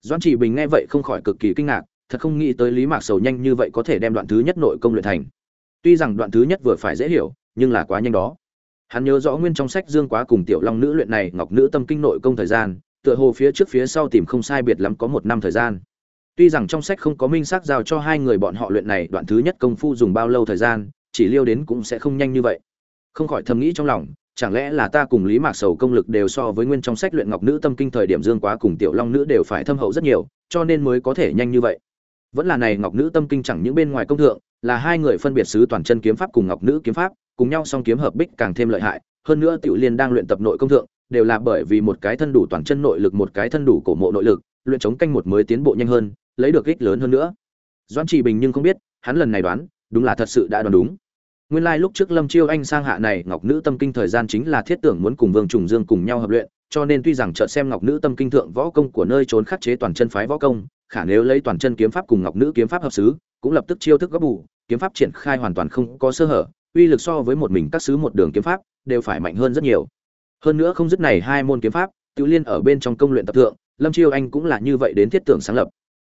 Doan chỉ bình nghe vậy không khỏi cực kỳ kinh ngạc, thật không nghĩ tới lý mạc sầu nhanh như vậy có thể đem đoạn thứ nhất nội công luyện thành. Tuy rằng đoạn thứ nhất vừa phải dễ hiểu, nhưng là quá nhanh đó hắn nhớ rõ nguyên trong sách dương quá cùng tiểu long nữ luyện này, ngọc nữ tâm kinh nội công thời gian, tựa hồ phía trước phía sau tìm không sai biệt lắm có một năm thời gian. Tuy rằng trong sách không có minh xác giao cho hai người bọn họ luyện này, đoạn thứ nhất công phu dùng bao lâu thời gian, chỉ liêu đến cũng sẽ không nhanh như vậy. Không khỏi thầm nghĩ trong lòng, chẳng lẽ là ta cùng lý mạc sầu công lực đều so với nguyên trong sách luyện ngọc nữ tâm kinh thời điểm dương quá cùng tiểu long nữ đều phải thâm hậu rất nhiều, cho nên mới có thể nhanh như vậy. Vẫn là này, ngọc nữ tâm kinh chẳng những bên ngoài công thượng, là hai người phân biệt sứ toàn chân kiếm pháp cùng ngọc nữ kiếm pháp cùng nhau song kiếm hợp bích càng thêm lợi hại, hơn nữa tiểu liên đang luyện tập nội công thượng, đều là bởi vì một cái thân đủ toàn chân nội lực, một cái thân đủ cổ mộ nội lực, luyện chống canh một mới tiến bộ nhanh hơn, lấy được ích lớn hơn nữa. Doãn trì bình nhưng không biết, hắn lần này đoán, đúng là thật sự đã đoán đúng. Nguyên lai like lúc trước lâm chiêu anh sang hạ này, ngọc nữ tâm kinh thời gian chính là thiết tưởng muốn cùng vương trùng dương cùng nhau hợp luyện, cho nên tuy rằng chợt xem ngọc nữ tâm kinh thượng võ công của nơi trốn khắc chế toàn chân phái võ công, khả nếu lấy toàn chân kiếm pháp cùng ngọc nữ kiếm pháp hợp sứ cũng lập tức chiêu thức gấp bù, kiếm pháp triển khai hoàn toàn không có sơ hở uy lực so với một mình các sứ một đường kiếm pháp đều phải mạnh hơn rất nhiều. Hơn nữa không dứt này hai môn kiếm pháp tự liên ở bên trong công luyện tập thượng, lâm chiêu anh cũng là như vậy đến thiết tưởng sáng lập.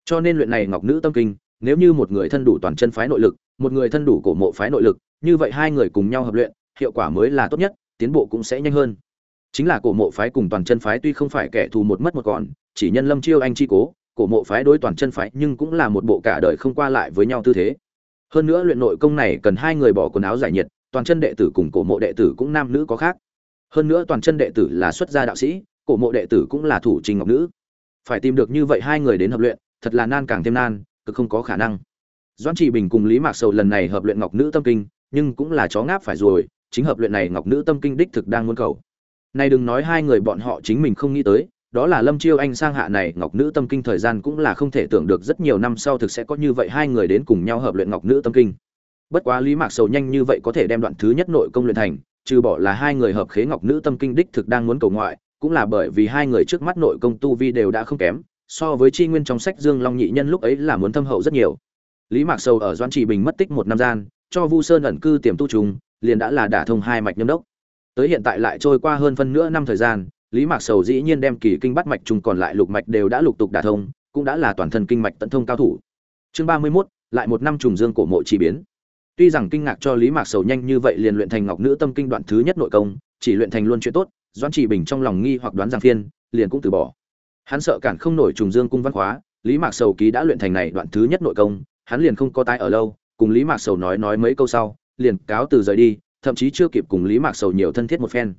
Cho nên luyện này ngọc nữ tâm kinh, nếu như một người thân đủ toàn chân phái nội lực, một người thân đủ cổ mộ phái nội lực, như vậy hai người cùng nhau hợp luyện, hiệu quả mới là tốt nhất, tiến bộ cũng sẽ nhanh hơn. Chính là cổ mộ phái cùng toàn chân phái tuy không phải kẻ thù một mất một còn, chỉ nhân lâm chiêu anh chi cố, cổ mộ phái đối toàn chân phái nhưng cũng là một bộ cả đời không qua lại với nhau tư thế hơn nữa luyện nội công này cần hai người bỏ quần áo giải nhiệt, toàn chân đệ tử cùng cổ mộ đệ tử cũng nam nữ có khác. Hơn nữa toàn chân đệ tử là xuất gia đạo sĩ, cổ mộ đệ tử cũng là thủ trình ngọc nữ. Phải tìm được như vậy hai người đến hợp luyện, thật là nan càng thêm nan, cực không có khả năng. Doãn trị bình cùng lý mạc sầu lần này hợp luyện ngọc nữ tâm kinh, nhưng cũng là chó ngáp phải rồi, chính hợp luyện này ngọc nữ tâm kinh đích thực đang muốn cầu. Nay đừng nói hai người bọn họ chính mình không nghĩ tới đó là lâm chiêu anh sang hạ này, ngọc nữ tâm kinh thời gian cũng là không thể tưởng được rất nhiều năm sau thực sẽ có như vậy hai người đến cùng nhau hợp luyện ngọc nữ tâm kinh. Bất quá lý mạc sầu nhanh như vậy có thể đem đoạn thứ nhất nội công luyện thành, trừ bỏ là hai người hợp khế ngọc nữ tâm kinh đích thực đang muốn cầu ngoại, cũng là bởi vì hai người trước mắt nội công tu vi đều đã không kém, so với chi nguyên trong sách dương long nhị nhân lúc ấy là muốn thâm hậu rất nhiều. Lý mạc sầu ở doan trị bình mất tích một năm gian, cho vu sơn ẩn cư tiềm tu trùng, liền đã là đả thông hai mạch nhâm đốc. Tới hiện tại lại trôi qua hơn phân nửa năm thời gian lý mạc sầu dĩ nhiên đem kỳ kinh bắt mạch trùng còn lại lục mạch đều đã lục tục đả thông, cũng đã là toàn thân kinh mạch tận thông cao thủ. Chương ba mươi mốt, lại một năm trùng dương cổ mộ chỉ biến. Tuy rằng kinh ngạc cho lý mạc sầu nhanh như vậy liền luyện thành ngọc nữ tâm kinh đoạn thứ nhất nội công, chỉ luyện thành luôn chuyện tốt, doãn chỉ bình trong lòng nghi hoặc đoán giang phiên, liền cũng từ bỏ. Hắn sợ cản không nổi trùng dương cung văn hóa, lý mạc sầu ký đã luyện thành này đoạn thứ nhất nội công, hắn liền không có tái ở lâu, cùng lý mạc sầu nói nói mấy câu sau, liền cáo từ rời đi, thậm chí chưa kịp cùng lý mạc sầu nhiều thân thiết một phen.